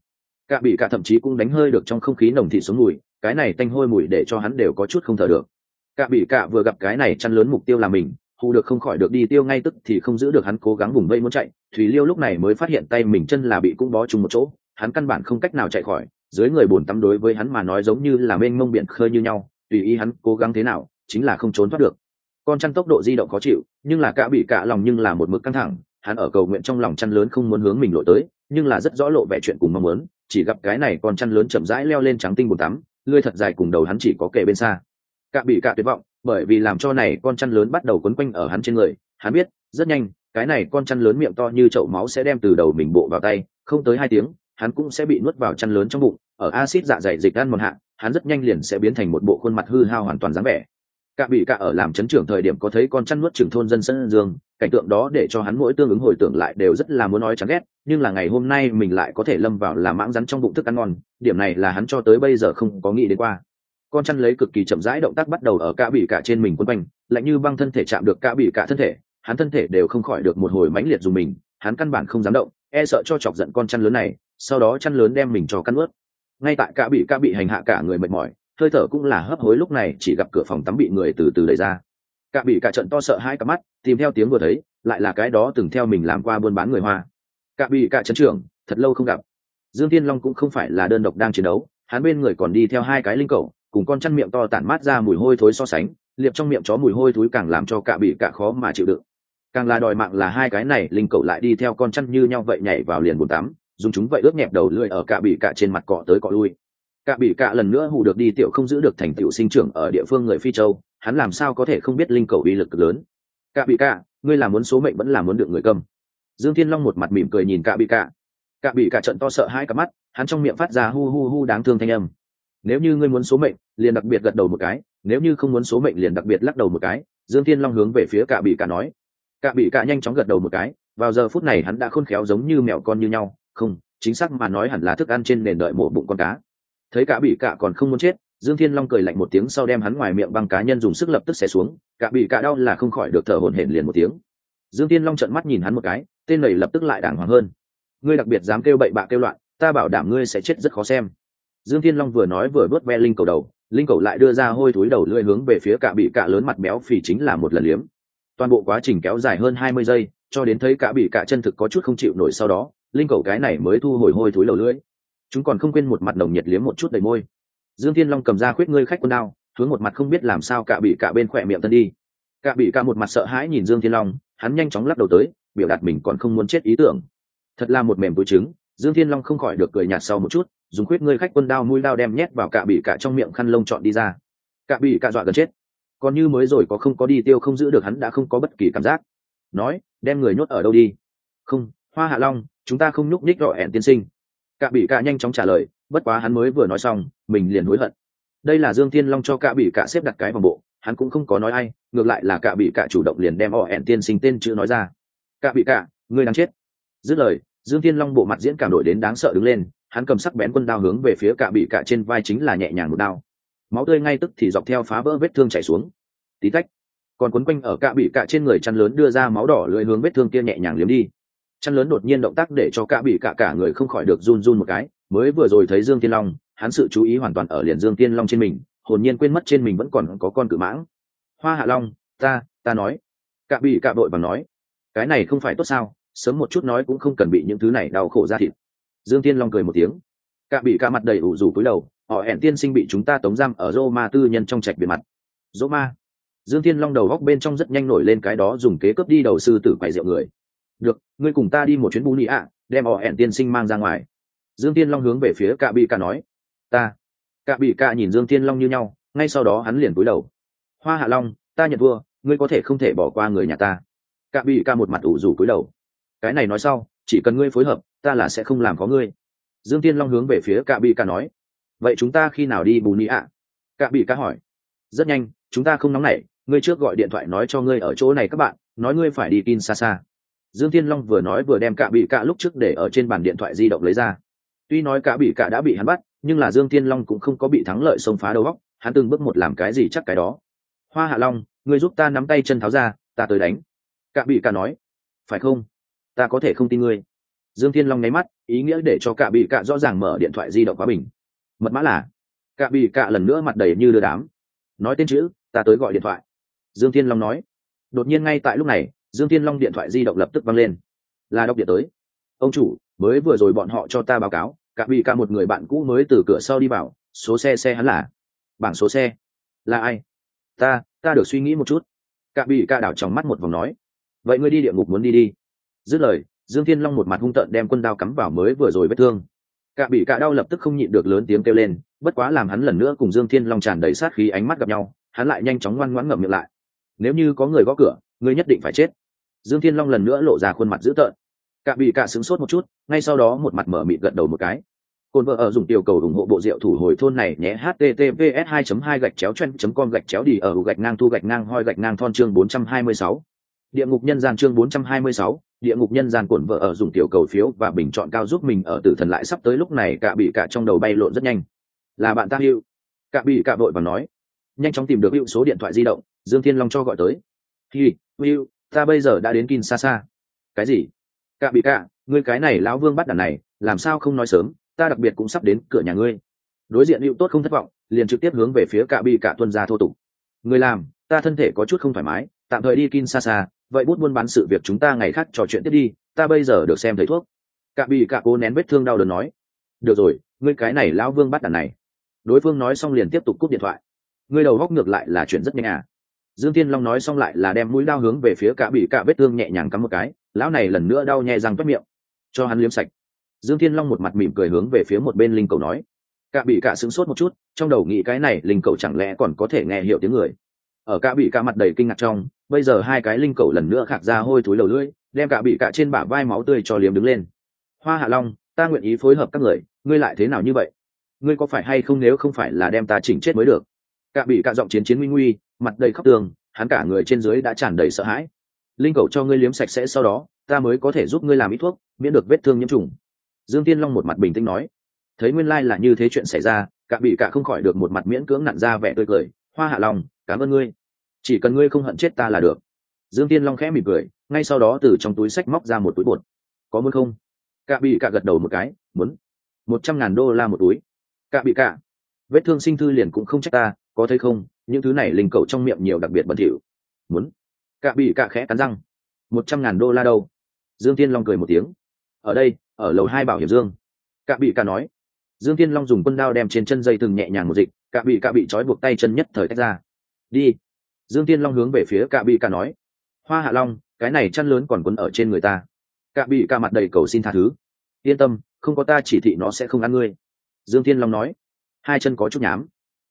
Cả bị cả thậm chí cũng đánh hơi được trong không khí nồng thị xuống mùi, cái này tanh hôi mùi để cho hắn đều có chút không thở được. Cả bị cả vừa gặp cái này chăn lớn mục tiêu là mình, hù được không khỏi được đi tiêu ngay tức thì không giữ được hắn cố gắng vùng vây muốn chạy thủy liêu lúc này mới phát hiện tay mình chân là bị cũng bó chung một chỗ, hắn căn bản không cách nào chạy khỏi dưới người bồn tắm đối với hắn mà nói giống như là mênh mông biển khơi như nhau, tùy ý hắn cố gắng thế nào, chính là không trốn thoát được. Con chăn tốc độ di động khó chịu, nhưng là cả bị cả lòng nhưng là một mực căng thẳng, hắn ở cầu nguyện trong lòng chăn lớn không muốn hướng mình lội tới, nhưng là rất rõ lộ vẻ chuyện cùng mong muốn, chỉ gặp cái này con chăn lớn chậm rãi leo lên trắng tinh bồn tắm lươi thật dài cùng đầu hắn chỉ có kề bên xa. Cả bị cả tuyệt vọng, bởi vì làm cho này con chăn lớn bắt đầu quấn quanh ở hắn trên người, hắn biết, rất nhanh, cái này con chăn lớn miệng to như chậu máu sẽ đem từ đầu mình bộ vào tay, không tới hai tiếng, hắn cũng sẽ bị nuốt vào chăn lớn trong bụng ở axit dạ dày dịch ăn một hạ hắn rất nhanh liền sẽ biến thành một bộ khuôn mặt hư hao hoàn toàn dáng vẻ. Cả bị cả ở làm chấn trưởng thời điểm có thấy con chăn nuốt trưởng thôn dân sân dương, cảnh tượng đó để cho hắn mỗi tương ứng hồi tưởng lại đều rất là muốn nói chán ghét, nhưng là ngày hôm nay mình lại có thể lâm vào làm mãng rắn trong bụng thức ăn ngon, điểm này là hắn cho tới bây giờ không có nghĩ đến qua. Con chăn lấy cực kỳ chậm rãi động tác bắt đầu ở cả bị cả trên mình quấn quanh, lạnh như băng thân thể chạm được cả bị cả thân thể, hắn thân thể đều không khỏi được một hồi mãnh liệt dùng mình, hắn căn bản không dám động e sợ cho chọc giận con chăn lớn này, sau đó chăn lớn đem mình cho căn ướt ngay tại cả bị ca bị hành hạ cả người mệt mỏi, hơi thở cũng là hấp hối lúc này, chỉ gặp cửa phòng tắm bị người từ từ đẩy ra. Cả bị, cả trận to sợ hai cả mắt, tìm theo tiếng vừa thấy, lại là cái đó từng theo mình làm qua buôn bán người hoa. Cả bị, cả chấn trưởng, thật lâu không gặp. Dương thiên long cũng không phải là đơn độc đang chiến đấu, hắn bên người còn đi theo hai cái linh cầu cùng con chăn miệng to tản mát ra mùi hôi thối so sánh, liệp trong miệng chó mùi hôi thối càng làm cho cả bị, cả khó mà chịu đựng. Càng là đòi mạng là hai cái này linh cầu lại đi theo con chăn như nhau vậy nhảy vào liền bồn tắm dùng chúng vậy ướt nhẹp đầu lưỡi ở cạ bị cạ trên mặt cọ tới cọ lui. Cạ bị cạ lần nữa hù được đi tiểu không giữ được thành tiểu sinh trưởng ở địa phương người phi châu, hắn làm sao có thể không biết linh cầu uy lực lớn. Cạ bị cạ, ngươi là muốn số mệnh vẫn là muốn được người cầm. Dương thiên long một mặt mỉm cười nhìn cạ bị cạ. Cạ bị cạ trận to sợ hai cặp mắt, hắn trong miệng phát ra hu hu hu đáng thương thanh âm. Nếu như ngươi muốn số mệnh, liền đặc biệt gật đầu một cái, nếu như không muốn số mệnh liền đặc biệt lắc đầu một cái, dương thiên long hướng về phía cạ bị cạ nói. Cạ bị cạ nhanh chóng gật đầu một cái, vào giờ phút này hắn đã khôn khéo giống như mèo con như nhau không, chính xác mà nói hẳn là thức ăn trên nền đợi mổ bụng con cá. Thấy cả bị cạ còn không muốn chết, dương thiên long cười lạnh một tiếng sau đem hắn ngoài miệng băng cá nhân dùng sức lập tức xẻ xuống, cả bị cạ đau là không khỏi được thở hổn hển liền một tiếng. Dương thiên long trợn mắt nhìn hắn một cái, tên này lập tức lại đàng hoàng hơn. Ngươi đặc biệt dám kêu bậy bạ kêu loạn, ta bảo đảm ngươi sẽ chết rất khó xem. Dương thiên long vừa nói vừa vớt ve linh cầu đầu, linh cầu lại đưa ra hôi thối đầu lưỡi hướng về phía cả bị cạ lớn mặt béo phì chính là một lần liếm. Toàn bộ quá trình kéo dài hơn hai mươi giây, cho đến thấy cả bị cạ chân thực có chút không chịu nổi sau đó linh cầu cái này mới thu hồi hôi thối đầu lưỡi. Chúng còn không quên một mặt nồng nhiệt liếm một chút đầy môi. Dương thiên long cầm ra khuyết ngươi khách quân đao, hướng một mặt không biết làm sao cả bị cả bên khỏe miệng tân đi. Cả bị cả một mặt sợ hãi nhìn dương thiên long, hắn nhanh chóng lắc đầu tới, biểu đạt mình còn không muốn chết ý tưởng. Thật là một mềm túi trứng, dương thiên long không khỏi được cười nhạt sau một chút, dùng khuyết ngươi khách quân đao mũi đao đem nhét vào cả bị cả trong miệng khăn lông chọn đi ra. Cả bị cả dọa gần chết. Còn như mới rồi có không có đi tiêu không giữ được hắn đã không có bất kỳ cảm giác. Nói, đem người nhốt ở đâu đi? Không hoa hạ long, chúng ta không nhúc nhích rõ hẹn tiên sinh. Cả bị cả nhanh chóng trả lời, bất quá hắn mới vừa nói xong, mình liền hối hận. Đây là dương thiên long cho cả bị cả xếp đặt cái vòng bộ, hắn cũng không có nói ai, ngược lại là cả bị cả chủ động liền đem họ hẹn tiên sinh tên chữ nói ra. Cả bị cả ngươi đang chết. Dứt lời, dương thiên long bộ mặt diễn cảm đổi đến đáng sợ đứng lên, hắn cầm sắc bén quân đao hướng về phía cả bị cả trên vai chính là nhẹ nhàng một đao. Máu tươi ngay tức thì dọc theo phá vỡ vết thương chảy xuống. Tí tách, còn quấn quanh ở cả bị cả trên người chăn lớn đưa ra máu đỏ lưỡi hướng vết thương kia nhẹ nhàng liếm đi chăn lớn đột nhiên động tác để cho cả bị cả cả người không khỏi được run run một cái, mới vừa rồi thấy dương tiên long, hắn sự chú ý hoàn toàn ở liền dương tiên long trên mình, hồn nhiên quên mất trên mình vẫn còn có con cự mãng. Hoa hạ long, ta ta nói. Cả bị cả đội bằng nói. Cái này không phải tốt sao, sớm một chút nói cũng không cần bị những thứ này đau khổ ra thịt. Dương tiên long cười một tiếng. Cả bị cả mặt đầy ủ rủ cúi đầu, họ hẹn tiên sinh bị chúng ta tống giam ở roma tư nhân trong trạch bề mặt. Roma dương tiên long đầu góc bên trong rất nhanh nổi lên cái đó dùng kế cướp đi đầu sư tử quậy rượu người được, ngươi cùng ta đi một chuyến bù nị ạ, đem họ hẹn tiên sinh mang ra ngoài. Dương tiên long hướng về phía cạ bị cạ nói. Ta. Cạ bị cạ nhìn dương tiên long như nhau, ngay sau đó hắn liền cúi đầu. Hoa hạ long, ta nhận vua ngươi có thể không thể bỏ qua người nhà ta. Cạ bị cạ một mặt ủ rủ cúi đầu. Cái này nói sau, chỉ cần ngươi phối hợp, ta là sẽ không làm có ngươi. Dương tiên long hướng về phía cạ bị cạ nói. Vậy chúng ta khi nào đi bù nị ạ? Cạ bị cạ hỏi. Rất nhanh, chúng ta không nóng nảy, ngươi trước gọi điện thoại nói cho ngươi ở chỗ này các bạn, nói ngươi phải đi kin xa xa dương thiên long vừa nói vừa đem cả bị cả lúc trước để ở trên bàn điện thoại di động lấy ra. Tuy nói cả bị cả đã bị hắn bắt, nhưng là dương thiên long cũng không có bị thắng lợi xông phá đầu góc hắn từng bước một làm cái gì chắc cái đó. Hoa hạ long, ngươi giúp ta nắm tay chân tháo ra, ta tới đánh. Cả bị cả nói. Phải không? Ta có thể không tin ngươi. Dương thiên long nháy mắt, ý nghĩa để cho cả bị cả rõ ràng mở điện thoại di động quá bình. Mật mã là cả bị cả lần nữa mặt đầy như đưa đám. Nói tên chữ, ta tới gọi điện thoại. Dương thiên long nói. Đột nhiên ngay tại lúc này dương thiên long điện thoại di động lập tức văng lên. Là đọc điện tới. Ông chủ, mới vừa rồi bọn họ cho ta báo cáo, cả bị cả một người bạn cũ mới từ cửa sau đi vào, số xe xe hắn là. Bảng số xe. Là ai? Ta ta được suy nghĩ một chút. Cả bị cả đảo trong mắt một vòng nói. Vậy ngươi đi địa ngục muốn đi đi. Dứt lời, dương thiên long một mặt hung tợn đem quân đao cắm vào mới vừa rồi vết thương. Cả bị cả đau lập tức không nhịn được lớn tiếng kêu lên, bất quá làm hắn lần nữa cùng dương thiên long tràn đầy sát khí ánh mắt gặp nhau, hắn lại nhanh chóng ngoan ngoãn ngậm miệng lại. Nếu như có người gõ cửa, ngươi nhất định phải chết dương thiên long lần nữa lộ ra khuôn mặt dữ tợn. Cả bị cả sướng sốt một chút ngay sau đó một mặt mở mịt gật đầu một cái. Cồn vợ ở dùng tiểu cầu ủng hộ bộ rượu thủ hồi thôn này nhé https 2 2 gạch chéo chen com gạch chéo đi ở gạch ngang thu gạch ngang hoi gạch ngang thon chương 426. địa ngục nhân gian chương 426, địa ngục nhân gian cồn vợ ở dùng tiểu cầu phiếu và bình chọn cao giúp mình ở tử thần lại sắp tới lúc này cả bị cả trong đầu bay lộn rất nhanh. Là bạn ta hữu cả bị cả vội và nói. Nhanh chóng tìm được hữu số điện thoại di động dương thiên long cho gọi tới. Hi hữu ta bây giờ đã đến Kinshasa. Cái gì? Cả bị cả, ngươi cái này lão vương bắt đàn này, làm sao không nói sớm, ta đặc biệt cũng sắp đến cửa nhà ngươi. Đối diện Hữu Tốt không thất vọng, liền trực tiếp hướng về phía cả bị cả tuân gia thô tục. Ngươi làm, ta thân thể có chút không thoải mái, tạm thời đi Kinshasa, vậy bút buôn bán sự việc chúng ta ngày khác trò chuyện tiếp đi, ta bây giờ được xem thầy thuốc. Cả bị cả cố nén vết thương đau đớn nói. được rồi ngươi cái này lão vương bắt đàn này đối phương nói xong liền tiếp tục cúp điện thoại ngươi đầu góc ngược lại là chuyện rất nhanh à dương tiên long nói xong lại là đem mũi đao hướng về phía cả bị cả vết thương nhẹ nhàng cắm một cái, lão này lần nữa đau nhẹ răng toét miệng, cho hắn liếm sạch. Dương tiên long một mặt mỉm cười hướng về phía một bên linh cầu nói, cả bị cả sững sốt một chút, trong đầu nghĩ cái này linh cầu chẳng lẽ còn có thể nghe hiểu tiếng người? Ở cả bị cả mặt đầy kinh ngạc trong, bây giờ hai cái linh cầu lần nữa khạc ra hôi thối đầu lưỡi, đem cả bị cả trên bả vai máu tươi cho liếm đứng lên. Hoa hạ long, ta nguyện ý phối hợp các người, ngươi lại thế nào như vậy? Ngươi có phải hay không nếu không phải là đem ta chỉnh chết mới được? Cả bị cả giọng chiến chiến nguy nguy mặt đầy khóc tường, hắn cả người trên dưới đã tràn đầy sợ hãi. Linh cầu cho ngươi liếm sạch sẽ sau đó, ta mới có thể giúp ngươi làm ít thuốc, miễn được vết thương nhiễm trùng. Dương tiên long một mặt bình tĩnh nói. Thấy nguyên lai là như thế chuyện xảy ra, cả bị cả không khỏi được một mặt miễn cưỡng nặn ra vẻ tươi cười. Hoa hạ lòng cảm ơn ngươi. Chỉ cần ngươi không hận chết ta là được. Dương tiên long khẽ mỉm cười, ngay sau đó từ trong túi sách móc ra một túi bột. Có muốn không? Cả bị cả gật đầu một cái, muốn. Một trăm ngàn đô la một túi. Cả bị cả. Vết thương sinh thư liền cũng không trách ta, có thấy không? Những thứ này linh cầu trong miệng nhiều đặc biệt bẩn thỉu. Muốn. Cả bị cả khẽ cắn răng. Một trăm ngàn đô la đâu? Dương tiên long cười một tiếng. Ở đây, ở lầu hai bảo hiểm dương. Cả bị cả nói. Dương tiên long dùng quân đao đem trên chân dây từng nhẹ nhàng một dịch. Cả bị cả bị trói buộc tay chân nhất thời tách ra. Đi. Dương tiên long hướng về phía cả bị cả nói. Hoa hạ long, cái này chăn lớn còn quấn ở trên người ta. Cả bị cả mặt đầy cầu xin tha thứ. Yên tâm, không có ta chỉ thị nó sẽ không ăn ngươi. Dương tiên long nói. Hai chân có chút nhám.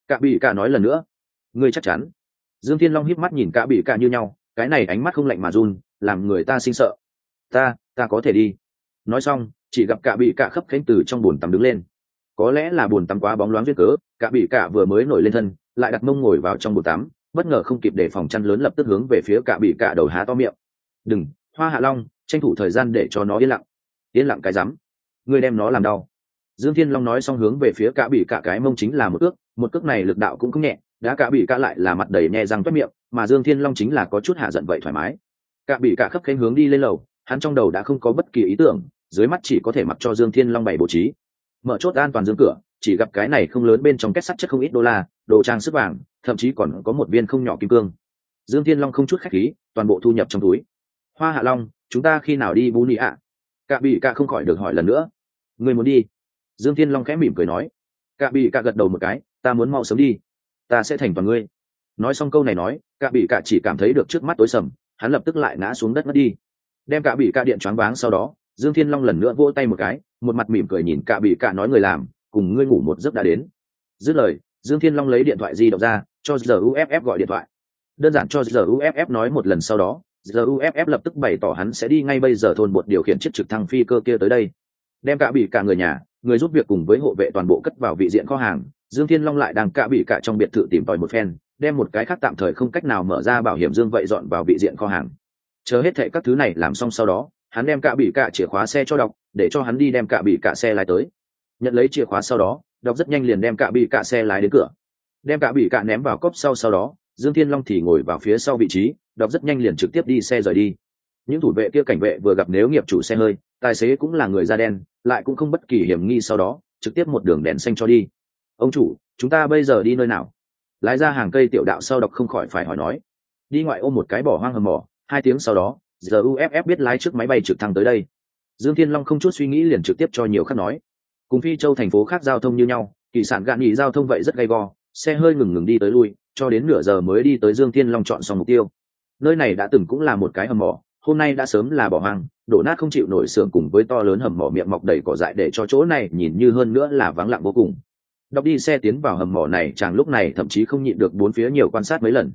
Cả bị cả nói lần nữa ngươi chắc chắn. Dương Thiên long híp mắt nhìn cả bị cả như nhau, cái này ánh mắt không lạnh mà run, làm người ta sinh sợ. Ta ta có thể đi. Nói xong, chỉ gặp cả bị cả khấp khánh từ trong bồn tắm đứng lên. Có lẽ là bồn tắm quá bóng loáng duyên cớ, cả bị cả vừa mới nổi lên thân, lại đặt mông ngồi vào trong bồn tắm, bất ngờ không kịp để phòng chăn lớn lập tức hướng về phía cả bị cả đầu há to miệng. Đừng, hoa hạ long, tranh thủ thời gian để cho nó yên lặng. Yên lặng cái rắm. Ngươi đem nó làm đau. Dương thiên long nói xong hướng về phía cả bị cả cái mông chính là một cước một cước này lực đạo cũng không nhẹ đã cả bị cả lại là mặt đầy nhẹ răng toét miệng, mà dương thiên long chính là có chút hạ giận vậy thoải mái. Cả bị cả khấp khen hướng đi lên lầu, hắn trong đầu đã không có bất kỳ ý tưởng, dưới mắt chỉ có thể mặc cho dương thiên long bày bố trí. Mở chốt an toàn dương cửa, chỉ gặp cái này không lớn bên trong kết sắt chất không ít đô la, đồ trang sức vàng, thậm chí còn có một viên không nhỏ kim cương. Dương thiên long không chút khách khí, toàn bộ thu nhập trong túi. Hoa hạ long, chúng ta khi nào đi bú nị ạ? Cả bị cả không khỏi được hỏi lần nữa. Người muốn đi? Dương thiên long khẽ mỉm cười nói. Cả bị cả gật đầu một cái, ta muốn mau sớm đi ta sẽ thành toàn ngươi. Nói xong câu này nói cả bị cả chỉ cảm thấy được trước mắt tối sầm, hắn lập tức lại ngã xuống đất mất đi. Đem cả bị cả điện choáng váng sau đó, dương thiên long lần nữa vỗ tay một cái, một mặt mỉm cười nhìn cả bị cả nói người làm, cùng ngươi ngủ một giấc đã đến. Dứt lời, dương thiên long lấy điện thoại di động ra, cho giờ uff gọi điện thoại. Đơn giản cho giờ uff nói một lần sau đó giờ uff lập tức bày tỏ hắn sẽ đi ngay bây giờ thôn bột điều khiển chiếc trực thăng phi cơ kia tới đây. Đem cả bị cả người nhà, người giúp việc cùng với hộ vệ toàn bộ cất vào vị diện kho hàng dương thiên long lại đang cạ bị cả trong biệt thự tìm tòi một phen, đem một cái khác tạm thời không cách nào mở ra bảo hiểm dương vậy dọn vào vị diện kho hàng. Chờ hết thệ các thứ này làm xong sau đó, hắn đem cạ bị cạ chìa khóa xe cho đọc, để cho hắn đi đem cạ bị cạ xe lái tới. Nhận lấy chìa khóa sau đó, đọc rất nhanh liền đem cạ bị cạ xe lái đến cửa. Đem cạ bị cạ ném vào cốc sau sau đó, dương thiên long thì ngồi vào phía sau vị trí, đọc rất nhanh liền trực tiếp đi xe rời đi. Những thủ vệ kia cảnh vệ vừa gặp nếu nghiệp chủ xe hơi, tài xế cũng là người da đen, lại cũng không bất kỳ hiểm nghi sau đó, trực tiếp một đường đèn xanh cho đi ông chủ, chúng ta bây giờ đi nơi nào? Lái ra hàng cây tiểu đạo sau đọc không khỏi phải hỏi nói. Đi ngoại ô một cái bỏ hoang hầm mỏ, hai tiếng sau đó giờ uff biết lái trước máy bay trực thăng tới đây. Dương thiên long không chút suy nghĩ liền trực tiếp cho nhiều khác nói. Cùng phi châu thành phố khác giao thông như nhau, kỳ sản gạn nghỉ giao thông vậy rất gay go, xe hơi ngừng ngừng đi tới lui, cho đến nửa giờ mới đi tới dương thiên long chọn xong mục tiêu. Nơi này đã từng cũng là một cái hầm mỏ, hôm nay đã sớm là bỏ hoang, đổ nát không chịu nổi xưởng cùng với to lớn hầm mỏ miệng mọc đầy cỏ dại để cho chỗ này nhìn như hơn nữa là vắng lặng vô cùng đọc đi xe tiến vào hầm mỏ này, chàng lúc này thậm chí không nhịn được bốn phía nhiều quan sát mấy lần.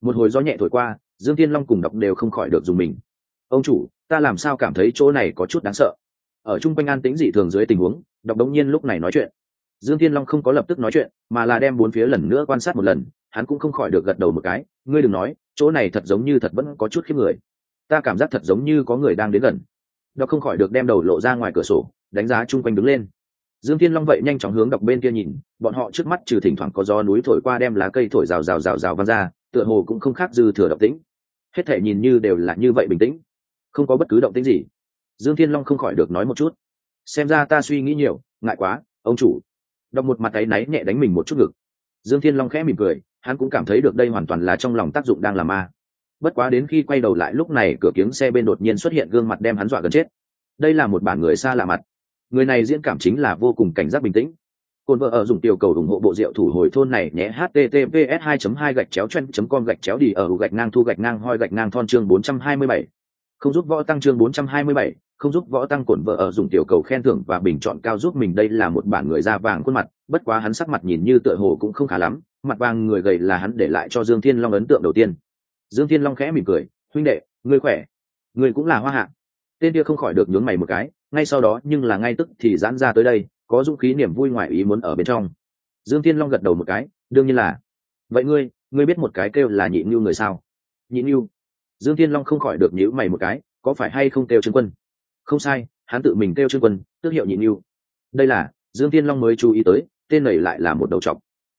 Một hồi gió nhẹ thổi qua, dương thiên long cùng đọc đều không khỏi được dùng mình. Ông chủ, ta làm sao cảm thấy chỗ này có chút đáng sợ? Ở chung quanh an tĩnh dị thường dưới tình huống, đọc đống nhiên lúc này nói chuyện. Dương thiên long không có lập tức nói chuyện, mà là đem bốn phía lần nữa quan sát một lần, hắn cũng không khỏi được gật đầu một cái. Ngươi đừng nói, chỗ này thật giống như thật vẫn có chút khiếp người. Ta cảm giác thật giống như có người đang đến gần. Đọc không khỏi được đem đầu lộ ra ngoài cửa sổ, đánh giá chung quanh đứng lên dương thiên long vậy nhanh chóng hướng đọc bên kia nhìn, bọn họ trước mắt trừ thỉnh thoảng có gió núi thổi qua đem lá cây thổi rào rào rào rào văng ra, tựa hồ cũng không khác dư thừa động tĩnh. Hết thể nhìn như đều là như vậy bình tĩnh, không có bất cứ động tĩnh gì. Dương thiên long không khỏi được nói một chút. Xem ra ta suy nghĩ nhiều, ngại quá, ông chủ. Đọc một mặt tay náy nhẹ đánh mình một chút ngực. Dương thiên long khẽ mỉm cười, hắn cũng cảm thấy được đây hoàn toàn là trong lòng tác dụng đang làm ma. Bất quá đến khi quay đầu lại lúc này, cửa kiếng xe bên đột nhiên xuất hiện gương mặt đem hắn dọa gần chết. Đây là một bản người xa lạ mặt người này diễn cảm chính là vô cùng cảnh giác bình tĩnh. Cồn vợ ở dùng tiểu cầu ủng hộ bộ rượu thủ hồi thôn này nhé https 2 2 gạch chéo chen com gạch chéo đi ở gạch ngang thu gạch ngang hoi gạch ngang thon chương 427. không giúp võ tăng chương 427, không giúp võ tăng cồn vợ ở dùng tiểu cầu khen thưởng và bình chọn cao giúp mình. Đây là một bản người da vàng khuôn mặt bất quá hắn sắc mặt nhìn như tựa hồ cũng không khá lắm mặt vàng người gầy là hắn để lại cho dương thiên long ấn tượng đầu tiên. Dương thiên long khẽ mỉm cười huynh đệ ngươi khỏe? Ngươi cũng là hoa hạ. Tên kia không khỏi được nhướng mày một cái ngay sau đó nhưng là ngay tức thì giãn ra tới đây, có dũng khí niềm vui ngoài ý muốn ở bên trong. Dương thiên long gật đầu một cái, đương nhiên là. Vậy ngươi ngươi biết một cái kêu là nhị nhu người sao? Nhị nhu dương thiên long không khỏi được nhíu mày một cái, có phải hay không kêu trương quân? Không sai, hắn tự mình kêu trương quân, tước hiệu nhị nhu đây là, dương thiên long mới chú ý tới, tên này lại là một đầu trọc.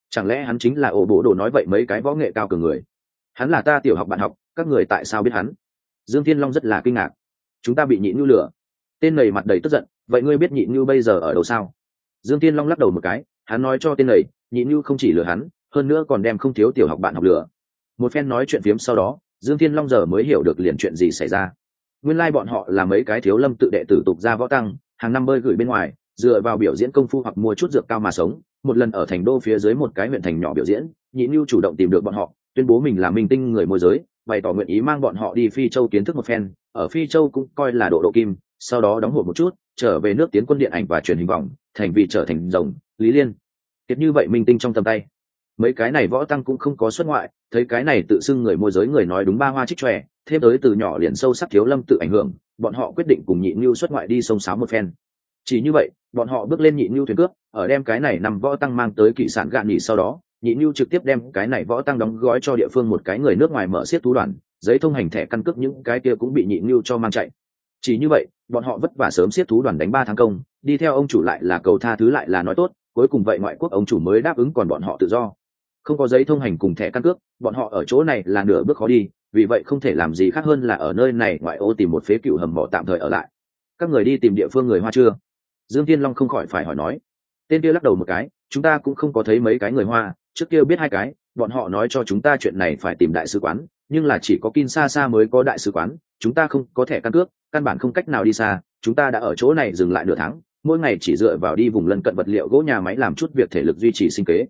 Chẳng lẽ hắn chính là ổ bộ đồ nói vậy mấy cái võ nghệ cao cường người? Hắn là ta tiểu học bạn học, các người tại sao biết hắn? Dương thiên long rất là kinh ngạc. Chúng ta bị nhị nhu lửa tên này mặt đầy tức giận, vậy ngươi biết nhị như bây giờ ở đâu sao? Dương thiên long lắc đầu một cái, hắn nói cho tên này, nhị như không chỉ lừa hắn, hơn nữa còn đem không thiếu tiểu học bạn học lừa. Một phen nói chuyện phiếm sau đó, dương thiên long giờ mới hiểu được liền chuyện gì xảy ra. Nguyên lai、like、bọn họ là mấy cái thiếu lâm tự đệ tử tục ra võ tăng, hàng năm bơi gửi bên ngoài, dựa vào biểu diễn công phu hoặc mua chút dược cao mà sống, một lần ở thành đô phía dưới một cái huyện thành nhỏ biểu diễn, nhị như chủ động tìm được bọn họ, tuyên bố mình là minh tinh người môi giới, bày tỏ nguyện ý mang bọn họ đi phi châu kiến thức một phen, ở phi châu cũng coi là độ độ kim sau đó đóng hộp một chút, trở về nước tiến quân điện ảnh và truyền hình vòng, thành vị trở thành rồng, lý liên. Kiệt như vậy minh tinh trong tầm tay. Mấy cái này võ tăng cũng không có xuất ngoại, thấy cái này tự xưng người môi giới người nói đúng ba hoa trích tròe thêm tới từ nhỏ liền sâu sắc thiếu lâm tự ảnh hưởng, bọn họ quyết định cùng nhị nhu xuất ngoại đi sông sáo một phen. Chỉ như vậy, bọn họ bước lên nhị nhu thuyền cướp, ở đem cái này nằm võ tăng mang tới kỵ sản gạn nghỉ sau đó, nhị nhu trực tiếp đem cái này võ tăng đóng gói cho địa phương một cái người nước ngoài mở xiết thú đoàn, giấy thông hành thẻ căn cước những cái kia cũng bị nhị nhu cho mang chạy chỉ như vậy, bọn họ vất vả sớm siết thú đoàn đánh ba tháng công, đi theo ông chủ lại là cầu tha thứ lại là nói tốt, cuối cùng vậy ngoại quốc ông chủ mới đáp ứng còn bọn họ tự do. Không có giấy thông hành cùng thẻ căn cước, bọn họ ở chỗ này là nửa bước khó đi, vì vậy không thể làm gì khác hơn là ở nơi này ngoại ô tìm một phế cựu hầm mỏ tạm thời ở lại. Các người đi tìm địa phương người hoa chưa? Dương tiên long không khỏi phải hỏi nói. Tên kia lắc đầu một cái, chúng ta cũng không có thấy mấy cái người hoa, trước kia biết hai cái, bọn họ nói cho chúng ta chuyện này phải tìm đại sứ quán nhưng là chỉ có Kinshasa mới có đại sứ quán, chúng ta không có thẻ căn cước, căn bản không cách nào đi xa, chúng ta đã ở chỗ này dừng lại nửa tháng, mỗi ngày chỉ dựa vào đi vùng lân cận vật liệu gỗ nhà máy làm chút việc thể lực duy trì sinh kế.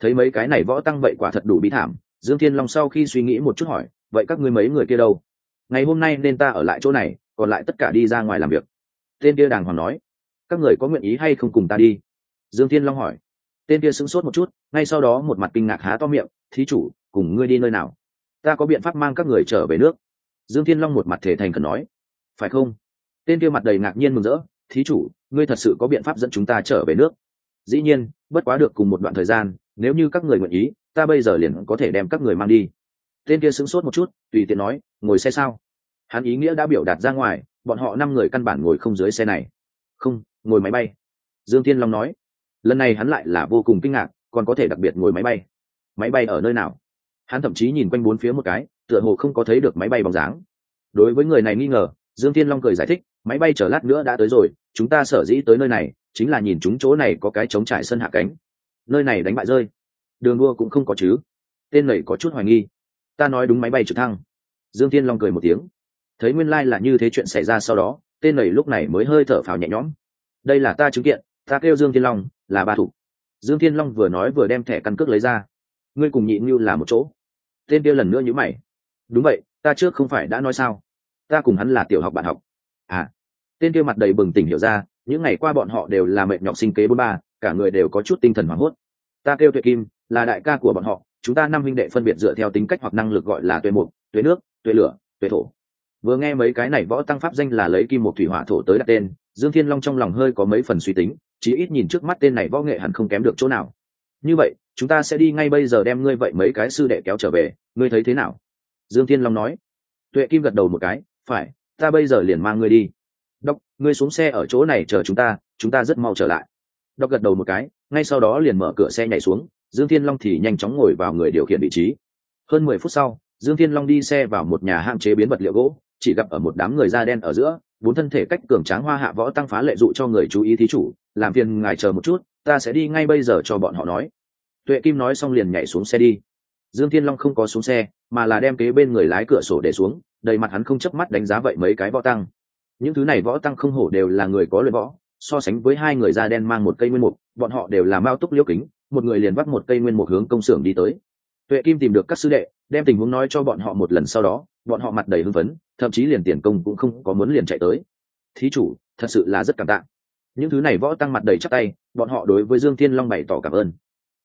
Thấy mấy cái này võ tăng vậy quả thật đủ bí thảm, dương thiên long sau khi suy nghĩ một chút hỏi, vậy các ngươi mấy người kia đâu? Ngày hôm nay nên ta ở lại chỗ này, còn lại tất cả đi ra ngoài làm việc. Tên kia đàng hoàng nói, các người có nguyện ý hay không cùng ta đi? Dương thiên long hỏi. Tên kia sững sốt một chút, ngay sau đó một mặt kinh ngạc há to miệng, thí chủ, cùng ngươi đi nơi nào? Ta có biện pháp mang các người trở về nước. Dương thiên long một mặt thể thành cần nói. Phải không? Tên kia mặt đầy ngạc nhiên mừng rỡ. Thí chủ, ngươi thật sự có biện pháp dẫn chúng ta trở về nước. Dĩ nhiên, bất quá được cùng một đoạn thời gian, nếu như các người nguyện ý, ta bây giờ liền có thể đem các người mang đi. Tên kia sững sốt một chút, tùy tiện nói, ngồi xe sao? Hắn ý nghĩa đã biểu đạt ra ngoài, bọn họ năm người căn bản ngồi không dưới xe này. Không, ngồi máy bay. Dương tiên long nói. Lần này hắn lại là vô cùng kinh ngạc, còn có thể đặc biệt ngồi máy bay. Máy bay ở nơi nào? Hắn thậm chí nhìn quanh bốn phía một cái, tựa hồ không có thấy được máy bay bóng dáng. Đối với người này nghi ngờ, dương tiên long cười giải thích, máy bay chờ lát nữa đã tới rồi, chúng ta sở dĩ tới nơi này, chính là nhìn chúng chỗ này có cái trống trải sân hạ cánh. Nơi này đánh bại rơi. Đường đua cũng không có chứ. Tên này có chút hoài nghi. Ta nói đúng máy bay trực thăng. Dương tiên long cười một tiếng. Thấy nguyên lai、like、là như thế chuyện xảy ra sau đó, tên này lúc này mới hơi thở phào nhẹ nhõm. Đây là ta chứng kiện, ta kêu dương tiên long, là ba thủ. Dương tiên long vừa nói vừa đem thẻ căn cước lấy ra. Ngươi cùng nhị như là một chỗ tên kia lần nữa nhữ mày. Đúng vậy, ta trước không phải đã nói sao? Ta cùng hắn là tiểu học bạn học. À tên kia mặt đầy bừng tỉnh hiểu ra, những ngày qua bọn họ đều là mệt nhọc sinh kế bốn ba, cả người đều có chút tinh thần hoảng hốt. Ta kêu tuệ kim, là đại ca của bọn họ, chúng ta năm huynh đệ phân biệt dựa theo tính cách hoặc năng lực gọi là tuệ mục, tuệ nước, tuệ lửa, tuệ thổ. Vừa nghe mấy cái này võ tăng pháp danh là lấy kim một thủy hỏa thổ tới đặt tên, dương thiên long trong lòng hơi có mấy phần suy tính, chí ít nhìn trước mắt tên này võ nghệ hẳn không kém được chỗ nào. Như vậy chúng ta sẽ đi ngay bây giờ đem ngươi vậy mấy cái sư đệ kéo trở về, ngươi thấy thế nào? Dương thiên long nói. Tuệ kim gật đầu một cái, phải, ta bây giờ liền mang ngươi đi. Đốc, ngươi xuống xe ở chỗ này chờ chúng ta chúng ta rất mau trở lại. Đốc gật đầu một cái, ngay sau đó liền mở cửa xe nhảy xuống, dương thiên long thì nhanh chóng ngồi vào người điều khiển vị trí. Hơn mười phút sau, dương thiên long đi xe vào một nhà hạn chế biến vật liệu gỗ, chỉ gặp ở một đám người da đen ở giữa, bốn thân thể cách cường tráng hoa hạ võ tăng phá lệ dụ cho người chú ý thí chủ, làm phiền ngài chờ một chút, ta sẽ đi ngay bây giờ cho bọn họ nói tuệ kim nói xong liền nhảy xuống xe đi. Dương thiên long không có xuống xe, mà là đem kế bên người lái cửa sổ để xuống, đầy mặt hắn không chớp mắt đánh giá vậy mấy cái võ tăng. Những thứ này võ tăng không hổ đều là người có luyện võ, so sánh với hai người da đen mang một cây nguyên mục, bọn họ đều là mao túc liễu kính, một người liền vắt một cây nguyên mục hướng công xưởng đi tới. Tuệ kim tìm được các sư đệ, đem tình huống nói cho bọn họ một lần sau đó, bọn họ mặt đầy hưng phấn, thậm chí liền tiền công cũng không có muốn liền chạy tới. Thí chủ, thật sự là rất cảm tạ. Những thứ này võ tăng mặt đầy chắc tay, bọn họ đối với dương thiên long bày tỏ cảm ơn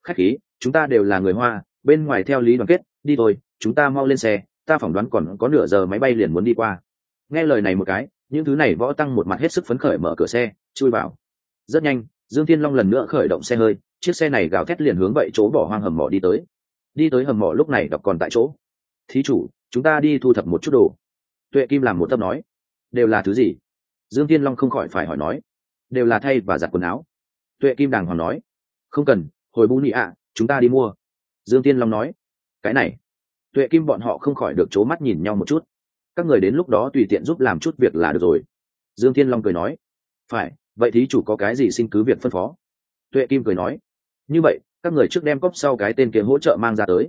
khách khí, chúng ta đều là người hoa, bên ngoài theo lý đoàn kết, đi thôi, chúng ta mau lên xe, ta phỏng đoán còn có nửa giờ máy bay liền muốn đi qua. Nghe lời này một cái, những thứ này võ tăng một mặt hết sức phấn khởi mở cửa xe, chui vào. Rất nhanh, dương thiên long lần nữa khởi động xe hơi, chiếc xe này gào thét liền hướng vậy chỗ bỏ hoang hầm mỏ đi tới. Đi tới hầm mỏ lúc này đọc còn tại chỗ. Thí chủ, chúng ta đi thu thập một chút đồ. Tuệ kim làm một tâm nói. Đều là thứ gì? Dương thiên long không khỏi phải hỏi nói. Đều là thay và giặt quần áo. Tuệ kim đàng hoàng nói. Không cần hồi bù nị ạ, chúng ta đi mua. Dương tiên long nói. Cái này. Tuệ kim bọn họ không khỏi được c h ố mắt nhìn nhau một chút. Các người đến lúc đó tùy tiện giúp làm chút việc là được rồi. Dương thiên long cười nói. Phải, vậy thí chủ có cái gì xin cứ việc phân phó? Tuệ kim cười nói. Như vậy, các người trước đem cốc sau cái tên kia hỗ trợ mang ra tới.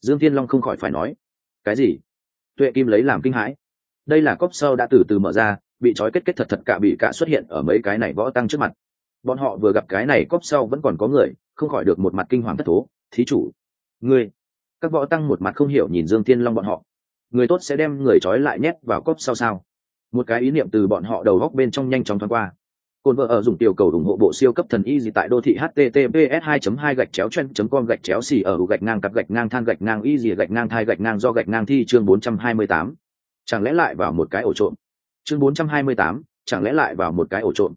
Dương thiên long không khỏi phải nói. Cái gì? Tuệ kim lấy làm kinh hãi. Đây là cốc sau đã từ từ mở ra, bị trói kết kết thật thật cả bị cả xuất hiện ở mấy cái này võ tăng trước mặt. Bọn họ vừa gặp cái này cốc sau vẫn còn có người không khỏi được một mặt kinh hoàng thất thố thí chủ ngươi các võ tăng một mặt không hiểu nhìn dương thiên long bọn họ. Người tốt sẽ đem người trói lại nhét vào cốc sau sao? Một cái ý niệm từ bọn họ đầu góc bên trong nhanh chóng thoáng qua. Cồn vợ ở dùng tiểu cầu ủng hộ bộ siêu cấp thần y gì tại đô thị https 2 2 gạch chéo chen com gạch chéo xì ở gạch ngang cặp gạch ngang than gạch ngang y gì gạch ngang thai gạch ngang do gạch ngang thi chương 428. chẳng lẽ lại vào một cái ổ trộm? Chương 428, chẳng lẽ lại vào một cái ổ trộm?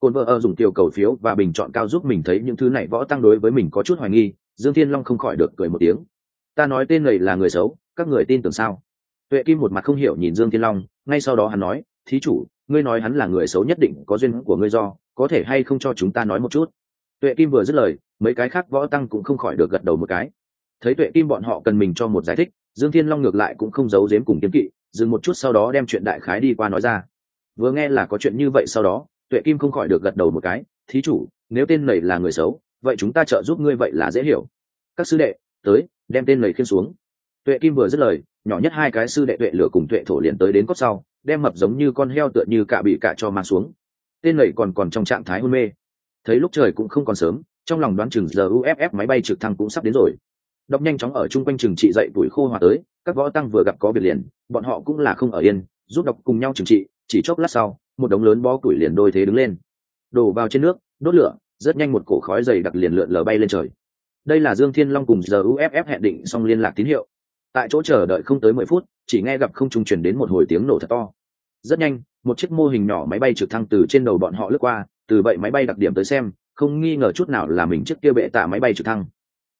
Cồn vợ ở dùng tiểu cầu phiếu và bình chọn cao giúp mình thấy những thứ này võ tăng đối với mình có chút hoài nghi, dương thiên long không khỏi được cười một tiếng. Ta nói tên này là người xấu, các người tin tưởng sao? Tuệ kim một mặt không hiểu nhìn dương thiên long, ngay sau đó hắn nói, thí chủ, ngươi nói hắn là người xấu nhất định có duyên của ngươi do, có thể hay không cho chúng ta nói một chút? Tuệ kim vừa dứt lời, mấy cái khác võ tăng cũng không khỏi được gật đầu một cái. Thấy tuệ kim bọn họ cần mình cho một giải thích, dương thiên long ngược lại cũng không giấu giếm cùng kiếm kỵ, dừng một chút sau đó đem chuyện đại khái đi qua nói ra. Vừa nghe là có chuyện như vậy sau đó tuệ kim không khỏi được gật đầu một cái, thí chủ, nếu tên này là người xấu, vậy chúng ta trợ giúp ngươi vậy là dễ hiểu. Các sư đệ, tới, đem tên này khiên xuống. Tuệ kim vừa dứt lời, nhỏ nhất hai cái sư đệ tuệ lửa cùng tuệ thổ liền tới đến cốt sau, đem mập giống như con heo tựa như cả bị cả cho mang xuống. Tên này còn còn trong trạng thái hôn mê. Thấy lúc trời cũng không còn sớm, trong lòng đoán chừng giờ uff máy bay trực thăng cũng sắp đến rồi. Đọc nhanh chóng ở chung quanh trường trị dậy tuổi khô hòa tới, các võ tăng vừa gặp có việc liền, bọn họ cũng là không ở yên, giúp đọc cùng nhau trừng trị, chỉ chốc lát sau một đống lớn bó củi liền đôi thế đứng lên. Đổ vào trên nước, đốt lửa, rất nhanh một cổ khói dày đặc liền lượn lờ bay lên trời. Đây là dương thiên long cùng giờ uff hẹn định xong liên lạc tín hiệu. Tại chỗ chờ đợi không tới mười phút, chỉ nghe gặp không trung truyền đến một hồi tiếng nổ thật to. Rất nhanh, một chiếc mô hình nhỏ máy bay trực thăng từ trên đầu bọn họ lướt qua, từ vậy máy bay đặc điểm tới xem, không nghi ngờ chút nào là mình chiếc kia bệ tạ máy bay trực thăng.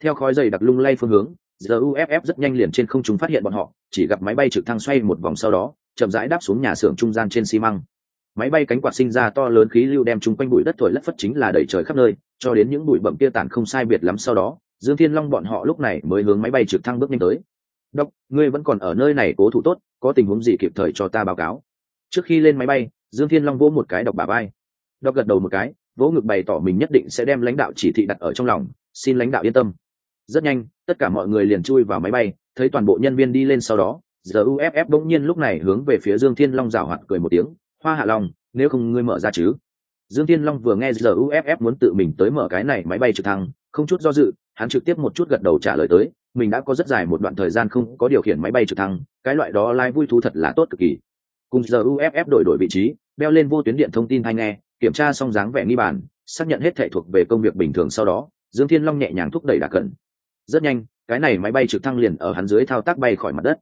Theo khói dày đặc lung lay phương hướng giờ uff rất nhanh liền trên không trung phát hiện bọn họ, chỉ gặp máy bay trực thăng xoay một vòng sau đó, chậm rãi đáp xuống nhà xưởng trung gian trên xi măng máy bay cánh quạt sinh ra to lớn khí lưu đem chung quanh bụi đất thổi lất phất chính là đẩy trời khắp nơi, cho đến những bụi bậm kia tản không sai biệt lắm sau đó, dương thiên long bọn họ lúc này mới hướng máy bay trực thăng bước nhanh tới. Đốc, ngươi vẫn còn ở nơi này cố thủ tốt, có tình huống gì kịp thời cho ta báo cáo. Trước khi lên máy bay, dương thiên long vỗ một cái đọc bà bay đọc gật đầu một cái, vỗ ngực bày tỏ mình nhất định sẽ đem lãnh đạo chỉ thị đặt ở trong lòng, xin lãnh đạo yên tâm. Rất nhanh, tất cả mọi người liền chui vào máy bay, thấy toàn bộ nhân viên đi lên sau đó giờ uff bỗng nhiên lúc này hướng về phía dương thiên long rào hoạt cười một tiếng hoa hạ long, nếu không ngươi mở ra chứ? Dương thiên long vừa nghe giờ uff muốn tự mình tới mở cái này máy bay trực thăng, không chút do dự, hắn trực tiếp một chút gật đầu trả lời tới, mình đã có rất dài một đoạn thời gian không có điều khiển máy bay trực thăng, cái loại đó lai vui thú thật là tốt cực kỳ. Cùng giờ uff đổi đổi vị trí đeo lên vô tuyến điện thông tin hay nghe, kiểm tra xong dáng vẻ nghi bàn, xác nhận hết thể thuộc về công việc bình thường sau đó, dương thiên long nhẹ nhàng thúc đẩy đà cận. Rất nhanh, cái này máy bay trực thăng liền ở hắn dưới thao tác bay khỏi mặt đất.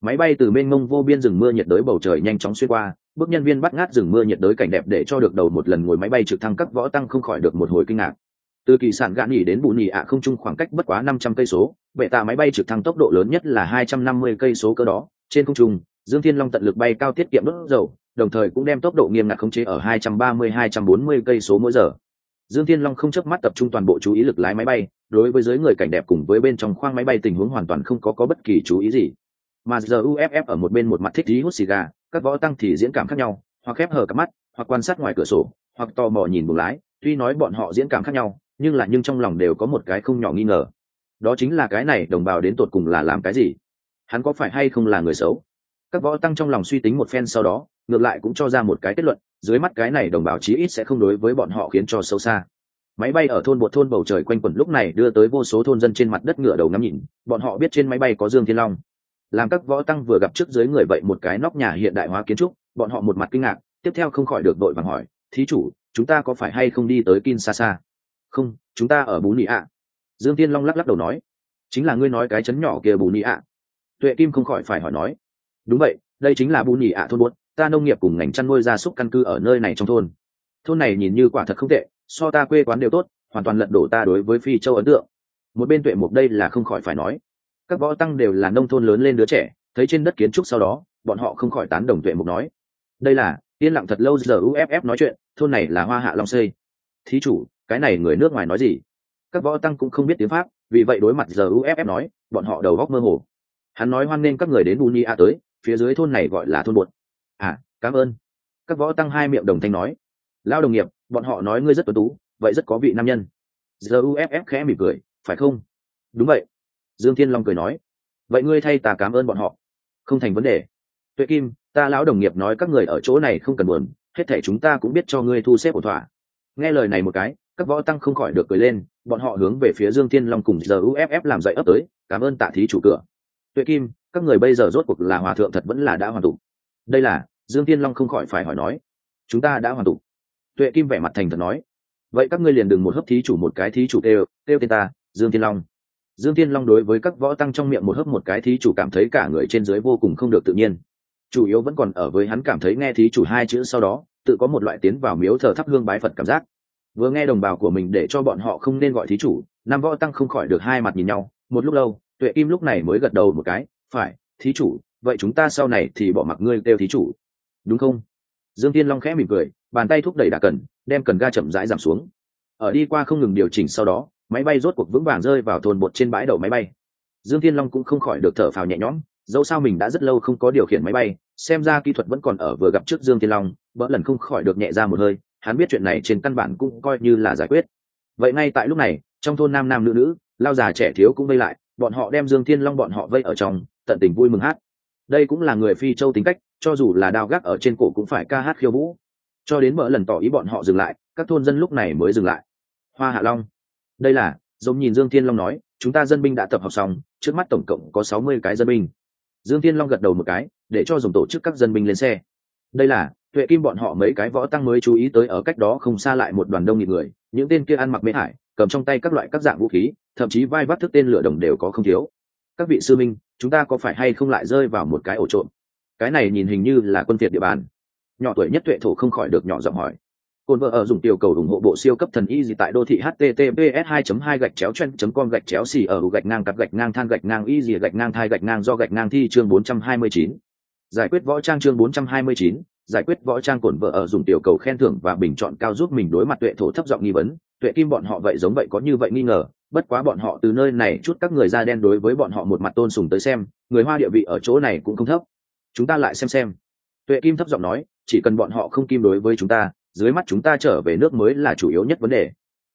Máy bay từ mênh mông vô biên rừng mưa nhiệt đới bầu trời nhanh chóng xuyên qua bước nhân viên bắt ngát rừng mưa nhiệt đới cảnh đẹp để cho được đầu một lần ngồi máy bay trực thăng các võ tăng không khỏi được một hồi kinh ngạc. Từ kỳ sản gạn nghỉ đến bù nhì ạ không chung khoảng cách bất quá năm trăm cây số vệ tạ máy bay trực thăng tốc độ lớn nhất là hai trăm năm mươi cây số cơ đó. Trên không trung, dương thiên long tận lực bay cao tiết kiệm đốt dầu, đồng thời cũng đem tốc độ nghiêm ngặt khống chế ở hai trăm ba mươi, hai trăm bốn mươi cây số mỗi giờ. Dương thiên long không chớp mắt tập trung toàn bộ chú ý lực lái máy bay, đối với giới người cảnh đẹp cùng với bên trong khoang máy bay tình huống hoàn toàn không có có bất kỳ chú ý gì. Mà giờ uff ở một bên một mặt thích lý hút xì gà các võ tăng thì diễn cảm khác nhau, hoặc khép hờ cặp mắt, hoặc quan sát ngoài cửa sổ, hoặc tò mò nhìn buồng lái, tuy nói bọn họ diễn cảm khác nhau, nhưng là nhưng trong lòng đều có một cái không nhỏ nghi ngờ. Đó chính là cái này đồng bào đến tột cùng là làm cái gì? Hắn có phải hay không là người xấu? Các võ tăng trong lòng suy tính một phen sau đó, ngược lại cũng cho ra một cái kết luận, dưới mắt cái này đồng bào chí ít sẽ không đối với bọn họ khiến cho sâu xa. Máy bay ở thôn một thôn bầu trời quanh quẩn lúc này đưa tới vô số thôn dân trên mặt đất ngựa đầu ngắm nhìn, bọn họ biết trên máy bay có dương thiên long làm các võ tăng vừa gặp trước dưới người vậy một cái nóc nhà hiện đại hóa kiến trúc, bọn họ một mặt kinh ngạc, tiếp theo không khỏi được đội vàng hỏi, thí chủ, chúng ta có phải hay không đi tới kinshasa? Không, chúng ta ở bú nị ạ dương tiên long lắc lắc đầu nói, chính là ngươi nói cái chấn nhỏ kia bù nị ạ tuệ kim không khỏi phải hỏi nói, đúng vậy, đây chính là bù nị ạ thôn buốt, ta nông nghiệp cùng ngành chăn nuôi gia súc căn cư ở nơi này trong thôn. Thôn này nhìn như quả thật không tệ, so ta quê quán đều tốt, hoàn toàn lật đổ ta đối với phi châu ấn tượng. Một bên tuệ mục đây là không khỏi phải nói các võ tăng đều là nông thôn lớn lên đứa trẻ, thấy trên đất kiến trúc sau đó, bọn họ không khỏi tán đồng tuệ mục nói, đây là, yên lặng thật lâu giờ uff nói chuyện, thôn này là hoa hạ long xây thí chủ, cái này người nước ngoài nói gì? Các võ tăng cũng không biết tiếng pháp, vì vậy đối mặt giờ uff nói, bọn họ đầu góc mơ hồ. Hắn nói hoan nghênh các người đến buni a tới, phía dưới thôn này gọi là thôn bột à cảm ơn. Các võ tăng hai miệng đồng thanh nói lao đồng nghiệp, bọn họ nói ngươi rất tuấn tú, vậy rất có vị nam nhân. Giờ uff khẽ mỉm cười, phải không? Đúng vậy dương thiên long cười nói, vậy ngươi thay ta cảm ơn bọn họ. Không thành vấn đề. Tuệ kim, ta lão đồng nghiệp nói các người ở chỗ này không cần buồn, hết thể chúng ta cũng biết cho ngươi thu xếp ổn thỏa. Nghe lời này một cái, các võ tăng không khỏi được cười lên, bọn họ hướng về phía dương thiên long cùng giờ uff làm dậy ấp tới, cảm ơn tạ thí chủ cửa. Tuệ kim, các người bây giờ rốt cuộc là hòa thượng thật vẫn là đã hoàn tụ. Đây là, dương thiên long không khỏi phải hỏi nói, chúng ta đã hoàn tụ. Tuệ kim vẻ mặt thành thật nói, vậy các ngươi liền đừng một hấp thí chủ một cái thí chủ kêu kêu tên ta, dương thiên long dương thiên long đối với các võ tăng trong miệng một hớp một cái thí chủ cảm thấy cả người trên dưới vô cùng không được tự nhiên. Chủ yếu vẫn còn ở với hắn cảm thấy nghe thí chủ hai chữ sau đó, tự có một loại tiến vào miếu thờ thắp hương bái phật cảm giác. Vừa nghe đồng bào của mình để cho bọn họ không nên gọi thí chủ nam võ tăng không khỏi được hai mặt nhìn nhau. Một lúc lâu, tuệ kim lúc này mới gật đầu một cái, phải, thí chủ, vậy chúng ta sau này thì bỏ mặc ngươi kêu thí chủ. Đúng không? Dương tiên long khẽ mỉm cười, bàn tay thúc đẩy đà cần, đem cần ga chậm rãi giảm xuống. Ở đi qua không ngừng điều chỉnh sau đó máy bay rốt cuộc vững vàng rơi vào thôn bột trên bãi đậu máy bay. Dương thiên long cũng không khỏi được thở phào nhẹ nhõm, dẫu sao mình đã rất lâu không có điều khiển máy bay, xem ra kỹ thuật vẫn còn ở vừa gặp trước dương thiên long, bỡ lần không khỏi được nhẹ ra một hơi, hắn biết chuyện này trên căn bản cũng coi như là giải quyết. Vậy ngay tại lúc này, trong thôn nam nam nữ nữ, lao già trẻ thiếu cũng vây lại, bọn họ đem dương thiên long bọn họ vây ở trong, tận tình vui mừng hát. Đây cũng là người phi châu tính cách, cho dù là đao gác ở trên cổ cũng phải ca hát khiêu vũ. Cho đến bỡ lần tỏ ý bọn họ dừng lại, các thôn dân lúc này mới dừng lại. Hoa hạ long đây là, giống nhìn dương thiên long nói, chúng ta dân binh đã tập học xong, trước mắt tổng cộng có sáu mươi cái dân binh. Dương thiên long gật đầu một cái, để cho dùng tổ chức các dân binh lên xe. Đây là, tuệ kim bọn họ mấy cái võ tăng mới chú ý tới ở cách đó không xa lại một đoàn đông nghịt người, những tên kia ăn mặc mễ hải, cầm trong tay các loại các dạng vũ khí, thậm chí vai vắt thức tên lửa đồng đều có không thiếu. Các vị sư minh, chúng ta có phải hay không lại rơi vào một cái ổ trộm? Cái này nhìn hình như là quân việt địa bàn. Nhỏ tuổi nhất tuệ thổ không khỏi được nhỏ giọng hỏi. Côn vợ ở dùng tiểu cầu ủng hộ bộ siêu cấp thần y gì tại đô thị https 2 2 gạch chéo chen com gạch chéo xì ở gạch ngang cặp gạch ngang than gạch ngang y gì gạch ngang thai gạch ngang do gạch ngang thi chương 429. giải quyết võ trang chương 429, giải quyết võ trang cổn vợ ở dùng tiểu cầu khen thưởng và bình chọn cao giúp mình đối mặt tuệ thổ thấp giọng nghi vấn. Tuệ kim bọn họ vậy giống vậy có như vậy nghi ngờ bất quá bọn họ từ nơi này chút các người da đen đối với bọn họ một mặt tôn sùng tới xem người hoa địa vị ở chỗ này cũng không thấp. Chúng ta lại xem xem. Tuệ kim thấp giọng nói chỉ cần bọn họ không kim đối với chúng ta dưới mắt chúng ta trở về nước mới là chủ yếu nhất vấn đề.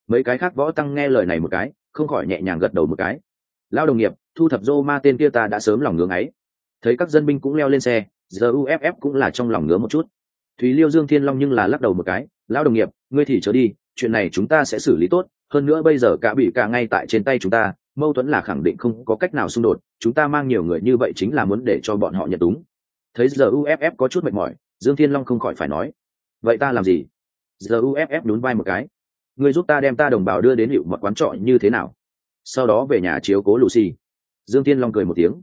Mấy cái khác võ tăng nghe lời này một cái, không khỏi nhẹ nhàng gật đầu một cái. Lao đồng nghiệp, thu thập dô ma tên kia ta đã sớm lòng ngưỡng ấy thấy các dân binh cũng leo lên xe giờ uff cũng là trong lòng ngứa một chút. Thúy liêu dương thiên long nhưng là lắc đầu một cái lão đồng nghiệp, ngươi thì trở đi, chuyện này chúng ta sẽ xử lý tốt, hơn nữa bây giờ cả bị cả ngay tại trên tay chúng ta, mâu thuẫn là khẳng định không có cách nào xung đột, chúng ta mang nhiều người như vậy chính là muốn để cho bọn họ nhận đúng. Thấy giờ uff có chút mệt mỏi, dương thiên long không khỏi phải nói vậy ta làm gì? Giờ uff nhún vai một cái. Ngươi giúp ta đem ta đồng bào đưa đến hiệu mật quán trọ như thế nào? Sau đó về nhà chiếu cố lucy. Dương thiên long cười một tiếng.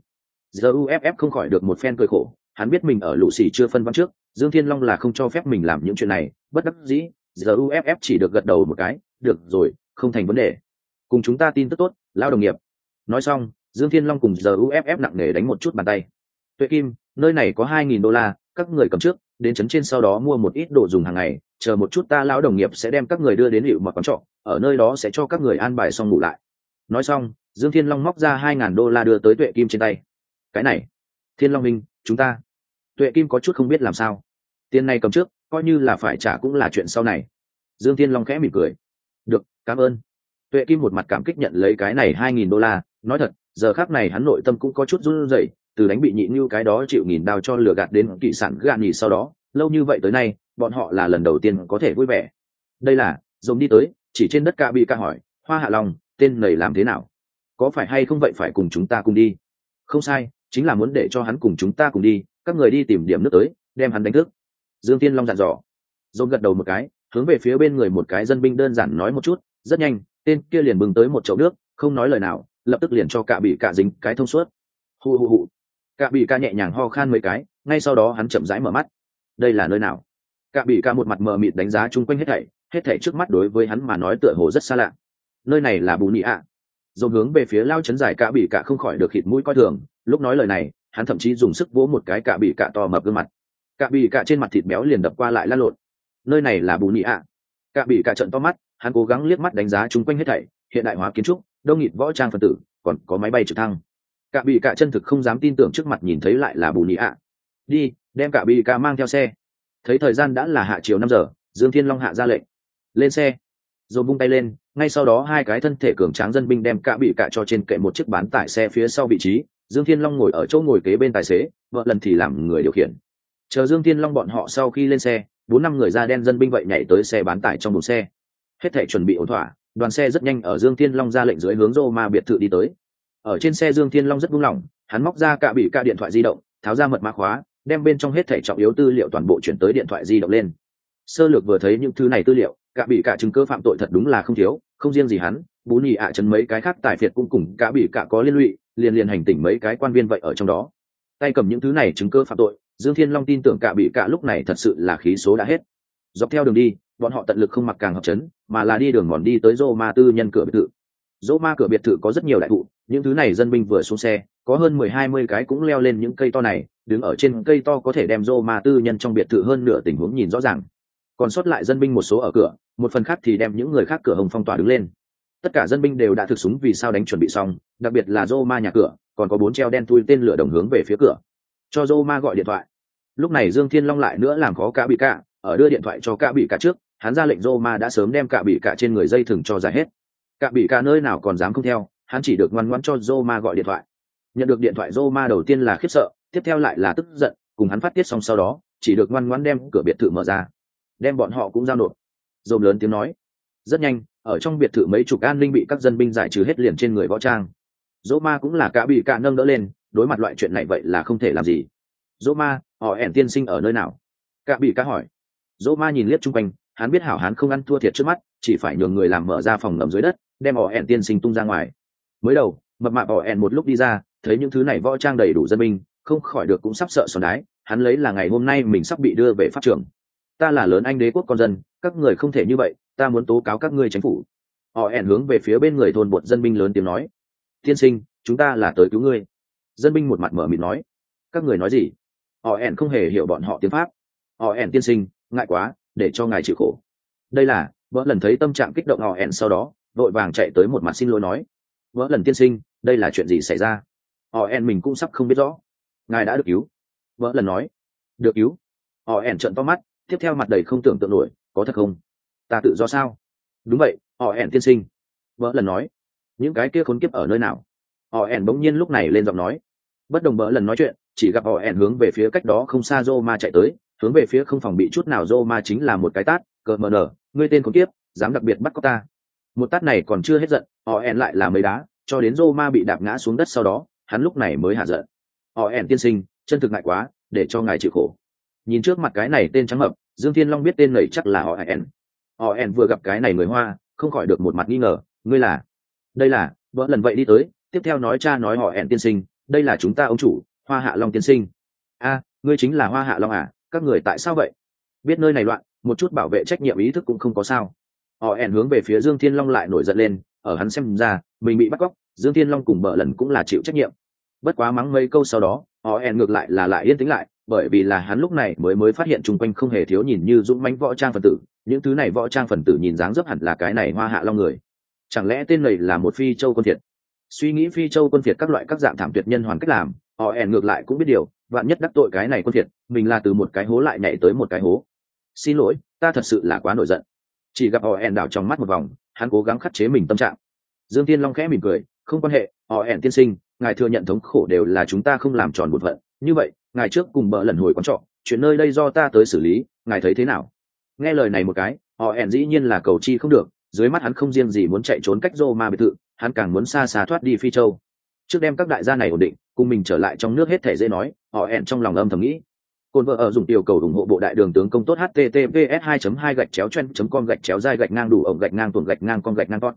Giờ uff không khỏi được một phen cười khổ. Hắn biết mình ở lũ xì chưa phân văn trước. Dương thiên long là không cho phép mình làm những chuyện này. Bất đắc dĩ giờ uff chỉ được gật đầu một cái. Được rồi, không thành vấn đề. Cùng chúng ta tin tức tốt lao đồng nghiệp. Nói xong, dương thiên long cùng giờ uff nặng nề đánh một chút bàn tay. Tuệ kim, nơi này có hai nghìn đô la, các người cầm trước đến trấn trên sau đó mua một ít đồ dùng hàng ngày, chờ một chút ta lão đồng nghiệp sẽ đem các người đưa đến hiệu mặc quán trọ, ở nơi đó sẽ cho các người an bài xong ngủ lại. Nói xong, dương thiên long móc ra hai ngàn đô la đưa tới tuệ kim trên tay. Cái này, thiên long minh, chúng ta. Tuệ kim có chút không biết làm sao. Tiền này cầm trước, coi như là phải trả cũng là chuyện sau này. Dương thiên long khẽ mỉm cười. Được, cảm ơn. Tuệ kim một mặt cảm kích nhận lấy cái này hai nghìn đô la, nói thật, giờ khác này hắn nội tâm cũng có chút run rẩy từ đánh bị nhị như cái đó chịu nghìn đao cho lừa gạt đến kỵ sản gạn nhì sau đó, lâu như vậy tới nay, bọn họ là lần đầu tiên có thể vui vẻ. Đây là dồn đi tới, chỉ trên đất cạ bị ca hỏi, hoa hạ long, tên nầy làm thế nào? Có phải hay không vậy phải cùng chúng ta cùng đi? Không sai, chính là muốn để cho hắn cùng chúng ta cùng đi, các người đi tìm điểm nước tới, đem hắn đánh thức. Dương tiên long dặn dò. Dồn gật đầu một cái, hướng về phía bên người một cái dân binh đơn giản nói một chút, rất nhanh, tên kia liền bừng tới một chậu nước, không nói lời nào, lập tức liền cho cạ bị cạ dính cái thông suốt. Hù hù hù cạ bị ca nhẹ nhàng ho khan mấy cái, ngay sau đó hắn chậm rãi mở mắt. Đây là nơi nào? Cạ bị ca một mặt mờ mịt đánh giá chung quanh hết thảy hết thảy trước mắt đối với hắn mà nói tựa hồ rất xa lạ. Nơi này là bù nị ạ. Dồn hướng về phía lao chấn giải cạ bị cả không khỏi được hít mũi coi thường, lúc nói lời này, hắn thậm chí dùng sức vỗ một cái cạ bị cả to mập gương mặt. Cạ bị cả trên mặt thịt béo liền đập qua lại lăn lộn. Nơi này là bù nị ạ. Cạ bị cả trận to mắt, hắn cố gắng liếc mắt đánh giá chung quanh hết thảy, hiện đại hóa kiến trúc, đông nghịt võ trang phân tử, còn có máy bay trực thăng cả bị cả chân thực không dám tin tưởng trước mặt nhìn thấy lại là bù nhị ạ. Đi, đem cả bị cả mang theo xe. Thấy thời gian đã là hạ chiều năm giờ, dương thiên long hạ ra lệnh. Lên xe. Rồi bung tay lên, ngay sau đó hai cái thân thể cường tráng dân binh đem cả bị cả cho trên kệ một chiếc bán tải xe phía sau vị trí. Dương thiên long ngồi ở chỗ ngồi kế bên tài xế, vợ lần thì làm người điều khiển. Chờ dương thiên long bọn họ sau khi lên xe, bốn năm người da đen dân binh vậy nhảy tới xe bán tải trong đồn xe. Hết thể chuẩn bị ổn thỏa, đoàn xe rất nhanh ở dương thiên long ra lệnh dưới hướng rô ma biệt thự đi tới ở trên xe dương thiên long rất buông lỏng, hắn móc ra cả bị cả điện thoại di động, tháo ra mật mã khóa, đem bên trong hết thẻ trọng yếu tư liệu toàn bộ chuyển tới điện thoại di động lên. Sơ lược vừa thấy những thứ này tư liệu, cả bị cả chứng cơ phạm tội thật đúng là không thiếu, không riêng gì hắn, bú nhì ạ chấn mấy cái khác tài phiệt cũng cùng cả bị cả có liên lụy, liền liền hành tỉnh mấy cái quan viên vậy ở trong đó. Tay cầm những thứ này chứng cơ phạm tội, dương thiên long tin tưởng cả bị cả lúc này thật sự là khí số đã hết. Dọc theo đường đi, bọn họ tận lực không mặc càng hợp chấn, mà là đi đường mòn đi tới rô ma tư nhân cửa biệt thự. Rô ma cửa biệt thự có rất nhiều đại thụ những thứ này dân binh vừa xuống xe có hơn mười hai mươi cái cũng leo lên những cây to này đứng ở trên cây to có thể đem rô ma tư nhân trong biệt thự hơn nửa tình huống nhìn rõ ràng. Còn sót lại dân binh một số ở cửa một phần khác thì đem những người khác cửa hồng phong tỏa đứng lên. Tất cả dân binh đều đã thực súng vì sao đánh chuẩn bị xong đặc biệt là rô ma nhà cửa còn có bốn treo đen tui tên lửa đồng hướng về phía cửa. Cho rô ma gọi điện thoại. Lúc này dương thiên long lại nữa làm khó cả bị cả ở đưa điện thoại cho cả bị cả trước hắn ra lệnh Roma đã sớm đem cả bị cả trên người dây thừng cho giải hết. Cả bị cả nơi nào còn dám không theo, hắn chỉ được ngoan ngoãn cho Roma gọi điện thoại. Nhận được điện thoại Roma đầu tiên là khiếp sợ, tiếp theo lại là tức giận, cùng hắn phát tiết xong sau đó, chỉ được ngoan ngoãn đem cửa biệt thự mở ra, đem bọn họ cũng giao nộp. Rôm lớn tiếng nói. Rất nhanh, ở trong biệt thự mấy chục an ninh bị các dân binh giải trừ hết liền trên người võ trang. Roma cũng là cả bị cả nâng đỡ lên, đối mặt loại chuyện này vậy là không thể làm gì. Roma, họ ẻn tiên sinh ở nơi nào? Cả bị cả hỏi. Roma nhìn liếc chung quanh, hắn biết hảo hắn không ăn thua thiệt trước mắt chỉ phải nhường người làm mở ra phòng ngầm dưới đất đem họ ẻn tiên sinh tung ra ngoài mới đầu, mập mạp bỏ ẻn một lúc đi ra, thấy những thứ này võ trang đầy đủ dân binh, không khỏi được cũng sắp sợ sòn đái, hắn lấy là ngày hôm nay mình sắp bị đưa về pháp trường. Ta là lớn anh đế quốc con dân, các người không thể như vậy, ta muốn tố cáo các ngươi chính phủ. Họ ẻn hướng về phía bên người thôn bột dân binh lớn tiếng nói. Tiên sinh, chúng ta là tới cứu ngươi. Dân binh một mặt mở mịt nói. Các người nói gì? Họ ẻn không hề hiểu bọn họ tiếng pháp. Họ ẻn tiên sinh, ngại quá, để cho ngài chịu khổ. Đây là, vợ lần thấy tâm trạng kích động họ hẹn sau đó, vội vàng chạy tới một mặt xin lỗi nói vỡ lần tiên sinh đây là chuyện gì xảy ra? Họ hẹn mình cũng sắp không biết rõ. Ngài đã được cứu. Vỡ lần nói. Được cứu. Họ hẹn trận to mắt tiếp theo mặt đầy không tưởng tượng nổi có thật không? Ta tự do sao? Đúng vậy họ hẹn tiên sinh. Vỡ lần nói. Những cái kia khốn kiếp ở nơi nào? Họ hẹn bỗng nhiên lúc này lên giọng nói. Bất đồng vỡ lần nói chuyện chỉ gặp họ hẹn hướng về phía cách đó không xa rô ma chạy tới hướng về phía không phòng bị chút nào rô ma chính là một cái tát cờ mờ nở ngươi tên khốn kiếp, dám đặc biệt bắt có ta một tát này còn chưa hết giận, họ ẹn lại là mấy đá, cho đến rô ma bị đạp ngã xuống đất sau đó, hắn lúc này mới hạ giận. Họ ẹn tiên sinh, chân thực ngại quá, để cho ngài chịu khổ. Nhìn trước mặt cái này tên trắng mập, dương thiên long biết tên này chắc là họ ẹn. Họ ẹn vừa gặp cái này người hoa, không khỏi được một mặt nghi ngờ, ngươi là? Đây là, vợ lần vậy đi tới, tiếp theo nói cha nói họ ẹn tiên sinh, đây là chúng ta ông chủ, hoa hạ long tiên sinh. A, ngươi chính là hoa hạ long à các người tại sao vậy? Biết nơi này loạn, một chút bảo vệ trách nhiệm ý thức cũng không có sao họ ẻn hướng về phía dương thiên long lại nổi giận lên, ở hắn xem ra, mình bị bắt cóc, dương thiên long cùng bợ lần cũng là chịu trách nhiệm. Bất quá mắng mấy câu sau đó, họ ẻn ngược lại là lại yên tĩnh lại, bởi vì là hắn lúc này mới mới phát hiện chung quanh không hề thiếu nhìn như dũng mánh võ trang phần tử, những thứ này võ trang phần tử nhìn dáng dấp hẳn là cái này hoa hạ long người. Chẳng lẽ tên này là một phi châu quân thiệt? Suy nghĩ phi châu quân thiệt các loại các dạng thảm tuyệt nhân hoàn cách làm, họ ẻn ngược lại cũng biết điều, vạn nhất đắc tội cái này quân thiệt, mình là từ một cái hố lại nhảy tới một cái hố. Xin lỗi, ta thật sự là quá nổi giận chỉ gặp họ ẻn đảo trong mắt một vòng, hắn cố gắng khắc chế mình tâm trạng. Dương tiên long khẽ mỉm cười, không quan hệ, họ ẻn tiên sinh, ngài thừa nhận thống khổ đều là chúng ta không làm tròn một phận. Như vậy, ngài trước cùng bờ lần hồi quán trọ, chuyện nơi đây do ta tới xử lý, ngài thấy thế nào? Nghe lời này một cái, họ ẻn dĩ nhiên là cầu chi không được, dưới mắt hắn không riêng gì muốn chạy trốn cách rô ma biệt thự, hắn càng muốn xa xa thoát đi phi châu. Trước đem các đại gia này ổn định, cùng mình trở lại trong nước hết thể dễ nói, họ ẻn trong lòng âm thầm nghĩ Côn vợ ở dùng yêu cầu ủng hộ bộ đại đường tướng công tốt https 2 2 gạch chéo chen com gạch chéo dai gạch ngang đủ ổng gạch ngang tuồng gạch ngang con gạch ngang con.